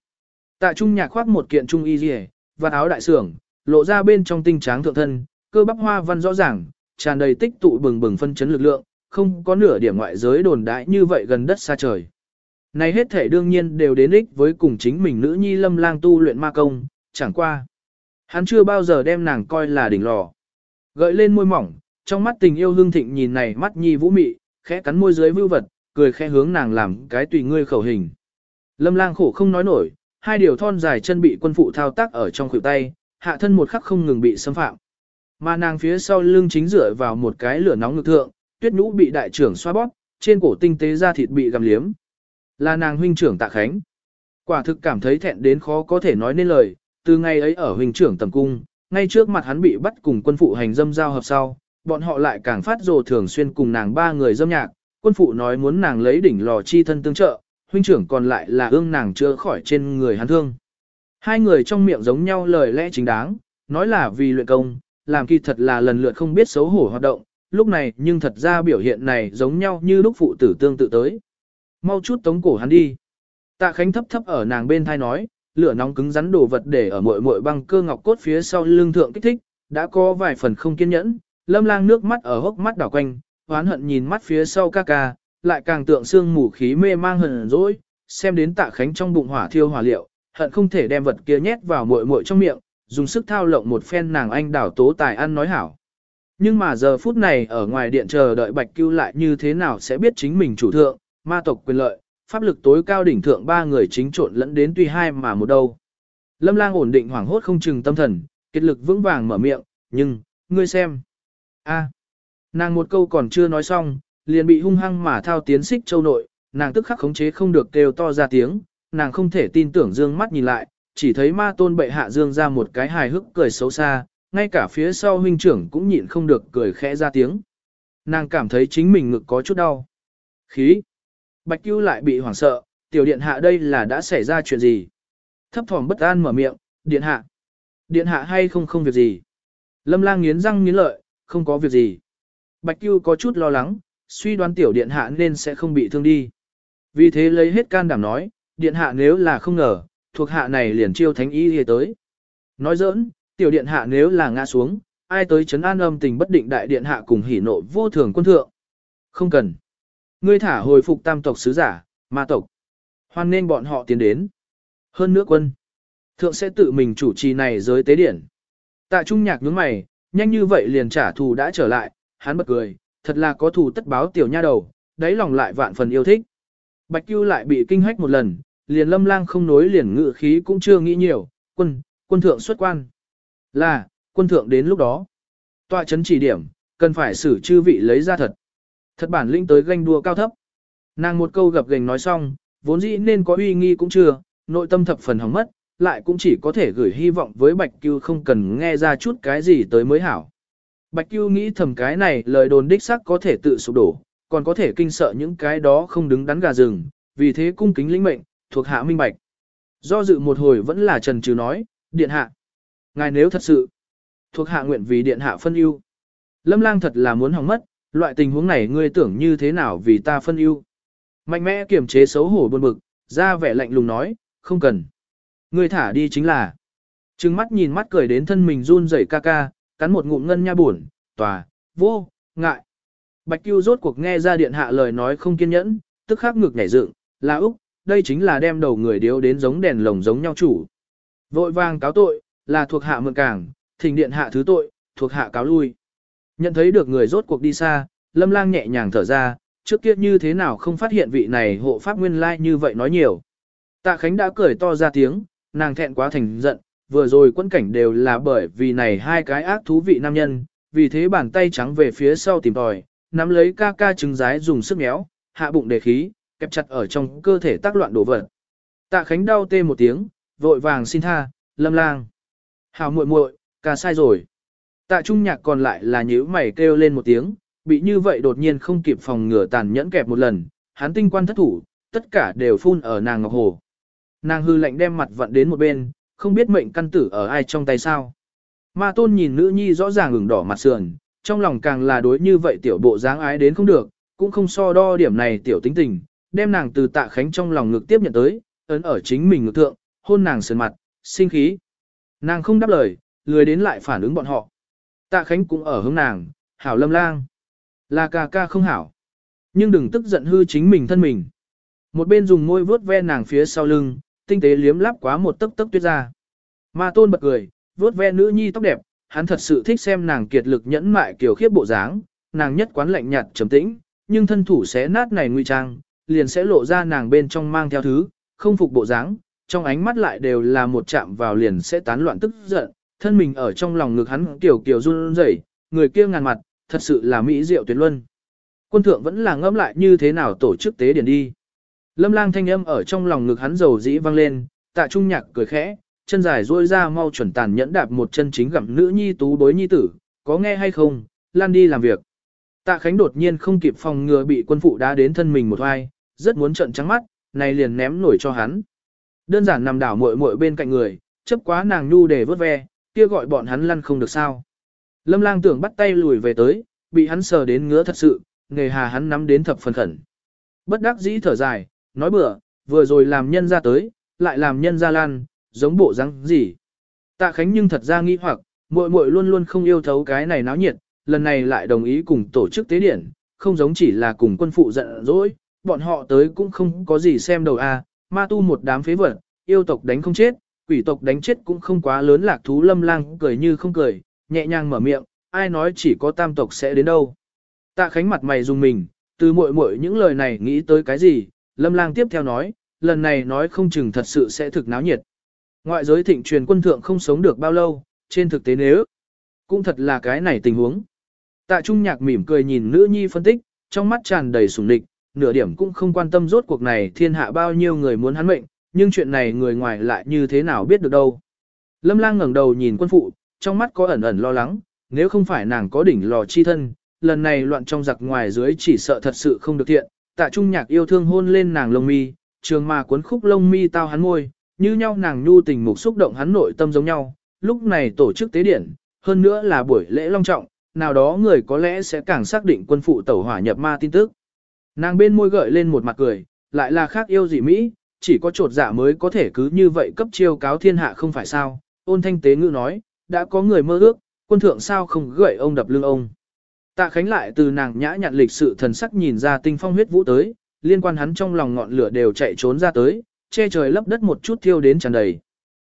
Tạ trung nhạc khoác một kiện trung y rìa, và áo đại sưởng, lộ ra bên trong tinh tráng thượng thân, cơ bắp hoa văn rõ ràng, tràn đầy tích tụ bừng bừng phân chấn lực lượng, không có nửa điểm ngoại giới đồn đại như vậy gần đất xa trời. Này hết thể đương nhiên đều đến ích với cùng chính mình nữ nhi lâm lang tu luyện ma công, chẳng qua. Hắn chưa bao giờ đem nàng coi là đỉnh lò. Gợi lên môi mỏng, trong mắt tình yêu hương thịnh nhìn này mắt nhi vũ mị, khẽ cắn môi dưới vưu vật, cười khẽ hướng nàng làm cái tùy ngươi khẩu hình. Lâm lang khổ không nói nổi, hai điều thon dài chân bị quân phụ thao tác ở trong khuỷu tay, hạ thân một khắc không ngừng bị xâm phạm. Mà nàng phía sau lưng chính dựa vào một cái lửa nóng ngực thượng, tuyết nhũ bị đại trưởng xoa bóp, trên cổ tinh tế da thịt bị gặm liếm. Là nàng huynh trưởng tạ khánh. Quả thực cảm thấy thẹn đến khó có thể nói nên lời, từ ngày ấy ở huynh trưởng tầm cung, ngay trước mặt hắn bị bắt cùng quân phụ hành dâm giao hợp sau, bọn họ lại càng phát rồ thường xuyên cùng nàng ba người dâm nhạc, quân phụ nói muốn nàng lấy đỉnh lò chi thân tương trợ, huynh trưởng còn lại là ương nàng chưa khỏi trên người hắn thương. Hai người trong miệng giống nhau lời lẽ chính đáng, nói là vì luyện công, làm kỳ thật là lần lượt không biết xấu hổ hoạt động, lúc này nhưng thật ra biểu hiện này giống nhau như lúc phụ tử tương tự tới. Mau chút tống cổ hắn đi. Tạ Khánh thấp thấp ở nàng bên thai nói, lửa nóng cứng rắn đồ vật để ở mội mội băng cơ ngọc cốt phía sau lưng thượng kích thích, đã có vài phần không kiên nhẫn, lâm lang nước mắt ở hốc mắt đảo quanh, hoán hận nhìn mắt phía sau ca ca, lại càng tượng xương mù khí mê mang hờn dỗi, xem đến tạ khánh trong bụng hỏa thiêu hỏa liệu, hận không thể đem vật kia nhét vào muội muội trong miệng, dùng sức thao lộng một phen nàng anh đảo tố tài ăn nói hảo. Nhưng mà giờ phút này ở ngoài điện chờ đợi Bạch Cưu lại như thế nào sẽ biết chính mình chủ thượng, ma tộc quyền lợi, pháp lực tối cao đỉnh thượng ba người chính trộn lẫn đến tuy hai mà một đâu. Lâm lang ổn định hoảng hốt không chừng tâm thần, kết lực vững vàng mở miệng, nhưng, ngươi xem. a nàng một câu còn chưa nói xong, liền bị hung hăng mà thao tiến xích châu nội, nàng tức khắc khống chế không được kêu to ra tiếng, nàng không thể tin tưởng dương mắt nhìn lại, chỉ thấy ma tôn bệ hạ dương ra một cái hài hước cười xấu xa, ngay cả phía sau huynh trưởng cũng nhịn không được cười khẽ ra tiếng. Nàng cảm thấy chính mình ngực có chút đau. Khí. Bạch Cưu lại bị hoảng sợ, tiểu điện hạ đây là đã xảy ra chuyện gì? Thấp thỏm bất an mở miệng, điện hạ. Điện hạ hay không không việc gì? Lâm lang nghiến răng nghiến lợi, không có việc gì. Bạch Cưu có chút lo lắng, suy đoán tiểu điện hạ nên sẽ không bị thương đi. Vì thế lấy hết can đảm nói, điện hạ nếu là không ngờ, thuộc hạ này liền chiêu thánh y hề tới. Nói giỡn, tiểu điện hạ nếu là ngã xuống, ai tới chấn an âm tình bất định đại điện hạ cùng hỉ nộ vô thường quân thượng. Không cần. Ngươi thả hồi phục tam tộc sứ giả, ma tộc. Hoan nên bọn họ tiến đến. Hơn nữa quân. Thượng sẽ tự mình chủ trì này giới tế điển. Tạ trung nhạc nhướng mày, nhanh như vậy liền trả thù đã trở lại, hắn bật cười, thật là có thù tất báo tiểu nha đầu, đáy lòng lại vạn phần yêu thích. Bạch Cưu lại bị kinh hách một lần, liền lâm lang không nối liền ngự khí cũng chưa nghĩ nhiều, quân, quân thượng xuất quan. Là, quân thượng đến lúc đó. Tọa chấn chỉ điểm, cần phải xử chư vị lấy ra thật. Thật bản lĩnh tới ganh đua cao thấp. Nàng một câu gặp gành nói xong, vốn dĩ nên có uy nghi cũng chưa, nội tâm thập phần hỏng mất, lại cũng chỉ có thể gửi hy vọng với Bạch Cưu không cần nghe ra chút cái gì tới mới hảo. Bạch Cưu nghĩ thầm cái này lời đồn đích sắc có thể tự sụp đổ, còn có thể kinh sợ những cái đó không đứng đắn gà rừng, vì thế cung kính lĩnh mệnh, thuộc hạ minh bạch. Do dự một hồi vẫn là trần trừ nói, điện hạ. Ngài nếu thật sự, thuộc hạ nguyện vì điện hạ phân ưu. Lâm lang thật là muốn hỏng mất, loại tình huống này ngươi tưởng như thế nào vì ta phân ưu. Mạnh mẽ kiềm chế xấu hổ buồn bực, ra vẻ lạnh lùng nói, không cần. Ngươi thả đi chính là. Trừng mắt nhìn mắt cười đến thân mình run rẩy ca ca, cắn một ngụm ngân nha buồn, tòa, vô, ngại. Bạch Cưu rốt cuộc nghe ra điện hạ lời nói không kiên nhẫn, tức khắc ngực nhảy dựng, là Úc, đây chính là đem đầu người điếu đến giống đèn lồng giống nhau chủ. Vội vàng cáo tội, là thuộc hạ mượn cảng, thỉnh điện hạ thứ tội, thuộc hạ cáo lui. Nhận thấy được người rốt cuộc đi xa, lâm lang nhẹ nhàng thở ra, trước kia như thế nào không phát hiện vị này hộ pháp nguyên lai như vậy nói nhiều. Tạ Khánh đã cười to ra tiếng, nàng thẹn quá thành giận, vừa rồi quân cảnh đều là bởi vì này hai cái ác thú vị nam nhân, vì thế bàn tay trắng về phía sau tìm tòi, nắm lấy ca ca trứng rái dùng sức méo, hạ bụng đề khí, kẹp chặt ở trong cơ thể tác loạn đổ vật. Tạ Khánh đau tê một tiếng, vội vàng xin tha, lâm lang. Hào muội muội, ca sai rồi. Tạ Trung Nhạc còn lại là nhíu mày kêu lên một tiếng, bị như vậy đột nhiên không kịp phòng ngừa tàn nhẫn kẹp một lần, hắn tinh quan thất thủ, tất cả đều phun ở nàng ngọc hồ. Nàng hư lạnh đem mặt vận đến một bên, không biết mệnh căn tử ở ai trong tay sao. Ma tôn nhìn nữ nhi rõ ràng ửng đỏ mặt sườn, trong lòng càng là đối như vậy tiểu bộ dáng ái đến không được, cũng không so đo điểm này tiểu tính tình, đem nàng từ tạ khánh trong lòng ngực tiếp nhận tới, ấn ở chính mình ngực thượng, hôn nàng sườn mặt, sinh khí. Nàng không đáp lời, lười đến lại phản ứng bọn họ. Tạ khánh cũng ở hướng nàng, hảo lâm lang. Là ca ca không hảo. Nhưng đừng tức giận hư chính mình thân mình. Một bên dùng môi vuốt ve nàng phía sau lưng, tinh tế liếm lắp quá một tấc tấc tuyết ra. Ma tôn bật cười, vuốt ve nữ nhi tóc đẹp, hắn thật sự thích xem nàng kiệt lực nhẫn mại kiểu khiếp bộ dáng, nàng nhất quán lạnh nhạt trầm tĩnh, nhưng thân thủ xé nát này nguy trang, liền sẽ lộ ra nàng bên trong mang theo thứ, không phục bộ dáng, trong ánh mắt lại đều là một chạm vào liền sẽ tán loạn tức giận, thân mình ở trong lòng ngực hắn kiểu kiểu run rẩy, người kia ngàn mặt, thật sự là mỹ diệu tuyệt luân. Quân thượng vẫn là ngẫm lại như thế nào tổ chức tế điển đi. Lâm lang thanh âm ở trong lòng ngực hắn dầu dĩ vang lên, tạ trung nhạc cười khẽ, chân dài duỗi ra mau chuẩn tàn nhẫn đạp một chân chính gặm nữ nhi tú bối nhi tử, có nghe hay không, lan đi làm việc. Tạ Khánh đột nhiên không kịp phòng ngừa bị quân phụ đá đến thân mình một hoai, rất muốn trận trắng mắt, này liền ném nổi cho hắn. Đơn giản nằm đảo muội muội bên cạnh người, chấp quá nàng nhu để vớt ve, kia gọi bọn hắn lăn không được sao. Lâm lang tưởng bắt tay lùi về tới, bị hắn sờ đến ngứa thật sự, nghề hà hắn nắm đến thập phần khẩn. Bất đắc dĩ thở dài, nói bừa, vừa rồi làm nhân ra tới, lại làm nhân ra lan, giống bộ răng gì. Tạ Khánh nhưng thật ra nghĩ hoặc, muội muội luôn luôn không yêu thấu cái này náo nhiệt, lần này lại đồng ý cùng tổ chức tế điển, không giống chỉ là cùng quân phụ giận dỗi, bọn họ tới cũng không có gì xem đầu a, ma tu một đám phế vật, yêu tộc đánh không chết, quỷ tộc đánh chết cũng không quá lớn lạc thú lâm lang cười như không cười, nhẹ nhàng mở miệng, ai nói chỉ có tam tộc sẽ đến đâu. Tạ Khánh mặt mày dùng mình, từ muội muội những lời này nghĩ tới cái gì, Lâm lang tiếp theo nói, lần này nói không chừng thật sự sẽ thực náo nhiệt. Ngoại giới thịnh truyền quân thượng không sống được bao lâu, trên thực tế nếu cũng thật là cái này tình huống. Tạ Trung Nhạc mỉm cười nhìn nữ nhi phân tích, trong mắt tràn đầy sủng địch, nửa điểm cũng không quan tâm rốt cuộc này thiên hạ bao nhiêu người muốn hắn mệnh, nhưng chuyện này người ngoài lại như thế nào biết được đâu. Lâm lang ngẩng đầu nhìn quân phụ, trong mắt có ẩn ẩn lo lắng, nếu không phải nàng có đỉnh lò chi thân, lần này loạn trong giặc ngoài dưới chỉ sợ thật sự không được thiện. Tạ Trung Nhạc yêu thương hôn lên nàng lông mi, trường mà cuốn khúc lông mi tao hắn môi, như nhau nàng nhu tình mục xúc động hắn nội tâm giống nhau. Lúc này tổ chức tế điển, hơn nữa là buổi lễ long trọng, nào đó người có lẽ sẽ càng xác định quân phụ tẩu hỏa nhập ma tin tức. Nàng bên môi gợi lên một mặt cười, lại là khác yêu dị Mỹ, chỉ có trột dạ mới có thể cứ như vậy cấp chiêu cáo thiên hạ không phải sao. Ôn thanh tế ngữ nói, đã có người mơ ước, quân thượng sao không gợi ông đập lưng ông. Tạ Khánh lại từ nàng nhã nhặn lịch sự thần sắc nhìn ra tinh phong huyết vũ tới, liên quan hắn trong lòng ngọn lửa đều chạy trốn ra tới, che trời lấp đất một chút thiêu đến tràn đầy.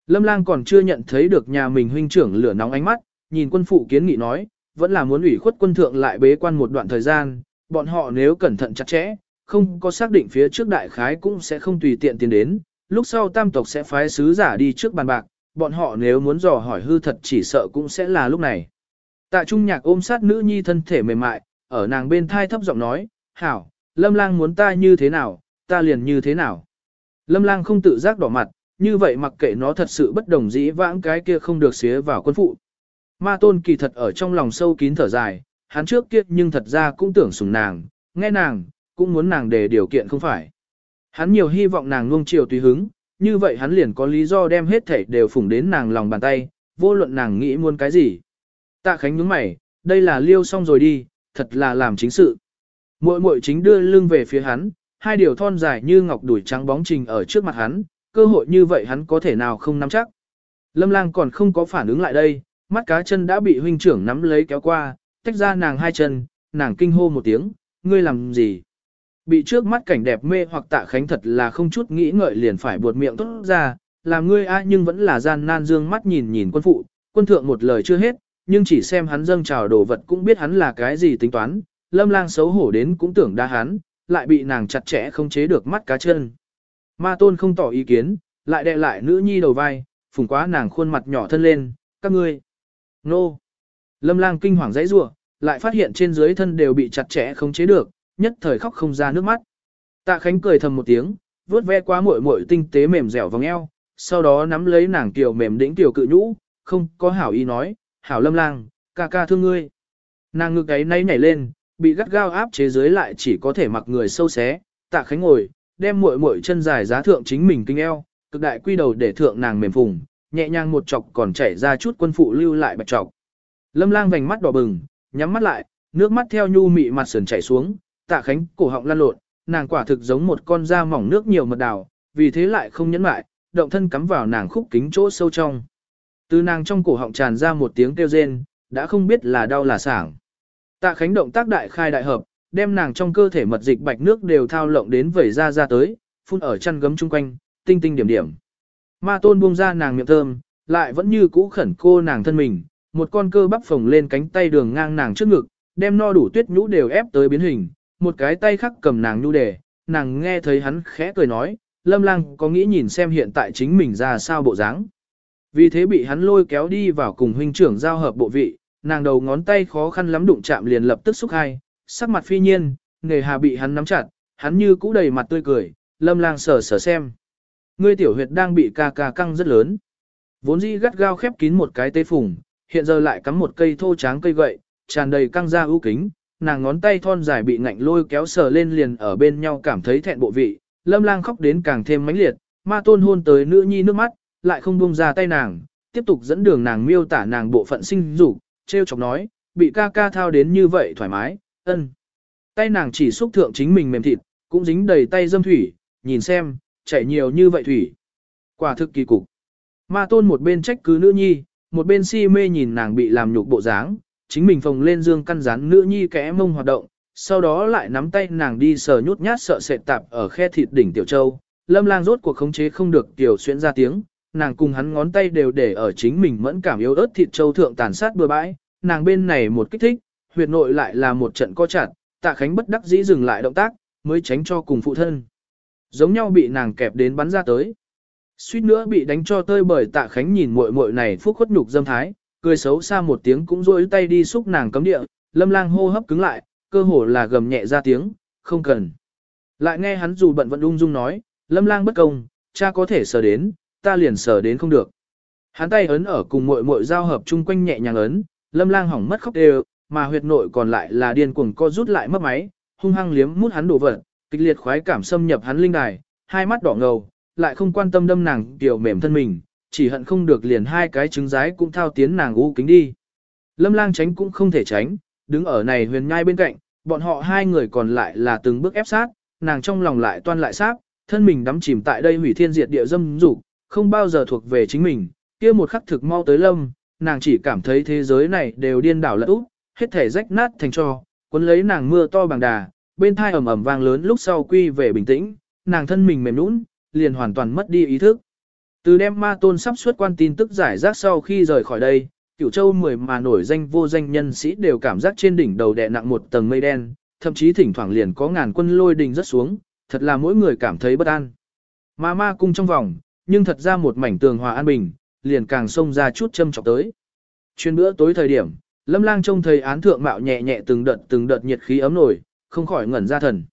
Lâm lang còn chưa nhận thấy được nhà mình huynh trưởng lửa nóng ánh mắt, nhìn quân phụ kiến nghị nói, vẫn là muốn ủy khuất quân thượng lại bế quan một đoạn thời gian, bọn họ nếu cẩn thận chặt chẽ, không có xác định phía trước đại khái cũng sẽ không tùy tiện tiến đến, lúc sau tam tộc sẽ phái sứ giả đi trước bàn bạc, bọn họ nếu muốn dò hỏi hư thật chỉ sợ cũng sẽ là lúc này. Tạ Trung Nhạc ôm sát nữ nhi thân thể mềm mại, ở nàng bên thai thấp giọng nói, hảo, Lâm Lang muốn ta như thế nào, ta liền như thế nào. Lâm Lang không tự giác đỏ mặt, như vậy mặc kệ nó thật sự bất đồng dĩ vãng cái kia không được xía vào quân phụ. Ma tôn kỳ thật ở trong lòng sâu kín thở dài, hắn trước kia nhưng thật ra cũng tưởng sùng nàng, nghe nàng, cũng muốn nàng để điều kiện không phải. Hắn nhiều hy vọng nàng nuông chiều tùy hứng, như vậy hắn liền có lý do đem hết thảy đều phủng đến nàng lòng bàn tay, vô luận nàng nghĩ muốn cái gì. Tạ Khánh nhướng mày, đây là liêu xong rồi đi, thật là làm chính sự. Muội muội chính đưa lưng về phía hắn, hai điều thon dài như ngọc đuổi trắng bóng trình ở trước mặt hắn, cơ hội như vậy hắn có thể nào không nắm chắc. Lâm lang còn không có phản ứng lại đây, mắt cá chân đã bị huynh trưởng nắm lấy kéo qua, tách ra nàng hai chân, nàng kinh hô một tiếng, ngươi làm gì? Bị trước mắt cảnh đẹp mê hoặc tạ khánh thật là không chút nghĩ ngợi liền phải buột miệng tốt ra, làm ngươi a nhưng vẫn là gian nan dương mắt nhìn nhìn quân phụ, quân thượng một lời chưa hết, nhưng chỉ xem hắn dâng trào đồ vật cũng biết hắn là cái gì tính toán, lâm lang xấu hổ đến cũng tưởng đa hắn, lại bị nàng chặt chẽ không chế được mắt cá chân. Ma tôn không tỏ ý kiến, lại đè lại nữ nhi đầu vai, phùng quá nàng khuôn mặt nhỏ thân lên, các ngươi. Nô! Lâm lang kinh hoàng dãy rủa lại phát hiện trên dưới thân đều bị chặt chẽ không chế được, nhất thời khóc không ra nước mắt. Tạ Khánh cười thầm một tiếng, vuốt ve qua muội muội tinh tế mềm dẻo vòng eo, sau đó nắm lấy nàng tiểu mềm đĩnh tiểu cự nhũ, không có hảo ý nói, hảo lâm lang, ca ca thương ngươi. Nàng ngực ấy nay nhảy lên, bị gắt gao áp chế dưới lại chỉ có thể mặc người sâu xé, tạ khánh ngồi, đem muội muội chân dài giá thượng chính mình kinh eo, cực đại quy đầu để thượng nàng mềm phùng, nhẹ nhàng một chọc còn chảy ra chút quân phụ lưu lại bạch chọc. Lâm lang vành mắt đỏ bừng, nhắm mắt lại, nước mắt theo nhu mị mặt sườn chảy xuống, tạ khánh cổ họng lăn lộn, nàng quả thực giống một con da mỏng nước nhiều mật đào, vì thế lại không nhẫn lại, động thân cắm vào nàng khúc kính chỗ sâu trong. Từ nàng trong cổ họng tràn ra một tiếng kêu rên, đã không biết là đau là sảng. Tạ Khánh động tác đại khai đại hợp, đem nàng trong cơ thể mật dịch bạch nước đều thao lộng đến vẩy ra ra tới, phun ở chăn gấm chung quanh, tinh tinh điểm điểm. Ma tôn buông ra nàng miệng thơm, lại vẫn như cũ khẩn cô nàng thân mình, một con cơ bắp phồng lên cánh tay đường ngang nàng trước ngực, đem no đủ tuyết nhũ đều ép tới biến hình, một cái tay khác cầm nàng nhu đề, nàng nghe thấy hắn khẽ cười nói, lâm lăng có nghĩ nhìn xem hiện tại chính mình ra sao bộ dáng. Vì thế bị hắn lôi kéo đi vào cùng huynh trưởng giao hợp bộ vị, nàng đầu ngón tay khó khăn lắm đụng chạm liền lập tức xúc hai, sắc mặt phi nhiên, nghề hà bị hắn nắm chặt, hắn như cũ đầy mặt tươi cười, lâm lang sờ sờ xem. Ngươi tiểu huyệt đang bị ca ca căng rất lớn. Vốn dĩ gắt gao khép kín một cái tê phùng, hiện giờ lại cắm một cây thô tráng cây gậy, tràn đầy căng ra ưu kính, nàng ngón tay thon dài bị ngạnh lôi kéo sờ lên liền ở bên nhau cảm thấy thẹn bộ vị, lâm lang khóc đến càng thêm mãnh liệt, ma tôn hôn tới nữ nhi nước mắt, lại không buông ra tay nàng, tiếp tục dẫn đường nàng miêu tả nàng bộ phận sinh dục, treo chọc nói, bị ca ca thao đến như vậy thoải mái, ân. Tay nàng chỉ xúc thượng chính mình mềm thịt, cũng dính đầy tay dâm thủy, nhìn xem, chảy nhiều như vậy thủy. Quả thực kỳ cục. Ma tôn một bên trách cứ nữ nhi, một bên si mê nhìn nàng bị làm nhục bộ dáng, chính mình phồng lên dương căn rán nữ nhi kẽ mông hoạt động, sau đó lại nắm tay nàng đi sờ nhút nhát sợ sệt tạp ở khe thịt đỉnh tiểu châu. Lâm lang rốt cuộc khống chế không được tiểu xuyên ra tiếng, nàng cùng hắn ngón tay đều để ở chính mình mẫn cảm yếu ớt thịt châu thượng tàn sát bừa bãi, nàng bên này một kích thích, huyệt nội lại là một trận co chặt, tạ khánh bất đắc dĩ dừng lại động tác, mới tránh cho cùng phụ thân. Giống nhau bị nàng kẹp đến bắn ra tới. Suýt nữa bị đánh cho tơi bởi tạ khánh nhìn muội muội này phúc khuất nhục dâm thái, cười xấu xa một tiếng cũng rôi tay đi xúc nàng cấm địa, lâm lang hô hấp cứng lại, cơ hồ là gầm nhẹ ra tiếng, không cần. Lại nghe hắn dù bận vẫn ung dung nói, lâm lang bất công, cha có thể sờ đến, ta liền sờ đến không được. Hắn tay ấn ở cùng muội muội giao hợp chung quanh nhẹ nhàng ấn, lâm lang hỏng mất khóc đều, mà huyệt nội còn lại là điên cuồng co rút lại mất máy, hung hăng liếm mút hắn đổ vật, kịch liệt khoái cảm xâm nhập hắn linh đài, hai mắt đỏ ngầu, lại không quan tâm đâm nàng tiểu mềm thân mình, chỉ hận không được liền hai cái trứng rái cũng thao tiến nàng u kính đi. Lâm lang tránh cũng không thể tránh, đứng ở này huyền nhai bên cạnh, bọn họ hai người còn lại là từng bước ép sát, nàng trong lòng lại toan lại sát, thân mình đắm chìm tại đây hủy thiên diệt địa dâm dục, không bao giờ thuộc về chính mình, kia một khắc thực mau tới lâm, nàng chỉ cảm thấy thế giới này đều điên đảo lẫn úp, hết thể rách nát thành cho, cuốn lấy nàng mưa to bằng đà, bên thai ầm ầm vang lớn lúc sau quy về bình tĩnh, nàng thân mình mềm nũng, liền hoàn toàn mất đi ý thức. Từ đem ma tôn sắp xuất quan tin tức giải rác sau khi rời khỏi đây, cửu châu mười mà nổi danh vô danh nhân sĩ đều cảm giác trên đỉnh đầu đè nặng một tầng mây đen, thậm chí thỉnh thoảng liền có ngàn quân lôi đình rất xuống, thật là mỗi người cảm thấy bất an. Ma ma cung trong vòng, nhưng thật ra một mảnh tường hòa an bình, liền càng xông ra chút châm chọc tới. Chuyên bữa tối thời điểm, Lâm Lang trông thấy án thượng mạo nhẹ nhẹ từng đợt từng đợt nhiệt khí ấm nổi, không khỏi ngẩn ra thần.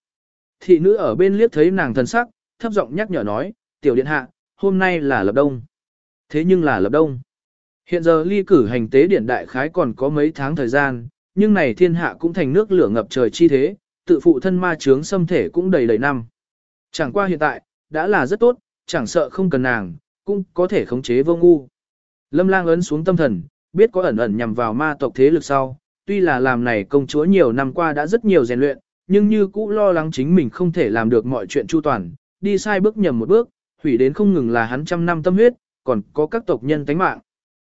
Thị nữ ở bên liếc thấy nàng thần sắc, thấp giọng nhắc nhở nói, tiểu điện hạ, hôm nay là lập đông. Thế nhưng là lập đông. Hiện giờ ly cử hành tế điển đại khái còn có mấy tháng thời gian, nhưng này thiên hạ cũng thành nước lửa ngập trời chi thế, tự phụ thân ma chướng xâm thể cũng đầy đầy năm. Chẳng qua hiện tại, đã là rất tốt, chẳng sợ không cần nàng, cũng có thể khống chế vô ngu. Lâm lang ấn xuống tâm thần, biết có ẩn ẩn nhằm vào ma tộc thế lực sau, tuy là làm này công chúa nhiều năm qua đã rất nhiều rèn luyện, nhưng như cũ lo lắng chính mình không thể làm được mọi chuyện chu toàn, đi sai bước nhầm một bước, hủy đến không ngừng là hắn trăm năm tâm huyết, còn có các tộc nhân tánh mạng.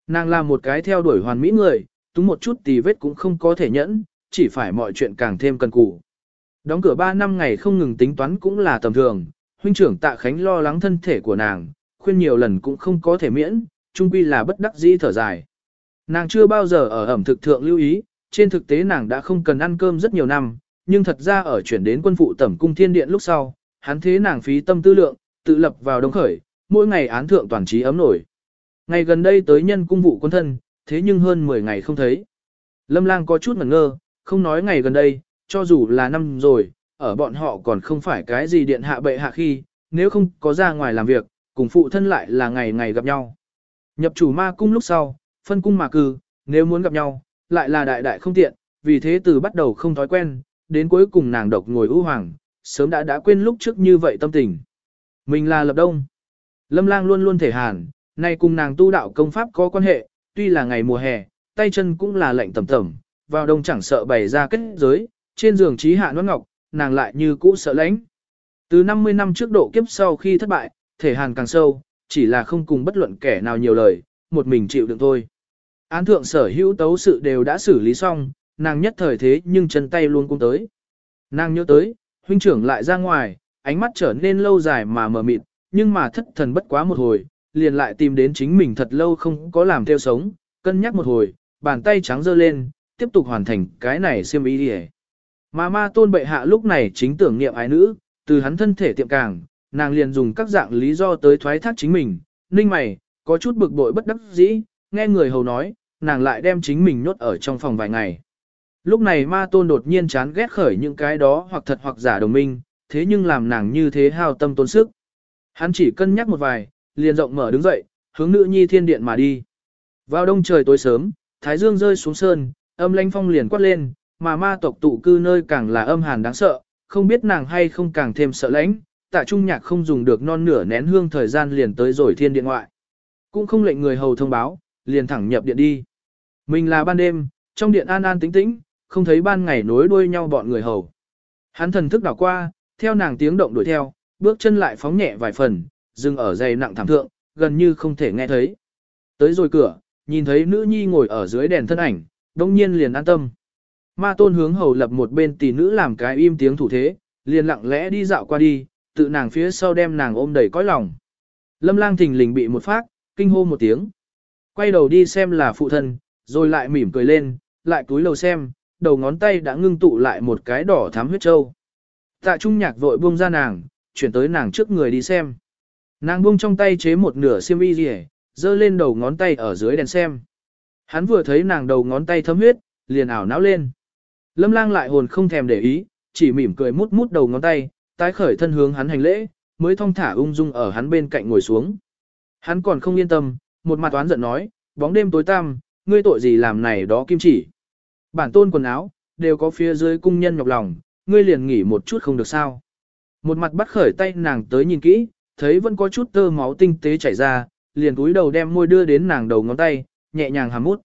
Nàng là một cái theo đuổi hoàn mỹ người, túng một chút tì vết cũng không có thể nhẫn, chỉ phải mọi chuyện càng thêm cần cù. Đóng cửa 3 năm ngày không ngừng tính toán cũng là tầm thường, huynh trưởng tạ khánh lo lắng thân thể của nàng, khuyên nhiều lần cũng không có thể miễn, chung quy là bất đắc dĩ thở dài. Nàng chưa bao giờ ở ẩm thực thượng lưu ý, trên thực tế nàng đã không cần ăn cơm rất nhiều năm, nhưng thật ra ở chuyển đến quân phụ tẩm cung thiên điện lúc sau, hắn thế nàng phí tâm tư lượng, tự lập vào đông khởi, mỗi ngày án thượng toàn trí ấm nổi. Ngày gần đây tới nhân cung vụ quân thân, thế nhưng hơn 10 ngày không thấy. Lâm lang có chút ngẩn ngơ, không nói ngày gần đây, cho dù là năm rồi, ở bọn họ còn không phải cái gì điện hạ bệ hạ khi, nếu không có ra ngoài làm việc, cùng phụ thân lại là ngày ngày gặp nhau. Nhập chủ ma cung lúc sau, phân cung mà cư, nếu muốn gặp nhau, lại là đại đại không tiện, vì thế từ bắt đầu không thói quen, đến cuối cùng nàng độc ngồi ưu hoàng, sớm đã đã quên lúc trước như vậy tâm tình. Mình là lập đông. Lâm lang luôn luôn thể hàn, nay cùng nàng tu đạo công pháp có quan hệ, tuy là ngày mùa hè, tay chân cũng là lạnh tầm tầm, vào đông chẳng sợ bày ra kết giới, trên giường trí hạ nón ngọc, nàng lại như cũ sợ lãnh. Từ 50 năm trước độ kiếp sau khi thất bại, thể hàn càng sâu, chỉ là không cùng bất luận kẻ nào nhiều lời, một mình chịu đựng thôi. Án thượng sở hữu tấu sự đều đã xử lý xong, nàng nhất thời thế nhưng chân tay luôn cũng tới. Nàng nhớ tới, huynh trưởng lại ra ngoài, ánh mắt trở nên lâu dài mà mờ mịt, nhưng mà thất thần bất quá một hồi, liền lại tìm đến chính mình thật lâu không có làm theo sống, cân nhắc một hồi, bàn tay trắng dơ lên, tiếp tục hoàn thành cái này xiêm ý đi Mà ma tôn bệ hạ lúc này chính tưởng niệm ái nữ, từ hắn thân thể tiệm càng, nàng liền dùng các dạng lý do tới thoái thác chính mình, ninh mày, có chút bực bội bất đắc dĩ, nghe người hầu nói, nàng lại đem chính mình nhốt ở trong phòng vài ngày. Lúc này ma tôn đột nhiên chán ghét khởi những cái đó hoặc thật hoặc giả đồng minh, thế nhưng làm nàng như thế hao tâm tốn sức. Hắn chỉ cân nhắc một vài, liền rộng mở đứng dậy, hướng nữ nhi thiên điện mà đi. Vào đông trời tối sớm, thái dương rơi xuống sơn, âm lãnh phong liền quát lên, mà ma tộc tụ cư nơi càng là âm hàn đáng sợ, không biết nàng hay không càng thêm sợ lãnh, tạ trung nhạc không dùng được non nửa nén hương thời gian liền tới rồi thiên điện ngoại. Cũng không lệnh người hầu thông báo, liền thẳng nhập điện đi. Mình là ban đêm, trong điện an an tĩnh tĩnh, không thấy ban ngày nối đuôi nhau bọn người hầu. Hắn thần thức đảo qua, theo nàng tiếng động đuổi theo, bước chân lại phóng nhẹ vài phần, dừng ở dày nặng thảm thượng, gần như không thể nghe thấy. Tới rồi cửa, nhìn thấy nữ nhi ngồi ở dưới đèn thân ảnh, đông nhiên liền an tâm. Ma tôn hướng hầu lập một bên tỷ nữ làm cái im tiếng thủ thế, liền lặng lẽ đi dạo qua đi, tự nàng phía sau đem nàng ôm đầy cõi lòng. Lâm lang thình lình bị một phát, kinh hô một tiếng. Quay đầu đi xem là phụ thân, rồi lại mỉm cười lên, lại cúi lầu xem, đầu ngón tay đã ngưng tụ lại một cái đỏ thắm huyết trâu. Tạ trung nhạc vội buông ra nàng, chuyển tới nàng trước người đi xem. Nàng buông trong tay chế một nửa xiêm y rỉ, dơ lên đầu ngón tay ở dưới đèn xem. Hắn vừa thấy nàng đầu ngón tay thấm huyết, liền ảo não lên. Lâm lang lại hồn không thèm để ý, chỉ mỉm cười mút mút đầu ngón tay, tái khởi thân hướng hắn hành lễ, mới thong thả ung dung ở hắn bên cạnh ngồi xuống. Hắn còn không yên tâm, một mặt oán giận nói, bóng đêm tối tăm, ngươi tội gì làm này đó kim chỉ. Bản tôn quần áo, đều có phía dưới cung nhân nhọc lòng, ngươi liền nghỉ một chút không được sao. Một mặt bắt khởi tay nàng tới nhìn kỹ, thấy vẫn có chút tơ máu tinh tế chảy ra, liền túi đầu đem môi đưa đến nàng đầu ngón tay, nhẹ nhàng hàm mút.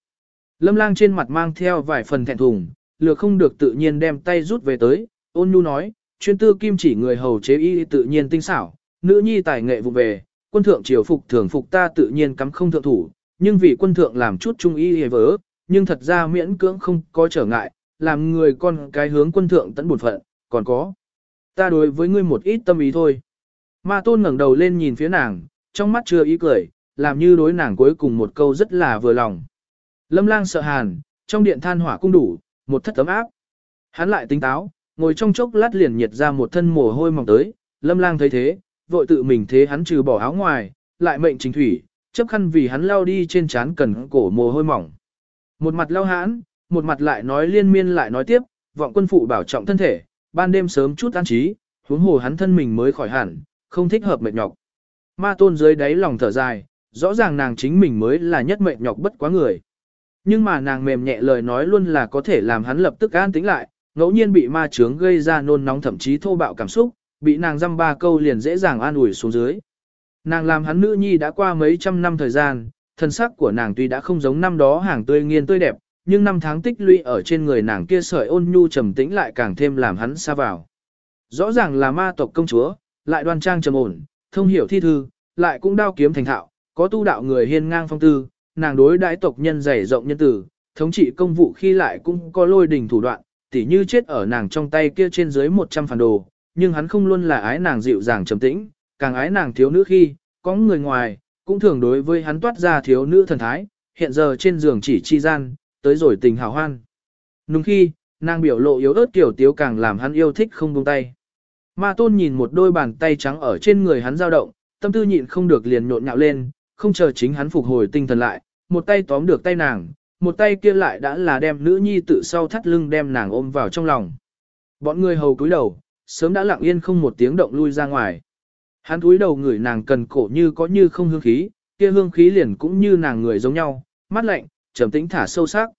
Lâm lang trên mặt mang theo vài phần thẹn thùng, lừa không được tự nhiên đem tay rút về tới, ôn nhu nói, chuyên tư kim chỉ người hầu chế y tự nhiên tinh xảo, nữ nhi tài nghệ vụ về, quân thượng triều phục thường phục ta tự nhiên cắm không thượng thủ, nhưng vì quân thượng làm chút trung y hề vớ, nhưng thật ra miễn cưỡng không có trở ngại, làm người con cái hướng quân thượng tận buồn phận, còn có. Ta đối với ngươi một ít tâm ý thôi. Ma tôn ngẩng đầu lên nhìn phía nàng, trong mắt chưa ý cười, làm như đối nàng cuối cùng một câu rất là vừa lòng. Lâm lang sợ hàn, trong điện than hỏa cung đủ, một thất tấm áp. Hắn lại tính táo, ngồi trong chốc lát liền nhiệt ra một thân mồ hôi mỏng tới, lâm lang thấy thế, vội tự mình thế hắn trừ bỏ áo ngoài, lại mệnh chính thủy, chấp khăn vì hắn lao đi trên trán cần cổ mồ hôi mỏng. Một mặt lao hãn, một mặt lại nói liên miên lại nói tiếp, vọng quân phụ bảo trọng thân thể, ban đêm sớm chút an trí, huống hồ hắn thân mình mới khỏi hẳn, không thích hợp mệt nhọc. Ma tôn dưới đáy lòng thở dài, rõ ràng nàng chính mình mới là nhất mệt nhọc bất quá người. Nhưng mà nàng mềm nhẹ lời nói luôn là có thể làm hắn lập tức an tĩnh lại, ngẫu nhiên bị ma chướng gây ra nôn nóng thậm chí thô bạo cảm xúc, bị nàng dăm ba câu liền dễ dàng an ủi xuống dưới. Nàng làm hắn nữ nhi đã qua mấy trăm năm thời gian, thân sắc của nàng tuy đã không giống năm đó hàng tươi nghiên tươi đẹp, nhưng năm tháng tích lũy ở trên người nàng kia sợi ôn nhu trầm tĩnh lại càng thêm làm hắn xa vào. Rõ ràng là ma tộc công chúa, lại đoan trang trầm ổn, thông hiểu thi thư, lại cũng đao kiếm thành thạo, có tu đạo người hiên ngang phong tư, nàng đối đãi tộc nhân dày rộng nhân tử, thống trị công vụ khi lại cũng có lôi đình thủ đoạn, tỉ như chết ở nàng trong tay kia trên dưới 100 phản đồ, nhưng hắn không luôn là ái nàng dịu dàng trầm tĩnh, càng ái nàng thiếu nữ khi, có người ngoài, cũng thường đối với hắn toát ra thiếu nữ thần thái, hiện giờ trên giường chỉ chi gian, tới rồi tình hào hoan. Nùng khi, nàng biểu lộ yếu ớt tiểu tiếu càng làm hắn yêu thích không buông tay. Ma tôn nhìn một đôi bàn tay trắng ở trên người hắn dao động, tâm tư nhịn không được liền nhộn nhạo lên, không chờ chính hắn phục hồi tinh thần lại, một tay tóm được tay nàng, một tay kia lại đã là đem nữ nhi tự sau thắt lưng đem nàng ôm vào trong lòng. Bọn người hầu cúi đầu, sớm đã lặng yên không một tiếng động lui ra ngoài. Hắn cúi đầu người nàng cần cổ như có như không hương khí, kia hương khí liền cũng như nàng người giống nhau, mắt lạnh, trầm tĩnh thả sâu sắc.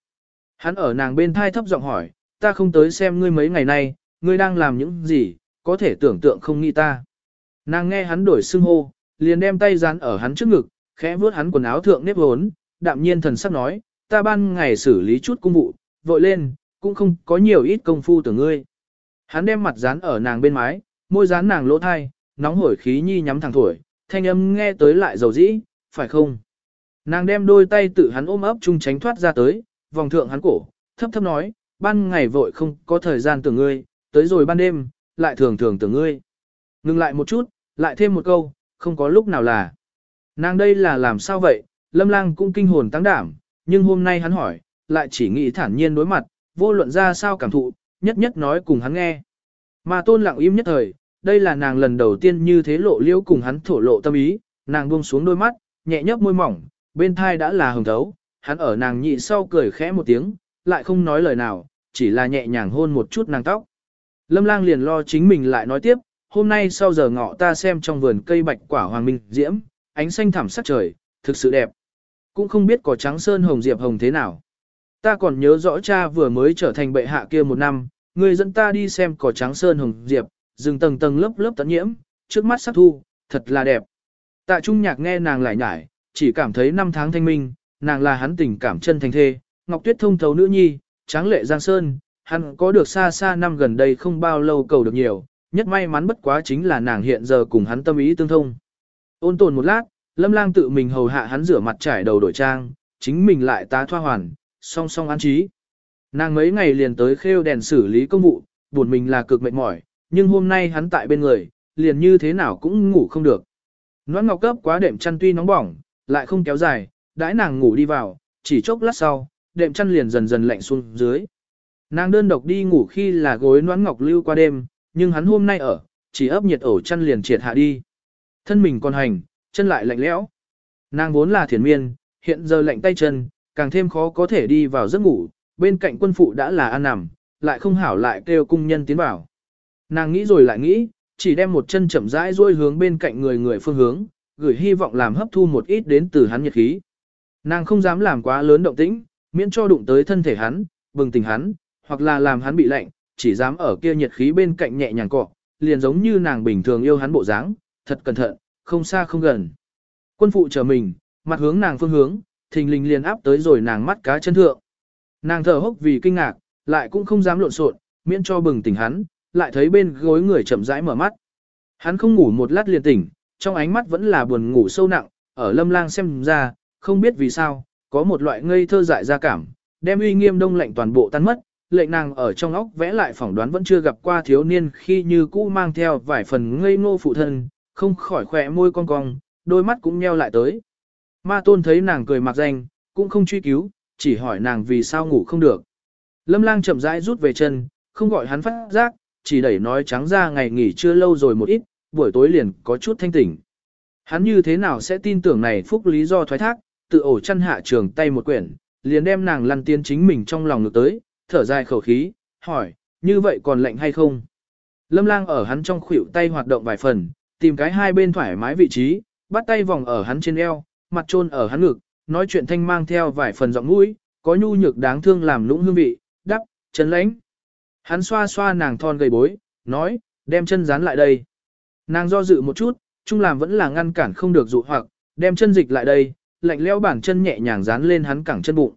Hắn ở nàng bên thai thấp giọng hỏi, ta không tới xem ngươi mấy ngày nay, ngươi đang làm những gì, có thể tưởng tượng không nghĩ ta. Nàng nghe hắn đổi xưng hô, liền đem tay dán ở hắn trước ngực, khẽ vuốt hắn quần áo thượng nếp hốn, đạm nhiên thần sắc nói, ta ban ngày xử lý chút công vụ, vội lên, cũng không có nhiều ít công phu tưởng ngươi. Hắn đem mặt dán ở nàng bên mái, môi dán nàng lỗ thai, nóng hổi khí nhi nhắm thẳng thổi, thanh âm nghe tới lại dầu dĩ, phải không? Nàng đem đôi tay tự hắn ôm ấp chung tránh thoát ra tới, vòng thượng hắn cổ, thấp thấp nói, ban ngày vội không có thời gian tưởng ngươi, tới rồi ban đêm, lại thường thường tưởng ngươi. Ngừng lại một chút, lại thêm một câu, không có lúc nào là. Nàng đây là làm sao vậy, lâm lang cũng kinh hồn tăng đảm, nhưng hôm nay hắn hỏi, lại chỉ nghĩ thản nhiên đối mặt, vô luận ra sao cảm thụ, nhất nhất nói cùng hắn nghe. Mà tôn lặng im nhất thời, đây là nàng lần đầu tiên như thế lộ liễu cùng hắn thổ lộ tâm ý, nàng buông xuống đôi mắt, nhẹ nhấp môi mỏng, bên thai đã là hồng thấu, hắn ở nàng nhị sau cười khẽ một tiếng, lại không nói lời nào, chỉ là nhẹ nhàng hôn một chút nàng tóc. Lâm lang liền lo chính mình lại nói tiếp, hôm nay sau giờ ngọ ta xem trong vườn cây bạch quả hoàng minh diễm, ánh xanh thẳm sắc trời, thực sự đẹp. Cũng không biết có trắng sơn hồng diệp hồng thế nào. Ta còn nhớ rõ cha vừa mới trở thành bệ hạ kia một năm, người dẫn ta đi xem cỏ trắng sơn hồng diệp, rừng tầng tầng lớp lớp tận nhiễm, trước mắt sắc thu, thật là đẹp. Tạ Trung Nhạc nghe nàng lại nhải, chỉ cảm thấy năm tháng thanh minh, nàng là hắn tình cảm chân thành thê, Ngọc Tuyết thông thấu nữ nhi, tráng lệ giang sơn, hắn có được xa xa năm gần đây không bao lâu cầu được nhiều, nhất may mắn bất quá chính là nàng hiện giờ cùng hắn tâm ý tương thông. Ôn tồn một lát, Lâm Lang tự mình hầu hạ hắn rửa mặt trải đầu đổi trang, chính mình lại tá thoa hoàn, song song an trí. Nàng mấy ngày liền tới khêu đèn xử lý công vụ, buồn mình là cực mệt mỏi, nhưng hôm nay hắn tại bên người, liền như thế nào cũng ngủ không được. Noãn ngọc cấp quá đệm chăn tuy nóng bỏng, lại không kéo dài, đãi nàng ngủ đi vào, chỉ chốc lát sau, đệm chăn liền dần dần lạnh xuống dưới. Nàng đơn độc đi ngủ khi là gối noãn ngọc lưu qua đêm, nhưng hắn hôm nay ở, chỉ ấp nhiệt ổ chăn liền triệt hạ đi. Thân mình còn hành, chân lại lạnh lẽo. Nàng vốn là thiền miên, hiện giờ lạnh tay chân, càng thêm khó có thể đi vào giấc ngủ, bên cạnh quân phụ đã là an nằm, lại không hảo lại kêu cung nhân tiến vào. Nàng nghĩ rồi lại nghĩ, chỉ đem một chân chậm rãi duỗi hướng bên cạnh người người phương hướng, gửi hy vọng làm hấp thu một ít đến từ hắn nhiệt khí. Nàng không dám làm quá lớn động tĩnh, miễn cho đụng tới thân thể hắn, bừng tỉnh hắn, hoặc là làm hắn bị lạnh, chỉ dám ở kia nhiệt khí bên cạnh nhẹ nhàng cọ, liền giống như nàng bình thường yêu hắn bộ dáng, thật cẩn thận, không xa không gần. Quân phụ chờ mình, mặt hướng nàng phương hướng, thình lình liền áp tới rồi nàng mắt cá chân thượng. Nàng thở hốc vì kinh ngạc, lại cũng không dám lộn xộn, miễn cho bừng tỉnh hắn, lại thấy bên gối người chậm rãi mở mắt. Hắn không ngủ một lát liền tỉnh, trong ánh mắt vẫn là buồn ngủ sâu nặng, ở lâm lang xem ra, không biết vì sao, có một loại ngây thơ dại ra cảm, đem uy nghiêm đông lạnh toàn bộ tan mất, lệnh nàng ở trong óc vẽ lại phỏng đoán vẫn chưa gặp qua thiếu niên khi như cũ mang theo vài phần ngây ngô phụ thân, không khỏi khỏe môi cong cong, đôi mắt cũng nheo lại tới. Ma tôn thấy nàng cười mặc danh, cũng không truy cứu, chỉ hỏi nàng vì sao ngủ không được. Lâm lang chậm rãi rút về chân, không gọi hắn phát giác, chỉ đẩy nói trắng ra ngày nghỉ chưa lâu rồi một ít, buổi tối liền có chút thanh tỉnh. Hắn như thế nào sẽ tin tưởng này phúc lý do thoái thác, tự ổ chăn hạ trường tay một quyển, liền đem nàng lăn tiến chính mình trong lòng ngược tới, thở dài khẩu khí, hỏi, như vậy còn lạnh hay không? Lâm lang ở hắn trong khuỷu tay hoạt động vài phần, tìm cái hai bên thoải mái vị trí, bắt tay vòng ở hắn trên eo, mặt trôn ở hắn ngực, nói chuyện thanh mang theo vài phần giọng mũi, có nhu nhược đáng thương làm lũng hương vị, đắp, chân lãnh. Hắn xoa xoa nàng thon gầy bối, nói, đem chân dán lại đây. Nàng do dự một chút, chung làm vẫn là ngăn cản không được dụ hoặc, đem chân dịch lại đây, lạnh lẽo bản chân nhẹ nhàng dán lên hắn cẳng chân bụng.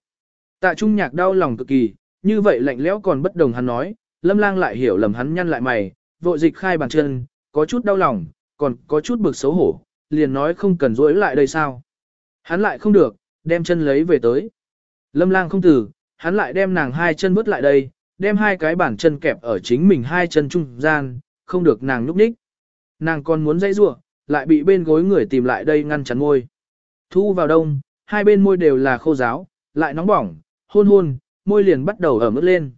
Tạ Trung Nhạc đau lòng cực kỳ, như vậy lạnh lẽo còn bất đồng hắn nói, Lâm Lang lại hiểu lầm hắn nhăn lại mày, vội dịch khai bàn chân, có chút đau lòng, còn có chút bực xấu hổ, liền nói không cần dối lại đây sao. Hắn lại không được, đem chân lấy về tới. Lâm Lang không từ, hắn lại đem nàng hai chân bước lại đây, đem hai cái bàn chân kẹp ở chính mình hai chân trung gian, không được nàng nhúc nhích. Nàng còn muốn dây rủa, lại bị bên gối người tìm lại đây ngăn chắn môi. Thu vào đông, hai bên môi đều là khô giáo, lại nóng bỏng, hôn hôn, môi liền bắt đầu ở mức lên.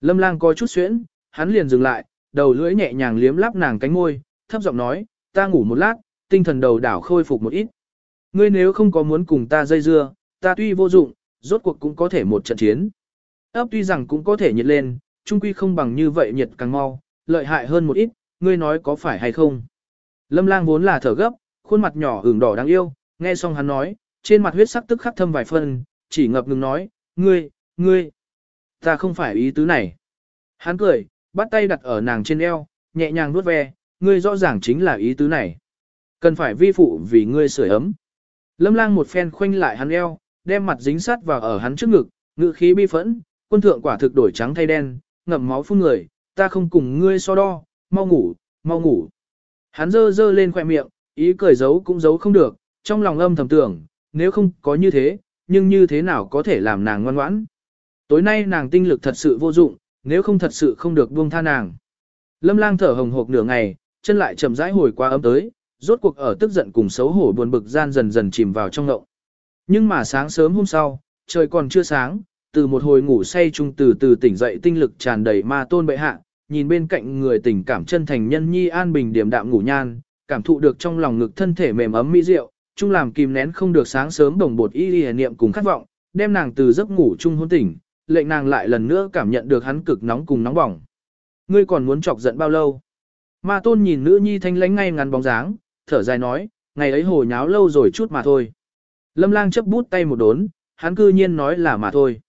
Lâm lang có chút xuyễn, hắn liền dừng lại, đầu lưỡi nhẹ nhàng liếm láp nàng cánh môi, thấp giọng nói, ta ngủ một lát, tinh thần đầu đảo khôi phục một ít. Ngươi nếu không có muốn cùng ta dây dưa, ta tuy vô dụng, rốt cuộc cũng có thể một trận chiến. Ấp tuy rằng cũng có thể nhiệt lên, chung quy không bằng như vậy nhiệt càng mau, lợi hại hơn một ít, ngươi nói có phải hay không. Lâm lang vốn là thở gấp, khuôn mặt nhỏ ửng đỏ đáng yêu, nghe xong hắn nói, trên mặt huyết sắc tức khắc thâm vài phân, chỉ ngập ngừng nói, ngươi, ngươi, ta không phải ý tứ này. Hắn cười, bắt tay đặt ở nàng trên eo, nhẹ nhàng nuốt ve, ngươi rõ ràng chính là ý tứ này. Cần phải vi phụ vì ngươi sưởi ấm. Lâm lang một phen khoanh lại hắn eo, đem mặt dính sát vào ở hắn trước ngực, ngự khí bi phẫn, quân thượng quả thực đổi trắng thay đen, ngậm máu phun người, ta không cùng ngươi so đo, mau ngủ, mau ngủ. Hắn dơ dơ lên khoẻ miệng, ý cười giấu cũng giấu không được, trong lòng âm thầm tưởng, nếu không có như thế, nhưng như thế nào có thể làm nàng ngoan ngoãn. Tối nay nàng tinh lực thật sự vô dụng, nếu không thật sự không được buông tha nàng. Lâm lang thở hồng hộc nửa ngày, chân lại chậm rãi hồi qua ấm tới, rốt cuộc ở tức giận cùng xấu hổ buồn bực gian dần dần chìm vào trong ngộng. Nhưng mà sáng sớm hôm sau, trời còn chưa sáng, từ một hồi ngủ say trung từ từ tỉnh dậy tinh lực tràn đầy ma tôn bệ hạ, nhìn bên cạnh người tình cảm chân thành nhân nhi an bình điểm đạm ngủ nhan, cảm thụ được trong lòng ngực thân thể mềm ấm mỹ diệu, chung làm kìm nén không được sáng sớm đồng bột y y niệm cùng khát vọng, đem nàng từ giấc ngủ chung hôn tỉnh, lệnh nàng lại lần nữa cảm nhận được hắn cực nóng cùng nóng bỏng. Ngươi còn muốn chọc giận bao lâu? Ma tôn nhìn nữ nhi thanh lánh ngay ngắn bóng dáng, thở dài nói, ngày ấy hồ nháo lâu rồi chút mà thôi. Lâm lang chấp bút tay một đốn, hắn cư nhiên nói là mà thôi.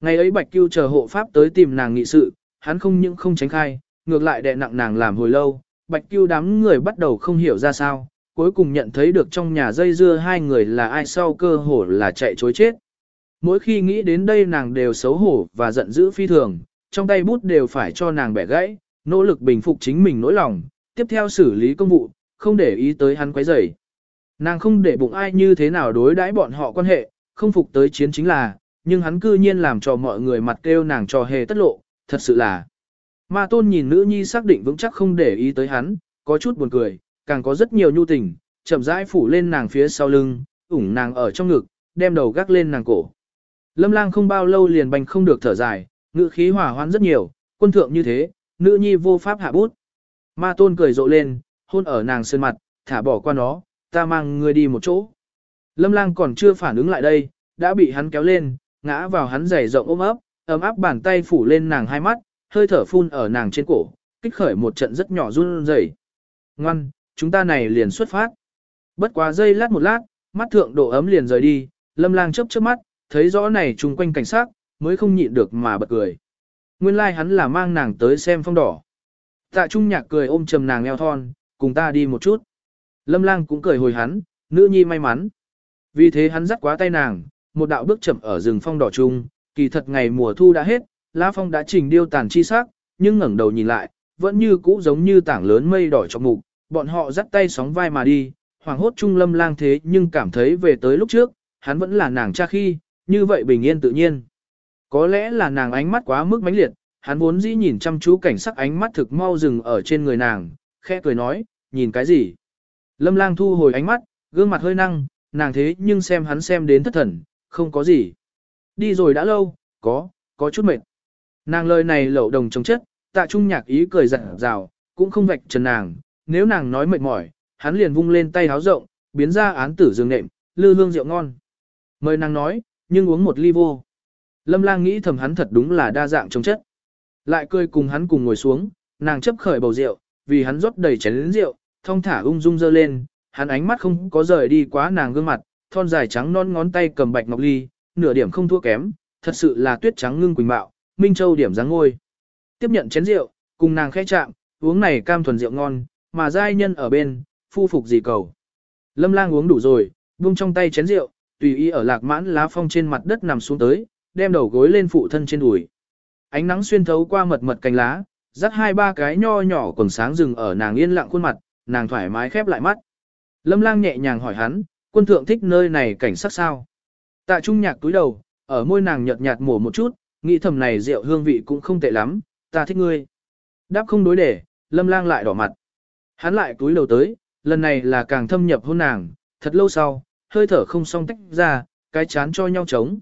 Ngày ấy bạch cưu chờ hộ pháp tới tìm nàng nghị sự, hắn không những không tránh khai, ngược lại đè nặng nàng làm hồi lâu, bạch cưu đám người bắt đầu không hiểu ra sao, cuối cùng nhận thấy được trong nhà dây dưa hai người là ai sau cơ hồ là chạy chối chết. Mỗi khi nghĩ đến đây nàng đều xấu hổ và giận dữ phi thường, trong tay bút đều phải cho nàng bẻ gãy, nỗ lực bình phục chính mình nỗi lòng, tiếp theo xử lý công vụ, không để ý tới hắn quấy rầy. Nàng không để bụng ai như thế nào đối đãi bọn họ quan hệ, không phục tới chiến chính là, nhưng hắn cư nhiên làm cho mọi người mặt kêu nàng trò hề tất lộ, thật sự là. Ma tôn nhìn nữ nhi xác định vững chắc không để ý tới hắn, có chút buồn cười, càng có rất nhiều nhu tình, chậm rãi phủ lên nàng phía sau lưng, ủng nàng ở trong ngực, đem đầu gác lên nàng cổ. Lâm lang không bao lâu liền bành không được thở dài, ngữ khí hỏa hoãn rất nhiều, quân thượng như thế, nữ nhi vô pháp hạ bút. Ma tôn cười rộ lên, hôn ở nàng sơn mặt, thả bỏ qua nó, ta mang ngươi đi một chỗ. Lâm lang còn chưa phản ứng lại đây, đã bị hắn kéo lên, ngã vào hắn giày rộng ôm ấp, ấm áp bàn tay phủ lên nàng hai mắt, hơi thở phun ở nàng trên cổ, kích khởi một trận rất nhỏ run rẩy. Ngoan, chúng ta này liền xuất phát. Bất quá giây lát một lát, mắt thượng độ ấm liền rời đi, lâm lang chớp chớp mắt, thấy rõ này chung quanh cảnh sát, mới không nhịn được mà bật cười. Nguyên lai like hắn là mang nàng tới xem phong đỏ. Tạ Trung Nhạc cười ôm trầm nàng eo thon, cùng ta đi một chút. Lâm Lang cũng cười hồi hắn, nữ nhi may mắn. Vì thế hắn dắt quá tay nàng, một đạo bước chậm ở rừng phong đỏ chung kỳ thật ngày mùa thu đã hết, lá phong đã trình điêu tàn chi sắc, nhưng ngẩng đầu nhìn lại, vẫn như cũ giống như tảng lớn mây đỏ trong mục, bọn họ dắt tay sóng vai mà đi, hoàng hốt trung lâm lang thế nhưng cảm thấy về tới lúc trước, hắn vẫn là nàng cha khi, như vậy bình yên tự nhiên. Có lẽ là nàng ánh mắt quá mức mãnh liệt, hắn vốn dĩ nhìn chăm chú cảnh sắc ánh mắt thực mau dừng ở trên người nàng, khẽ cười nói, nhìn cái gì? Lâm lang thu hồi ánh mắt, gương mặt hơi năng, nàng thế nhưng xem hắn xem đến thất thần, không có gì. Đi rồi đã lâu, có, có chút mệt. Nàng lời này lậu đồng chống chất, tạ trung nhạc ý cười giận rào, cũng không vạch trần nàng, nếu nàng nói mệt mỏi, hắn liền vung lên tay háo rộng, biến ra án tử giường nệm, lư hương rượu ngon. Mời nàng nói, nhưng uống một ly vô. Lâm lang nghĩ thầm hắn thật đúng là đa dạng chống chất. Lại cười cùng hắn cùng ngồi xuống, nàng chấp khởi bầu rượu, vì hắn rót đầy chén rượu, thong thả ung dung dơ lên, hắn ánh mắt không có rời đi quá nàng gương mặt, thon dài trắng non ngón tay cầm bạch ngọc ly, nửa điểm không thua kém, thật sự là tuyết trắng ngưng quỳnh bạo. minh châu điểm dáng ngôi. Tiếp nhận chén rượu, cùng nàng khẽ chạm, uống này cam thuần rượu ngon, mà giai nhân ở bên, phu phục gì cầu. Lâm lang uống đủ rồi, buông trong tay chén rượu, tùy ý ở lạc mãn lá phong trên mặt đất nằm xuống tới, đem đầu gối lên phụ thân trên đùi. Ánh nắng xuyên thấu qua mật mật cành lá, dắt hai ba cái nho nhỏ còn sáng rừng ở nàng yên lặng khuôn mặt, nàng thoải mái khép lại mắt. Lâm lang nhẹ nhàng hỏi hắn, quân thượng thích nơi này cảnh sắc sao? Tạ trung nhạc túi đầu, ở môi nàng nhợt nhạt mổ một chút, nghĩ thầm này rượu hương vị cũng không tệ lắm, ta thích ngươi. Đáp không đối để, lâm lang lại đỏ mặt. Hắn lại túi đầu tới, lần này là càng thâm nhập hôn nàng, thật lâu sau, hơi thở không song tách ra, cái chán cho nhau trống.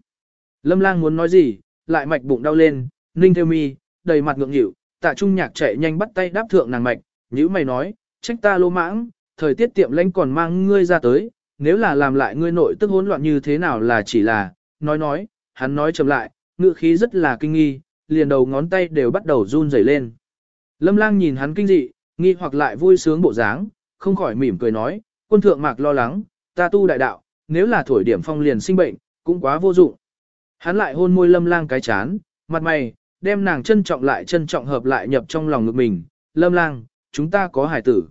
Lâm lang muốn nói gì, lại mạch bụng đau lên, ninh theo mi, đầy mặt ngượng nghịu, tạ trung nhạc chạy nhanh bắt tay đáp thượng nàng mạch, nhữ mày nói, trách ta lô mãng, thời tiết tiệm lãnh còn mang ngươi ra tới, nếu là làm lại ngươi nội tức hỗn loạn như thế nào là chỉ là, nói nói, hắn nói chậm lại, ngữ khí rất là kinh nghi, liền đầu ngón tay đều bắt đầu run rẩy lên. Lâm lang nhìn hắn kinh dị, nghi hoặc lại vui sướng bộ dáng, không khỏi mỉm cười nói, quân thượng mạc lo lắng, ta tu đại đạo, nếu là thổi điểm phong liền sinh bệnh, cũng quá vô dụng. Hắn lại hôn môi lâm lang cái chán, mặt mày, đem nàng trân trọng lại trân trọng hợp lại nhập trong lòng ngực mình, lâm lang, chúng ta có hải tử.